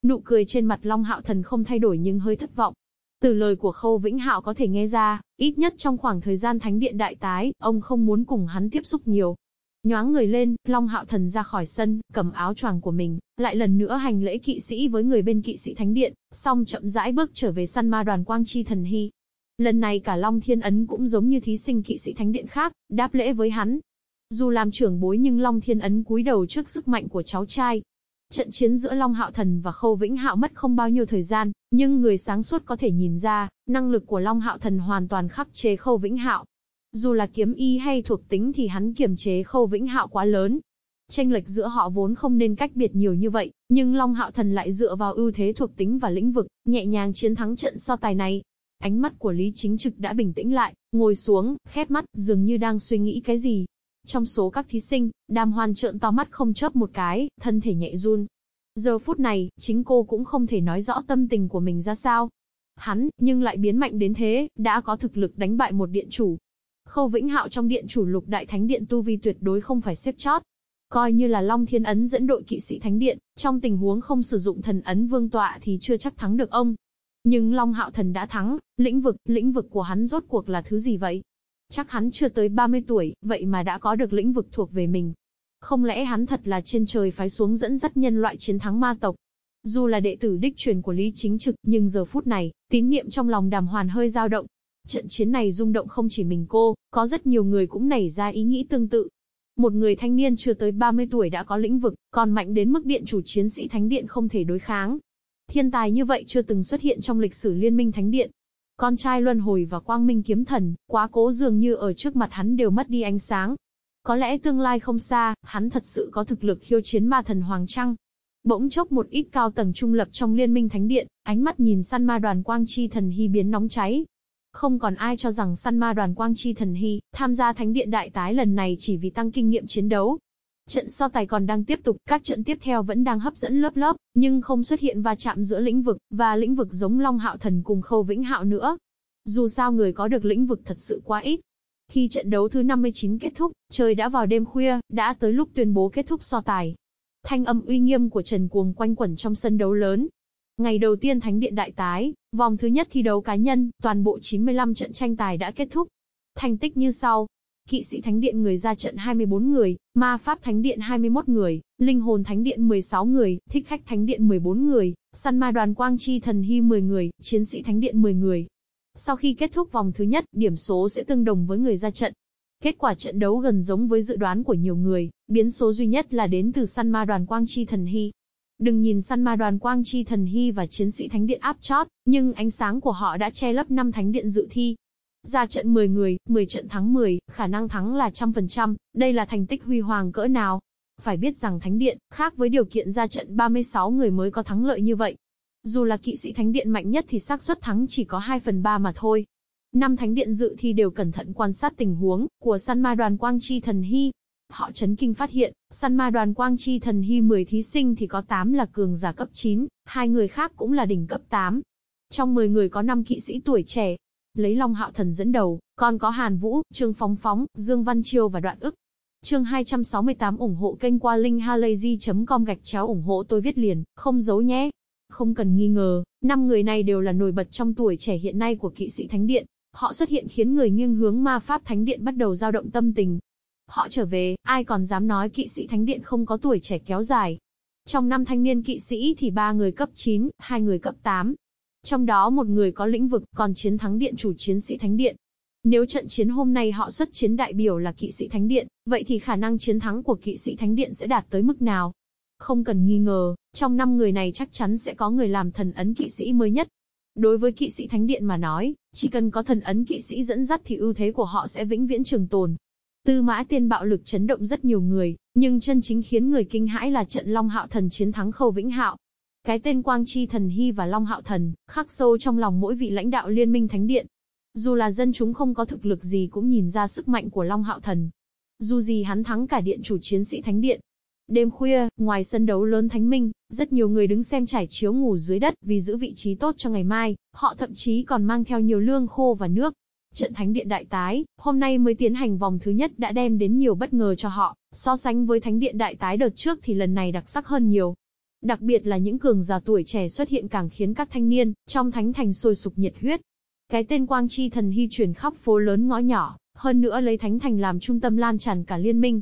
Nụ cười trên mặt Long Hạo Thần không thay đổi nhưng hơi thất vọng. Từ lời của Khâu Vĩnh Hạo có thể nghe ra, ít nhất trong khoảng thời gian thánh điện đại tái, ông không muốn cùng hắn tiếp xúc nhiều. Nhoáng người lên, Long Hạo Thần ra khỏi sân, cầm áo choàng của mình, lại lần nữa hành lễ kỵ sĩ với người bên kỵ sĩ thánh điện, xong chậm rãi bước trở về săn ma đoàn Quang Chi Thần Hy. Lần này cả Long Thiên Ấn cũng giống như thí sinh kỵ sĩ thánh điện khác, đáp lễ với hắn. Dù làm trưởng bối nhưng Long Thiên Ấn cúi đầu trước sức mạnh của cháu trai. Trận chiến giữa Long Hạo Thần và Khâu Vĩnh Hạo mất không bao nhiêu thời gian, nhưng người sáng suốt có thể nhìn ra, năng lực của Long Hạo Thần hoàn toàn khắc chế Khâu Vĩnh Hạo. Dù là kiếm y hay thuộc tính thì hắn kiềm chế khâu vĩnh hạo quá lớn. Tranh lệch giữa họ vốn không nên cách biệt nhiều như vậy, nhưng Long Hạo Thần lại dựa vào ưu thế thuộc tính và lĩnh vực, nhẹ nhàng chiến thắng trận so tài này. Ánh mắt của Lý Chính Trực đã bình tĩnh lại, ngồi xuống, khép mắt, dường như đang suy nghĩ cái gì. Trong số các thí sinh, Đàm Hoan trợn to mắt không chớp một cái, thân thể nhẹ run. Giờ phút này, chính cô cũng không thể nói rõ tâm tình của mình ra sao. Hắn, nhưng lại biến mạnh đến thế, đã có thực lực đánh bại một điện chủ, Khâu Vĩnh Hạo trong điện chủ lục đại thánh điện tu vi tuyệt đối không phải xếp chót. Coi như là Long Thiên Ấn dẫn đội kỵ sĩ thánh điện, trong tình huống không sử dụng thần ấn vương tọa thì chưa chắc thắng được ông. Nhưng Long Hạo Thần đã thắng, lĩnh vực, lĩnh vực của hắn rốt cuộc là thứ gì vậy? Chắc hắn chưa tới 30 tuổi, vậy mà đã có được lĩnh vực thuộc về mình. Không lẽ hắn thật là trên trời phái xuống dẫn dắt nhân loại chiến thắng ma tộc? Dù là đệ tử đích truyền của Lý Chính Trực, nhưng giờ phút này, tín niệm trong lòng đàm hoàn hơi dao động, Trận chiến này rung động không chỉ mình cô, có rất nhiều người cũng nảy ra ý nghĩ tương tự. Một người thanh niên chưa tới 30 tuổi đã có lĩnh vực, còn mạnh đến mức điện chủ chiến sĩ thánh điện không thể đối kháng. Thiên tài như vậy chưa từng xuất hiện trong lịch sử liên minh thánh điện. Con trai luân hồi và quang minh kiếm thần, quá cố dường như ở trước mặt hắn đều mất đi ánh sáng. Có lẽ tương lai không xa, hắn thật sự có thực lực khiêu chiến ma thần Hoàng Trăng. Bỗng chốc một ít cao tầng trung lập trong liên minh thánh điện, ánh mắt nhìn săn ma đoàn quang chi thần hy biến nóng cháy, không còn ai cho rằng săn ma đoàn Quang Chi Thần Hy, tham gia Thánh Điện Đại Tái lần này chỉ vì tăng kinh nghiệm chiến đấu. Trận so tài còn đang tiếp tục, các trận tiếp theo vẫn đang hấp dẫn lớp lớp, nhưng không xuất hiện va chạm giữa lĩnh vực, và lĩnh vực giống Long Hạo Thần cùng Khâu Vĩnh Hạo nữa. Dù sao người có được lĩnh vực thật sự quá ít. Khi trận đấu thứ 59 kết thúc, trời đã vào đêm khuya, đã tới lúc tuyên bố kết thúc so tài. Thanh âm uy nghiêm của Trần Cuồng quanh quẩn trong sân đấu lớn. Ngày đầu tiên Thánh điện đại tái, vòng thứ nhất thi đấu cá nhân, toàn bộ 95 trận tranh tài đã kết thúc. Thành tích như sau. Kỵ sĩ Thánh điện người ra trận 24 người, Ma Pháp Thánh điện 21 người, Linh hồn Thánh điện 16 người, Thích khách Thánh điện 14 người, Săn ma đoàn Quang Chi Thần Hy 10 người, Chiến sĩ Thánh điện 10 người. Sau khi kết thúc vòng thứ nhất, điểm số sẽ tương đồng với người ra trận. Kết quả trận đấu gần giống với dự đoán của nhiều người, biến số duy nhất là đến từ săn ma đoàn Quang Chi Thần Hy. Đừng nhìn săn ma đoàn Quang Chi Thần Hy và chiến sĩ Thánh Điện áp chót, nhưng ánh sáng của họ đã che lấp năm Thánh Điện dự thi. Ra trận 10 người, 10 trận thắng 10, khả năng thắng là trăm phần trăm, đây là thành tích huy hoàng cỡ nào. Phải biết rằng Thánh Điện, khác với điều kiện ra trận 36 người mới có thắng lợi như vậy. Dù là kỵ sĩ Thánh Điện mạnh nhất thì xác suất thắng chỉ có 2 phần 3 mà thôi. Năm thánh điện dự thi đều cẩn thận quan sát tình huống của săn ma đoàn Quang Chi Thần Hy. Họ chấn kinh phát hiện, săn ma đoàn Quang Chi Thần Hy 10 thí sinh thì có 8 là cường giả cấp 9, hai người khác cũng là đỉnh cấp 8. Trong 10 người có 5 kỵ sĩ tuổi trẻ. Lấy Long Hạo Thần dẫn đầu, còn có Hàn Vũ, Trương Phóng Phóng, Dương Văn Chiêu và Đoạn ức. Chương 268 ủng hộ kênh qua linkhalazy.com gạch chéo ủng hộ tôi viết liền, không giấu nhé. Không cần nghi ngờ, năm người này đều là nổi bật trong tuổi trẻ hiện nay của kỵ sĩ Thánh Điện. Họ xuất hiện khiến người nghiêng hướng ma pháp thánh điện bắt đầu dao động tâm tình. Họ trở về, ai còn dám nói kỵ sĩ thánh điện không có tuổi trẻ kéo dài. Trong năm thanh niên kỵ sĩ thì ba người cấp 9, hai người cấp 8. Trong đó một người có lĩnh vực, còn chiến thắng điện chủ chiến sĩ thánh điện. Nếu trận chiến hôm nay họ xuất chiến đại biểu là kỵ sĩ thánh điện, vậy thì khả năng chiến thắng của kỵ sĩ thánh điện sẽ đạt tới mức nào? Không cần nghi ngờ, trong năm người này chắc chắn sẽ có người làm thần ấn kỵ sĩ mới nhất, Đối với kỵ sĩ thánh điện mà nói, chỉ cần có thần ấn kỵ sĩ dẫn dắt thì ưu thế của họ sẽ vĩnh viễn trường tồn. Tư mã tiên bạo lực chấn động rất nhiều người, nhưng chân chính khiến người kinh hãi là trận Long Hạo Thần chiến thắng Khâu Vĩnh Hạo. Cái tên Quang Chi Thần Hy và Long Hạo Thần, khắc sâu trong lòng mỗi vị lãnh đạo liên minh thánh điện. Dù là dân chúng không có thực lực gì cũng nhìn ra sức mạnh của Long Hạo Thần. Dù gì hắn thắng cả điện chủ chiến sĩ thánh điện, Đêm khuya, ngoài sân đấu lớn Thánh Minh, rất nhiều người đứng xem trải chiếu ngủ dưới đất vì giữ vị trí tốt cho ngày mai, họ thậm chí còn mang theo nhiều lương khô và nước. Trận Thánh Điện Đại Tái, hôm nay mới tiến hành vòng thứ nhất đã đem đến nhiều bất ngờ cho họ, so sánh với Thánh Điện Đại Tái đợt trước thì lần này đặc sắc hơn nhiều. Đặc biệt là những cường giả tuổi trẻ xuất hiện càng khiến các thanh niên, trong thánh thành sôi sục nhiệt huyết. Cái tên Quang Chi Thần Hy truyền khắp phố lớn ngõ nhỏ, hơn nữa lấy thánh thành làm trung tâm lan tràn cả liên minh,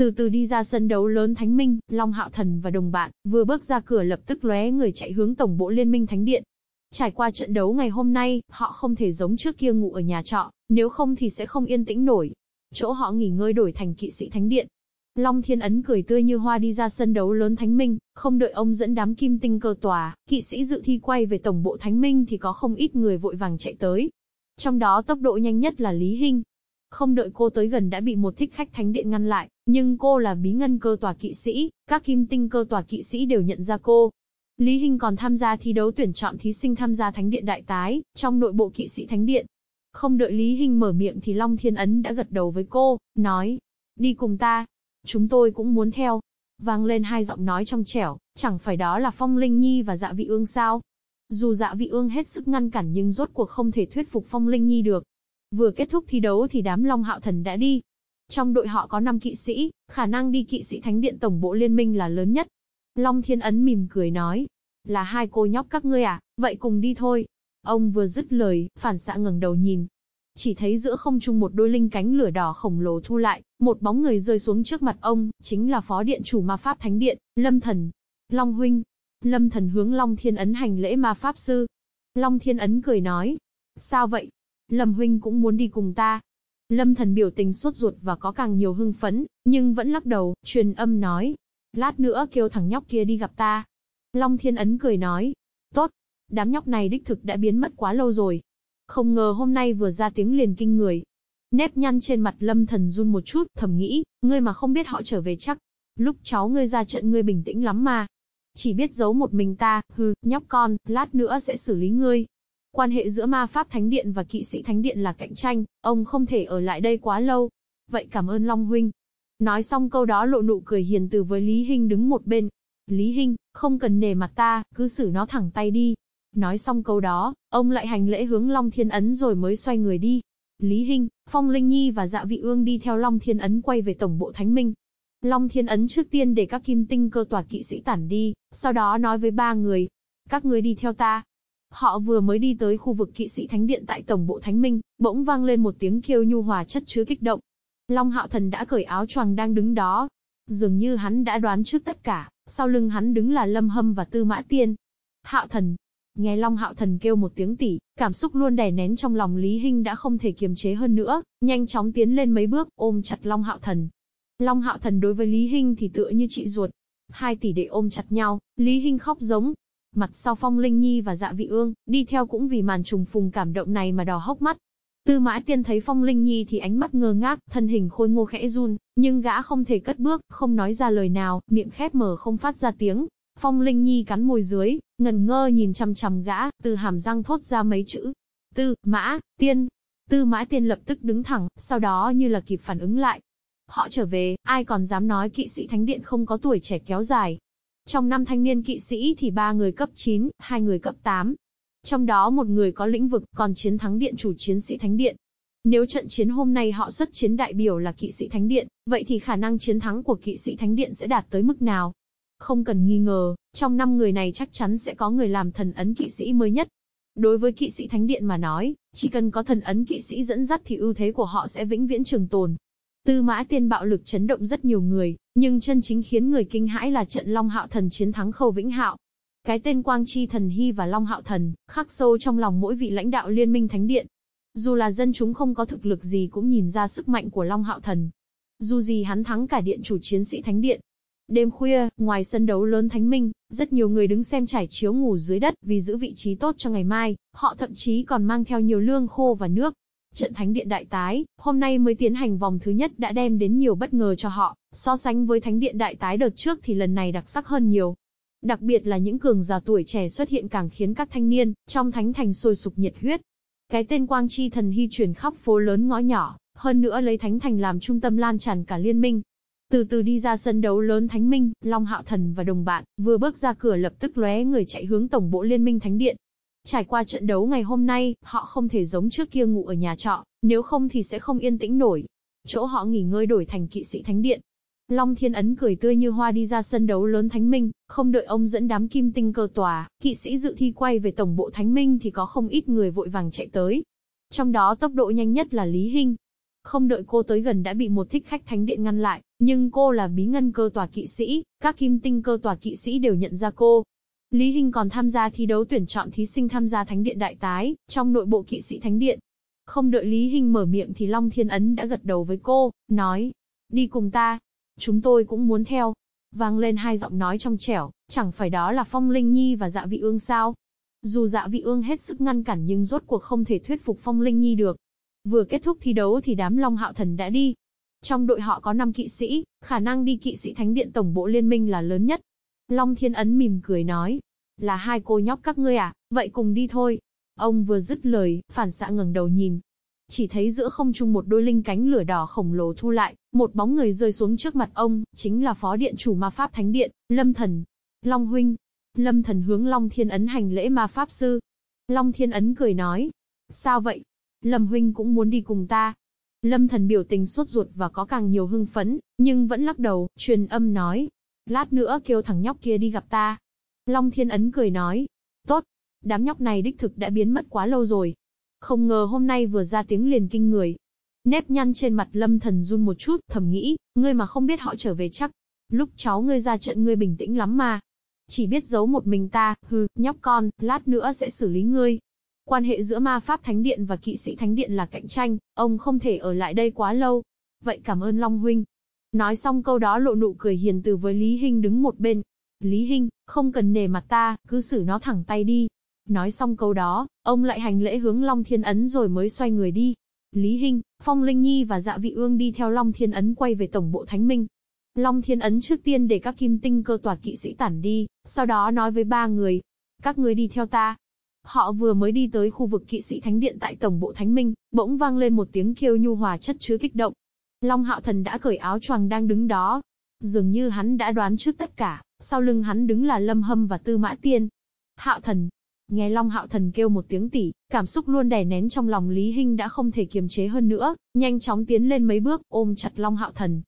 từ từ đi ra sân đấu lớn Thánh Minh, Long Hạo Thần và đồng bạn, vừa bước ra cửa lập tức lóe người chạy hướng tổng bộ Liên minh Thánh Điện. Trải qua trận đấu ngày hôm nay, họ không thể giống trước kia ngủ ở nhà trọ, nếu không thì sẽ không yên tĩnh nổi. Chỗ họ nghỉ ngơi đổi thành kỵ sĩ Thánh Điện. Long Thiên Ấn cười tươi như hoa đi ra sân đấu lớn Thánh Minh, không đợi ông dẫn đám kim tinh cơ tòa, kỵ sĩ dự thi quay về tổng bộ Thánh Minh thì có không ít người vội vàng chạy tới. Trong đó tốc độ nhanh nhất là Lý Hinh, không đợi cô tới gần đã bị một thích khách thánh điện ngăn lại, nhưng cô là bí ngân cơ tòa kỵ sĩ, các kim tinh cơ tòa kỵ sĩ đều nhận ra cô. Lý Hinh còn tham gia thi đấu tuyển chọn thí sinh tham gia thánh điện đại tái, trong nội bộ kỵ sĩ thánh điện. Không đợi Lý Hinh mở miệng thì Long Thiên Ấn đã gật đầu với cô, nói, đi cùng ta. Chúng tôi cũng muốn theo. Vang lên hai giọng nói trong trẻo, chẳng phải đó là Phong Linh Nhi và Dạ Vị Ương sao? Dù Dạ Vị Ương hết sức ngăn cản nhưng rốt cuộc không thể thuyết phục Phong Linh Nhi được. Vừa kết thúc thi đấu thì đám Long Hạo Thần đã đi. Trong đội họ có 5 kỵ sĩ, khả năng đi kỵ sĩ thánh điện tổng bộ liên minh là lớn nhất. Long Thiên Ấn mỉm cười nói, là hai cô nhóc các ngươi à, vậy cùng đi thôi. Ông vừa dứt lời, phản xạ ngẩng đầu nhìn. Chỉ thấy giữa không trung một đôi linh cánh lửa đỏ khổng lồ thu lại, một bóng người rơi xuống trước mặt ông, chính là phó điện chủ ma pháp thánh điện, Lâm Thần. Long Huynh. Lâm Thần hướng Long Thiên Ấn hành lễ ma pháp sư. Long Thiên Ấn cười nói. Sao vậy? Lâm huynh cũng muốn đi cùng ta. Lâm thần biểu tình suốt ruột và có càng nhiều hưng phấn, nhưng vẫn lắc đầu, truyền âm nói. Lát nữa kêu thằng nhóc kia đi gặp ta. Long thiên ấn cười nói. Tốt. Đám nhóc này đích thực đã biến mất quá lâu rồi. Không ngờ hôm nay vừa ra tiếng liền kinh người. Nếp nhăn trên mặt lâm thần run một chút, thầm nghĩ, ngươi mà không biết họ trở về chắc. Lúc cháu ngươi ra trận ngươi bình tĩnh lắm mà. Chỉ biết giấu một mình ta, hừ, nhóc con, lát nữa sẽ xử lý ngươi. Quan hệ giữa ma pháp thánh điện và kỵ sĩ thánh điện là cạnh tranh, ông không thể ở lại đây quá lâu. Vậy cảm ơn Long Huynh. Nói xong câu đó lộ nụ cười hiền từ với Lý Hinh đứng một bên. Lý Hinh, không cần nề mặt ta, cứ xử nó thẳng tay đi. Nói xong câu đó, ông lại hành lễ hướng Long Thiên Ấn rồi mới xoay người đi. Lý Hinh, Phong Linh Nhi và Dạ Vị Ương đi theo Long Thiên Ấn quay về tổng bộ Thánh Minh. Long Thiên Ấn trước tiên để các kim tinh cơ tòa kỵ sĩ tản đi, sau đó nói với ba người. Các người đi theo ta. Họ vừa mới đi tới khu vực kỵ sĩ thánh điện tại tổng bộ thánh minh, bỗng vang lên một tiếng kêu nhu hòa chất chứa kích động. Long Hạo Thần đã cởi áo choàng đang đứng đó. Dường như hắn đã đoán trước tất cả, sau lưng hắn đứng là Lâm Hâm và Tư Mã Tiên. Hạo Thần. Nghe Long Hạo Thần kêu một tiếng tỉ, cảm xúc luôn đè nén trong lòng Lý Hinh đã không thể kiềm chế hơn nữa, nhanh chóng tiến lên mấy bước, ôm chặt Long Hạo Thần. Long Hạo Thần đối với Lý Hinh thì tựa như chị ruột. Hai tỷ đệ ôm chặt nhau, Lý Hinh khóc giống. Mặt sau Phong Linh Nhi và Dạ Vị Ương, đi theo cũng vì màn trùng phùng cảm động này mà đỏ hốc mắt. Tư Mã Tiên thấy Phong Linh Nhi thì ánh mắt ngơ ngác, thân hình khôi ngô khẽ run, nhưng gã không thể cất bước, không nói ra lời nào, miệng khép mở không phát ra tiếng. Phong Linh Nhi cắn môi dưới, ngần ngơ nhìn chằm chằm gã, từ hàm răng thốt ra mấy chữ. Tư, Mã, Tiên. Tư Mã Tiên lập tức đứng thẳng, sau đó như là kịp phản ứng lại, Họ trở về, ai còn dám nói kỵ sĩ thánh điện không có tuổi trẻ kéo dài. Trong năm thanh niên kỵ sĩ thì ba người cấp 9, hai người cấp 8. Trong đó một người có lĩnh vực, còn chiến thắng điện chủ chiến sĩ thánh điện. Nếu trận chiến hôm nay họ xuất chiến đại biểu là kỵ sĩ thánh điện, vậy thì khả năng chiến thắng của kỵ sĩ thánh điện sẽ đạt tới mức nào? Không cần nghi ngờ, trong năm người này chắc chắn sẽ có người làm thần ấn kỵ sĩ mới nhất. Đối với kỵ sĩ thánh điện mà nói, chỉ cần có thần ấn kỵ sĩ dẫn dắt thì ưu thế của họ sẽ vĩnh viễn trường tồn, Tư mã tiên bạo lực chấn động rất nhiều người, nhưng chân chính khiến người kinh hãi là trận Long Hạo Thần chiến thắng Khâu Vĩnh Hạo. Cái tên Quang Chi Thần Hy và Long Hạo Thần, khắc sâu trong lòng mỗi vị lãnh đạo liên minh thánh điện. Dù là dân chúng không có thực lực gì cũng nhìn ra sức mạnh của Long Hạo Thần. Dù gì hắn thắng cả điện chủ chiến sĩ thánh điện. Đêm khuya, ngoài sân đấu lớn thánh minh, rất nhiều người đứng xem trải chiếu ngủ dưới đất vì giữ vị trí tốt cho ngày mai, họ thậm chí còn mang theo nhiều lương khô và nước, Trận thánh điện đại tái, hôm nay mới tiến hành vòng thứ nhất đã đem đến nhiều bất ngờ cho họ, so sánh với thánh điện đại tái đợt trước thì lần này đặc sắc hơn nhiều. Đặc biệt là những cường giả tuổi trẻ xuất hiện càng khiến các thanh niên, trong thánh thành sôi sục nhiệt huyết. Cái tên Quang Chi thần hy truyền khắp phố lớn ngõ nhỏ, hơn nữa lấy thánh thành làm trung tâm lan tràn cả liên minh. Từ từ đi ra sân đấu lớn Thánh Minh, Long Hạo Thần và đồng bạn, vừa bước ra cửa lập tức lóe người chạy hướng tổng bộ Liên minh Thánh Điện, Trải qua trận đấu ngày hôm nay, họ không thể giống trước kia ngủ ở nhà trọ, nếu không thì sẽ không yên tĩnh nổi. Chỗ họ nghỉ ngơi đổi thành kỵ sĩ thánh điện. Long Thiên Ấn cười tươi như hoa đi ra sân đấu lớn Thánh Minh, không đợi ông dẫn đám kim tinh cơ tòa, kỵ sĩ dự thi quay về tổng bộ Thánh Minh thì có không ít người vội vàng chạy tới. Trong đó tốc độ nhanh nhất là Lý Hinh. Không đợi cô tới gần đã bị một thích khách thánh điện ngăn lại, nhưng cô là bí ngân cơ tòa kỵ sĩ, các kim tinh cơ tòa kỵ sĩ đều nhận ra cô, Lý Hinh còn tham gia thi đấu tuyển chọn thí sinh tham gia Thánh điện đại tái, trong nội bộ kỵ sĩ Thánh điện. Không đợi Lý Hinh mở miệng thì Long Thiên Ấn đã gật đầu với cô, nói, đi cùng ta. Chúng tôi cũng muốn theo. Vang lên hai giọng nói trong trẻo, chẳng phải đó là Phong Linh Nhi và Dạ Vị Ương sao? Dù Dạ Vị Ương hết sức ngăn cản nhưng rốt cuộc không thể thuyết phục Phong Linh Nhi được. Vừa kết thúc thi đấu thì đám Long Hạo Thần đã đi. Trong đội họ có 5 kỵ sĩ, khả năng đi kỵ sĩ Thánh điện tổng bộ liên minh là lớn nhất. Long Thiên Ấn mỉm cười nói. Là hai cô nhóc các ngươi à, vậy cùng đi thôi. Ông vừa dứt lời, phản xạ ngẩng đầu nhìn. Chỉ thấy giữa không trung một đôi linh cánh lửa đỏ khổng lồ thu lại, một bóng người rơi xuống trước mặt ông, chính là phó điện chủ ma pháp thánh điện, Lâm Thần. Long huynh. Lâm Thần hướng Long Thiên Ấn hành lễ ma pháp sư. Long Thiên Ấn cười nói. Sao vậy? Lâm huynh cũng muốn đi cùng ta. Lâm Thần biểu tình sốt ruột và có càng nhiều hưng phấn, nhưng vẫn lắc đầu, truyền âm nói, Lát nữa kêu thằng nhóc kia đi gặp ta. Long Thiên Ấn cười nói. Tốt. Đám nhóc này đích thực đã biến mất quá lâu rồi. Không ngờ hôm nay vừa ra tiếng liền kinh người. Nếp nhăn trên mặt lâm thần run một chút, thầm nghĩ, ngươi mà không biết họ trở về chắc. Lúc cháu ngươi ra trận ngươi bình tĩnh lắm mà. Chỉ biết giấu một mình ta, hừ, nhóc con, lát nữa sẽ xử lý ngươi. Quan hệ giữa ma pháp thánh điện và kỵ sĩ thánh điện là cạnh tranh, ông không thể ở lại đây quá lâu. Vậy cảm ơn Long Huynh, Nói xong câu đó lộ nụ cười hiền từ với Lý Hinh đứng một bên. Lý Hinh, không cần nề mặt ta, cứ xử nó thẳng tay đi. Nói xong câu đó, ông lại hành lễ hướng Long Thiên Ấn rồi mới xoay người đi. Lý Hinh, Phong Linh Nhi và Dạ Vị Ương đi theo Long Thiên Ấn quay về tổng bộ Thánh Minh. Long Thiên Ấn trước tiên để các kim tinh cơ tòa kỵ sĩ tản đi, sau đó nói với ba người. Các người đi theo ta. Họ vừa mới đi tới khu vực kỵ sĩ thánh điện tại tổng bộ Thánh Minh, bỗng vang lên một tiếng kêu nhu hòa chất chứa kích động. Long Hạo Thần đã cởi áo choàng đang đứng đó. Dường như hắn đã đoán trước tất cả, sau lưng hắn đứng là Lâm Hâm và Tư Mã Tiên. Hạo Thần. Nghe Long Hạo Thần kêu một tiếng tỉ, cảm xúc luôn đè nén trong lòng Lý Hinh đã không thể kiềm chế hơn nữa, nhanh chóng tiến lên mấy bước, ôm chặt Long Hạo Thần.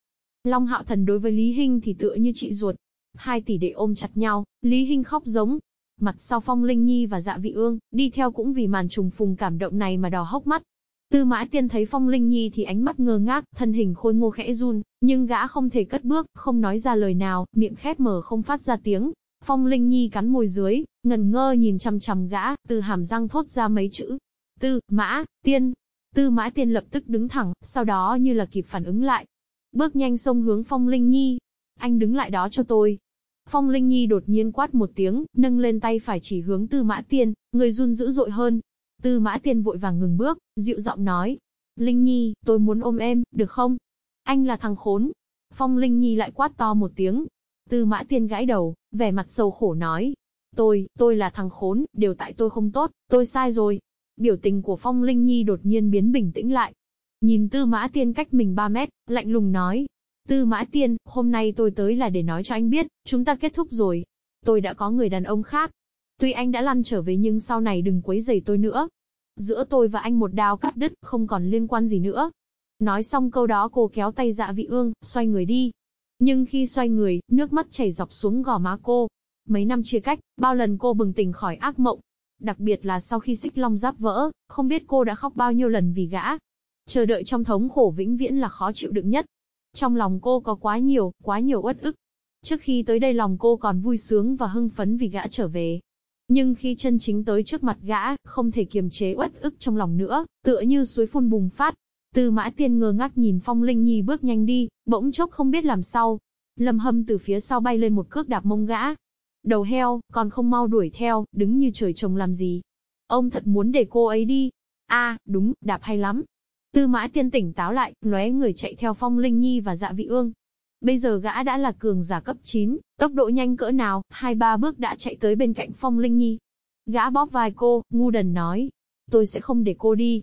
Long Hạo Thần đối với Lý Hinh thì tựa như chị ruột. Hai tỷ đệ ôm chặt nhau, Lý Hinh khóc giống. Mặt sau Phong Linh Nhi và Dạ Vị Ương, đi theo cũng vì màn trùng phùng cảm động này mà đỏ hốc mắt. Tư Mã Tiên thấy Phong Linh Nhi thì ánh mắt ngơ ngác, thân hình khôi ngô khẽ run, nhưng gã không thể cất bước, không nói ra lời nào, miệng khép mở không phát ra tiếng. Phong Linh Nhi cắn môi dưới, ngần ngơ nhìn chằm chằm gã, từ hàm răng thốt ra mấy chữ. Tư, Mã, Tiên. Tư Mã Tiên lập tức đứng thẳng, sau đó như là kịp phản ứng lại. Bước nhanh xông hướng Phong Linh Nhi. Anh đứng lại đó cho tôi. Phong Linh Nhi đột nhiên quát một tiếng, nâng lên tay phải chỉ hướng Tư Mã Tiên, người run dữ dội hơn. Tư Mã Tiên vội vàng ngừng bước, dịu giọng nói. Linh Nhi, tôi muốn ôm em, được không? Anh là thằng khốn. Phong Linh Nhi lại quát to một tiếng. Tư Mã Tiên gãi đầu, vẻ mặt sầu khổ nói. Tôi, tôi là thằng khốn, đều tại tôi không tốt, tôi sai rồi. Biểu tình của Phong Linh Nhi đột nhiên biến bình tĩnh lại. Nhìn Tư Mã Tiên cách mình 3 mét, lạnh lùng nói. Tư Mã Tiên, hôm nay tôi tới là để nói cho anh biết, chúng ta kết thúc rồi. Tôi đã có người đàn ông khác. Tuy anh đã lăn trở về nhưng sau này đừng quấy rầy tôi nữa. Giữa tôi và anh một đao cắt đứt, không còn liên quan gì nữa. Nói xong câu đó cô kéo tay dạ vị ương, xoay người đi. Nhưng khi xoay người, nước mắt chảy dọc xuống gò má cô. Mấy năm chia cách, bao lần cô bừng tỉnh khỏi ác mộng. Đặc biệt là sau khi xích long giáp vỡ, không biết cô đã khóc bao nhiêu lần vì gã. Chờ đợi trong thống khổ vĩnh viễn là khó chịu đựng nhất. Trong lòng cô có quá nhiều, quá nhiều uất ức. Trước khi tới đây lòng cô còn vui sướng và hưng phấn vì gã trở về. Nhưng khi chân chính tới trước mặt gã, không thể kiềm chế uất ức trong lòng nữa, tựa như suối phun bùng phát. Tư mã tiên ngơ ngác nhìn Phong Linh Nhi bước nhanh đi, bỗng chốc không biết làm sao. Lâm hâm từ phía sau bay lên một cước đạp mông gã. Đầu heo, còn không mau đuổi theo, đứng như trời trồng làm gì. Ông thật muốn để cô ấy đi. a đúng, đạp hay lắm. Tư mã tiên tỉnh táo lại, lóe người chạy theo Phong Linh Nhi và dạ vị ương. Bây giờ gã đã là cường giả cấp 9, tốc độ nhanh cỡ nào, hai ba bước đã chạy tới bên cạnh Phong Linh Nhi. Gã bóp vai cô, ngu đần nói. Tôi sẽ không để cô đi.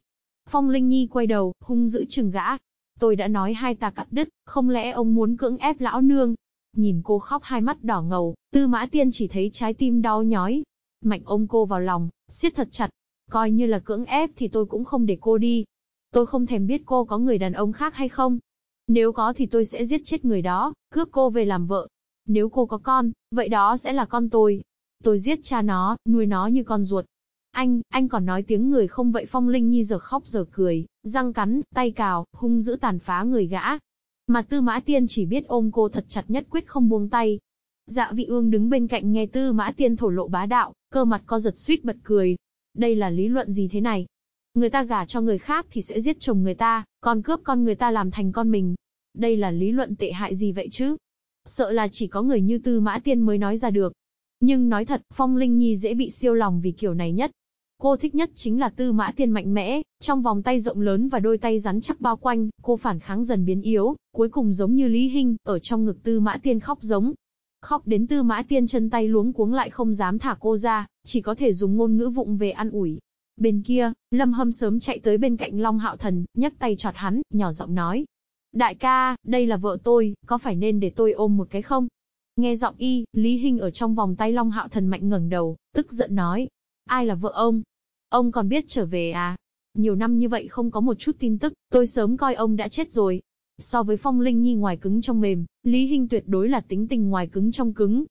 Phong Linh Nhi quay đầu, hung dữ chừng gã. Tôi đã nói hai ta cắt đứt, không lẽ ông muốn cưỡng ép lão nương? Nhìn cô khóc hai mắt đỏ ngầu, tư mã tiên chỉ thấy trái tim đau nhói. Mạnh ôm cô vào lòng, siết thật chặt. Coi như là cưỡng ép thì tôi cũng không để cô đi. Tôi không thèm biết cô có người đàn ông khác hay không. Nếu có thì tôi sẽ giết chết người đó, cướp cô về làm vợ. Nếu cô có con, vậy đó sẽ là con tôi. Tôi giết cha nó, nuôi nó như con ruột. Anh, anh còn nói tiếng người không vậy Phong Linh Nhi giờ khóc giờ cười, răng cắn, tay cào, hung dữ tàn phá người gã. Mà Tư Mã Tiên chỉ biết ôm cô thật chặt nhất quyết không buông tay. Dạ vị ương đứng bên cạnh nghe Tư Mã Tiên thổ lộ bá đạo, cơ mặt co giật suýt bật cười. Đây là lý luận gì thế này? Người ta gả cho người khác thì sẽ giết chồng người ta, còn cướp con người ta làm thành con mình. Đây là lý luận tệ hại gì vậy chứ? Sợ là chỉ có người như Tư Mã Tiên mới nói ra được. Nhưng nói thật, Phong Linh Nhi dễ bị siêu lòng vì kiểu này nhất. Cô thích nhất chính là Tư Mã Tiên mạnh mẽ, trong vòng tay rộng lớn và đôi tay rắn chắc bao quanh, cô phản kháng dần biến yếu, cuối cùng giống như Lý Hinh, ở trong ngực Tư Mã Tiên khóc giống. Khóc đến Tư Mã Tiên chân tay luống cuống lại không dám thả cô ra, chỉ có thể dùng ngôn ngữ vụng về ăn ủi. Bên kia, Lâm Hâm sớm chạy tới bên cạnh Long Hạo Thần, nhấc tay chọt hắn, nhỏ giọng nói. Đại ca, đây là vợ tôi, có phải nên để tôi ôm một cái không? Nghe giọng y, Lý Hinh ở trong vòng tay Long Hạo Thần mạnh ngẩng đầu, tức giận nói. Ai là vợ ông? Ông còn biết trở về à? Nhiều năm như vậy không có một chút tin tức, tôi sớm coi ông đã chết rồi. So với Phong Linh Nhi ngoài cứng trong mềm, Lý Hinh tuyệt đối là tính tình ngoài cứng trong cứng.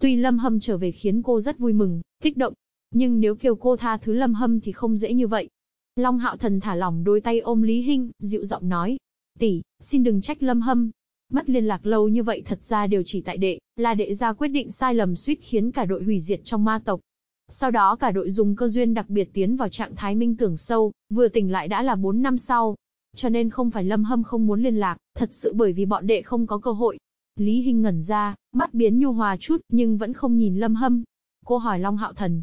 Tuy Lâm Hâm trở về khiến cô rất vui mừng, kích động, nhưng nếu kêu cô tha thứ Lâm Hâm thì không dễ như vậy. Long Hạo Thần thả lỏng đôi tay ôm Lý Hinh, dịu giọng nói. Tỷ, xin đừng trách Lâm Hâm. Mất liên lạc lâu như vậy thật ra đều chỉ tại đệ, là đệ ra quyết định sai lầm suýt khiến cả đội hủy diệt trong ma tộc. Sau đó cả đội dùng cơ duyên đặc biệt tiến vào trạng thái minh tưởng sâu, vừa tỉnh lại đã là 4 năm sau. Cho nên không phải Lâm Hâm không muốn liên lạc, thật sự bởi vì bọn đệ không có cơ hội. Lý Hinh ngẩn ra, mắt biến nhu hòa chút, nhưng vẫn không nhìn Lâm Hâm. Cô hỏi Long Hạo Thần,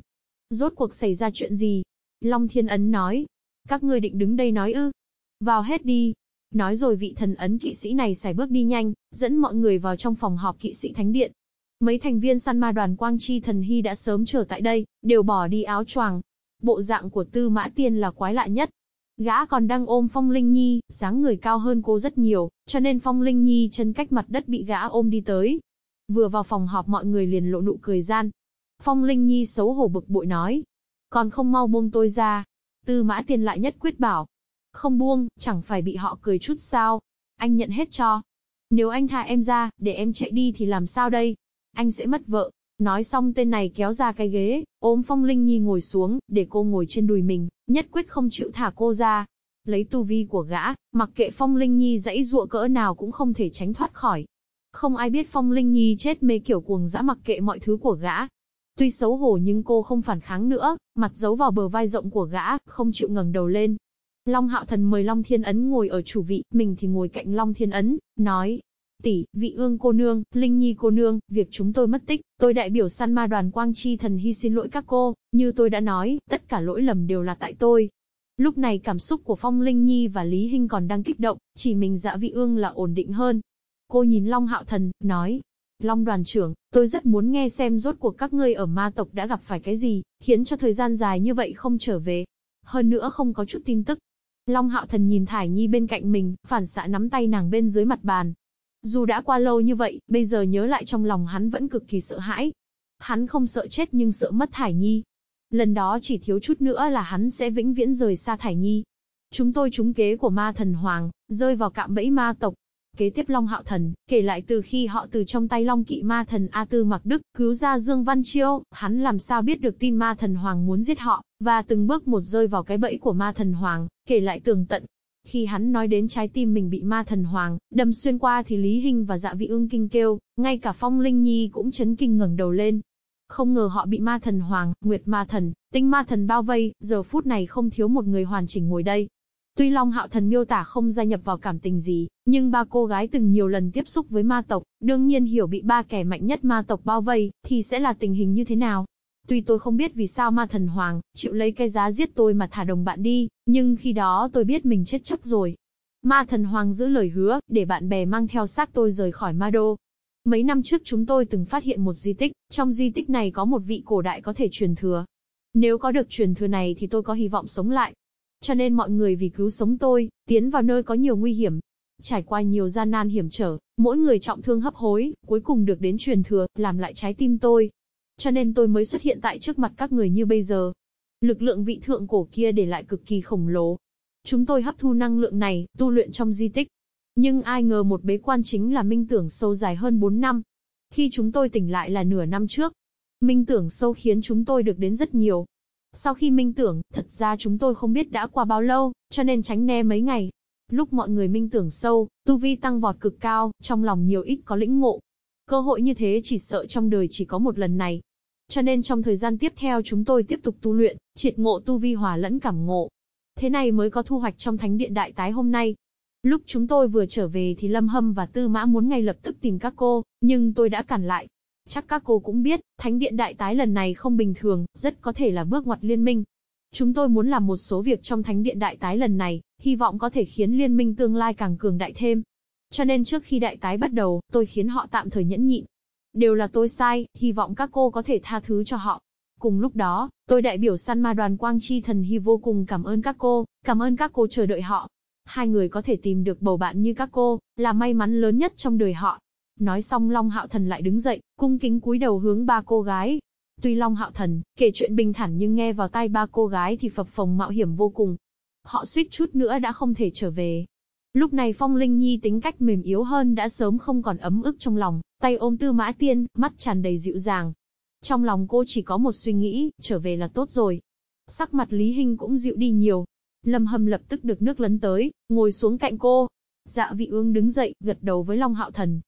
Rốt cuộc xảy ra chuyện gì? Long Thiên Ấn nói. Các ngươi định đứng đây nói ư? Vào hết đi. Nói rồi vị thần ấn kỵ sĩ này xài bước đi nhanh, dẫn mọi người vào trong phòng họp kỵ sĩ thánh điện. Mấy thành viên săn ma đoàn Quang Chi thần hy đã sớm chờ tại đây, đều bỏ đi áo choàng. Bộ dạng của Tư Mã Tiên là quái lạ nhất. Gã còn đang ôm Phong Linh Nhi, dáng người cao hơn cô rất nhiều, cho nên Phong Linh Nhi chân cách mặt đất bị gã ôm đi tới. Vừa vào phòng họp mọi người liền lộ nụ cười gian, Phong Linh Nhi xấu hổ bực bội nói. Còn không mau buông tôi ra. Tư mã tiên lại nhất quyết bảo. Không buông, chẳng phải bị họ cười chút sao. Anh nhận hết cho. Nếu anh tha em ra, để em chạy đi thì làm sao đây? Anh sẽ mất vợ. Nói xong tên này kéo ra cái ghế, ôm Phong Linh Nhi ngồi xuống, để cô ngồi trên đùi mình, nhất quyết không chịu thả cô ra. Lấy tu vi của gã, mặc kệ Phong Linh Nhi dãy dụa cỡ nào cũng không thể tránh thoát khỏi. Không ai biết Phong Linh Nhi chết mê kiểu cuồng dã mặc kệ mọi thứ của gã. Tuy xấu hổ nhưng cô không phản kháng nữa, mặt giấu vào bờ vai rộng của gã, không chịu ngẩng đầu lên. Long Hạo Thần mời Long Thiên Ấn ngồi ở chủ vị, mình thì ngồi cạnh Long Thiên Ấn, nói, tỷ, vị ương cô nương, Linh Nhi cô nương, việc chúng tôi mất tích, tôi đại biểu săn ma đoàn Quang Chi Thần Hy xin lỗi các cô, như tôi đã nói, tất cả lỗi lầm đều là tại tôi. Lúc này cảm xúc của Phong Linh Nhi và Lý Hinh còn đang kích động, chỉ mình dạ vị ương là ổn định hơn. Cô nhìn Long Hạo Thần, nói, Long đoàn trưởng, tôi rất muốn nghe xem rốt cuộc các ngươi ở ma tộc đã gặp phải cái gì, khiến cho thời gian dài như vậy không trở về. Hơn nữa không có chút tin tức. Long Hạo Thần nhìn Thải Nhi bên cạnh mình, phản xạ nắm tay nàng bên dưới mặt bàn, dù đã qua lâu như vậy, bây giờ nhớ lại trong lòng hắn vẫn cực kỳ sợ hãi. Hắn không sợ chết nhưng sợ mất Thải Nhi. Lần đó chỉ thiếu chút nữa là hắn sẽ vĩnh viễn rời xa Thải Nhi. Chúng tôi trúng kế của ma thần Hoàng, rơi vào cạm bẫy ma tộc. Kế tiếp Long Hạo Thần, kể lại từ khi họ từ trong tay Long Kỵ ma thần A Tư Mặc Đức, cứu ra Dương Văn Chiêu, hắn làm sao biết được tin ma thần Hoàng muốn giết họ, và từng bước một rơi vào cái bẫy của ma thần Hoàng, kể lại tường tận, khi hắn nói đến trái tim mình bị ma thần hoàng, đâm xuyên qua thì Lý Hinh và dạ vị ương kinh kêu, ngay cả Phong Linh Nhi cũng chấn kinh ngẩng đầu lên. Không ngờ họ bị ma thần hoàng, nguyệt ma thần, tinh ma thần bao vây, giờ phút này không thiếu một người hoàn chỉnh ngồi đây. Tuy Long Hạo Thần miêu tả không gia nhập vào cảm tình gì, nhưng ba cô gái từng nhiều lần tiếp xúc với ma tộc, đương nhiên hiểu bị ba kẻ mạnh nhất ma tộc bao vây, thì sẽ là tình hình như thế nào. Tuy tôi không biết vì sao ma thần hoàng, chịu lấy cái giá giết tôi mà thả đồng bạn đi, nhưng khi đó tôi biết mình chết chắc rồi. Ma thần hoàng giữ lời hứa, để bạn bè mang theo xác tôi rời khỏi ma đô. Mấy năm trước chúng tôi từng phát hiện một di tích, trong di tích này có một vị cổ đại có thể truyền thừa. Nếu có được truyền thừa này thì tôi có hy vọng sống lại. Cho nên mọi người vì cứu sống tôi, tiến vào nơi có nhiều nguy hiểm. Trải qua nhiều gian nan hiểm trở, mỗi người trọng thương hấp hối, cuối cùng được đến truyền thừa, làm lại trái tim tôi. Cho nên tôi mới xuất hiện tại trước mặt các người như bây giờ. Lực lượng vị thượng cổ kia để lại cực kỳ khổng lồ. Chúng tôi hấp thu năng lượng này, tu luyện trong di tích. Nhưng ai ngờ một bế quan chính là minh tưởng sâu dài hơn 4 năm. Khi chúng tôi tỉnh lại là nửa năm trước. Minh tưởng sâu khiến chúng tôi được đến rất nhiều. Sau khi minh tưởng, thật ra chúng tôi không biết đã qua bao lâu, cho nên tránh né mấy ngày. Lúc mọi người minh tưởng sâu, tu vi tăng vọt cực cao, trong lòng nhiều ít có lĩnh ngộ. Cơ hội như thế chỉ sợ trong đời chỉ có một lần này. Cho nên trong thời gian tiếp theo chúng tôi tiếp tục tu luyện, triệt ngộ tu vi hòa lẫn cảm ngộ. Thế này mới có thu hoạch trong thánh điện đại tái hôm nay. Lúc chúng tôi vừa trở về thì Lâm Hâm và Tư Mã muốn ngay lập tức tìm các cô, nhưng tôi đã cản lại. Chắc các cô cũng biết, thánh điện đại tái lần này không bình thường, rất có thể là bước ngoặt liên minh. Chúng tôi muốn làm một số việc trong thánh điện đại tái lần này, hy vọng có thể khiến liên minh tương lai càng cường đại thêm. Cho nên trước khi đại tái bắt đầu, tôi khiến họ tạm thời nhẫn nhịn, Đều là tôi sai, hy vọng các cô có thể tha thứ cho họ. Cùng lúc đó, tôi đại biểu săn ma đoàn Quang Chi Thần Hy vô cùng cảm ơn các cô, cảm ơn các cô chờ đợi họ. Hai người có thể tìm được bầu bạn như các cô, là may mắn lớn nhất trong đời họ. Nói xong Long Hạo Thần lại đứng dậy, cung kính cúi đầu hướng ba cô gái. Tuy Long Hạo Thần kể chuyện bình thản nhưng nghe vào tai ba cô gái thì phập phồng mạo hiểm vô cùng. Họ suýt chút nữa đã không thể trở về, Lúc này Phong Linh Nhi tính cách mềm yếu hơn đã sớm không còn ấm ức trong lòng, tay ôm Tư Mã Tiên, mắt tràn đầy dịu dàng. Trong lòng cô chỉ có một suy nghĩ, trở về là tốt rồi. Sắc mặt Lý Hinh cũng dịu đi nhiều. Lâm Hâm lập tức được nước lấn tới, ngồi xuống cạnh cô. Dạ vị ương đứng dậy, gật đầu với Long Hạo Thần.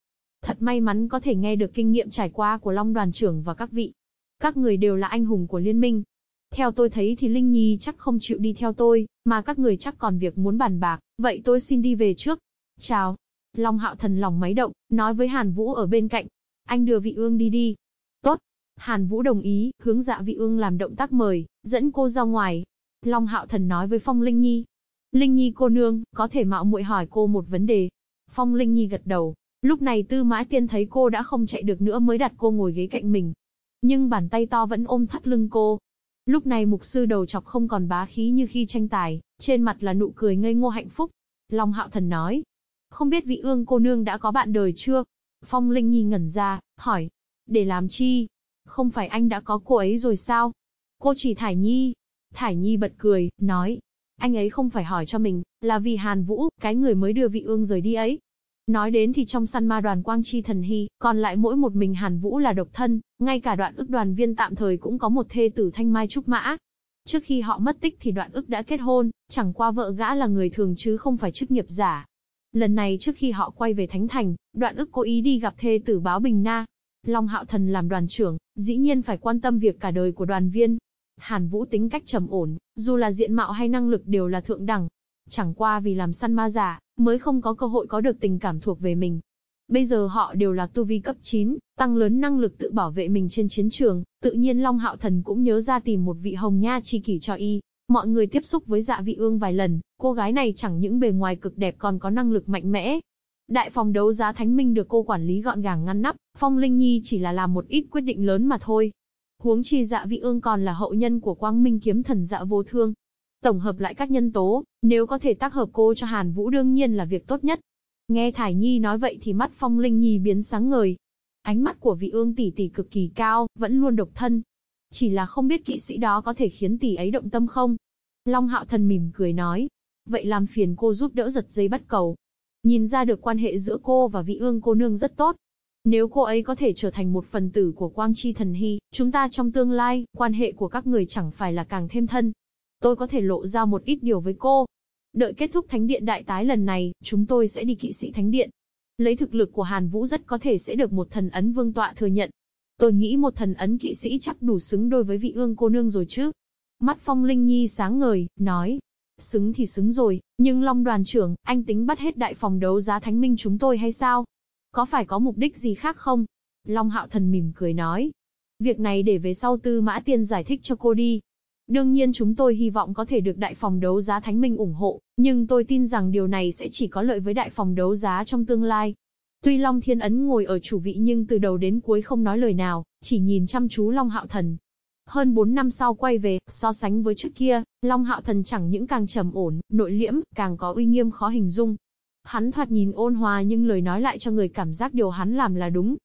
Thật may mắn có thể nghe được kinh nghiệm trải qua của Long đoàn trưởng và các vị. Các người đều là anh hùng của liên minh, theo tôi thấy thì Linh Nhi chắc không chịu đi theo tôi, mà các người chắc còn việc muốn bàn bạc, vậy tôi xin đi về trước. Chào. Long Hạo Thần lòng máy động, nói với Hàn Vũ ở bên cạnh. Anh đưa vị ương đi đi. Tốt. Hàn Vũ đồng ý, hướng dạ vị ương làm động tác mời, dẫn cô ra ngoài. Long Hạo Thần nói với Phong Linh Nhi. Linh Nhi cô nương, có thể mạo muội hỏi cô một vấn đề. Phong Linh Nhi gật đầu. Lúc này Tư Mã Tiên thấy cô đã không chạy được nữa mới đặt cô ngồi ghế cạnh mình. Nhưng bàn tay to vẫn ôm thắt lưng cô, Lúc này mục sư đầu chọc không còn bá khí như khi tranh tài, trên mặt là nụ cười ngây ngô hạnh phúc. Long hạo thần nói, không biết vị ương cô nương đã có bạn đời chưa? Phong Linh Nhi ngẩn ra, hỏi, để làm chi? Không phải anh đã có cô ấy rồi sao? Cô chỉ Thải Nhi. Thải Nhi bật cười, nói, anh ấy không phải hỏi cho mình, là vì Hàn Vũ, cái người mới đưa vị ương rời đi ấy. Nói đến thì trong săn ma đoàn Quang Chi Thần Hy, còn lại mỗi một mình Hàn Vũ là độc thân, ngay cả đoạn ức đoàn viên tạm thời cũng có một thê tử thanh mai trúc mã. Trước khi họ mất tích thì đoạn ức đã kết hôn, chẳng qua vợ gã là người thường chứ không phải chức nghiệp giả. Lần này trước khi họ quay về Thánh Thành, đoạn ức cố ý đi gặp thê tử báo Bình Na. Long Hạo Thần làm đoàn trưởng, dĩ nhiên phải quan tâm việc cả đời của đoàn viên. Hàn Vũ tính cách trầm ổn, dù là diện mạo hay năng lực đều là thượng đẳng. Chẳng qua vì làm săn ma giả, mới không có cơ hội có được tình cảm thuộc về mình. Bây giờ họ đều là tu vi cấp 9, tăng lớn năng lực tự bảo vệ mình trên chiến trường, tự nhiên Long Hạo Thần cũng nhớ ra tìm một vị hồng nha chi kỷ cho y. Mọi người tiếp xúc với dạ vị ương vài lần, cô gái này chẳng những bề ngoài cực đẹp còn có năng lực mạnh mẽ. Đại phòng đấu giá Thánh Minh được cô quản lý gọn gàng ngăn nắp, Phong Linh Nhi chỉ là làm một ít quyết định lớn mà thôi. Huống chi dạ vị ương còn là hậu nhân của Quang Minh kiếm thần dạ vô thương, Tổng hợp lại các nhân tố, nếu có thể tác hợp cô cho Hàn Vũ đương nhiên là việc tốt nhất. Nghe Thải Nhi nói vậy thì mắt Phong Linh Nhi biến sáng ngời. Ánh mắt của vị ương tỷ tỷ cực kỳ cao, vẫn luôn độc thân. Chỉ là không biết kỵ sĩ đó có thể khiến tỷ ấy động tâm không? Long Hạo Thần mỉm cười nói. Vậy làm phiền cô giúp đỡ giật dây bắt cầu. Nhìn ra được quan hệ giữa cô và vị ương cô nương rất tốt. Nếu cô ấy có thể trở thành một phần tử của Quang Chi Thần Hy, chúng ta trong tương lai, quan hệ của các người chẳng phải là càng thêm thân. Tôi có thể lộ ra một ít điều với cô. Đợi kết thúc thánh điện đại tái lần này, chúng tôi sẽ đi kỵ sĩ thánh điện. Lấy thực lực của Hàn Vũ rất có thể sẽ được một thần ấn vương tọa thừa nhận. Tôi nghĩ một thần ấn kỵ sĩ chắc đủ xứng đôi với vị ương cô nương rồi chứ. Mắt Phong Linh Nhi sáng ngời, nói. Xứng thì xứng rồi, nhưng Long đoàn trưởng, anh tính bắt hết đại phòng đấu giá thánh minh chúng tôi hay sao? Có phải có mục đích gì khác không? Long Hạo Thần mỉm cười nói. Việc này để về sau tư mã tiên giải thích cho cô đi, Đương nhiên chúng tôi hy vọng có thể được đại phòng đấu giá Thánh Minh ủng hộ, nhưng tôi tin rằng điều này sẽ chỉ có lợi với đại phòng đấu giá trong tương lai. Tuy Long Thiên Ấn ngồi ở chủ vị nhưng từ đầu đến cuối không nói lời nào, chỉ nhìn chăm chú Long Hạo Thần. Hơn 4 năm sau quay về, so sánh với trước kia, Long Hạo Thần chẳng những càng trầm ổn, nội liễm, càng có uy nghiêm khó hình dung. Hắn thoạt nhìn ôn hòa nhưng lời nói lại cho người cảm giác điều hắn làm là đúng.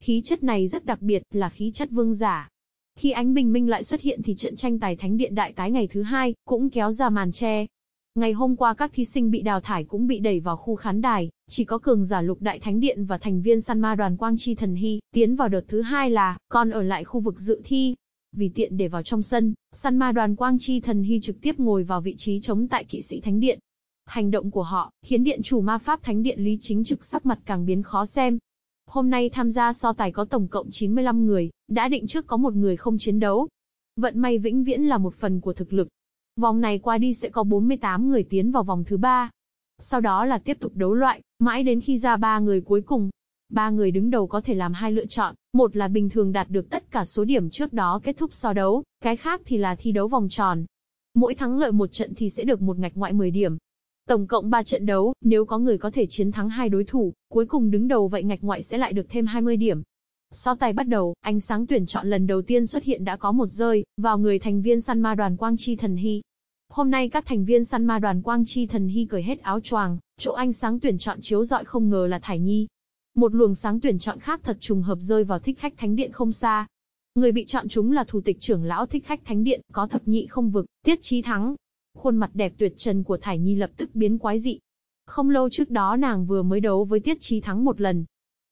Khí chất này rất đặc biệt, là khí chất vương giả, khi ánh bình minh lại xuất hiện thì trận tranh tài thánh điện đại tái ngày thứ hai, cũng kéo ra màn che. Ngày hôm qua các thí sinh bị đào thải cũng bị đẩy vào khu khán đài, chỉ có cường giả lục đại thánh điện và thành viên săn ma đoàn Quang Chi Thần Hy, tiến vào đợt thứ hai là, còn ở lại khu vực dự thi. Vì tiện để vào trong sân, săn ma đoàn Quang Chi Thần Hy trực tiếp ngồi vào vị trí chống tại kỵ sĩ thánh điện. Hành động của họ, khiến điện chủ ma pháp thánh điện lý chính trực sắc mặt càng biến khó xem, Hôm nay tham gia so tài có tổng cộng 95 người, đã định trước có một người không chiến đấu. Vận may vĩnh viễn là một phần của thực lực. Vòng này qua đi sẽ có 48 người tiến vào vòng thứ ba. Sau đó là tiếp tục đấu loại, mãi đến khi ra ba người cuối cùng. Ba người đứng đầu có thể làm hai lựa chọn, một là bình thường đạt được tất cả số điểm trước đó kết thúc so đấu, cái khác thì là thi đấu vòng tròn. Mỗi thắng lợi một trận thì sẽ được một ngạch ngoại 10 điểm, Tổng cộng 3 trận đấu, nếu có người có thể chiến thắng hai đối thủ, cuối cùng đứng đầu vậy ngạch ngoại sẽ lại được thêm 20 điểm. So tài bắt đầu, ánh sáng tuyển chọn lần đầu tiên xuất hiện đã có một rơi, vào người thành viên săn ma đoàn Quang Chi Thần Hy. Hôm nay các thành viên săn ma đoàn Quang Chi Thần Hy cởi hết áo choàng, chỗ ánh sáng tuyển chọn chiếu dọi không ngờ là Thải Nhi. Một luồng sáng tuyển chọn khác thật trùng hợp rơi vào thích khách thánh điện không xa. Người bị chọn chúng là thủ tịch trưởng lão thích khách thánh điện, có thập nhị không vực, tiết trí thắng, Khuôn mặt đẹp tuyệt trần của Thải Nhi lập tức biến quái dị. Không lâu trước đó nàng vừa mới đấu với Tiết Chí thắng một lần.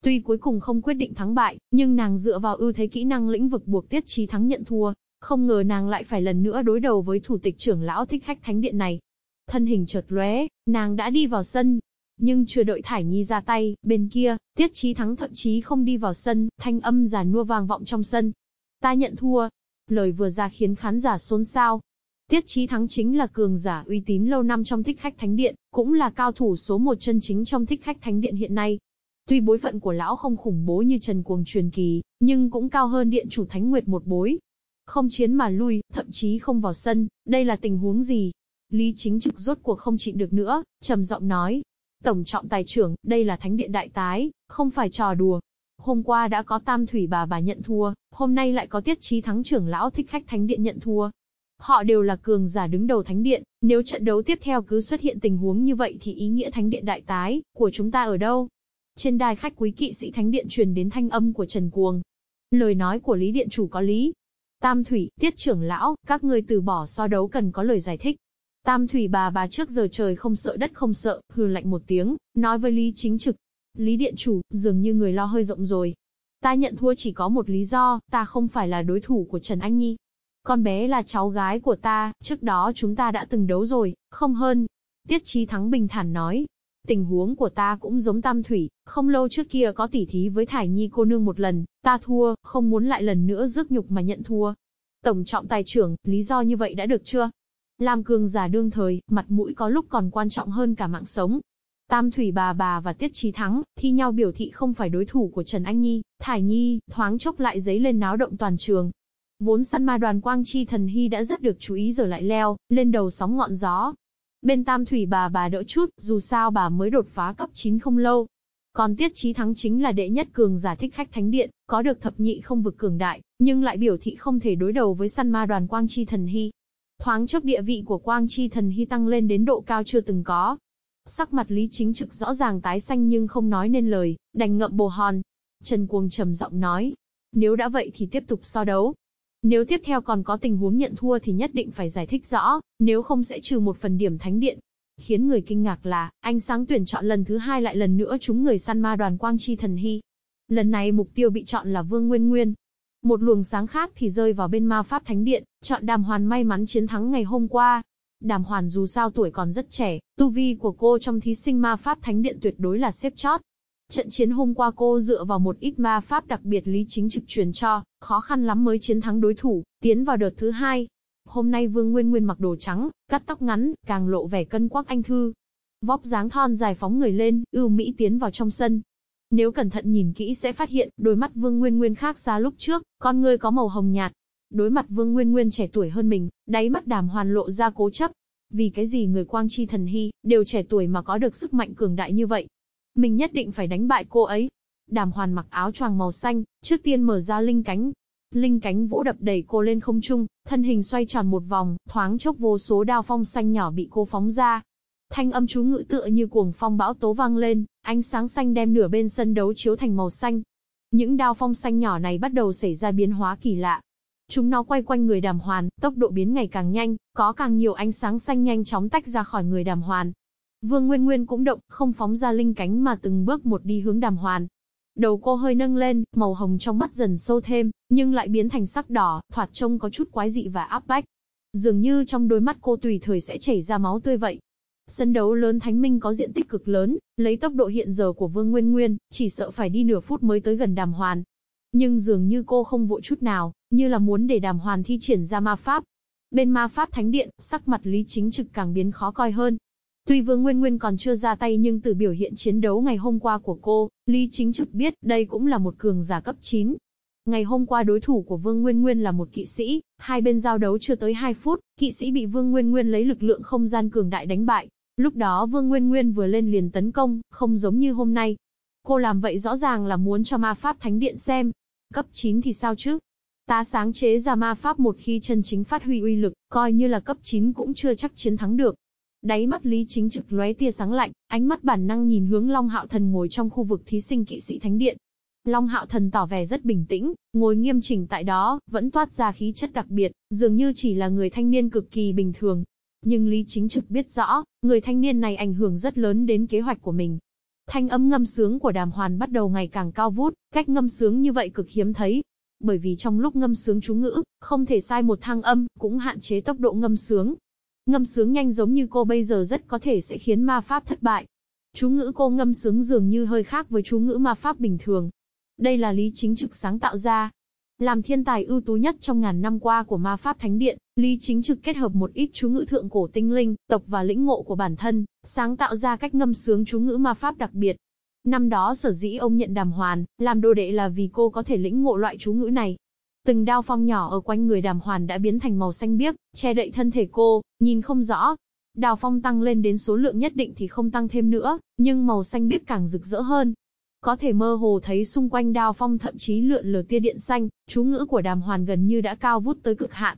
Tuy cuối cùng không quyết định thắng bại, nhưng nàng dựa vào ưu thế kỹ năng lĩnh vực buộc Tiết Chí thắng nhận thua. Không ngờ nàng lại phải lần nữa đối đầu với thủ tịch trưởng lão thích khách thánh điện này. Thân hình chợt lóe, nàng đã đi vào sân. Nhưng chưa đợi Thải Nhi ra tay, bên kia, Tiết Chí thắng thậm chí không đi vào sân, thanh âm già nua vang vọng trong sân. Ta nhận thua. Lời vừa ra khiến khán giả xôn xao, Tiết Chí Thắng chính là cường giả uy tín lâu năm trong thích khách thánh điện, cũng là cao thủ số một chân chính trong thích khách thánh điện hiện nay. Tuy bối phận của lão không khủng bố như Trần Cuồng truyền kỳ, nhưng cũng cao hơn điện chủ Thánh Nguyệt một bối. Không chiến mà lui, thậm chí không vào sân, đây là tình huống gì? Lý chính trực rốt cuộc không chịu được nữa, trầm giọng nói. Tổng trọng tài trưởng, đây là thánh điện đại tái, không phải trò đùa. Hôm qua đã có tam thủy bà bà nhận thua, hôm nay lại có tiết trí thắng trưởng lão thích khách thánh điện nhận thua, Họ đều là cường giả đứng đầu thánh điện, nếu trận đấu tiếp theo cứ xuất hiện tình huống như vậy thì ý nghĩa thánh điện đại tái của chúng ta ở đâu? Trên đài khách quý kỵ sĩ thánh điện truyền đến thanh âm của Trần Cuồng. Lời nói của Lý Điện Chủ có lý. Tam Thủy, Tiết trưởng lão, các ngươi từ bỏ so đấu cần có lời giải thích. Tam Thủy bà bà trước giờ trời không sợ đất không sợ, hừ lạnh một tiếng, nói với Lý Chính Trực. Lý Điện Chủ, dường như người lo hơi rộng rồi. Ta nhận thua chỉ có một lý do, ta không phải là đối thủ của Trần Anh Nhi. Con bé là cháu gái của ta, trước đó chúng ta đã từng đấu rồi, không hơn. Tiết Chí Thắng bình thản nói. Tình huống của ta cũng giống Tam Thủy, không lâu trước kia có tỉ thí với Thải Nhi cô nương một lần, ta thua, không muốn lại lần nữa rước nhục mà nhận thua. Tổng trọng tài trưởng, lý do như vậy đã được chưa? Làm cường giả đương thời, mặt mũi có lúc còn quan trọng hơn cả mạng sống. Tam Thủy bà bà và Tiết Chí Thắng, thi nhau biểu thị không phải đối thủ của Trần Anh Nhi, Thải Nhi, thoáng chốc lại giấy lên náo động toàn trường. Vốn săn ma đoàn Quang Chi Thần Hy đã rất được chú ý giờ lại leo, lên đầu sóng ngọn gió. Bên Tam Thủy bà bà đỡ chút, dù sao bà mới đột phá cấp 9 không lâu. Còn Tiết Chí Thắng chính là đệ nhất cường giả thích khách thánh điện, có được thập nhị không vực cường đại, nhưng lại biểu thị không thể đối đầu với săn ma đoàn Quang Chi Thần Hy. Thoáng chốc địa vị của Quang Chi Thần Hy tăng lên đến độ cao chưa từng có. Sắc mặt Lý Chính Trực rõ ràng tái xanh nhưng không nói nên lời, đành ngậm bồ hòn. Trần Cuồng trầm giọng nói, nếu đã vậy thì tiếp tục so đấu. Nếu tiếp theo còn có tình huống nhận thua thì nhất định phải giải thích rõ, nếu không sẽ trừ một phần điểm thánh điện. Khiến người kinh ngạc là, ánh sáng tuyển chọn lần thứ hai lại lần nữa chúng người săn ma đoàn Quang Chi Thần Hy. Lần này mục tiêu bị chọn là Vương Nguyên Nguyên, một luồng sáng khác thì rơi vào bên ma pháp thánh điện, chọn đàm hoàn may mắn chiến thắng ngày hôm qua. Đàm hoàn dù sao tuổi còn rất trẻ, tu vi của cô trong thí sinh ma pháp thánh điện tuyệt đối là xếp chót. Trận chiến hôm qua cô dựa vào một ít ma pháp đặc biệt lý chính trực truyền cho, khó khăn lắm mới chiến thắng đối thủ, tiến vào đợt thứ hai. Hôm nay Vương Nguyên Nguyên mặc đồ trắng, cắt tóc ngắn, càng lộ vẻ cân quắc anh thư. Vóc dáng thon dài phóng người lên, ưu mỹ tiến vào trong sân, nếu cẩn thận nhìn kỹ sẽ phát hiện, đôi mắt Vương Nguyên Nguyên khác xa lúc trước, con người có màu hồng nhạt. Đối mặt Vương Nguyên Nguyên trẻ tuổi hơn mình, đáy mắt đàm hoàn lộ ra cố chấp. Vì cái gì người quang chi thần hy, đều trẻ tuổi mà có được sức mạnh cường đại như vậy. Mình nhất định phải đánh bại cô ấy. Đàm hoàn mặc áo choàng màu xanh, trước tiên mở ra linh cánh. Linh cánh vỗ đập đẩy cô lên không trung, thân hình xoay tròn một vòng, thoáng chốc vô số đao phong xanh nhỏ bị cô phóng ra, Thanh âm chú ngữ tựa như cuồng phong bão tố vang lên, ánh sáng xanh đem nửa bên sân đấu chiếu thành màu xanh. Những đao phong xanh nhỏ này bắt đầu xảy ra biến hóa kỳ lạ. Chúng nó quay quanh người đàm hoàn, tốc độ biến ngày càng nhanh, có càng nhiều ánh sáng xanh nhanh chóng tách ra khỏi người đàm hoàn. Vương Nguyên Nguyên cũng động, không phóng ra linh cánh mà từng bước một đi hướng đàm hoàn. Đầu cô hơi nâng lên, màu hồng trong mắt dần sâu thêm, nhưng lại biến thành sắc đỏ, thoạt trông có chút quái dị và áp bách. Dường như trong đôi mắt cô tùy thời sẽ chảy ra máu tươi vậy. Sân đấu lớn Thánh Minh có diện tích cực lớn, lấy tốc độ hiện giờ của Vương Nguyên Nguyên, chỉ sợ phải đi nửa phút mới tới gần đàm hoàn. Nhưng dường như cô không vội chút nào, như là muốn để đàm hoàn thi triển ra ma pháp. Bên ma pháp thánh điện, sắc mặt Lý Chính Trực càng biến khó coi hơn. Tuy Vương Nguyên Nguyên còn chưa ra tay nhưng từ biểu hiện chiến đấu ngày hôm qua của cô, Lý Chính Trực biết đây cũng là một cường giả cấp 9. Ngày hôm qua đối thủ của Vương Nguyên Nguyên là một kỵ sĩ, hai bên giao đấu chưa tới 2 phút, kỵ sĩ bị Vương Nguyên Nguyên lấy lực lượng không gian cường đại đánh bại. Lúc đó Vương Nguyên Nguyên vừa lên liền tấn công, không giống như hôm nay. Cô làm vậy rõ ràng là muốn cho ma pháp thánh điện xem. Cấp 9 thì sao chứ? Ta sáng chế ra ma pháp một khi chân chính phát huy uy lực, coi như là cấp 9 cũng chưa chắc chiến thắng được. Đáy mắt Lý Chính trực lóe tia sáng lạnh, ánh mắt bản năng nhìn hướng Long Hạo Thần ngồi trong khu vực thí sinh kỵ sĩ thánh điện. Long Hạo Thần tỏ vẻ rất bình tĩnh, ngồi nghiêm chỉnh tại đó, vẫn toát ra khí chất đặc biệt, dường như chỉ là người thanh niên cực kỳ bình thường, nhưng Lý Chính Trực biết rõ, người thanh niên này ảnh hưởng rất lớn đến kế hoạch của mình. Thanh âm ngâm sướng của đàm hoàn bắt đầu ngày càng cao vút, cách ngâm sướng như vậy cực hiếm thấy. Bởi vì trong lúc ngâm sướng chú ngữ, không thể sai một thang âm, cũng hạn chế tốc độ ngâm sướng. Ngâm sướng nhanh giống như cô bây giờ rất có thể sẽ khiến ma pháp thất bại. Chú ngữ cô ngâm sướng dường như hơi khác với chú ngữ ma pháp bình thường. Đây là lý chính trực sáng tạo ra, làm thiên tài ưu tú nhất trong ngàn năm qua của ma pháp thánh điện, Lý Chính Trực kết hợp một ít chú ngữ thượng cổ tinh linh, tộc và lĩnh ngộ của bản thân, sáng tạo ra cách ngâm sướng chú ngữ ma pháp đặc biệt. Năm đó sở dĩ ông nhận đàm hoàn, làm đồ đệ là vì cô có thể lĩnh ngộ loại chú ngữ này. Từng đao phong nhỏ ở quanh người đàm hoàn đã biến thành màu xanh biếc, che đậy thân thể cô, nhìn không rõ. Đào phong tăng lên đến số lượng nhất định thì không tăng thêm nữa, nhưng màu xanh biếc càng rực rỡ hơn, có thể mơ hồ thấy xung quanh đao phong thậm chí lượn lờ tia điện xanh, chú ngữ của đàm hoàn gần như đã cao vút tới cực hạn.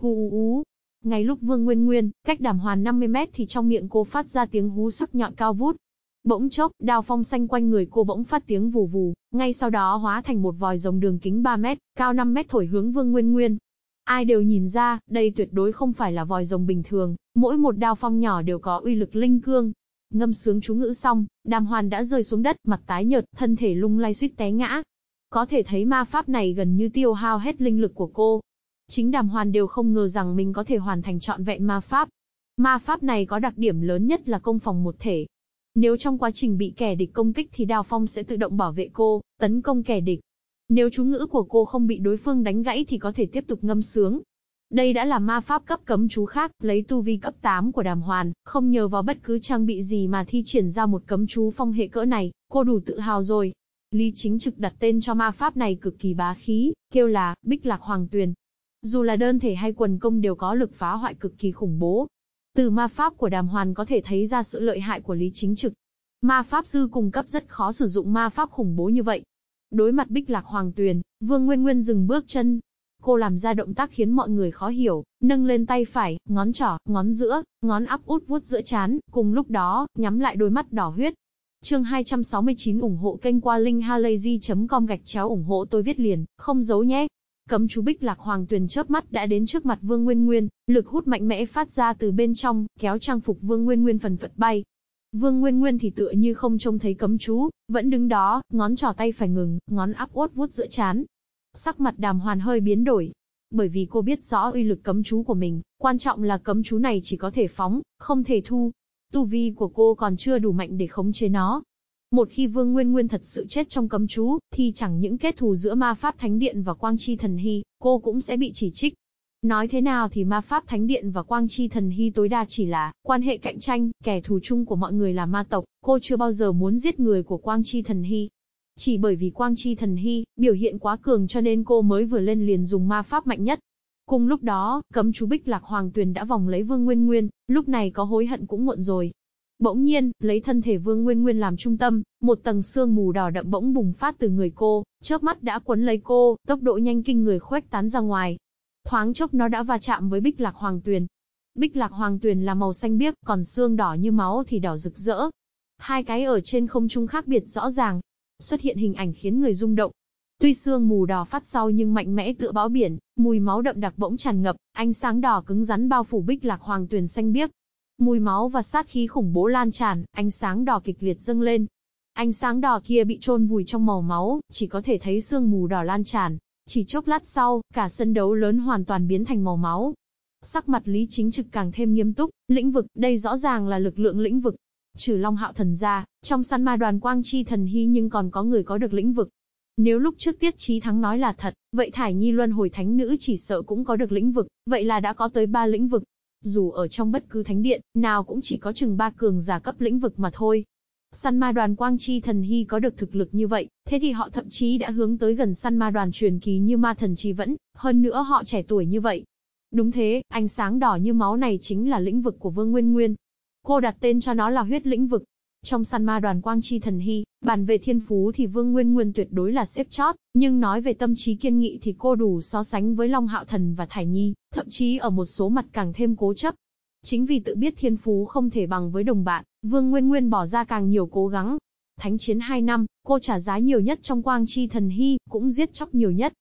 Hù ú ú. Ngay lúc Vương Nguyên Nguyên, cách đàm hoàn 50 mét thì trong miệng cô phát ra tiếng hú sắc nhọn cao vút. Bỗng chốc, đao phong xanh quanh người cô bỗng phát tiếng vù vù, ngay sau đó hóa thành một vòi rồng đường kính 3 mét, cao 5 mét thổi hướng Vương Nguyên Nguyên. Ai đều nhìn ra, đây tuyệt đối không phải là vòi rồng bình thường, mỗi một đao phong nhỏ đều có uy lực linh cương, Ngâm sướng chú ngữ xong, đàm hoàn đã rơi xuống đất, mặt tái nhợt, thân thể lung lay suýt té ngã. Có thể thấy ma pháp này gần như tiêu hao hết linh lực của cô. Chính đàm hoàn đều không ngờ rằng mình có thể hoàn thành trọn vẹn ma pháp. Ma pháp này có đặc điểm lớn nhất là công phòng một thể. Nếu trong quá trình bị kẻ địch công kích thì đào phong sẽ tự động bảo vệ cô, tấn công kẻ địch. Nếu chú ngữ của cô không bị đối phương đánh gãy thì có thể tiếp tục ngâm sướng. Đây đã là ma pháp cấp cấm chú khác, lấy tu vi cấp 8 của đàm hoàn, không nhờ vào bất cứ trang bị gì mà thi triển ra một cấm chú phong hệ cỡ này, cô đủ tự hào rồi. Lý chính trực đặt tên cho ma pháp này cực kỳ bá khí, kêu là, Bích Lạc Hoàng Tuyền. Dù là đơn thể hay quần công đều có lực phá hoại cực kỳ khủng bố. Từ ma pháp của đàm hoàn có thể thấy ra sự lợi hại của Lý chính trực. Ma pháp sư cung cấp rất khó sử dụng ma pháp khủng bố như vậy. Đối mặt Bích Lạc Hoàng Tuyền, Vương Nguyên Nguyên dừng bước chân, Cô làm ra động tác khiến mọi người khó hiểu, nâng lên tay phải, ngón trỏ, ngón giữa, ngón áp út vuốt giữa chán, cùng lúc đó, nhắm lại đôi mắt đỏ huyết. Chương 269 ủng hộ kênh qua linkhalazy.com gạch chéo ủng hộ tôi viết liền, không giấu nhé. Cấm chú Bích Lạc Hoàng Tuyền chớp mắt đã đến trước mặt Vương Nguyên Nguyên, lực hút mạnh mẽ phát ra từ bên trong, kéo trang phục Vương Nguyên Nguyên phần phật bay. Vương Nguyên Nguyên thì tựa như không trông thấy cấm chú, vẫn đứng đó, ngón trỏ tay phải ngừng, ngón áp út vuốt giữa chán, Sắc mặt đàm hoàn hơi biến đổi. Bởi vì cô biết rõ uy lực cấm chú của mình, quan trọng là cấm chú này chỉ có thể phóng, không thể thu. Tu vi của cô còn chưa đủ mạnh để khống chế nó. Một khi Vương Nguyên Nguyên thật sự chết trong cấm chú, thì chẳng những kết thù giữa ma pháp thánh điện và quang chi thần hy, cô cũng sẽ bị chỉ trích. Nói thế nào thì ma pháp thánh điện và quang chi thần hy tối đa chỉ là quan hệ cạnh tranh, kẻ thù chung của mọi người là ma tộc, cô chưa bao giờ muốn giết người của quang chi thần hy. Chỉ bởi vì quang chi thần hy, biểu hiện quá cường cho nên cô mới vừa lên liền dùng ma pháp mạnh nhất. Cùng lúc đó, cấm chú Bích Lạc Hoàng Tuyền đã vòng lấy Vương Nguyên Nguyên, lúc này có hối hận cũng muộn rồi. Bỗng nhiên, lấy thân thể Vương Nguyên Nguyên làm trung tâm, một tầng sương mù đỏ đậm bỗng bùng phát từ người cô, chớp mắt đã quấn lấy cô, tốc độ nhanh kinh người khuếch tán ra ngoài. Thoáng chốc nó đã va chạm với Bích Lạc Hoàng Tuyền. Bích Lạc Hoàng Tuyền là màu xanh biếc, còn xương đỏ như máu thì đỏ rực rỡ. Hai cái ở trên không trung khác biệt rõ ràng, xuất hiện hình ảnh khiến người rung động. Tuy sương mù đỏ phát sau nhưng mạnh mẽ tựa bão biển, mùi máu đậm đặc bỗng tràn ngập, ánh sáng đỏ cứng rắn bao phủ bích lạc hoàng tuyền xanh biếc. Mùi máu và sát khí khủng bố lan tràn, ánh sáng đỏ kịch liệt dâng lên. Ánh sáng đỏ kia bị chôn vùi trong màu máu, chỉ có thể thấy sương mù đỏ lan tràn. Chỉ chốc lát sau, cả sân đấu lớn hoàn toàn biến thành màu máu. Sắc mặt Lý Chính Trực càng thêm nghiêm túc, lĩnh vực, đây rõ ràng là lực lượng lĩnh vực, Trừ Long Hạo Thần ra, trong săn ma đoàn Quang Chi Thần Hy nhưng còn có người có được lĩnh vực. Nếu lúc trước Tiết Chí Thắng nói là thật, vậy Thải Nhi Luân Hồi Thánh Nữ chỉ sợ cũng có được lĩnh vực, vậy là đã có tới ba lĩnh vực. Dù ở trong bất cứ thánh điện, nào cũng chỉ có chừng ba cường giả cấp lĩnh vực mà thôi. Săn ma đoàn Quang Chi Thần Hy có được thực lực như vậy, thế thì họ thậm chí đã hướng tới gần săn ma đoàn truyền kỳ như ma thần chi vẫn, hơn nữa họ trẻ tuổi như vậy. Đúng thế, ánh sáng đỏ như máu này chính là lĩnh vực của Vương Nguyên Nguyên, Cô đặt tên cho nó là huyết lĩnh vực. Trong săn ma đoàn quang chi thần hy, bàn về thiên phú thì Vương Nguyên Nguyên tuyệt đối là xếp chót, nhưng nói về tâm trí kiên nghị thì cô đủ so sánh với Long Hạo Thần và Thải Nhi, thậm chí ở một số mặt càng thêm cố chấp. Chính vì tự biết thiên phú không thể bằng với đồng bạn, Vương Nguyên Nguyên bỏ ra càng nhiều cố gắng. Thánh chiến 2 năm, cô trả giá nhiều nhất trong quang chi thần hy, cũng giết chóc nhiều nhất.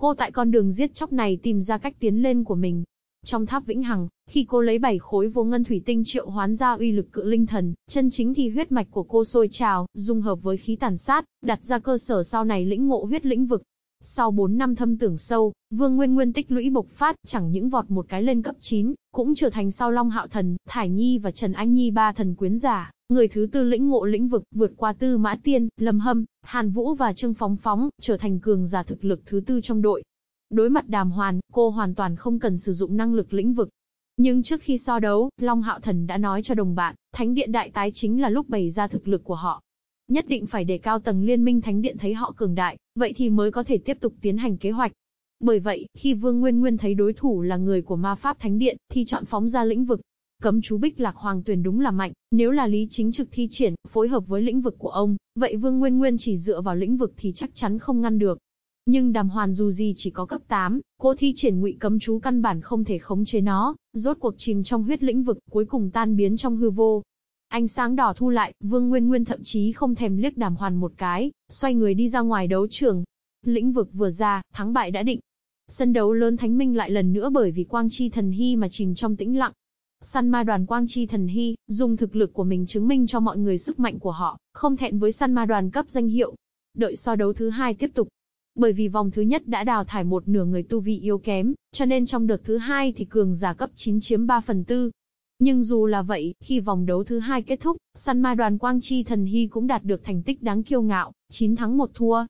Cô tại con đường giết chóc này tìm ra cách tiến lên của mình, trong tháp vĩnh hằng, khi cô lấy bảy khối vô ngân thủy tinh triệu hoán ra uy lực cự linh thần, chân chính thì huyết mạch của cô sôi trào, dung hợp với khí tàn sát, đặt ra cơ sở sau này lĩnh ngộ huyết lĩnh vực. Sau 4 năm thâm tưởng sâu, Vương Nguyên Nguyên tích lũy bộc phát, chẳng những vọt một cái lên cấp 9, cũng trở thành sau Long Hạo Thần, Thải Nhi và Trần Anh Nhi ba thần quyến giả, người thứ tư lĩnh ngộ lĩnh vực, vượt qua Tư Mã Tiên, Lâm Hâm, Hàn Vũ và Trương Phóng Phóng, trở thành cường giả thực lực thứ tư trong đội. Đối mặt đàm hoàn, cô hoàn toàn không cần sử dụng năng lực lĩnh vực. Nhưng trước khi so đấu, Long Hạo Thần đã nói cho đồng bạn, Thánh Điện Đại Tái chính là lúc bày ra thực lực của họ. Nhất định phải để cao tầng liên minh Thánh Điện thấy họ cường đại, vậy thì mới có thể tiếp tục tiến hành kế hoạch. Bởi vậy, khi Vương Nguyên Nguyên thấy đối thủ là người của ma pháp Thánh Điện, thì chọn phóng ra lĩnh vực. Cấm chú Bích Lạc Hoàng Tuyền đúng là mạnh, nếu là lý chính trực thi triển, phối hợp với lĩnh vực của ông, vậy Vương Nguyên Nguyên chỉ dựa vào lĩnh vực thì chắc chắn không ngăn được. Nhưng đàm hoàn dù gì chỉ có cấp 8, cô thi triển ngụy cấm chú căn bản không thể khống chế nó, rốt cuộc chìm trong huyết lĩnh vực, cuối cùng tan biến trong hư vô. Ánh sáng đỏ thu lại, Vương Nguyên Nguyên thậm chí không thèm liếc đàm hoàn một cái, xoay người đi ra ngoài đấu trường. Lĩnh vực vừa ra, thắng bại đã định. Sân đấu lớn Thánh Minh lại lần nữa bởi vì quang chi thần hy mà chìm trong tĩnh lặng. Săn ma đoàn Quang Chi Thần Hy, dùng thực lực của mình chứng minh cho mọi người sức mạnh của họ, không thẹn với săn ma đoàn cấp danh hiệu. Đợi so đấu thứ hai tiếp tục. Bởi vì vòng thứ nhất đã đào thải một nửa người tu vị yếu kém, cho nên trong đợt thứ hai thì cường giả cấp 9 chiếm 3 phần tư. Nhưng dù là vậy, khi vòng đấu thứ hai kết thúc, săn ma đoàn Quang Chi Thần Hy cũng đạt được thành tích đáng kiêu ngạo, 9 thắng 1 thua.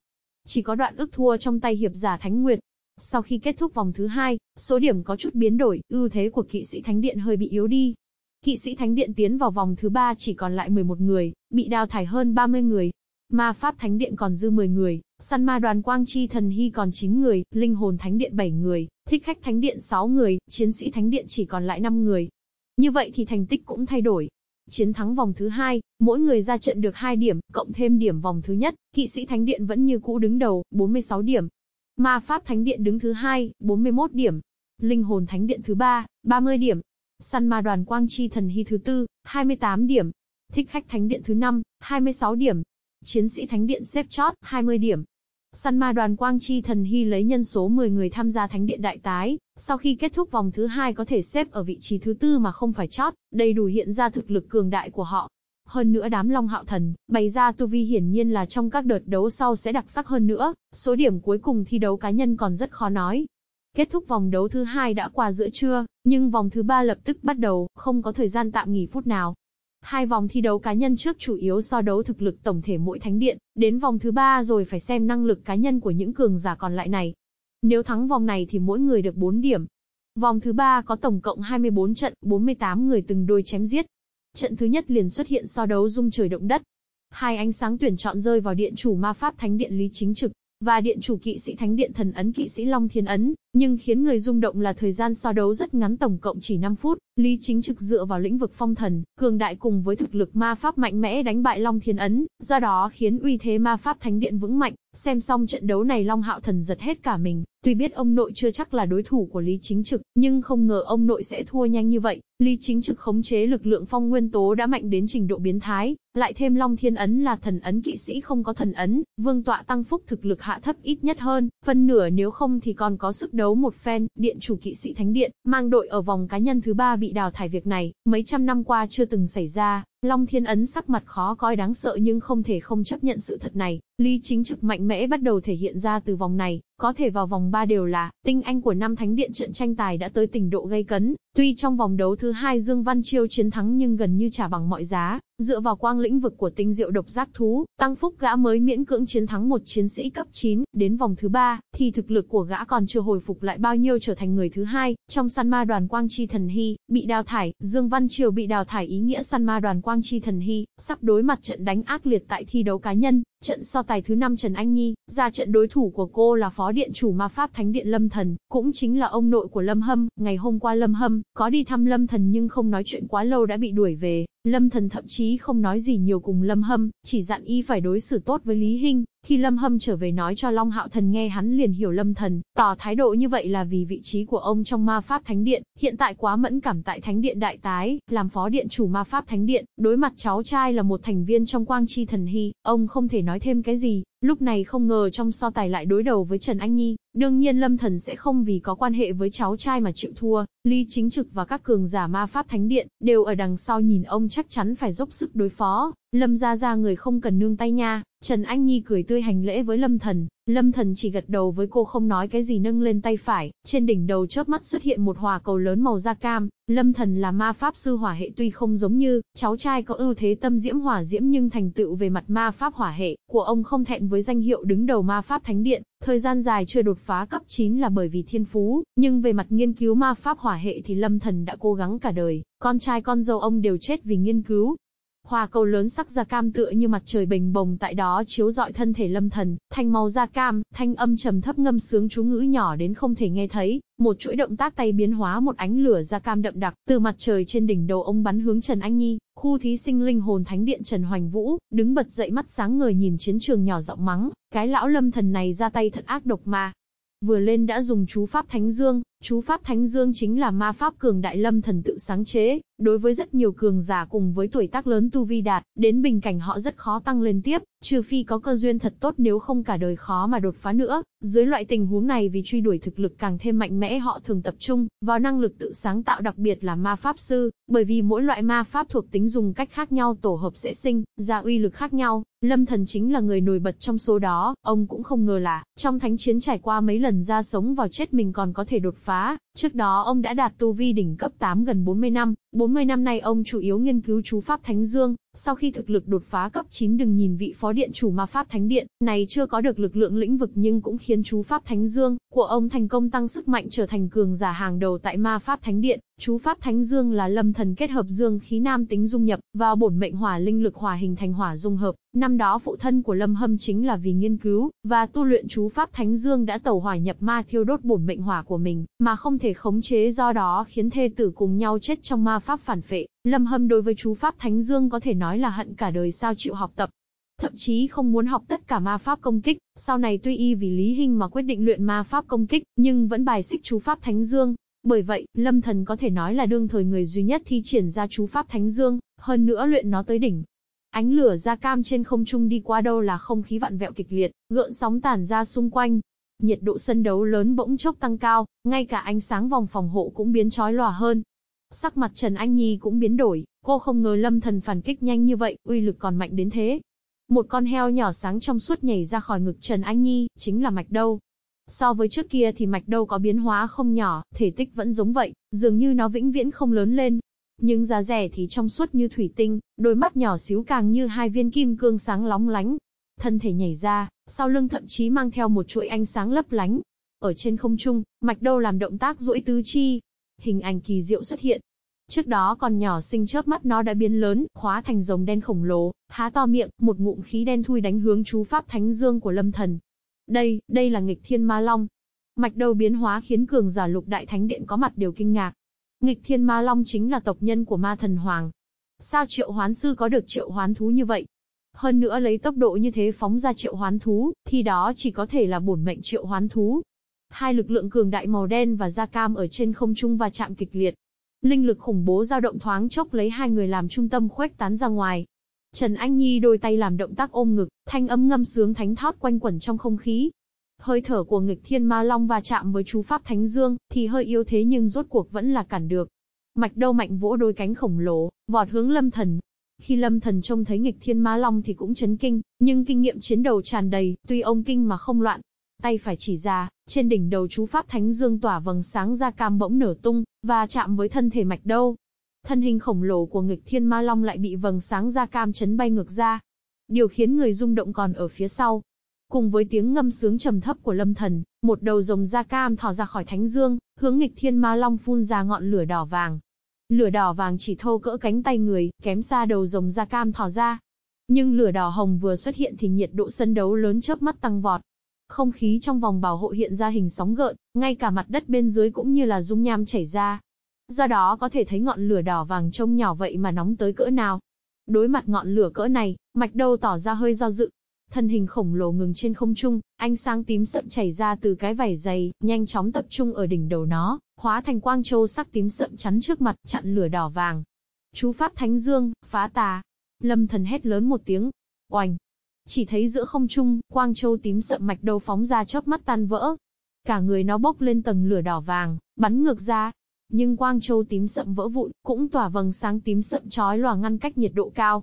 Chỉ có đoạn ước thua trong tay hiệp giả Thánh Nguyệt, sau khi kết thúc vòng thứ hai, số điểm có chút biến đổi, ưu thế của kỵ sĩ Thánh Điện hơi bị yếu đi. Kỵ sĩ Thánh Điện tiến vào vòng thứ ba chỉ còn lại 11 người, bị đào thải hơn 30 người. Ma Pháp Thánh Điện còn dư 10 người, săn ma đoàn Quang Chi Thần Hy còn 9 người, linh hồn Thánh Điện 7 người, thích khách Thánh Điện 6 người, chiến sĩ Thánh Điện chỉ còn lại 5 người. Như vậy thì thành tích cũng thay đổi. Chiến thắng vòng thứ 2, mỗi người ra trận được 2 điểm, cộng thêm điểm vòng thứ nhất, kỵ sĩ Thánh Điện vẫn như cũ đứng đầu, 46 điểm, Ma Pháp Thánh Điện đứng thứ 2, 41 điểm. Linh Hồn Thánh Điện thứ 3, 30 điểm. Săn Ma Đoàn Quang Chi Thần Hy thứ 4, 28 điểm. Thích Khách Thánh Điện thứ 5, 26 điểm. Chiến sĩ Thánh Điện xếp chót, 20 điểm. Săn ma đoàn Quang Chi Thần Hy lấy nhân số 10 người tham gia Thánh Điện Đại Tái, sau khi kết thúc vòng thứ hai có thể xếp ở vị trí thứ tư mà không phải chót, đầy đủ hiện ra thực lực cường đại của họ. Hơn nữa đám Long Hạo Thần, bày ra tu vi hiển nhiên là trong các đợt đấu sau sẽ đặc sắc hơn nữa, số điểm cuối cùng thi đấu cá nhân còn rất khó nói. Kết thúc vòng đấu thứ hai đã qua giữa trưa, nhưng vòng thứ ba lập tức bắt đầu, không có thời gian tạm nghỉ phút nào. Hai vòng thi đấu cá nhân trước chủ yếu so đấu thực lực tổng thể mỗi thánh điện, đến vòng thứ ba rồi phải xem năng lực cá nhân của những cường giả còn lại này. Nếu thắng vòng này thì mỗi người được 4 điểm. Vòng thứ ba có tổng cộng 24 trận, 48 người từng đôi chém giết, Trận thứ nhất liền xuất hiện so đấu rung trời động đất. Hai ánh sáng tuyển chọn rơi vào điện chủ ma pháp thánh điện Lý Chính Trực, và điện chủ kỵ sĩ thánh điện thần ấn kỵ sĩ Long Thiên Ấn, nhưng khiến người rung động là thời gian so đấu rất ngắn tổng cộng chỉ 5 phút, Lý Chính Trực dựa vào lĩnh vực phong thần, cường đại cùng với thực lực ma pháp mạnh mẽ đánh bại Long Thiên Ấn, do đó khiến uy thế ma pháp thánh điện vững mạnh, xem xong trận đấu này Long Hạo Thần giật hết cả mình, tuy biết ông nội chưa chắc là đối thủ của Lý Chính Trực, nhưng không ngờ ông nội sẽ thua nhanh như vậy, Lý Chính Trực khống chế lực lượng phong nguyên tố đã mạnh đến trình độ biến thái, lại thêm Long Thiên Ấn là thần ấn kỵ sĩ không có thần ấn, vương tọa tăng phúc thực lực hạ thấp ít nhất hơn, phân nửa nếu không thì còn có sức đấu đấu một phen, điện chủ kỵ sĩ thánh điện, mang đội ở vòng cá nhân thứ ba bị đào thải việc này, mấy trăm năm qua chưa từng xảy ra, Long Thiên Ấn sắc mặt khó coi đáng sợ nhưng không thể không chấp nhận sự thật này. Lý chính trực mạnh mẽ bắt đầu thể hiện ra từ vòng này, có thể vào vòng 3 đều là, tinh anh của năm thánh điện trận tranh tài đã tới tình độ gây cấn. Tuy trong vòng đấu thứ hai Dương Văn Chiêu chiến thắng nhưng gần như trả bằng mọi giá, dựa vào quang lĩnh vực của tinh diệu độc giác thú, tăng phúc gã mới miễn cưỡng chiến thắng một chiến sĩ cấp 9, đến vòng thứ ba, thì thực lực của gã còn chưa hồi phục lại bao nhiêu trở thành người thứ hai, trong săn ma đoàn Quang Chi Thần Hy, bị đào thải, Dương Văn Chiêu bị đào thải ý nghĩa săn ma đoàn Quang Quang Chi Thần Hy, sắp đối mặt trận đánh ác liệt tại thi đấu cá nhân, trận so tài thứ 5 Trần Anh Nhi, ra trận đối thủ của cô là Phó Điện chủ Ma Pháp Thánh Điện Lâm Thần, cũng chính là ông nội của Lâm Hâm, ngày hôm qua Lâm Hâm, có đi thăm Lâm Thần nhưng không nói chuyện quá lâu đã bị đuổi về, Lâm Thần thậm chí không nói gì nhiều cùng Lâm Hâm, chỉ dặn y phải đối xử tốt với Lý Hinh, khi Lâm Hâm trở về nói cho Long Hạo Thần nghe hắn liền hiểu Lâm Thần, tỏ thái độ như vậy là vì vị trí của ông trong ma pháp thánh điện, hiện tại quá mẫn cảm tại thánh điện đại tái, làm phó điện chủ ma pháp thánh điện, đối mặt cháu trai là một thành viên trong quang chi thần hy, ông không thể nói thêm cái gì, lúc này không ngờ trong so tài lại đối đầu với Trần Anh Nhi, đương nhiên Lâm Thần sẽ không vì có quan hệ với cháu trai mà chịu thua, Lý Chính Trực và các cường giả ma pháp thánh điện, đều ở đằng sau nhìn ông chắc chắn phải dốc sức đối phó, Lâm ra ra người không cần nương tay nha, Trần Anh Nhi cười tươi hành lễ với Lâm Thần, Lâm Thần chỉ gật đầu với cô không nói cái gì nâng lên tay phải, trên đỉnh đầu chớp mắt xuất hiện một hỏa cầu lớn màu da cam, Lâm Thần là ma pháp sư hỏa hệ tuy không giống như, cháu trai có ưu thế tâm diễm hỏa diễm nhưng thành tựu về mặt ma pháp hỏa hệ, của ông không thẹn với danh hiệu đứng đầu ma pháp thánh điện, thời gian dài chưa đột phá cấp 9 là bởi vì thiên phú, nhưng về mặt nghiên cứu ma pháp hỏa hệ thì Lâm Thần đã cố gắng cả đời, con trai con dâu ông đều chết vì nghiên cứu, Hoa cầu lớn sắc da cam tựa như mặt trời bình bồng tại đó chiếu rọi thân thể lâm thần, thanh màu da cam, thanh âm trầm thấp ngâm sướng chú ngữ nhỏ đến không thể nghe thấy, một chuỗi động tác tay biến hóa một ánh lửa da cam đậm đặc, từ mặt trời trên đỉnh đầu ông bắn hướng Trần Anh Nhi, khu thí sinh linh hồn thánh điện Trần Hoành Vũ, đứng bật dậy mắt sáng ngời nhìn chiến trường nhỏ giọng mắng, cái lão lâm thần này ra tay thật ác độc mà. Vừa lên đã dùng chú pháp thánh dương, Chú Pháp Thánh Dương chính là ma pháp cường đại lâm thần tự sáng chế, đối với rất nhiều cường giả cùng với tuổi tác lớn tu vi đạt, đến bình cảnh họ rất khó tăng lên tiếp, trừ phi có cơ duyên thật tốt nếu không cả đời khó mà đột phá nữa. Dưới loại tình huống này vì truy đuổi thực lực càng thêm mạnh mẽ họ thường tập trung vào năng lực tự sáng tạo đặc biệt là ma pháp sư, bởi vì mỗi loại ma pháp thuộc tính dùng cách khác nhau tổ hợp sẽ sinh ra uy lực khác nhau. Lâm Thần chính là người nổi bật trong số đó, ông cũng không ngờ là, trong thánh chiến trải qua mấy lần ra sống vào chết mình còn có thể đột phá, phá, trước đó ông đã đạt tu vi đỉnh cấp 8 gần 40 năm, 40 năm nay ông chủ yếu nghiên cứu chú pháp Thánh Dương, sau khi thực lực đột phá cấp 9 đừng nhìn vị phó điện chủ ma pháp Thánh Điện, này chưa có được lực lượng lĩnh vực nhưng cũng khiến chú pháp Thánh Dương của ông thành công tăng sức mạnh trở thành cường giả hàng đầu tại ma pháp Thánh Điện. Chú pháp Thánh Dương là lâm thần kết hợp dương khí nam tính dung nhập vào bổn mệnh hỏa linh lực hỏa hình thành hỏa dung hợp. Năm đó phụ thân của Lâm Hâm chính là vì nghiên cứu và tu luyện chú pháp Thánh Dương đã tẩu hỏa nhập ma thiêu đốt bổn mệnh hỏa của mình, mà không thể thể khống chế do đó khiến thê tử cùng nhau chết trong ma pháp phản phệ. Lâm Hâm đối với chú pháp Thánh Dương có thể nói là hận cả đời sao chịu học tập, thậm chí không muốn học tất cả ma pháp công kích, sau này tuy y vì Lý Hinh mà quyết định luyện ma pháp công kích, nhưng vẫn bài xích chú pháp Thánh Dương. Bởi vậy, Lâm Thần có thể nói là đương thời người duy nhất thi triển ra chú pháp Thánh Dương, hơn nữa luyện nó tới đỉnh. Ánh lửa da cam trên không trung đi qua đâu là không khí vặn vẹo kịch liệt, gợn sóng tản ra xung quanh. Nhiệt độ sân đấu lớn bỗng chốc tăng cao, ngay cả ánh sáng vòng phòng hộ cũng biến chói lòa hơn. Sắc mặt Trần Anh Nhi cũng biến đổi, cô không ngờ Lâm Thần phản kích nhanh như vậy, uy lực còn mạnh đến thế. Một con heo nhỏ sáng trong suốt nhảy ra khỏi ngực Trần Anh Nhi, chính là Mạch Đâu. So với trước kia thì Mạch Đâu có biến hóa không nhỏ, thể tích vẫn giống vậy, dường như nó vĩnh viễn không lớn lên, nhưng giá rẻ thì trong suốt như thủy tinh, đôi mắt nhỏ xíu càng như hai viên kim cương sáng lóng lánh. Thân thể nhảy ra, sau lưng thậm chí mang theo một chuỗi ánh sáng lấp lánh. Ở trên không trung, mạch đâu làm động tác duỗi tứ chi. Hình ảnh kỳ diệu xuất hiện. Trước đó còn nhỏ sinh chớp mắt nó đã biến lớn, hóa thành rồng đen khổng lồ, há to miệng, một ngụm khí đen thui đánh hướng chú pháp thánh dương của lâm thần. Đây, đây là nghịch thiên ma long. Mạch đầu biến hóa khiến cường giả lục đại thánh điện có mặt đều kinh ngạc. Nghịch thiên ma long chính là tộc nhân của ma thần hoàng. Sao triệu hoán sư có được triệu hoán thú như vậy? Hơn nữa lấy tốc độ như thế phóng ra triệu hoán thú, thì đó chỉ có thể là bổn mệnh triệu hoán thú. Hai lực lượng cường đại màu đen và da cam ở trên không trung và chạm kịch liệt. Linh lực khủng bố dao động thoáng chốc lấy hai người làm trung tâm khuếch tán ra ngoài. Trần Anh Nhi đôi tay làm động tác ôm ngực, thanh âm ngâm sướng thánh thót quanh quẩn trong không khí, Hơi thở của nghịch thiên ma long va chạm với chú pháp thánh dương, thì hơi yếu thế nhưng rốt cuộc vẫn là cản được. Mạch đâu mạnh vỗ đôi cánh khổng lồ, vọt hướng lâm thần. Khi lâm thần trông thấy nghịch thiên ma long thì cũng chấn kinh, nhưng kinh nghiệm chiến đấu tràn đầy, tuy ông kinh mà không loạn. Tay phải chỉ ra, trên đỉnh đầu chú pháp thánh dương tỏa vầng sáng ra cam bỗng nở tung, và chạm với thân thể mạch đâu. Thân hình khổng lồ của nghịch thiên ma long lại bị vầng sáng ra cam chấn bay ngược ra. Điều khiến người rung động còn ở phía sau, Cùng với tiếng ngâm sướng trầm thấp của lâm thần, một đầu rồng da cam thò ra khỏi thánh dương, hướng nghịch thiên ma long phun ra ngọn lửa đỏ vàng. Lửa đỏ vàng chỉ thô cỡ cánh tay người, kém xa đầu rồng da cam thò ra. Nhưng lửa đỏ hồng vừa xuất hiện thì nhiệt độ sân đấu lớn chớp mắt tăng vọt. Không khí trong vòng bảo hộ hiện ra hình sóng gợn, ngay cả mặt đất bên dưới cũng như là dung nham chảy ra. Do đó có thể thấy ngọn lửa đỏ vàng trông nhỏ vậy mà nóng tới cỡ nào. Đối mặt ngọn lửa cỡ này, mạch đâu tỏ ra hơi do dự, Thân hình khổng lồ ngừng trên không trung, ánh sáng tím sậm chảy ra từ cái vảy dày, nhanh chóng tập trung ở đỉnh đầu nó, hóa thành quang châu sắc tím sậm chắn trước mặt, chặn lửa đỏ vàng. Chú pháp Thánh Dương, phá tà. Lâm thần hét lớn một tiếng. Oành. Chỉ thấy giữa không trung, quang châu tím sậm mạch đầu phóng ra chớp mắt tan vỡ. Cả người nó bốc lên tầng lửa đỏ vàng, bắn ngược ra. Nhưng quang châu tím sậm vỡ vụn, cũng tỏa vầng sáng tím sậm chói lòa ngăn cách nhiệt độ cao,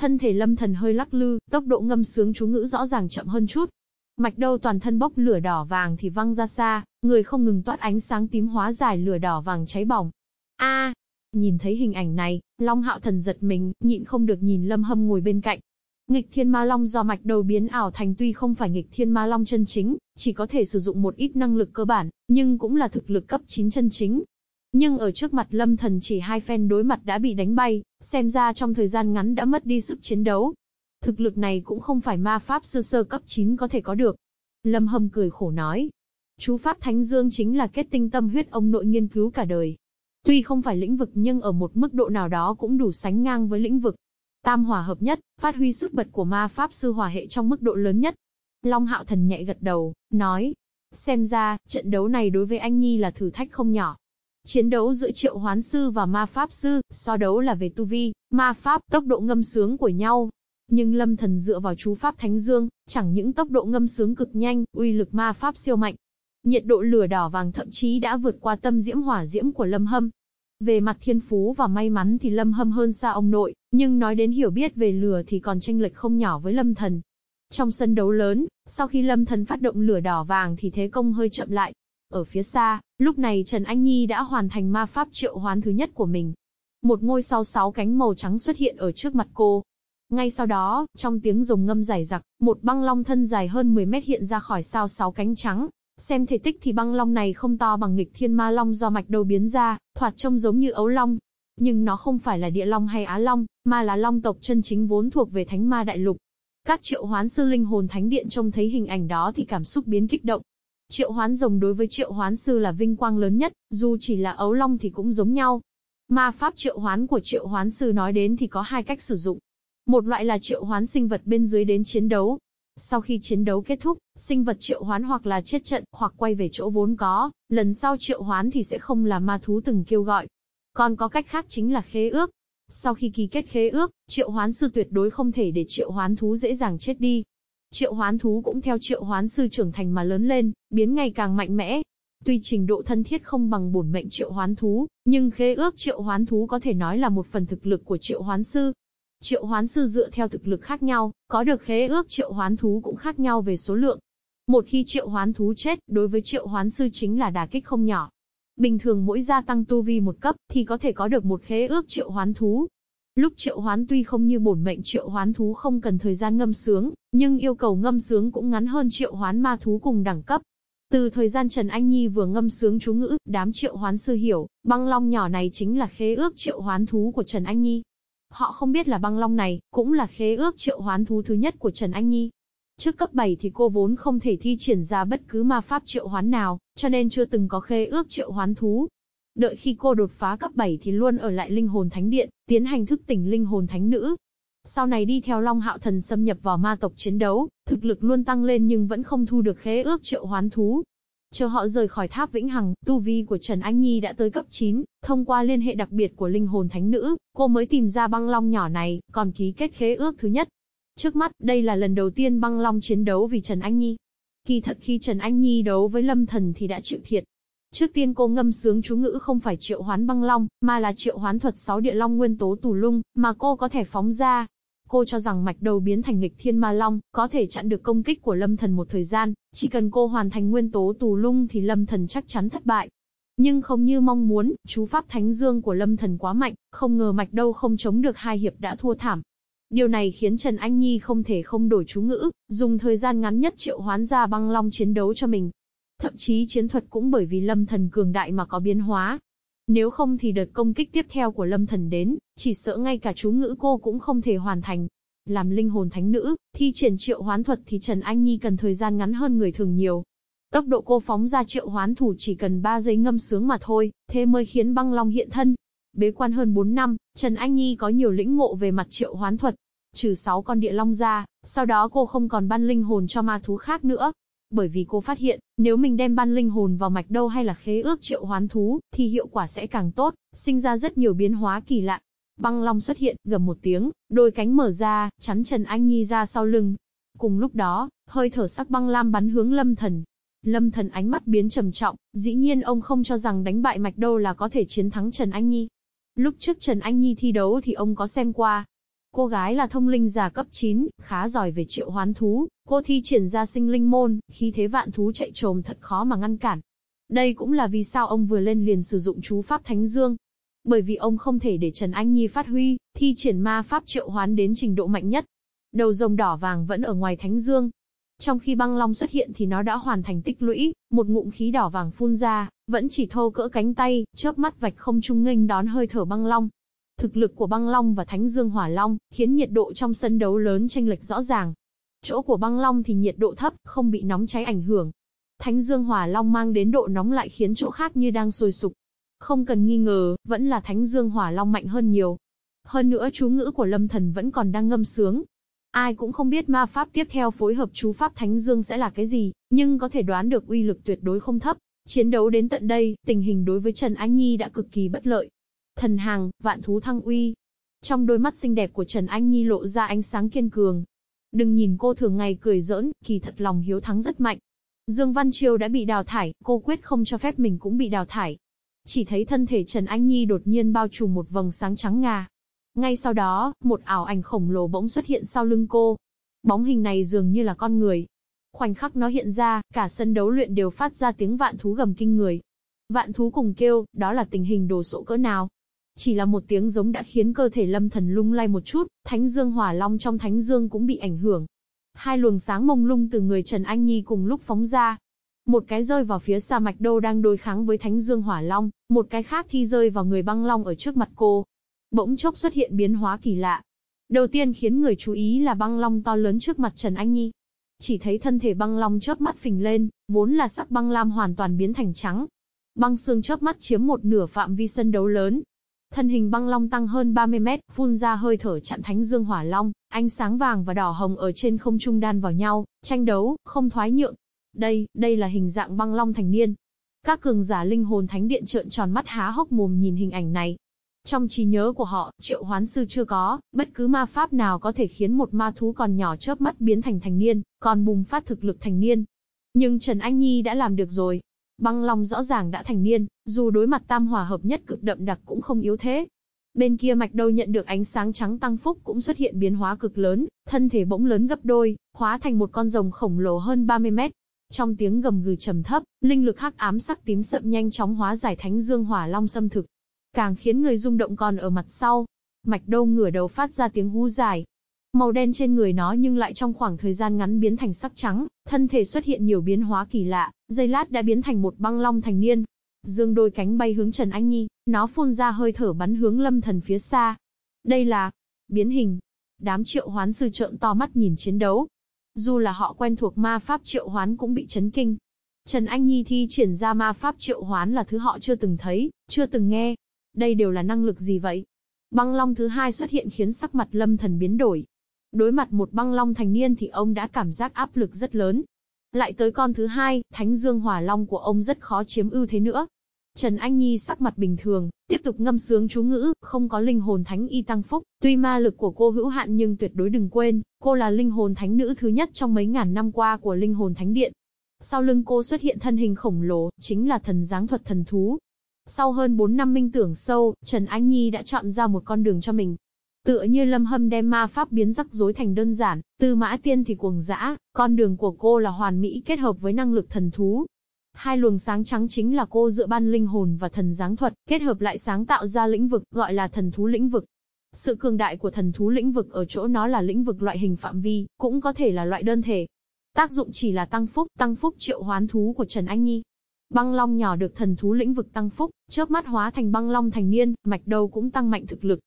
Thân thể lâm thần hơi lắc lư, tốc độ ngâm sướng chú ngữ rõ ràng chậm hơn chút. Mạch đâu toàn thân bốc lửa đỏ vàng thì văng ra xa, người không ngừng toát ánh sáng tím hóa dài lửa đỏ vàng cháy bỏng. A, nhìn thấy hình ảnh này, Long Hạo Thần giật mình, nhịn không được nhìn Lâm Hâm ngồi bên cạnh. Nghịch Thiên Ma Long do mạch đầu biến ảo thành tuy không phải Nghịch Thiên Ma Long chân chính, chỉ có thể sử dụng một ít năng lực cơ bản, nhưng cũng là thực lực cấp 9 chân chính, nhưng ở trước mặt lâm thần chỉ hai phen đối mặt đã bị đánh bay, xem ra trong thời gian ngắn đã mất đi sức chiến đấu. Thực lực này cũng không phải ma pháp sơ sơ cấp 9 có thể có được. Lâm hâm cười khổ nói. Chú Pháp Thánh Dương chính là kết tinh tâm huyết ông nội nghiên cứu cả đời. Tuy không phải lĩnh vực nhưng ở một mức độ nào đó cũng đủ sánh ngang với lĩnh vực. Tam hòa hợp nhất, phát huy sức bật của ma pháp sư hòa hệ trong mức độ lớn nhất. Long hạo thần nhẹ gật đầu, nói. Xem ra, trận đấu này đối với anh Nhi là thử thách không nhỏ. Chiến đấu giữa triệu hoán sư và ma pháp sư, so đấu là về tu vi, ma pháp, tốc độ ngâm sướng của nhau. Nhưng lâm thần dựa vào chú pháp thánh dương, chẳng những tốc độ ngâm sướng cực nhanh, uy lực ma pháp siêu mạnh. Nhiệt độ lửa đỏ vàng thậm chí đã vượt qua tâm diễm hỏa diễm của lâm hâm. Về mặt thiên phú và may mắn thì lâm hâm hơn xa ông nội, nhưng nói đến hiểu biết về lửa thì còn tranh lệch không nhỏ với lâm thần. Trong sân đấu lớn, sau khi lâm thần phát động lửa đỏ vàng thì thế công hơi chậm lại. Ở phía xa, lúc này Trần Anh Nhi đã hoàn thành ma pháp triệu hoán thứ nhất của mình. Một ngôi sao sáu cánh màu trắng xuất hiện ở trước mặt cô. Ngay sau đó, trong tiếng rồng ngâm dài giặc, một băng long thân dài hơn 10 mét hiện ra khỏi sao sáu cánh trắng. Xem thể tích thì băng long này không to bằng nghịch thiên ma long do mạch đầu biến ra, thoạt trông giống như ấu long. Nhưng nó không phải là địa long hay á long, mà là long tộc chân chính vốn thuộc về thánh ma đại lục. Các triệu hoán sư linh hồn thánh điện trông thấy hình ảnh đó thì cảm xúc biến kích động. Triệu hoán rồng đối với triệu hoán sư là vinh quang lớn nhất, dù chỉ là ấu long thì cũng giống nhau. Ma pháp triệu hoán của triệu hoán sư nói đến thì có hai cách sử dụng. Một loại là triệu hoán sinh vật bên dưới đến chiến đấu. Sau khi chiến đấu kết thúc, sinh vật triệu hoán hoặc là chết trận hoặc quay về chỗ vốn có, lần sau triệu hoán thì sẽ không là ma thú từng kêu gọi. Còn có cách khác chính là khế ước. Sau khi ký kết khế ước, triệu hoán sư tuyệt đối không thể để triệu hoán thú dễ dàng chết đi. Triệu hoán thú cũng theo triệu hoán sư trưởng thành mà lớn lên, biến ngày càng mạnh mẽ. Tuy trình độ thân thiết không bằng bổn mệnh triệu hoán thú, nhưng khế ước triệu hoán thú có thể nói là một phần thực lực của triệu hoán sư. Triệu hoán sư dựa theo thực lực khác nhau, có được khế ước triệu hoán thú cũng khác nhau về số lượng. Một khi triệu hoán thú chết, đối với triệu hoán sư chính là đả kích không nhỏ. Bình thường mỗi gia tăng tu vi một cấp, thì có thể có được một khế ước triệu hoán thú. Lúc triệu hoán tuy không như bổn mệnh triệu hoán thú không cần thời gian ngâm sướng, nhưng yêu cầu ngâm sướng cũng ngắn hơn triệu hoán ma thú cùng đẳng cấp. Từ thời gian Trần Anh Nhi vừa ngâm sướng chú ngữ, đám triệu hoán sư hiểu, băng long nhỏ này chính là khế ước triệu hoán thú của Trần Anh Nhi. Họ không biết là băng long này, cũng là khế ước triệu hoán thú thứ nhất của Trần Anh Nhi. Trước cấp 7 thì cô vốn không thể thi triển ra bất cứ ma pháp triệu hoán nào, cho nên chưa từng có khế ước triệu hoán thú. Đợi khi cô đột phá cấp 7 thì luôn ở lại linh hồn thánh điện, tiến hành thức tỉnh linh hồn thánh nữ. Sau này đi theo Long Hạo Thần xâm nhập vào ma tộc chiến đấu, thực lực luôn tăng lên nhưng vẫn không thu được khế ước triệu hoán thú. Chờ họ rời khỏi tháp Vĩnh Hằng, tu vi của Trần Anh Nhi đã tới cấp 9, thông qua liên hệ đặc biệt của linh hồn thánh nữ, cô mới tìm ra băng long nhỏ này, còn ký kết khế ước thứ nhất. Trước mắt, đây là lần đầu tiên băng long chiến đấu vì Trần Anh Nhi. Kỳ thật khi Trần Anh Nhi đấu với Lâm Thần thì đã chịu thiệt. Trước tiên cô ngâm sướng chú ngữ không phải triệu hoán băng long, mà là triệu hoán thuật 6 địa long nguyên tố tù lung, mà cô có thể phóng ra. Cô cho rằng mạch đầu biến thành nghịch thiên ma long, có thể chặn được công kích của lâm thần một thời gian, chỉ cần cô hoàn thành nguyên tố tù lung thì lâm thần chắc chắn thất bại. Nhưng không như mong muốn, chú pháp thánh dương của lâm thần quá mạnh, không ngờ mạch đâu không chống được hai hiệp đã thua thảm. Điều này khiến Trần Anh Nhi không thể không đổi chú ngữ, dùng thời gian ngắn nhất triệu hoán ra băng long chiến đấu cho mình. Thậm chí chiến thuật cũng bởi vì lâm thần cường đại mà có biến hóa. Nếu không thì đợt công kích tiếp theo của lâm thần đến, chỉ sợ ngay cả chú ngữ cô cũng không thể hoàn thành. Làm linh hồn thánh nữ, thi triển triệu hoán thuật thì Trần Anh Nhi cần thời gian ngắn hơn người thường nhiều. Tốc độ cô phóng ra triệu hoán thủ chỉ cần 3 giây ngâm sướng mà thôi, thế mới khiến băng long hiện thân. Bế quan hơn 4 năm, Trần Anh Nhi có nhiều lĩnh ngộ về mặt triệu hoán thuật. Trừ 6 con địa long ra, sau đó cô không còn ban linh hồn cho ma thú khác nữa. Bởi vì cô phát hiện, nếu mình đem ban linh hồn vào mạch đâu hay là khế ước triệu hoán thú, thì hiệu quả sẽ càng tốt, sinh ra rất nhiều biến hóa kỳ lạ. Băng long xuất hiện, gầm một tiếng, đôi cánh mở ra, chắn Trần Anh Nhi ra sau lưng. Cùng lúc đó, hơi thở sắc băng lam bắn hướng lâm thần. Lâm thần ánh mắt biến trầm trọng, dĩ nhiên ông không cho rằng đánh bại mạch đâu là có thể chiến thắng Trần Anh Nhi. Lúc trước Trần Anh Nhi thi đấu thì ông có xem qua, Cô gái là thông linh giả cấp 9, khá giỏi về triệu hoán thú, cô thi triển ra sinh linh môn, khi thế vạn thú chạy trồm thật khó mà ngăn cản. Đây cũng là vì sao ông vừa lên liền sử dụng chú pháp Thánh Dương. Bởi vì ông không thể để Trần Anh Nhi phát huy, thi triển ma pháp triệu hoán đến trình độ mạnh nhất. Đầu rồng đỏ vàng vẫn ở ngoài Thánh Dương. Trong khi băng long xuất hiện thì nó đã hoàn thành tích lũy, một ngụm khí đỏ vàng phun ra, vẫn chỉ thô cỡ cánh tay, chớp mắt vạch không trung nghênh đón hơi thở băng long. Thực lực của băng long và thánh dương hỏa long, khiến nhiệt độ trong sân đấu lớn tranh lệch rõ ràng. Chỗ của băng long thì nhiệt độ thấp, không bị nóng cháy ảnh hưởng. Thánh dương hỏa long mang đến độ nóng lại khiến chỗ khác như đang sôi sục. Không cần nghi ngờ, vẫn là thánh dương hỏa long mạnh hơn nhiều. Hơn nữa chú ngữ của lâm thần vẫn còn đang ngâm sướng. Ai cũng không biết ma pháp tiếp theo phối hợp chú pháp Thánh Dương sẽ là cái gì, nhưng có thể đoán được uy lực tuyệt đối không thấp. Chiến đấu đến tận đây, tình hình đối với Trần Anh Nhi đã cực kỳ bất lợi. Thần hàng, vạn thú thăng uy. Trong đôi mắt xinh đẹp của Trần Anh Nhi lộ ra ánh sáng kiên cường. Đừng nhìn cô thường ngày cười giỡn, kỳ thật lòng hiếu thắng rất mạnh. Dương Văn Chiêu đã bị đào thải, cô quyết không cho phép mình cũng bị đào thải. Chỉ thấy thân thể Trần Anh Nhi đột nhiên bao trùm một vầng sáng trắng ngà. Ngay sau đó, một ảo ảnh khổng lồ bỗng xuất hiện sau lưng cô. Bóng hình này dường như là con người. Khoảnh khắc nó hiện ra, cả sân đấu luyện đều phát ra tiếng vạn thú gầm kinh người. Vạn thú cùng kêu, đó là tình hình đồ sộ cỡ nào. Chỉ là một tiếng giống đã khiến cơ thể lâm thần lung lay một chút, thánh dương hỏa long trong thánh dương cũng bị ảnh hưởng. Hai luồng sáng mông lung từ người Trần Anh Nhi cùng lúc phóng ra. Một cái rơi vào phía xa mạch đô đang đối kháng với thánh dương hỏa long, một cái khác thì rơi vào người băng long ở trước mặt cô. Bỗng chốc xuất hiện biến hóa kỳ lạ. Đầu tiên khiến người chú ý là băng long to lớn trước mặt Trần Anh Nhi. Chỉ thấy thân thể băng long chớp mắt phình lên, vốn là sắc băng lam hoàn toàn biến thành trắng. Băng xương chớp mắt chiếm một nửa phạm vi sân đấu lớn, Thân hình băng long tăng hơn 30 mét, phun ra hơi thở chặn thánh dương hỏa long, ánh sáng vàng và đỏ hồng ở trên không trung đan vào nhau, tranh đấu, không thoái nhượng. Đây, đây là hình dạng băng long thành niên. Các cường giả linh hồn thánh điện trợn tròn mắt há hốc mồm nhìn hình ảnh này. Trong trí nhớ của họ, triệu hoán sư chưa có, bất cứ ma pháp nào có thể khiến một ma thú còn nhỏ chớp mắt biến thành thành niên, còn bùng phát thực lực thành niên. Nhưng Trần Anh Nhi đã làm được rồi, Băng Long rõ ràng đã thành niên, dù đối mặt tam hòa hợp nhất cực đậm đặc cũng không yếu thế. Bên kia mạch đâu nhận được ánh sáng trắng tăng phúc cũng xuất hiện biến hóa cực lớn, thân thể bỗng lớn gấp đôi, hóa thành một con rồng khổng lồ hơn 30 mét. Trong tiếng gầm gừ trầm thấp, linh lực hắc ám sắc tím sậm nhanh chóng hóa giải thánh dương hỏa long xâm thực. Càng khiến người rung động còn ở mặt sau. Mạch đâu ngửa đầu phát ra tiếng hú dài, Màu đen trên người nó nhưng lại trong khoảng thời gian ngắn biến thành sắc trắng, thân thể xuất hiện nhiều biến hóa kỳ lạ, giây lát đã biến thành một băng long thành niên. Dương đôi cánh bay hướng Trần Anh Nhi, nó phun ra hơi thở bắn hướng lâm thần phía xa. Đây là biến hình. Đám triệu hoán sư trợn to mắt nhìn chiến đấu. Dù là họ quen thuộc ma pháp triệu hoán cũng bị chấn kinh. Trần Anh Nhi thi triển ra ma pháp triệu hoán là thứ họ chưa từng thấy, chưa từng nghe. Đây đều là năng lực gì vậy? Băng long thứ hai xuất hiện khiến sắc mặt lâm thần biến đổi, Đối mặt một băng long thành niên thì ông đã cảm giác áp lực rất lớn. Lại tới con thứ hai, Thánh Dương Hỏa Long của ông rất khó chiếm ưu thế nữa. Trần Anh Nhi sắc mặt bình thường, tiếp tục ngâm sướng chú ngữ, không có linh hồn thánh y tăng phúc, tuy ma lực của cô hữu hạn nhưng tuyệt đối đừng quên, cô là linh hồn thánh nữ thứ nhất trong mấy ngàn năm qua của linh hồn thánh điện. Sau lưng cô xuất hiện thân hình khổng lồ, chính là thần giáng thuật thần thú. Sau hơn 4 năm minh tưởng sâu, Trần Anh Nhi đã chọn ra một con đường cho mình, Tựa như lâm hâm đem ma pháp biến rắc rối thành đơn giản, tư mã tiên thì cuồng dã, con đường của cô là hoàn mỹ kết hợp với năng lực thần thú. Hai luồng sáng trắng chính là cô dựa ban linh hồn và thần giáng thuật, kết hợp lại sáng tạo ra lĩnh vực gọi là thần thú lĩnh vực. Sự cường đại của thần thú lĩnh vực ở chỗ nó là lĩnh vực loại hình phạm vi, cũng có thể là loại đơn thể. Tác dụng chỉ là tăng phúc, tăng phúc triệu hoán thú của Trần Anh Nhi. Băng long nhỏ được thần thú lĩnh vực tăng phúc, chớp mắt hóa thành băng long thành niên, mạch đầu cũng tăng mạnh thực lực.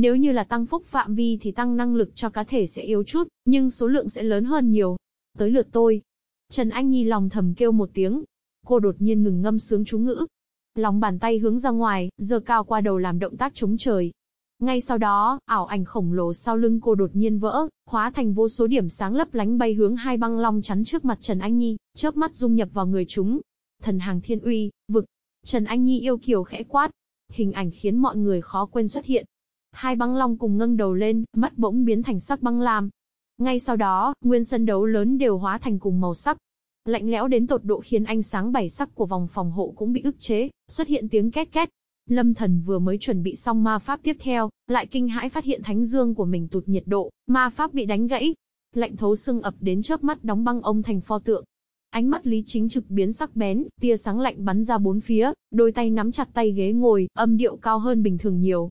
Nếu như là tăng phúc phạm vi thì tăng năng lực cho cá thể sẽ yếu chút, nhưng số lượng sẽ lớn hơn nhiều. Tới lượt tôi. Trần Anh Nhi lòng thầm kêu một tiếng. Cô đột nhiên ngừng ngâm sướng chú ngữ. Lòng bàn tay hướng ra ngoài, giơ cao qua đầu làm động tác chống trời. Ngay sau đó, ảo ảnh khổng lồ sau lưng cô đột nhiên vỡ, hóa thành vô số điểm sáng lấp lánh bay hướng hai băng long chắn trước mặt Trần Anh Nhi, chớp mắt dung nhập vào người chúng. Thần hàng thiên uy, vực. Trần Anh Nhi yêu kiều khẽ quát. Hình ảnh khiến mọi người khó quên xuất hiện, Hai băng long cùng ngâng đầu lên, mắt bỗng biến thành sắc băng lam. Ngay sau đó, nguyên sân đấu lớn đều hóa thành cùng màu sắc. Lạnh lẽo đến tột độ khiến ánh sáng bảy sắc của vòng phòng hộ cũng bị ức chế, xuất hiện tiếng két két. Lâm thần vừa mới chuẩn bị xong ma pháp tiếp theo, lại kinh hãi phát hiện thánh dương của mình tụt nhiệt độ, ma pháp bị đánh gãy. Lạnh thấu xương ập đến chớp mắt đóng băng ông thành pho tượng. Ánh mắt Lý Chính trực biến sắc bén, tia sáng lạnh bắn ra bốn phía, đôi tay nắm chặt tay ghế ngồi, âm điệu cao hơn bình thường nhiều.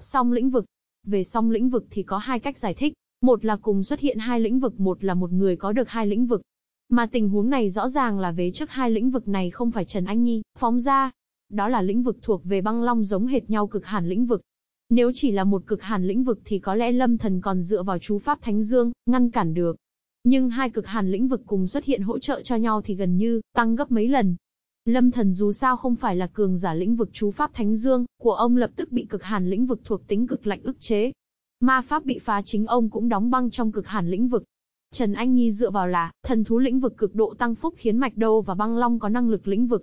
Song lĩnh vực. Về song lĩnh vực thì có hai cách giải thích. Một là cùng xuất hiện hai lĩnh vực, một là một người có được hai lĩnh vực. Mà tình huống này rõ ràng là về trước hai lĩnh vực này không phải Trần Anh Nhi, phóng ra. Đó là lĩnh vực thuộc về băng long giống hệt nhau cực hàn lĩnh vực. Nếu chỉ là một cực hàn lĩnh vực thì có lẽ lâm thần còn dựa vào chú pháp Thánh Dương, ngăn cản được. Nhưng hai cực hàn lĩnh vực cùng xuất hiện hỗ trợ cho nhau thì gần như, tăng gấp mấy lần. Lâm thần dù sao không phải là cường giả lĩnh vực chú pháp Thánh Dương, của ông lập tức bị cực hàn lĩnh vực thuộc tính cực lạnh ức chế. Ma pháp bị phá chính ông cũng đóng băng trong cực hàn lĩnh vực. Trần Anh Nhi dựa vào là, thần thú lĩnh vực cực độ tăng phúc khiến Mạch đô và Băng Long có năng lực lĩnh vực.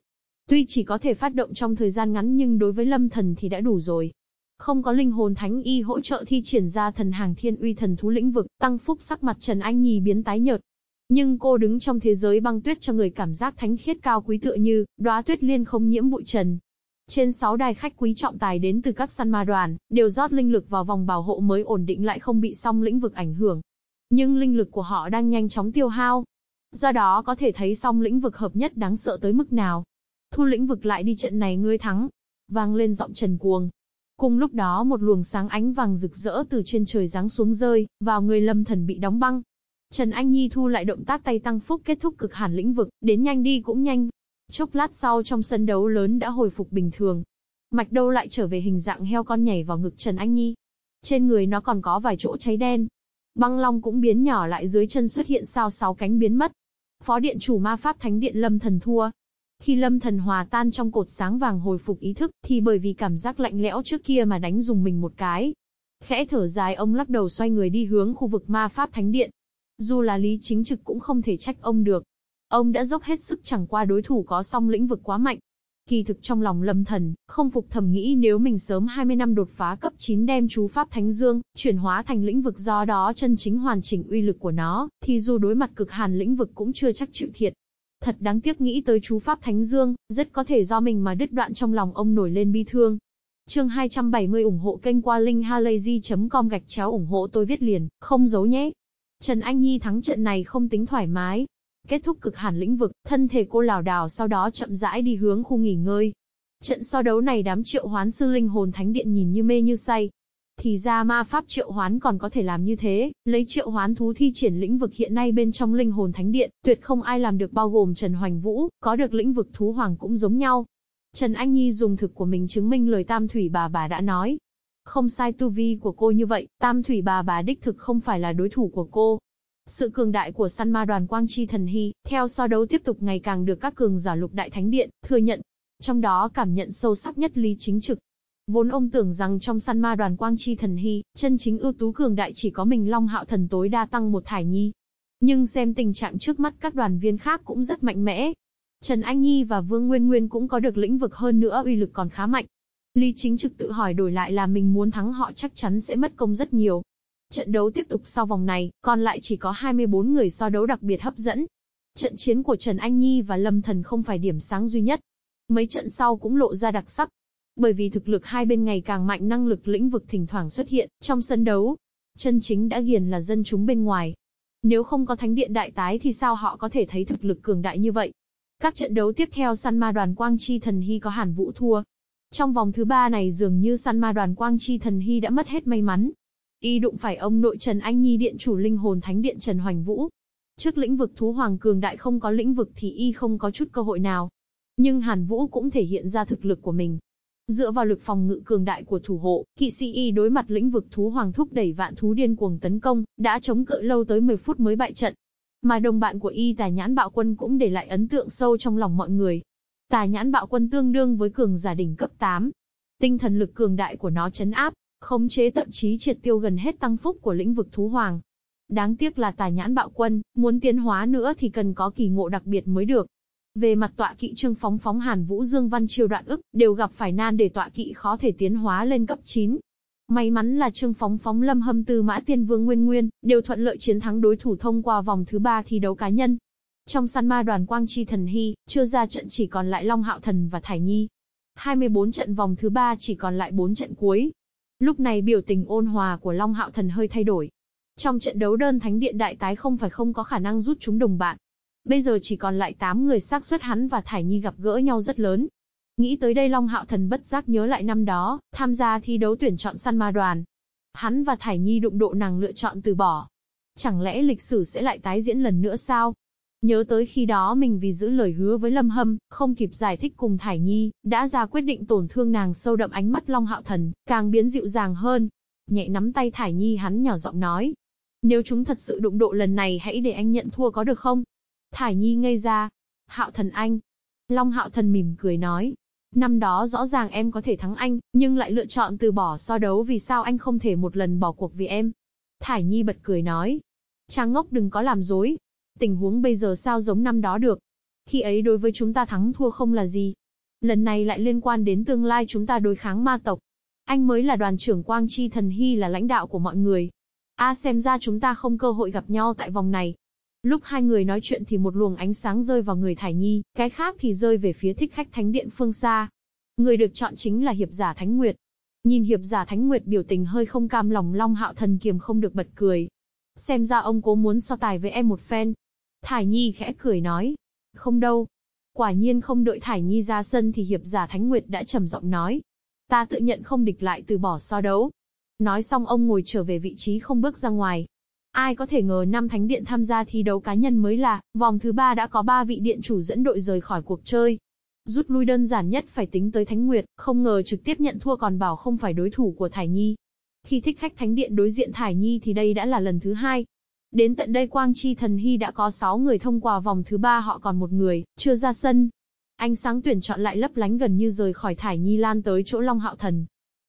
Tuy chỉ có thể phát động trong thời gian ngắn nhưng đối với lâm thần thì đã đủ rồi. Không có linh hồn thánh y hỗ trợ thi triển ra thần hàng thiên uy thần thú lĩnh vực, tăng phúc sắc mặt Trần Anh Nhi biến tái nhợt. Nhưng cô đứng trong thế giới băng tuyết cho người cảm giác thánh khiết cao quý tựa như, đóa tuyết liên không nhiễm bụi trần. Trên 6 đài khách quý trọng tài đến từ các săn ma đoàn, đều rót linh lực vào vòng bảo hộ mới ổn định lại không bị song lĩnh vực ảnh hưởng. Nhưng linh lực của họ đang nhanh chóng tiêu hao. Do đó có thể thấy song lĩnh vực hợp nhất đáng sợ tới mức nào. Thu lĩnh vực lại đi trận này ngươi thắng. Vang lên giọng trần cuồng. Cùng lúc đó một luồng sáng ánh vàng rực rỡ từ trên trời giáng xuống rơi, vào người lâm thần bị đóng băng. Trần Anh Nhi thu lại động tác tay tăng phúc kết thúc cực hàn lĩnh vực, đến nhanh đi cũng nhanh. Chốc lát sau trong sân đấu lớn đã hồi phục bình thường. Mạch đâu lại trở về hình dạng heo con nhảy vào ngực Trần Anh Nhi. Trên người nó còn có vài chỗ cháy đen. Băng long cũng biến nhỏ lại dưới chân xuất hiện sao sáu cánh biến mất. Phó điện chủ ma pháp thánh điện lâm thần thua, khi lâm thần hòa tan trong cột sáng vàng hồi phục ý thức, thì bởi vì cảm giác lạnh lẽo trước kia mà đánh dùng mình một cái. Khẽ thở dài ông lắc đầu xoay người đi hướng khu vực ma pháp thánh điện. Dù là lý chính trực cũng không thể trách ông được. Ông đã dốc hết sức chẳng qua đối thủ có song lĩnh vực quá mạnh. Kỳ thực trong lòng lâm thần, không phục thầm nghĩ nếu mình sớm 20 năm đột phá cấp 9 đem chú Pháp Thánh Dương, chuyển hóa thành lĩnh vực do đó chân chính hoàn chỉnh uy lực của nó, thì dù đối mặt cực hàn lĩnh vực cũng chưa chắc chịu thiệt. Thật đáng tiếc nghĩ tới chú Pháp Thánh Dương, rất có thể do mình mà đứt đoạn trong lòng ông nổi lên bi thương. Chương 270 ủng hộ kênh qua linkhalazy.com gạch chéo ủng hộ tôi viết liền, không giấu nhé. Trần Anh Nhi thắng trận này không tính thoải mái. Kết thúc cực hàn lĩnh vực, thân thể cô lảo đảo sau đó chậm rãi đi hướng khu nghỉ ngơi. Trận so đấu này đám triệu hoán sư linh hồn thánh điện nhìn như mê như say, thì ra ma pháp triệu hoán còn có thể làm như thế, lấy triệu hoán thú thi triển lĩnh vực hiện nay bên trong linh hồn thánh điện, tuyệt không ai làm được bao gồm Trần Hoành Vũ, có được lĩnh vực thú hoàng cũng giống nhau. Trần Anh Nhi dùng thực của mình chứng minh lời Tam Thủy bà bà đã nói. Không sai tu vi của cô như vậy, Tam Thủy bà bà đích thực không phải là đối thủ của cô. Sự cường đại của săn ma đoàn Quang Chi Thần Hy, theo so đấu tiếp tục ngày càng được các cường giả lục đại thánh điện, thừa nhận. Trong đó cảm nhận sâu sắc nhất lý chính trực, Vốn ông tưởng rằng trong săn ma đoàn quang chi thần hy, chân chính ưu tú cường đại chỉ có mình Long Hạo Thần tối đa tăng một thải nhi. Nhưng xem tình trạng trước mắt các đoàn viên khác cũng rất mạnh mẽ. Trần Anh Nhi và Vương Nguyên Nguyên cũng có được lĩnh vực hơn nữa uy lực còn khá mạnh. Lý chính trực tự hỏi đổi lại là mình muốn thắng họ chắc chắn sẽ mất công rất nhiều. Trận đấu tiếp tục sau vòng này, còn lại chỉ có 24 người so đấu đặc biệt hấp dẫn. Trận chiến của Trần Anh Nhi và Lâm Thần không phải điểm sáng duy nhất. Mấy trận sau cũng lộ ra đặc sắc. Bởi vì thực lực hai bên ngày càng mạnh năng lực lĩnh vực thỉnh thoảng xuất hiện trong sân đấu. Chân chính đã ghiền là dân chúng bên ngoài. Nếu không có thánh điện đại tái thì sao họ có thể thấy thực lực cường đại như vậy? Các trận đấu tiếp theo săn ma đoàn Quang Chi Thần Hy có Hàn Vũ thua. Trong vòng thứ ba này dường như săn ma đoàn Quang Chi Thần Hy đã mất hết may mắn. Y đụng phải ông nội Trần Anh Nhi điện chủ linh hồn thánh điện Trần Hoành Vũ. Trước lĩnh vực thú hoàng cường đại không có lĩnh vực thì Y không có chút cơ hội nào. Nhưng Hàn Vũ cũng thể hiện ra thực lực của mình. Dựa vào lực phòng ngự cường đại của thủ hộ, kỵ sĩ y đối mặt lĩnh vực thú hoàng thúc đẩy vạn thú điên cuồng tấn công, đã chống cự lâu tới 10 phút mới bại trận. Mà đồng bạn của y tà nhãn bạo quân cũng để lại ấn tượng sâu trong lòng mọi người. Tà nhãn bạo quân tương đương với cường giả đỉnh cấp 8. Tinh thần lực cường đại của nó chấn áp, khống chế thậm chí triệt tiêu gần hết tăng phúc của lĩnh vực thú hoàng. Đáng tiếc là tà nhãn bạo quân, muốn tiến hóa nữa thì cần có kỳ ngộ đặc biệt mới được. Về mặt tọa kỵ Trương Phóng Phóng Hàn Vũ Dương Văn Chiêu đoạn ức, đều gặp phải nan để tọa kỵ khó thể tiến hóa lên cấp 9. May mắn là Trương Phóng Phóng Lâm Hâm Tư Mã Tiên Vương Nguyên Nguyên, đều thuận lợi chiến thắng đối thủ thông qua vòng thứ 3 thi đấu cá nhân. Trong săn ma đoàn Quang Chi Thần Hy, chưa ra trận chỉ còn lại Long Hạo Thần và Thải Nhi. 24 trận vòng thứ 3 chỉ còn lại 4 trận cuối. Lúc này biểu tình ôn hòa của Long Hạo Thần hơi thay đổi. Trong trận đấu đơn Thánh Điện Đại Tái không phải không có khả năng rút chúng đồng bạn. Bây giờ chỉ còn lại 8 người xác suất hắn và Thải Nhi gặp gỡ nhau rất lớn. Nghĩ tới đây Long Hạo Thần bất giác nhớ lại năm đó, tham gia thi đấu tuyển chọn săn ma đoàn. Hắn và Thải Nhi đụng độ nàng lựa chọn từ bỏ. Chẳng lẽ lịch sử sẽ lại tái diễn lần nữa sao? Nhớ tới khi đó mình vì giữ lời hứa với Lâm Hâm, không kịp giải thích cùng Thải Nhi, đã ra quyết định tổn thương nàng sâu đậm ánh mắt Long Hạo Thần, càng biến dịu dàng hơn. Nhẹ nắm tay Thải Nhi hắn nhỏ giọng nói. Nếu chúng thật sự đụng độ lần này hãy để anh nhận thua có được không? Thải Nhi ngây ra. Hạo thần anh. Long hạo thần mỉm cười nói. Năm đó rõ ràng em có thể thắng anh, nhưng lại lựa chọn từ bỏ so đấu vì sao anh không thể một lần bỏ cuộc vì em. Thải Nhi bật cười nói. Trang ngốc đừng có làm dối. Tình huống bây giờ sao giống năm đó được. Khi ấy đối với chúng ta thắng thua không là gì. Lần này lại liên quan đến tương lai chúng ta đối kháng ma tộc. Anh mới là đoàn trưởng Quang Chi Thần Hy là lãnh đạo của mọi người. A xem ra chúng ta không cơ hội gặp nhau tại vòng này. Lúc hai người nói chuyện thì một luồng ánh sáng rơi vào người Thải Nhi, cái khác thì rơi về phía thích khách thánh điện phương xa. Người được chọn chính là hiệp giả Thánh Nguyệt. Nhìn hiệp giả Thánh Nguyệt biểu tình hơi không cam lòng Long Hạo Thần kiềm không được bật cười. Xem ra ông cố muốn so tài với em một phen. Thải Nhi khẽ cười nói. Không đâu. Quả nhiên không đợi Thải Nhi ra sân thì hiệp giả Thánh Nguyệt đã trầm giọng nói. Ta tự nhận không địch lại từ bỏ so đấu. Nói xong ông ngồi trở về vị trí không bước ra ngoài. Ai có thể ngờ năm thánh điện tham gia thi đấu cá nhân mới là, vòng thứ ba đã có ba vị điện chủ dẫn đội rời khỏi cuộc chơi. Rút lui đơn giản nhất phải tính tới Thánh Nguyệt, không ngờ trực tiếp nhận thua còn bảo không phải đối thủ của Thải Nhi. Khi thích khách Thánh Điện đối diện Thải Nhi thì đây đã là lần thứ hai. Đến tận đây Quang Chi Thần Hy đã có 6 người thông qua vòng thứ ba họ còn một người, chưa ra sân. Ánh sáng tuyển chọn lại lấp lánh gần như rời khỏi Thải Nhi lan tới chỗ Long Hạo Thần.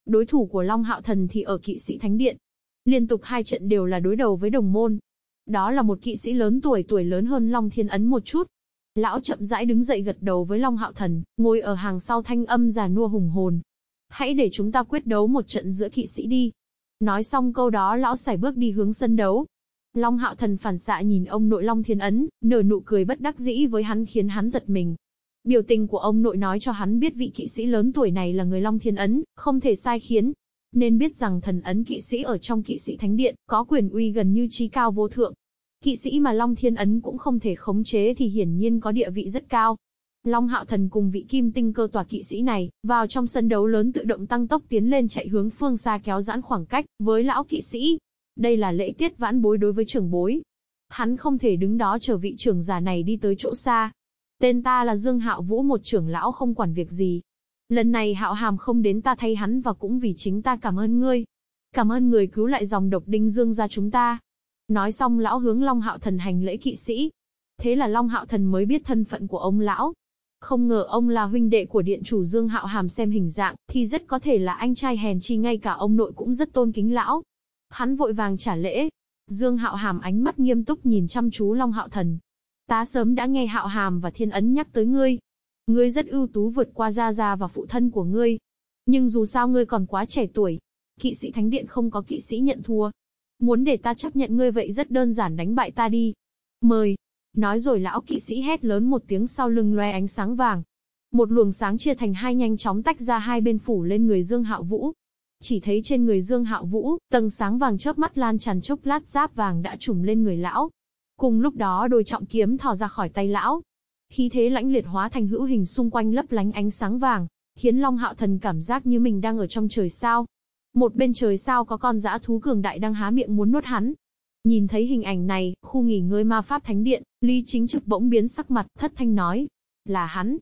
Đối thủ của Long Hạo Thần thì ở kỵ sĩ Thánh Điện. Liên tục hai trận đều là đối đầu với đồng môn. Đó là một kỵ sĩ lớn tuổi tuổi lớn hơn Long Thiên Ấn một chút, Lão chậm rãi đứng dậy gật đầu với Long Hạo Thần, ngồi ở hàng sau thanh âm già nua hùng hồn. Hãy để chúng ta quyết đấu một trận giữa kỵ sĩ đi. Nói xong câu đó lão xài bước đi hướng sân đấu. Long Hạo Thần phản xạ nhìn ông nội Long Thiên Ấn, nở nụ cười bất đắc dĩ với hắn khiến hắn giật mình. Biểu tình của ông nội nói cho hắn biết vị kỵ sĩ lớn tuổi này là người Long Thiên Ấn, không thể sai khiến. Nên biết rằng thần ấn kỵ sĩ ở trong kỵ sĩ thánh điện, có quyền uy gần như trí cao vô thượng, Kỵ sĩ mà Long Thiên Ấn cũng không thể khống chế thì hiển nhiên có địa vị rất cao. Long Hạo Thần cùng vị kim tinh cơ tòa kỵ sĩ này, vào trong sân đấu lớn tự động tăng tốc tiến lên chạy hướng phương xa kéo giãn khoảng cách với lão kỵ sĩ. Đây là lễ tiết vãn bối đối với trưởng bối. Hắn không thể đứng đó chờ vị trưởng già này đi tới chỗ xa. Tên ta là Dương Hạo Vũ một trưởng lão không quản việc gì. Lần này Hạo Hàm không đến ta thay hắn và cũng vì chính ta cảm ơn ngươi. Cảm ơn người cứu lại dòng độc đinh Dương ra chúng ta. Nói xong lão hướng Long Hạo Thần hành lễ kỵ sĩ. Thế là Long Hạo Thần mới biết thân phận của ông lão. Không ngờ ông là huynh đệ của điện chủ Dương Hạo Hàm xem hình dạng, thì rất có thể là anh trai hèn chi ngay cả ông nội cũng rất tôn kính lão. Hắn vội vàng trả lễ. Dương Hạo Hàm ánh mắt nghiêm túc nhìn chăm chú Long Hạo Thần. Ta sớm đã nghe Hạo Hàm và Thiên Ấn nhắc tới ngươi. Ngươi rất ưu tú vượt qua gia gia và phụ thân của ngươi. Nhưng dù sao ngươi còn quá trẻ tuổi. Kỵ sĩ Thánh Điện không có kỵ sĩ nhận thua, Muốn để ta chấp nhận ngươi vậy rất đơn giản đánh bại ta đi. Mời. Nói rồi lão kỵ sĩ hét lớn một tiếng sau lưng loe ánh sáng vàng. Một luồng sáng chia thành hai nhanh chóng tách ra hai bên phủ lên người Dương Hạo Vũ. Chỉ thấy trên người Dương Hạo Vũ, tầng sáng vàng chớp mắt lan tràn chốc lát giáp vàng đã trùm lên người lão. Cùng lúc đó đôi trọng kiếm thò ra khỏi tay lão. Khí thế lãnh liệt hóa thành hữu hình xung quanh lấp lánh ánh sáng vàng, khiến Long Hạo Thần cảm giác như mình đang ở trong trời sao. Một bên trời sao có con dã thú cường đại đang há miệng muốn nuốt hắn. Nhìn thấy hình ảnh này, khu nghỉ ngơi ma pháp thánh điện, Lý Chính Trực bỗng biến sắc mặt, thất thanh nói. Là hắn.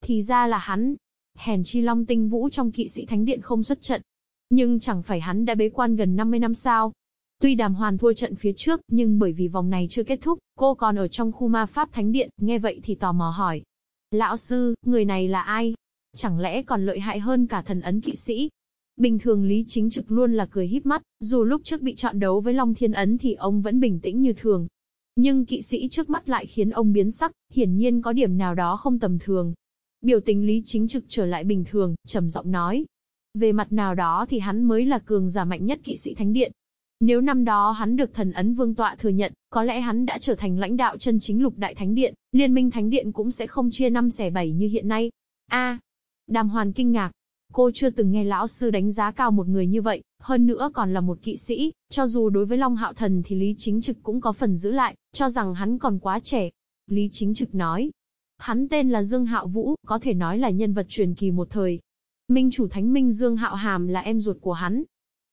Thì ra là hắn. Hèn chi long tinh vũ trong kỵ sĩ thánh điện không xuất trận. Nhưng chẳng phải hắn đã bế quan gần 50 năm sao. Tuy đàm hoàn thua trận phía trước, nhưng bởi vì vòng này chưa kết thúc, cô còn ở trong khu ma pháp thánh điện, nghe vậy thì tò mò hỏi. Lão sư, người này là ai? Chẳng lẽ còn lợi hại hơn cả thần ấn kỵ sĩ? Bình thường Lý Chính Trực luôn là cười híp mắt, dù lúc trước bị chọn đấu với Long Thiên Ấn thì ông vẫn bình tĩnh như thường. Nhưng kỵ sĩ trước mắt lại khiến ông biến sắc, hiển nhiên có điểm nào đó không tầm thường. Biểu tình Lý Chính Trực trở lại bình thường, trầm giọng nói. Về mặt nào đó thì hắn mới là cường giả mạnh nhất kỵ sĩ Thánh Điện. Nếu năm đó hắn được thần ấn vương tọa thừa nhận, có lẽ hắn đã trở thành lãnh đạo chân chính lục đại thánh điện, liên minh thánh điện cũng sẽ không chia năm xẻ bảy như hiện nay. A, Đàm Hoàn kinh ngạc, Cô chưa từng nghe lão sư đánh giá cao một người như vậy, hơn nữa còn là một kỵ sĩ, cho dù đối với Long Hạo Thần thì Lý Chính Trực cũng có phần giữ lại, cho rằng hắn còn quá trẻ. Lý Chính Trực nói, hắn tên là Dương Hạo Vũ, có thể nói là nhân vật truyền kỳ một thời. Minh chủ Thánh Minh Dương Hạo Hàm là em ruột của hắn.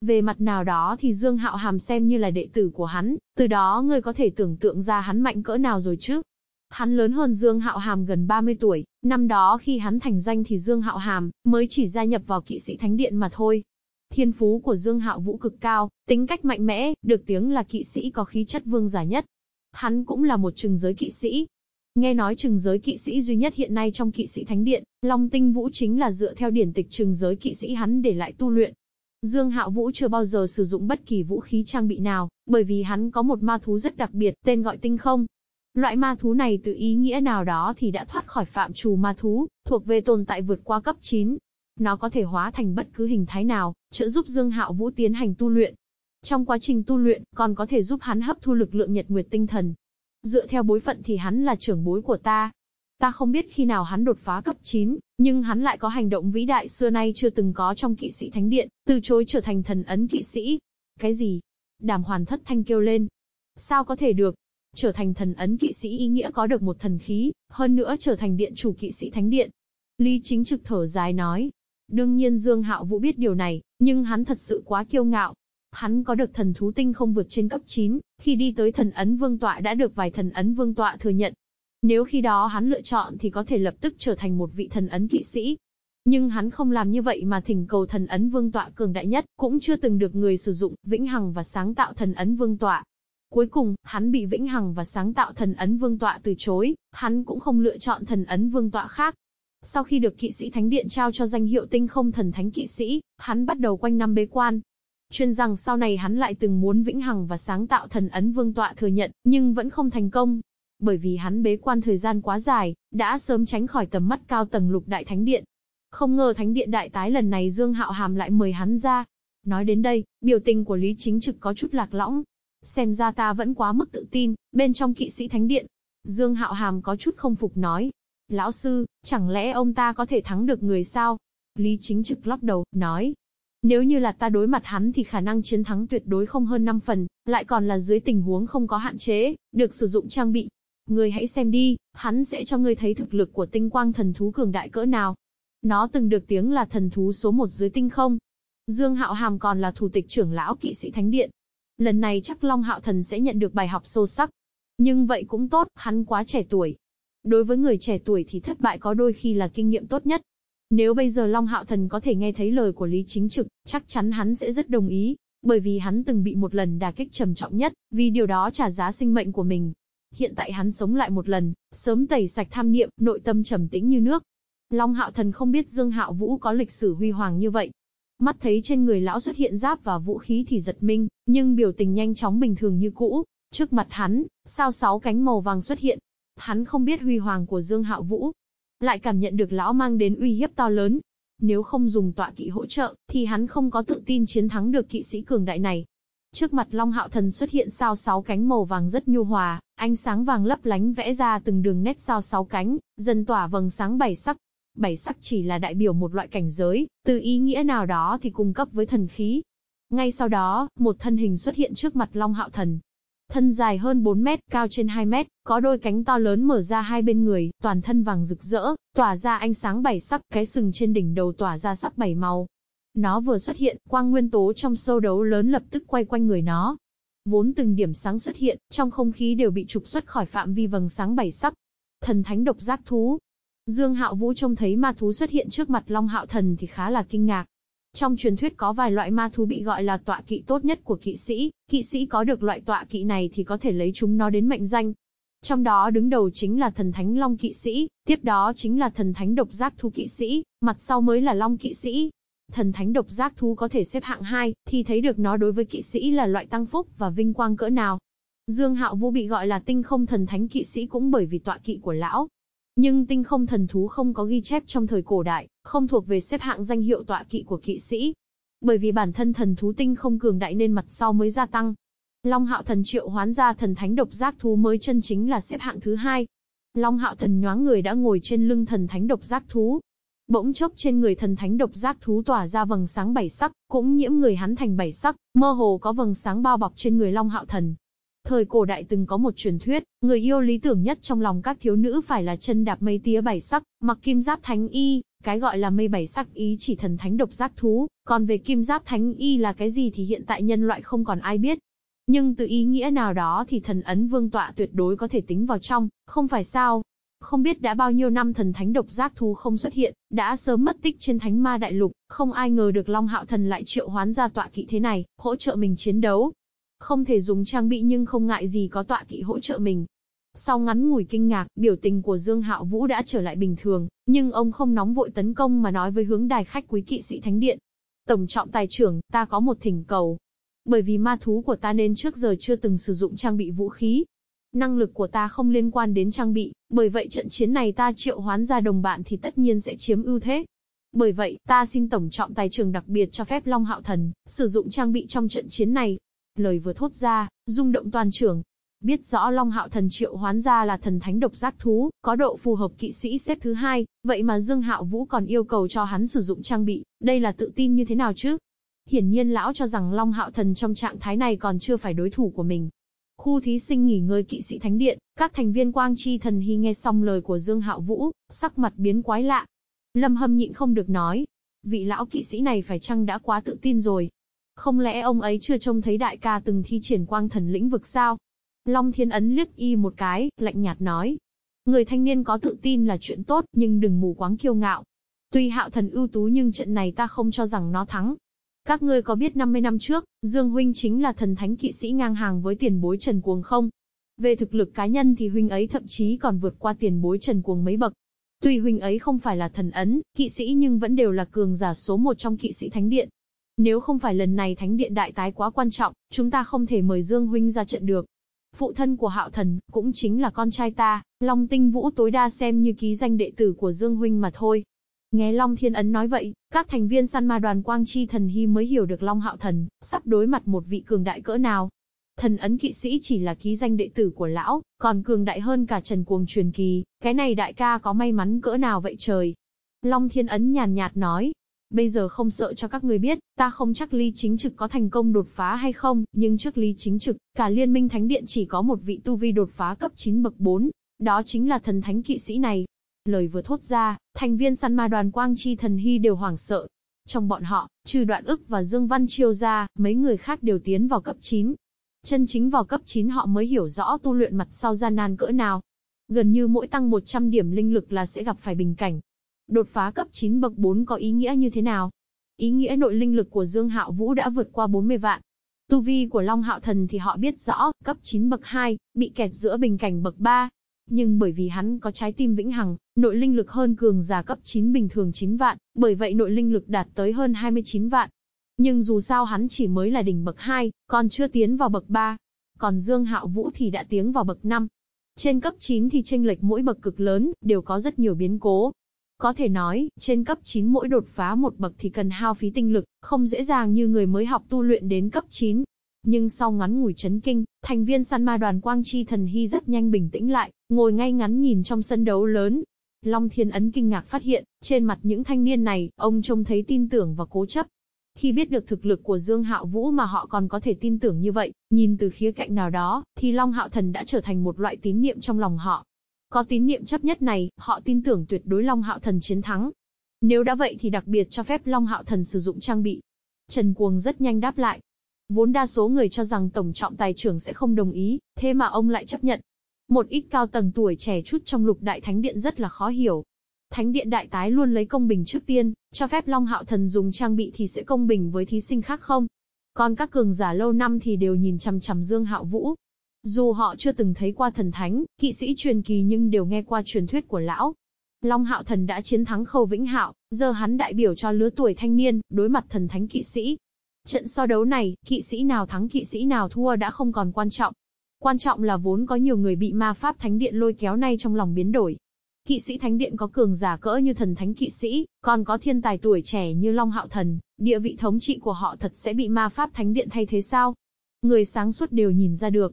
Về mặt nào đó thì Dương Hạo Hàm xem như là đệ tử của hắn, từ đó ngươi có thể tưởng tượng ra hắn mạnh cỡ nào rồi chứ. Hắn lớn hơn Dương Hạo Hàm gần 30 tuổi, năm đó khi hắn thành danh thì Dương Hạo Hàm mới chỉ gia nhập vào kỵ sĩ thánh điện mà thôi. Thiên phú của Dương Hạo Vũ cực cao, tính cách mạnh mẽ, được tiếng là kỵ sĩ có khí chất vương giả nhất. Hắn cũng là một trừng giới kỵ sĩ. Nghe nói trừng giới kỵ sĩ duy nhất hiện nay trong kỵ sĩ thánh điện, Long Tinh Vũ chính là dựa theo điển tịch trừng giới kỵ sĩ hắn để lại tu luyện. Dương Hạo Vũ chưa bao giờ sử dụng bất kỳ vũ khí trang bị nào, bởi vì hắn có một ma thú rất đặc biệt, tên gọi tinh không. Loại ma thú này từ ý nghĩa nào đó thì đã thoát khỏi phạm trù ma thú, thuộc về tồn tại vượt qua cấp 9. Nó có thể hóa thành bất cứ hình thái nào, trợ giúp Dương Hạo Vũ tiến hành tu luyện. Trong quá trình tu luyện, còn có thể giúp hắn hấp thu lực lượng nhật nguyệt tinh thần. Dựa theo bối phận thì hắn là trưởng bối của ta. Ta không biết khi nào hắn đột phá cấp 9, nhưng hắn lại có hành động vĩ đại xưa nay chưa từng có trong kỵ sĩ thánh điện, từ chối trở thành thần ấn kỵ sĩ. Cái gì? Đàm hoàn thất thanh kêu lên. Sao có thể được? Trở thành thần ấn kỵ sĩ ý nghĩa có được một thần khí, hơn nữa trở thành điện chủ kỵ sĩ thánh điện. Lý chính trực thở dài nói. Đương nhiên Dương Hạo Vũ biết điều này, nhưng hắn thật sự quá kiêu ngạo. Hắn có được thần thú tinh không vượt trên cấp 9, khi đi tới thần ấn vương tọa đã được vài thần ấn vương tọa thừa nhận. Nếu khi đó hắn lựa chọn thì có thể lập tức trở thành một vị thần ấn kỵ sĩ. Nhưng hắn không làm như vậy mà thỉnh cầu thần ấn vương tọa cường đại nhất, cũng chưa từng được người sử dụng, vĩnh hằng và sáng tạo thần ấn vương tọa. Cuối cùng, hắn bị vĩnh hằng và sáng tạo thần ấn vương tọa từ chối, hắn cũng không lựa chọn thần ấn vương tọa khác. Sau khi được kỵ sĩ thánh điện trao cho danh hiệu tinh không thần thánh kỵ sĩ, hắn bắt đầu quanh năm bế quan. Chuyên rằng sau này hắn lại từng muốn vĩnh hằng và sáng tạo thần ấn vương tọa thừa nhận, nhưng vẫn không thành công. Bởi vì hắn bế quan thời gian quá dài, đã sớm tránh khỏi tầm mắt cao tầng lục đại thánh điện. Không ngờ thánh điện đại tái lần này Dương Hạo Hàm lại mời hắn ra. Nói đến đây, biểu tình của Lý Chính Trực có chút lạc lõng, Xem ra ta vẫn quá mức tự tin, bên trong kỵ sĩ thánh điện. Dương Hạo Hàm có chút không phục nói. Lão sư, chẳng lẽ ông ta có thể thắng được người sao? Lý chính trực lắc đầu, nói. Nếu như là ta đối mặt hắn thì khả năng chiến thắng tuyệt đối không hơn 5 phần, lại còn là dưới tình huống không có hạn chế, được sử dụng trang bị. Ngươi hãy xem đi, hắn sẽ cho ngươi thấy thực lực của tinh quang thần thú cường đại cỡ nào. Nó từng được tiếng là thần thú số một dưới tinh không. Dương Hạo Hàm còn là thủ tịch trưởng lão kỵ sĩ thánh điện, Lần này chắc Long Hạo Thần sẽ nhận được bài học sâu sắc. Nhưng vậy cũng tốt, hắn quá trẻ tuổi. Đối với người trẻ tuổi thì thất bại có đôi khi là kinh nghiệm tốt nhất. Nếu bây giờ Long Hạo Thần có thể nghe thấy lời của Lý Chính Trực, chắc chắn hắn sẽ rất đồng ý, bởi vì hắn từng bị một lần đả kích trầm trọng nhất, vì điều đó trả giá sinh mệnh của mình. Hiện tại hắn sống lại một lần, sớm tẩy sạch tham niệm, nội tâm trầm tĩnh như nước. Long Hạo Thần không biết Dương Hạo Vũ có lịch sử huy hoàng như vậy, Mắt thấy trên người lão xuất hiện giáp và vũ khí thì giật minh, nhưng biểu tình nhanh chóng bình thường như cũ. Trước mặt hắn, sao sáu cánh màu vàng xuất hiện. Hắn không biết huy hoàng của Dương Hạo Vũ. Lại cảm nhận được lão mang đến uy hiếp to lớn. Nếu không dùng tọa kỵ hỗ trợ, thì hắn không có tự tin chiến thắng được kỵ sĩ cường đại này. Trước mặt Long Hạo Thần xuất hiện sao sáu cánh màu vàng rất nhu hòa, ánh sáng vàng lấp lánh vẽ ra từng đường nét sao sáu cánh, dần tỏa vầng sáng bảy sắc, bảy sắc chỉ là đại biểu một loại cảnh giới, từ ý nghĩa nào đó thì cung cấp với thần khí. Ngay sau đó, một thân hình xuất hiện trước mặt Long Hạo Thần. Thân dài hơn 4 mét, cao trên 2 mét, có đôi cánh to lớn mở ra hai bên người, toàn thân vàng rực rỡ, tỏa ra ánh sáng bảy sắc, cái sừng trên đỉnh đầu tỏa ra sắc bảy màu. Nó vừa xuất hiện, quang nguyên tố trong sâu đấu lớn lập tức quay quanh người nó. Vốn từng điểm sáng xuất hiện, trong không khí đều bị trục xuất khỏi phạm vi vầng sáng bảy sắc. Thần thánh độc giác thú, Dương Hạo Vũ trông thấy ma thú xuất hiện trước mặt Long Hạo Thần thì khá là kinh ngạc. Trong truyền thuyết có vài loại ma thú bị gọi là tọa kỵ tốt nhất của kỵ sĩ, kỵ sĩ có được loại tọa kỵ này thì có thể lấy chúng nó đến mệnh danh. Trong đó đứng đầu chính là thần thánh Long kỵ sĩ, tiếp đó chính là thần thánh độc giác thú kỵ sĩ, mặt sau mới là Long kỵ sĩ. Thần thánh độc giác thú có thể xếp hạng 2, thì thấy được nó đối với kỵ sĩ là loại tăng phúc và vinh quang cỡ nào. Dương Hạo Vũ bị gọi là tinh không thần thánh kỵ sĩ cũng bởi vì tọa kỵ của lão, nhưng tinh không thần thú không có ghi chép trong thời cổ đại, không thuộc về xếp hạng danh hiệu tọa kỵ của kỵ sĩ. Bởi vì bản thân thần thú tinh không cường đại nên mặt sau mới gia tăng. Long hạo thần triệu hoán ra thần thánh độc giác thú mới chân chính là xếp hạng thứ hai. Long hạo thần nhoáng người đã ngồi trên lưng thần thánh độc giác thú. Bỗng chốc trên người thần thánh độc giác thú tỏa ra vầng sáng bảy sắc, cũng nhiễm người hắn thành bảy sắc, mơ hồ có vầng sáng bao bọc trên người Long hạo thần, Thời cổ đại từng có một truyền thuyết, người yêu lý tưởng nhất trong lòng các thiếu nữ phải là chân đạp mây tía bảy sắc, mặc kim giáp thánh y, cái gọi là mây bảy sắc ý chỉ thần thánh độc giác thú, còn về kim giáp thánh y là cái gì thì hiện tại nhân loại không còn ai biết. Nhưng từ ý nghĩa nào đó thì thần ấn vương tọa tuyệt đối có thể tính vào trong, không phải sao? Không biết đã bao nhiêu năm thần thánh độc giác thú không xuất hiện, đã sớm mất tích trên thánh ma đại lục, không ai ngờ được Long Hạo Thần lại triệu hoán ra tọa kỵ thế này, hỗ trợ mình chiến đấu. Không thể dùng trang bị nhưng không ngại gì có tọa kỵ hỗ trợ mình. Sau ngắn ngủi kinh ngạc, biểu tình của Dương Hạo Vũ đã trở lại bình thường, nhưng ông không nóng vội tấn công mà nói với hướng đài khách quý kỵ sĩ thánh điện. Tổng trọng tài trưởng, ta có một thỉnh cầu. Bởi vì ma thú của ta nên trước giờ chưa từng sử dụng trang bị vũ khí. Năng lực của ta không liên quan đến trang bị, bởi vậy trận chiến này ta triệu hoán ra đồng bạn thì tất nhiên sẽ chiếm ưu thế. Bởi vậy, ta xin tổng trọng tài trưởng đặc biệt cho phép Long Hạo Thần sử dụng trang bị trong trận chiến này. Lời vừa thốt ra, rung động toàn trưởng, Biết rõ Long Hạo Thần triệu hoán ra là thần thánh độc giác thú, có độ phù hợp kỵ sĩ xếp thứ hai, vậy mà Dương Hạo Vũ còn yêu cầu cho hắn sử dụng trang bị, đây là tự tin như thế nào chứ? Hiển nhiên lão cho rằng Long Hạo Thần trong trạng thái này còn chưa phải đối thủ của mình. Khu thí sinh nghỉ ngơi kỵ sĩ thánh điện, các thành viên quang chi thần hy nghe xong lời của Dương Hạo Vũ, sắc mặt biến quái lạ. Lâm Hâm nhịn không được nói, vị lão kỵ sĩ này phải chăng đã quá tự tin rồi? Không lẽ ông ấy chưa trông thấy đại ca từng thi triển quang thần lĩnh vực sao? Long Thiên Ấn liếc y một cái, lạnh nhạt nói. Người thanh niên có tự tin là chuyện tốt, nhưng đừng mù quáng kiêu ngạo. Tuy hạo thần ưu tú nhưng trận này ta không cho rằng nó thắng. Các ngươi có biết 50 năm trước, Dương Huynh chính là thần thánh kỵ sĩ ngang hàng với tiền bối Trần Cuồng không? Về thực lực cá nhân thì Huynh ấy thậm chí còn vượt qua tiền bối Trần Cuồng mấy bậc. Tuy Huynh ấy không phải là thần ấn, kỵ sĩ nhưng vẫn đều là cường giả số một trong kỵ sĩ thánh điện. Nếu không phải lần này thánh điện đại tái quá quan trọng, chúng ta không thể mời Dương Huynh ra trận được. Phụ thân của Hạo Thần, cũng chính là con trai ta, Long Tinh Vũ tối đa xem như ký danh đệ tử của Dương Huynh mà thôi. Nghe Long Thiên Ấn nói vậy, các thành viên săn ma đoàn Quang Chi Thần Hy mới hiểu được Long Hạo Thần, sắp đối mặt một vị cường đại cỡ nào. Thần ấn kỵ sĩ chỉ là ký danh đệ tử của lão, còn cường đại hơn cả Trần Cuồng truyền kỳ, cái này đại ca có may mắn cỡ nào vậy trời. Long Thiên Ấn nhàn nhạt nói, Bây giờ không sợ cho các người biết, ta không chắc Lý chính trực có thành công đột phá hay không, nhưng trước Lý chính trực, cả liên minh thánh điện chỉ có một vị tu vi đột phá cấp 9 bậc 4. Đó chính là thần thánh kỵ sĩ này. Lời vừa thốt ra, thành viên săn ma đoàn Quang Chi thần hy đều hoảng sợ. Trong bọn họ, trừ đoạn ức và Dương Văn Chiêu ra, mấy người khác đều tiến vào cấp 9. Chân chính vào cấp 9 họ mới hiểu rõ tu luyện mặt sau gian nan cỡ nào. Gần như mỗi tăng 100 điểm linh lực là sẽ gặp phải bình cảnh, Đột phá cấp 9 bậc 4 có ý nghĩa như thế nào? Ý nghĩa nội linh lực của Dương Hạo Vũ đã vượt qua 40 vạn. Tu vi của Long Hạo Thần thì họ biết rõ, cấp 9 bậc 2, bị kẹt giữa bình cảnh bậc 3. Nhưng bởi vì hắn có trái tim vĩnh hằng, nội linh lực hơn cường giả cấp 9 bình thường 9 vạn, bởi vậy nội linh lực đạt tới hơn 29 vạn. Nhưng dù sao hắn chỉ mới là đỉnh bậc 2, còn chưa tiến vào bậc 3. Còn Dương Hạo Vũ thì đã tiến vào bậc 5. Trên cấp 9 thì chênh lệch mỗi bậc cực lớn, đều có rất nhiều biến cố, có thể nói, trên cấp 9 mỗi đột phá một bậc thì cần hao phí tinh lực, không dễ dàng như người mới học tu luyện đến cấp 9. Nhưng sau ngắn ngủi chấn kinh, thành viên săn ma đoàn Quang Chi Thần Hy rất nhanh bình tĩnh lại, ngồi ngay ngắn nhìn trong sân đấu lớn. Long Thiên Ấn kinh ngạc phát hiện, trên mặt những thanh niên này, ông trông thấy tin tưởng và cố chấp. Khi biết được thực lực của Dương Hạo Vũ mà họ còn có thể tin tưởng như vậy, nhìn từ khía cạnh nào đó, thì Long Hạo Thần đã trở thành một loại tín niệm trong lòng họ. Có tín niệm chấp nhất này, họ tin tưởng tuyệt đối Long Hạo Thần chiến thắng. Nếu đã vậy thì đặc biệt cho phép Long Hạo Thần sử dụng trang bị. Trần Cuồng rất nhanh đáp lại. Vốn đa số người cho rằng Tổng trọng tài trưởng sẽ không đồng ý, thế mà ông lại chấp nhận. Một ít cao tầng tuổi trẻ chút trong lục đại thánh điện rất là khó hiểu. Thánh điện đại tái luôn lấy công bình trước tiên, cho phép Long Hạo Thần dùng trang bị thì sẽ công bình với thí sinh khác không? Còn các cường giả lâu năm thì đều nhìn chằm chằm Dương Hạo Vũ, dù họ chưa từng thấy qua thần thánh, kỵ sĩ truyền kỳ nhưng đều nghe qua truyền thuyết của lão. Long Hạo Thần đã chiến thắng Khâu Vĩnh Hạo, giờ hắn đại biểu cho lứa tuổi thanh niên, đối mặt thần thánh kỵ sĩ. Trận so đấu này, kỵ sĩ nào thắng kỵ sĩ nào thua đã không còn quan trọng. Quan trọng là vốn có nhiều người bị ma pháp thánh điện lôi kéo nay trong lòng biến đổi. Kỵ sĩ thánh điện có cường giả cỡ như thần thánh kỵ sĩ, còn có thiên tài tuổi trẻ như Long Hạo Thần, địa vị thống trị của họ thật sẽ bị ma pháp thánh điện thay thế sao? Người sáng suốt đều nhìn ra được,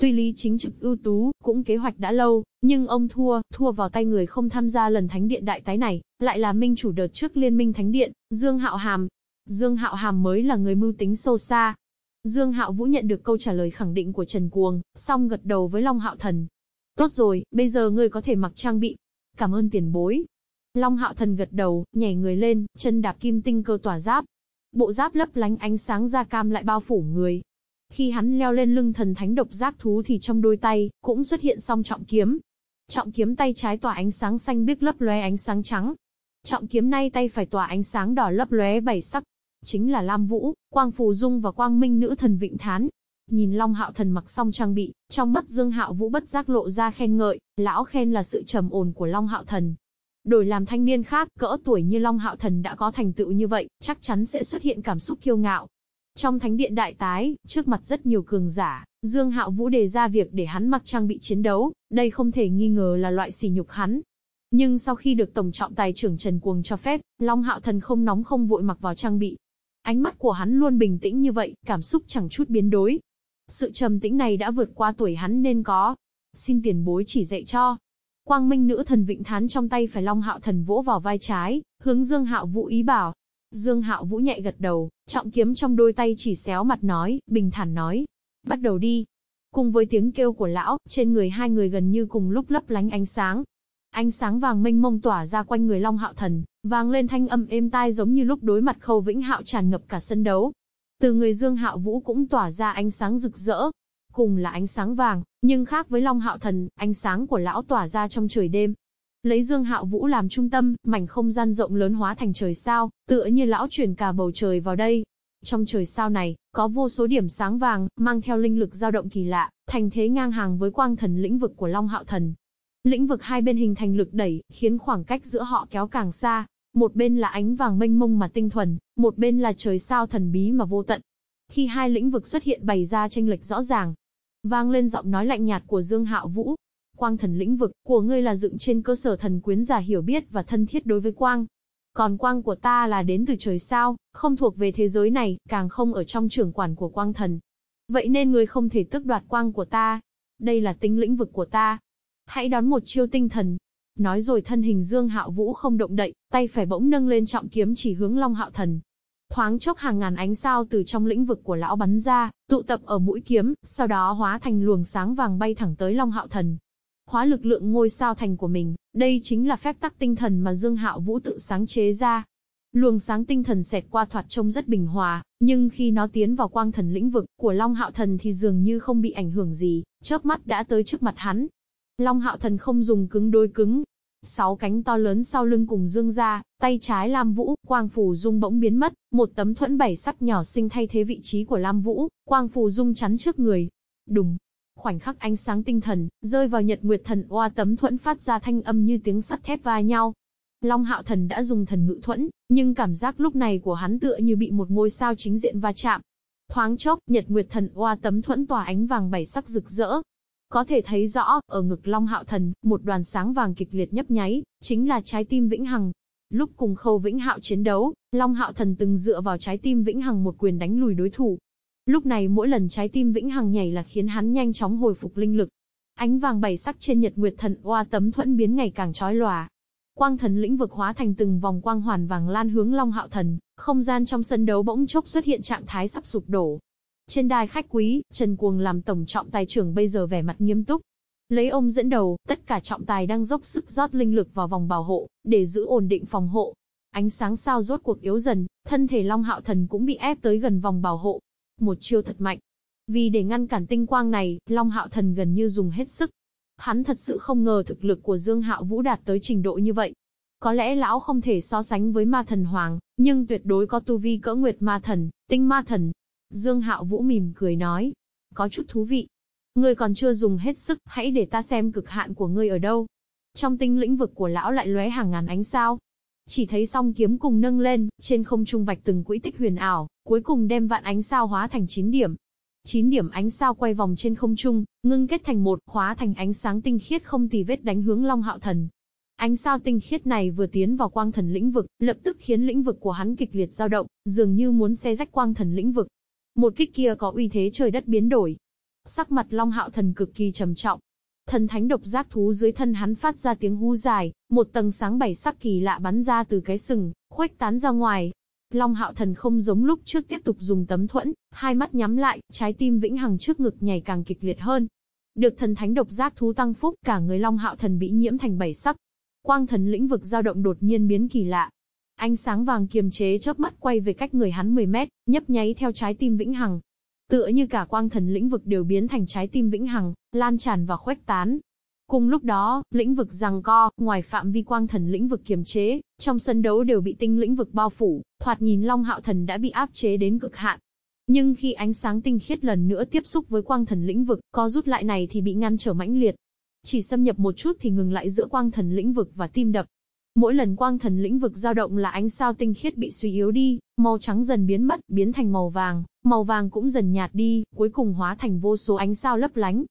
Tuy lý chính trực ưu tú, cũng kế hoạch đã lâu, nhưng ông thua, thua vào tay người không tham gia lần thánh điện đại tái này, lại là minh chủ đợt trước liên minh thánh điện, Dương Hạo Hàm. Dương Hạo Hàm mới là người mưu tính sâu xa. Dương Hạo Vũ nhận được câu trả lời khẳng định của Trần Cuồng, xong gật đầu với Long Hạo Thần. Tốt rồi, bây giờ ngươi có thể mặc trang bị. Cảm ơn tiền bối. Long Hạo Thần gật đầu, nhảy người lên, chân đạp kim tinh cơ tỏa giáp. Bộ giáp lấp lánh ánh sáng da cam lại bao phủ người, khi hắn leo lên lưng thần thánh độc giác thú thì trong đôi tay, cũng xuất hiện song trọng kiếm. Trọng kiếm tay trái tỏa ánh sáng xanh biếc lấp lóe ánh sáng trắng. Trọng kiếm nay tay phải tỏa ánh sáng đỏ lấp lóe bảy sắc. Chính là Lam Vũ, Quang Phù Dung và Quang Minh Nữ Thần Vịnh Thán. Nhìn Long Hạo Thần mặc xong trang bị, trong mắt Dương Hạo Vũ bất giác lộ ra khen ngợi, lão khen là sự trầm ổn của Long Hạo Thần. Đổi làm thanh niên khác, cỡ tuổi như Long Hạo Thần đã có thành tựu như vậy, chắc chắn sẽ xuất hiện cảm xúc kiêu ngạo. Trong thánh điện đại tái, trước mặt rất nhiều cường giả, Dương Hạo Vũ đề ra việc để hắn mặc trang bị chiến đấu, đây không thể nghi ngờ là loại sỉ nhục hắn. Nhưng sau khi được Tổng trọng tài trưởng Trần Cuồng cho phép, Long Hạo Thần không nóng không vội mặc vào trang bị. Ánh mắt của hắn luôn bình tĩnh như vậy, cảm xúc chẳng chút biến đối. Sự trầm tĩnh này đã vượt qua tuổi hắn nên có. Xin tiền bối chỉ dạy cho. Quang Minh nữ thần vịnh thán trong tay phải Long Hạo Thần vỗ vào vai trái, hướng Dương Hạo Vũ ý bảo. Dương Hạo Vũ nhẹ gật đầu, trọng kiếm trong đôi tay chỉ xéo mặt nói, bình thản nói. Bắt đầu đi. Cùng với tiếng kêu của lão, trên người hai người gần như cùng lúc lấp lánh ánh sáng, Ánh sáng vàng mênh mông tỏa ra quanh người Long Hạo Thần, vang lên thanh âm êm tai giống như lúc đối mặt Khâu Vĩnh Hạo tràn ngập cả sân đấu. Từ người Dương Hạo Vũ cũng tỏa ra ánh sáng rực rỡ, cùng là ánh sáng vàng, nhưng khác với Long Hạo Thần, ánh sáng của lão tỏa ra trong trời đêm. Lấy Dương Hạo Vũ làm trung tâm, mảnh không gian rộng lớn hóa thành trời sao, tựa như lão chuyển cả bầu trời vào đây. Trong trời sao này, có vô số điểm sáng vàng, mang theo linh lực dao động kỳ lạ, thành thế ngang hàng với quang thần lĩnh vực của Long Hạo Thần. Lĩnh vực hai bên hình thành lực đẩy, khiến khoảng cách giữa họ kéo càng xa. Một bên là ánh vàng mênh mông mà tinh thuần, một bên là trời sao thần bí mà vô tận. Khi hai lĩnh vực xuất hiện bày ra tranh lệch rõ ràng, vang lên giọng nói lạnh nhạt của Dương Hạo Vũ. Quang thần lĩnh vực của ngươi là dựng trên cơ sở thần quyến giả hiểu biết và thân thiết đối với quang. Còn quang của ta là đến từ trời sao, không thuộc về thế giới này, càng không ở trong trưởng quản của quang thần. Vậy nên ngươi không thể tức đoạt quang của ta. Đây là tính lĩnh vực của ta, Hãy đón một chiêu tinh thần. Nói rồi thân hình Dương Hạo Vũ không động đậy, tay phải bỗng nâng lên trọng kiếm chỉ hướng Long Hạo Thần. Thoáng chốc hàng ngàn ánh sao từ trong lĩnh vực của lão bắn ra, tụ tập ở mũi kiếm, sau đó hóa thành luồng sáng vàng bay thẳng tới Long Hạo Thần. Hóa lực lượng ngôi sao thành của mình, đây chính là phép tắc tinh thần mà Dương Hạo Vũ tự sáng chế ra. Luồng sáng tinh thần xẹt qua thoạt trông rất bình hòa, nhưng khi nó tiến vào quang thần lĩnh vực của Long Hạo Thần thì dường như không bị ảnh hưởng gì, chớp mắt đã tới trước mặt hắn, Long hạo thần không dùng cứng đối cứng. Sáu cánh to lớn sau lưng cùng dương ra, tay trái Lam Vũ, quang phù dung bỗng biến mất, một tấm thuẫn bảy sắc nhỏ sinh thay thế vị trí của Lam Vũ, quang phù dung chắn trước người. Đùng, khoảnh khắc ánh sáng tinh thần, rơi vào nhật nguyệt thần oa tấm thuẫn phát ra thanh âm như tiếng sắt thép va nhau. Long hạo thần đã dùng thần ngự thuẫn, nhưng cảm giác lúc này của hắn tựa như bị một ngôi sao chính diện va chạm. Thoáng chốc, nhật nguyệt thần oa tấm thuẫn tỏa ánh vàng bảy sắc rực rỡ, có thể thấy rõ, ở ngực Long Hạo Thần, một đoàn sáng vàng kịch liệt nhấp nháy, chính là trái tim Vĩnh Hằng. Lúc cùng Khâu Vĩnh Hạo chiến đấu, Long Hạo Thần từng dựa vào trái tim Vĩnh Hằng một quyền đánh lùi đối thủ. Lúc này mỗi lần trái tim Vĩnh Hằng nhảy là khiến hắn nhanh chóng hồi phục linh lực. Ánh vàng bảy sắc trên Nhật Nguyệt Thần oa tấm thuẫn biến ngày càng chói lòa. Quang thần lĩnh vực hóa thành từng vòng quang hoàn vàng lan hướng Long Hạo Thần, không gian trong sân đấu bỗng chốc xuất hiện trạng thái sắp sụp đổ, trên đài khách quý, Trần Cuồng làm tổng trọng tài trưởng bây giờ vẻ mặt nghiêm túc. Lấy ông dẫn đầu, tất cả trọng tài đang dốc sức rót linh lực vào vòng bảo hộ, để giữ ổn định phòng hộ. Ánh sáng sao rốt cuộc yếu dần, thân thể Long Hạo Thần cũng bị ép tới gần vòng bảo hộ. Một chiêu thật mạnh. Vì để ngăn cản tinh quang này, Long Hạo Thần gần như dùng hết sức. Hắn thật sự không ngờ thực lực của Dương Hạo Vũ đạt tới trình độ như vậy. Có lẽ lão không thể so sánh với ma thần hoàng, nhưng tuyệt đối có tu vi cỡ nguyệt ma thần, tinh ma thần, Dương Hạo Vũ mỉm cười nói. Có chút thú vị. Ngươi còn chưa dùng hết sức, hãy để ta xem cực hạn của ngươi ở đâu. Trong tinh lĩnh vực của lão lại lóe hàng ngàn ánh sao. Chỉ thấy song kiếm cùng nâng lên, trên không trung vạch từng quỹ tích huyền ảo, cuối cùng đem vạn ánh sao hóa thành 9 điểm. 9 điểm ánh sao quay vòng trên không trung, ngưng kết thành một, hóa thành ánh sáng tinh khiết không tì vết đánh hướng Long Hạo Thần. Ánh sao tinh khiết này vừa tiến vào quang thần lĩnh vực, lập tức khiến lĩnh vực của hắn kịch liệt dao động, dường như muốn xé rách quang thần lĩnh vực. Một kích kia có uy thế trời đất biến đổi. Sắc mặt Long Hạo Thần cực kỳ trầm trọng. Thần thánh độc giác thú dưới thân hắn phát ra tiếng hú dài, một tầng sáng bảy sắc kỳ lạ bắn ra từ cái sừng, khuếch tán ra ngoài. Long Hạo Thần không giống lúc trước tiếp tục dùng tấm thuẫn, hai mắt nhắm lại, trái tim vĩnh hằng trước ngực nhảy càng kịch liệt hơn. Được thần thánh độc giác thú tăng phúc, cả người Long Hạo Thần bị nhiễm thành bảy sắc. Quang thần lĩnh vực dao động đột nhiên biến kỳ lạ, Ánh sáng vàng kiềm chế chớp mắt quay về cách người hắn 10 mét, nhấp nháy theo trái tim vĩnh hằng. Tựa như cả quang thần lĩnh vực đều biến thành trái tim vĩnh hằng, lan tràn và khuếch tán. Cùng lúc đó, lĩnh vực giằng co, ngoài phạm vi quang thần lĩnh vực kiềm chế, trong sân đấu đều bị tinh lĩnh vực bao phủ, thoạt nhìn Long Hạo Thần đã bị áp chế đến cực hạn. Nhưng khi ánh sáng tinh khiết lần nữa tiếp xúc với quang thần lĩnh vực, có rút lại này thì bị ngăn trở mãnh liệt. Chỉ xâm nhập một chút thì ngừng lại giữa quang thần lĩnh vực và tim đập. Mỗi lần quang thần lĩnh vực dao động là ánh sao tinh khiết bị suy yếu đi, màu trắng dần biến mất, biến thành màu vàng, màu vàng cũng dần nhạt đi, cuối cùng hóa thành vô số ánh sao lấp lánh.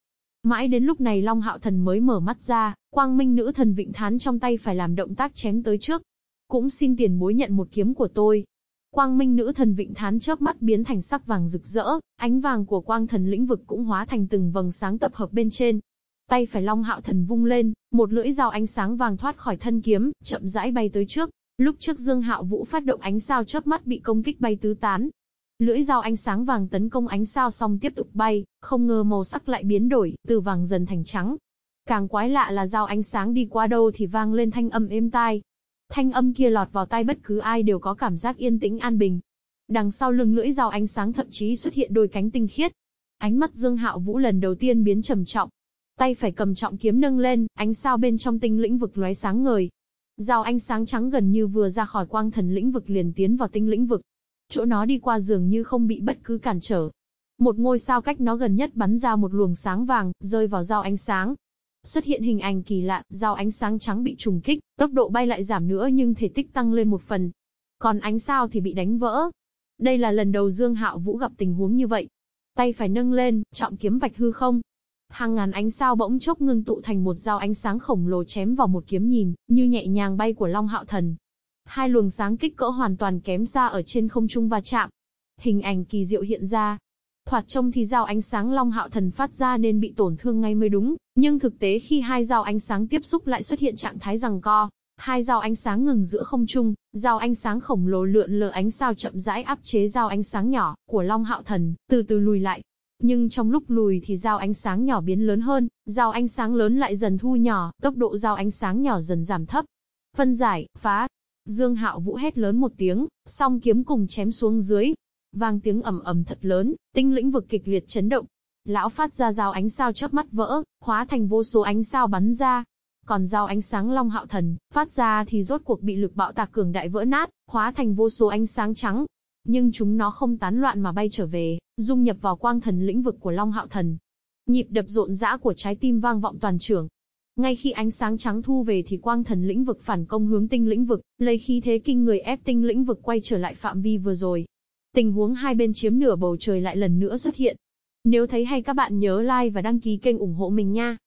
Mãi đến lúc này Long Hạo Thần mới mở mắt ra, quang minh nữ thần vịnh thán trong tay phải làm động tác chém tới trước. Cũng xin tiền bối nhận một kiếm của tôi. Quang minh nữ thần vịnh thán chớp mắt biến thành sắc vàng rực rỡ, ánh vàng của quang thần lĩnh vực cũng hóa thành từng vầng sáng tập hợp bên trên, Tay phải Long Hạo Thần vung lên, một lưỡi dao ánh sáng vàng thoát khỏi thân kiếm, chậm rãi bay tới trước. Lúc trước Dương Hạo Vũ phát động ánh sao chớp mắt bị công kích bay tứ tán. Lưỡi dao ánh sáng vàng tấn công ánh sao xong tiếp tục bay, không ngờ màu sắc lại biến đổi, từ vàng dần thành trắng. Càng quái lạ là dao ánh sáng đi qua đâu thì vang lên thanh âm êm tai. Thanh âm kia lọt vào tai bất cứ ai đều có cảm giác yên tĩnh an bình. Đằng sau lưng lưỡi dao ánh sáng thậm chí xuất hiện đôi cánh tinh khiết. Ánh mắt Dương Hạo Vũ lần đầu tiên biến trầm trọng, Tay phải cầm trọng kiếm nâng lên, ánh sao bên trong tinh lĩnh vực lóe sáng ngời. Dao ánh sáng trắng gần như vừa ra khỏi quang thần lĩnh vực liền tiến vào tinh lĩnh vực. Chỗ nó đi qua dường như không bị bất cứ cản trở. Một ngôi sao cách nó gần nhất bắn ra một luồng sáng vàng, rơi vào dao ánh sáng. Xuất hiện hình ảnh kỳ lạ, dao ánh sáng trắng bị trùng kích, tốc độ bay lại giảm nữa nhưng thể tích tăng lên một phần. Còn ánh sao thì bị đánh vỡ. Đây là lần đầu Dương Hạo Vũ gặp tình huống như vậy. Tay phải nâng lên, trọng kiếm vạch hư không, Hàng ngàn ánh sao bỗng chốc ngưng tụ thành một dao ánh sáng khổng lồ chém vào một kiếm nhìn, như nhẹ nhàng bay của Long Hạo Thần. Hai luồng sáng kích cỡ hoàn toàn kém xa ở trên không trung va chạm. Hình ảnh kỳ diệu hiện ra. Thoạt trông thì dao ánh sáng Long Hạo Thần phát ra nên bị tổn thương ngay mới đúng, nhưng thực tế khi hai dao ánh sáng tiếp xúc lại xuất hiện trạng thái rằng co. Hai dao ánh sáng ngừng giữa không trung, dao ánh sáng khổng lồ lượn lờ ánh sao chậm rãi áp chế dao ánh sáng nhỏ của Long Hạo Thần, từ từ lùi lại, nhưng trong lúc lùi thì dao ánh sáng nhỏ biến lớn hơn, dao ánh sáng lớn lại dần thu nhỏ, tốc độ dao ánh sáng nhỏ dần giảm thấp. Phân giải, phá. Dương Hạo Vũ hét lớn một tiếng, song kiếm cùng chém xuống dưới. Vang tiếng ầm ầm thật lớn, tinh lĩnh vực kịch liệt chấn động. Lão phát ra dao ánh sao chớp mắt vỡ, hóa thành vô số ánh sao bắn ra. Còn dao ánh sáng Long Hạo Thần, phát ra thì rốt cuộc bị lực bạo tạc cường đại vỡ nát, hóa thành vô số ánh sáng trắng, nhưng chúng nó không tán loạn mà bay trở về, dung nhập vào quang thần lĩnh vực của Long Hạo Thần. Nhịp đập rộn rã của trái tim vang vọng toàn trường. Ngay khi ánh sáng trắng thu về thì quang thần lĩnh vực phản công hướng tinh lĩnh vực, lấy khí thế kinh người ép tinh lĩnh vực quay trở lại phạm vi vừa rồi. Tình huống hai bên chiếm nửa bầu trời lại lần nữa xuất hiện. Nếu thấy hay các bạn nhớ like và đăng ký kênh ủng hộ mình nha.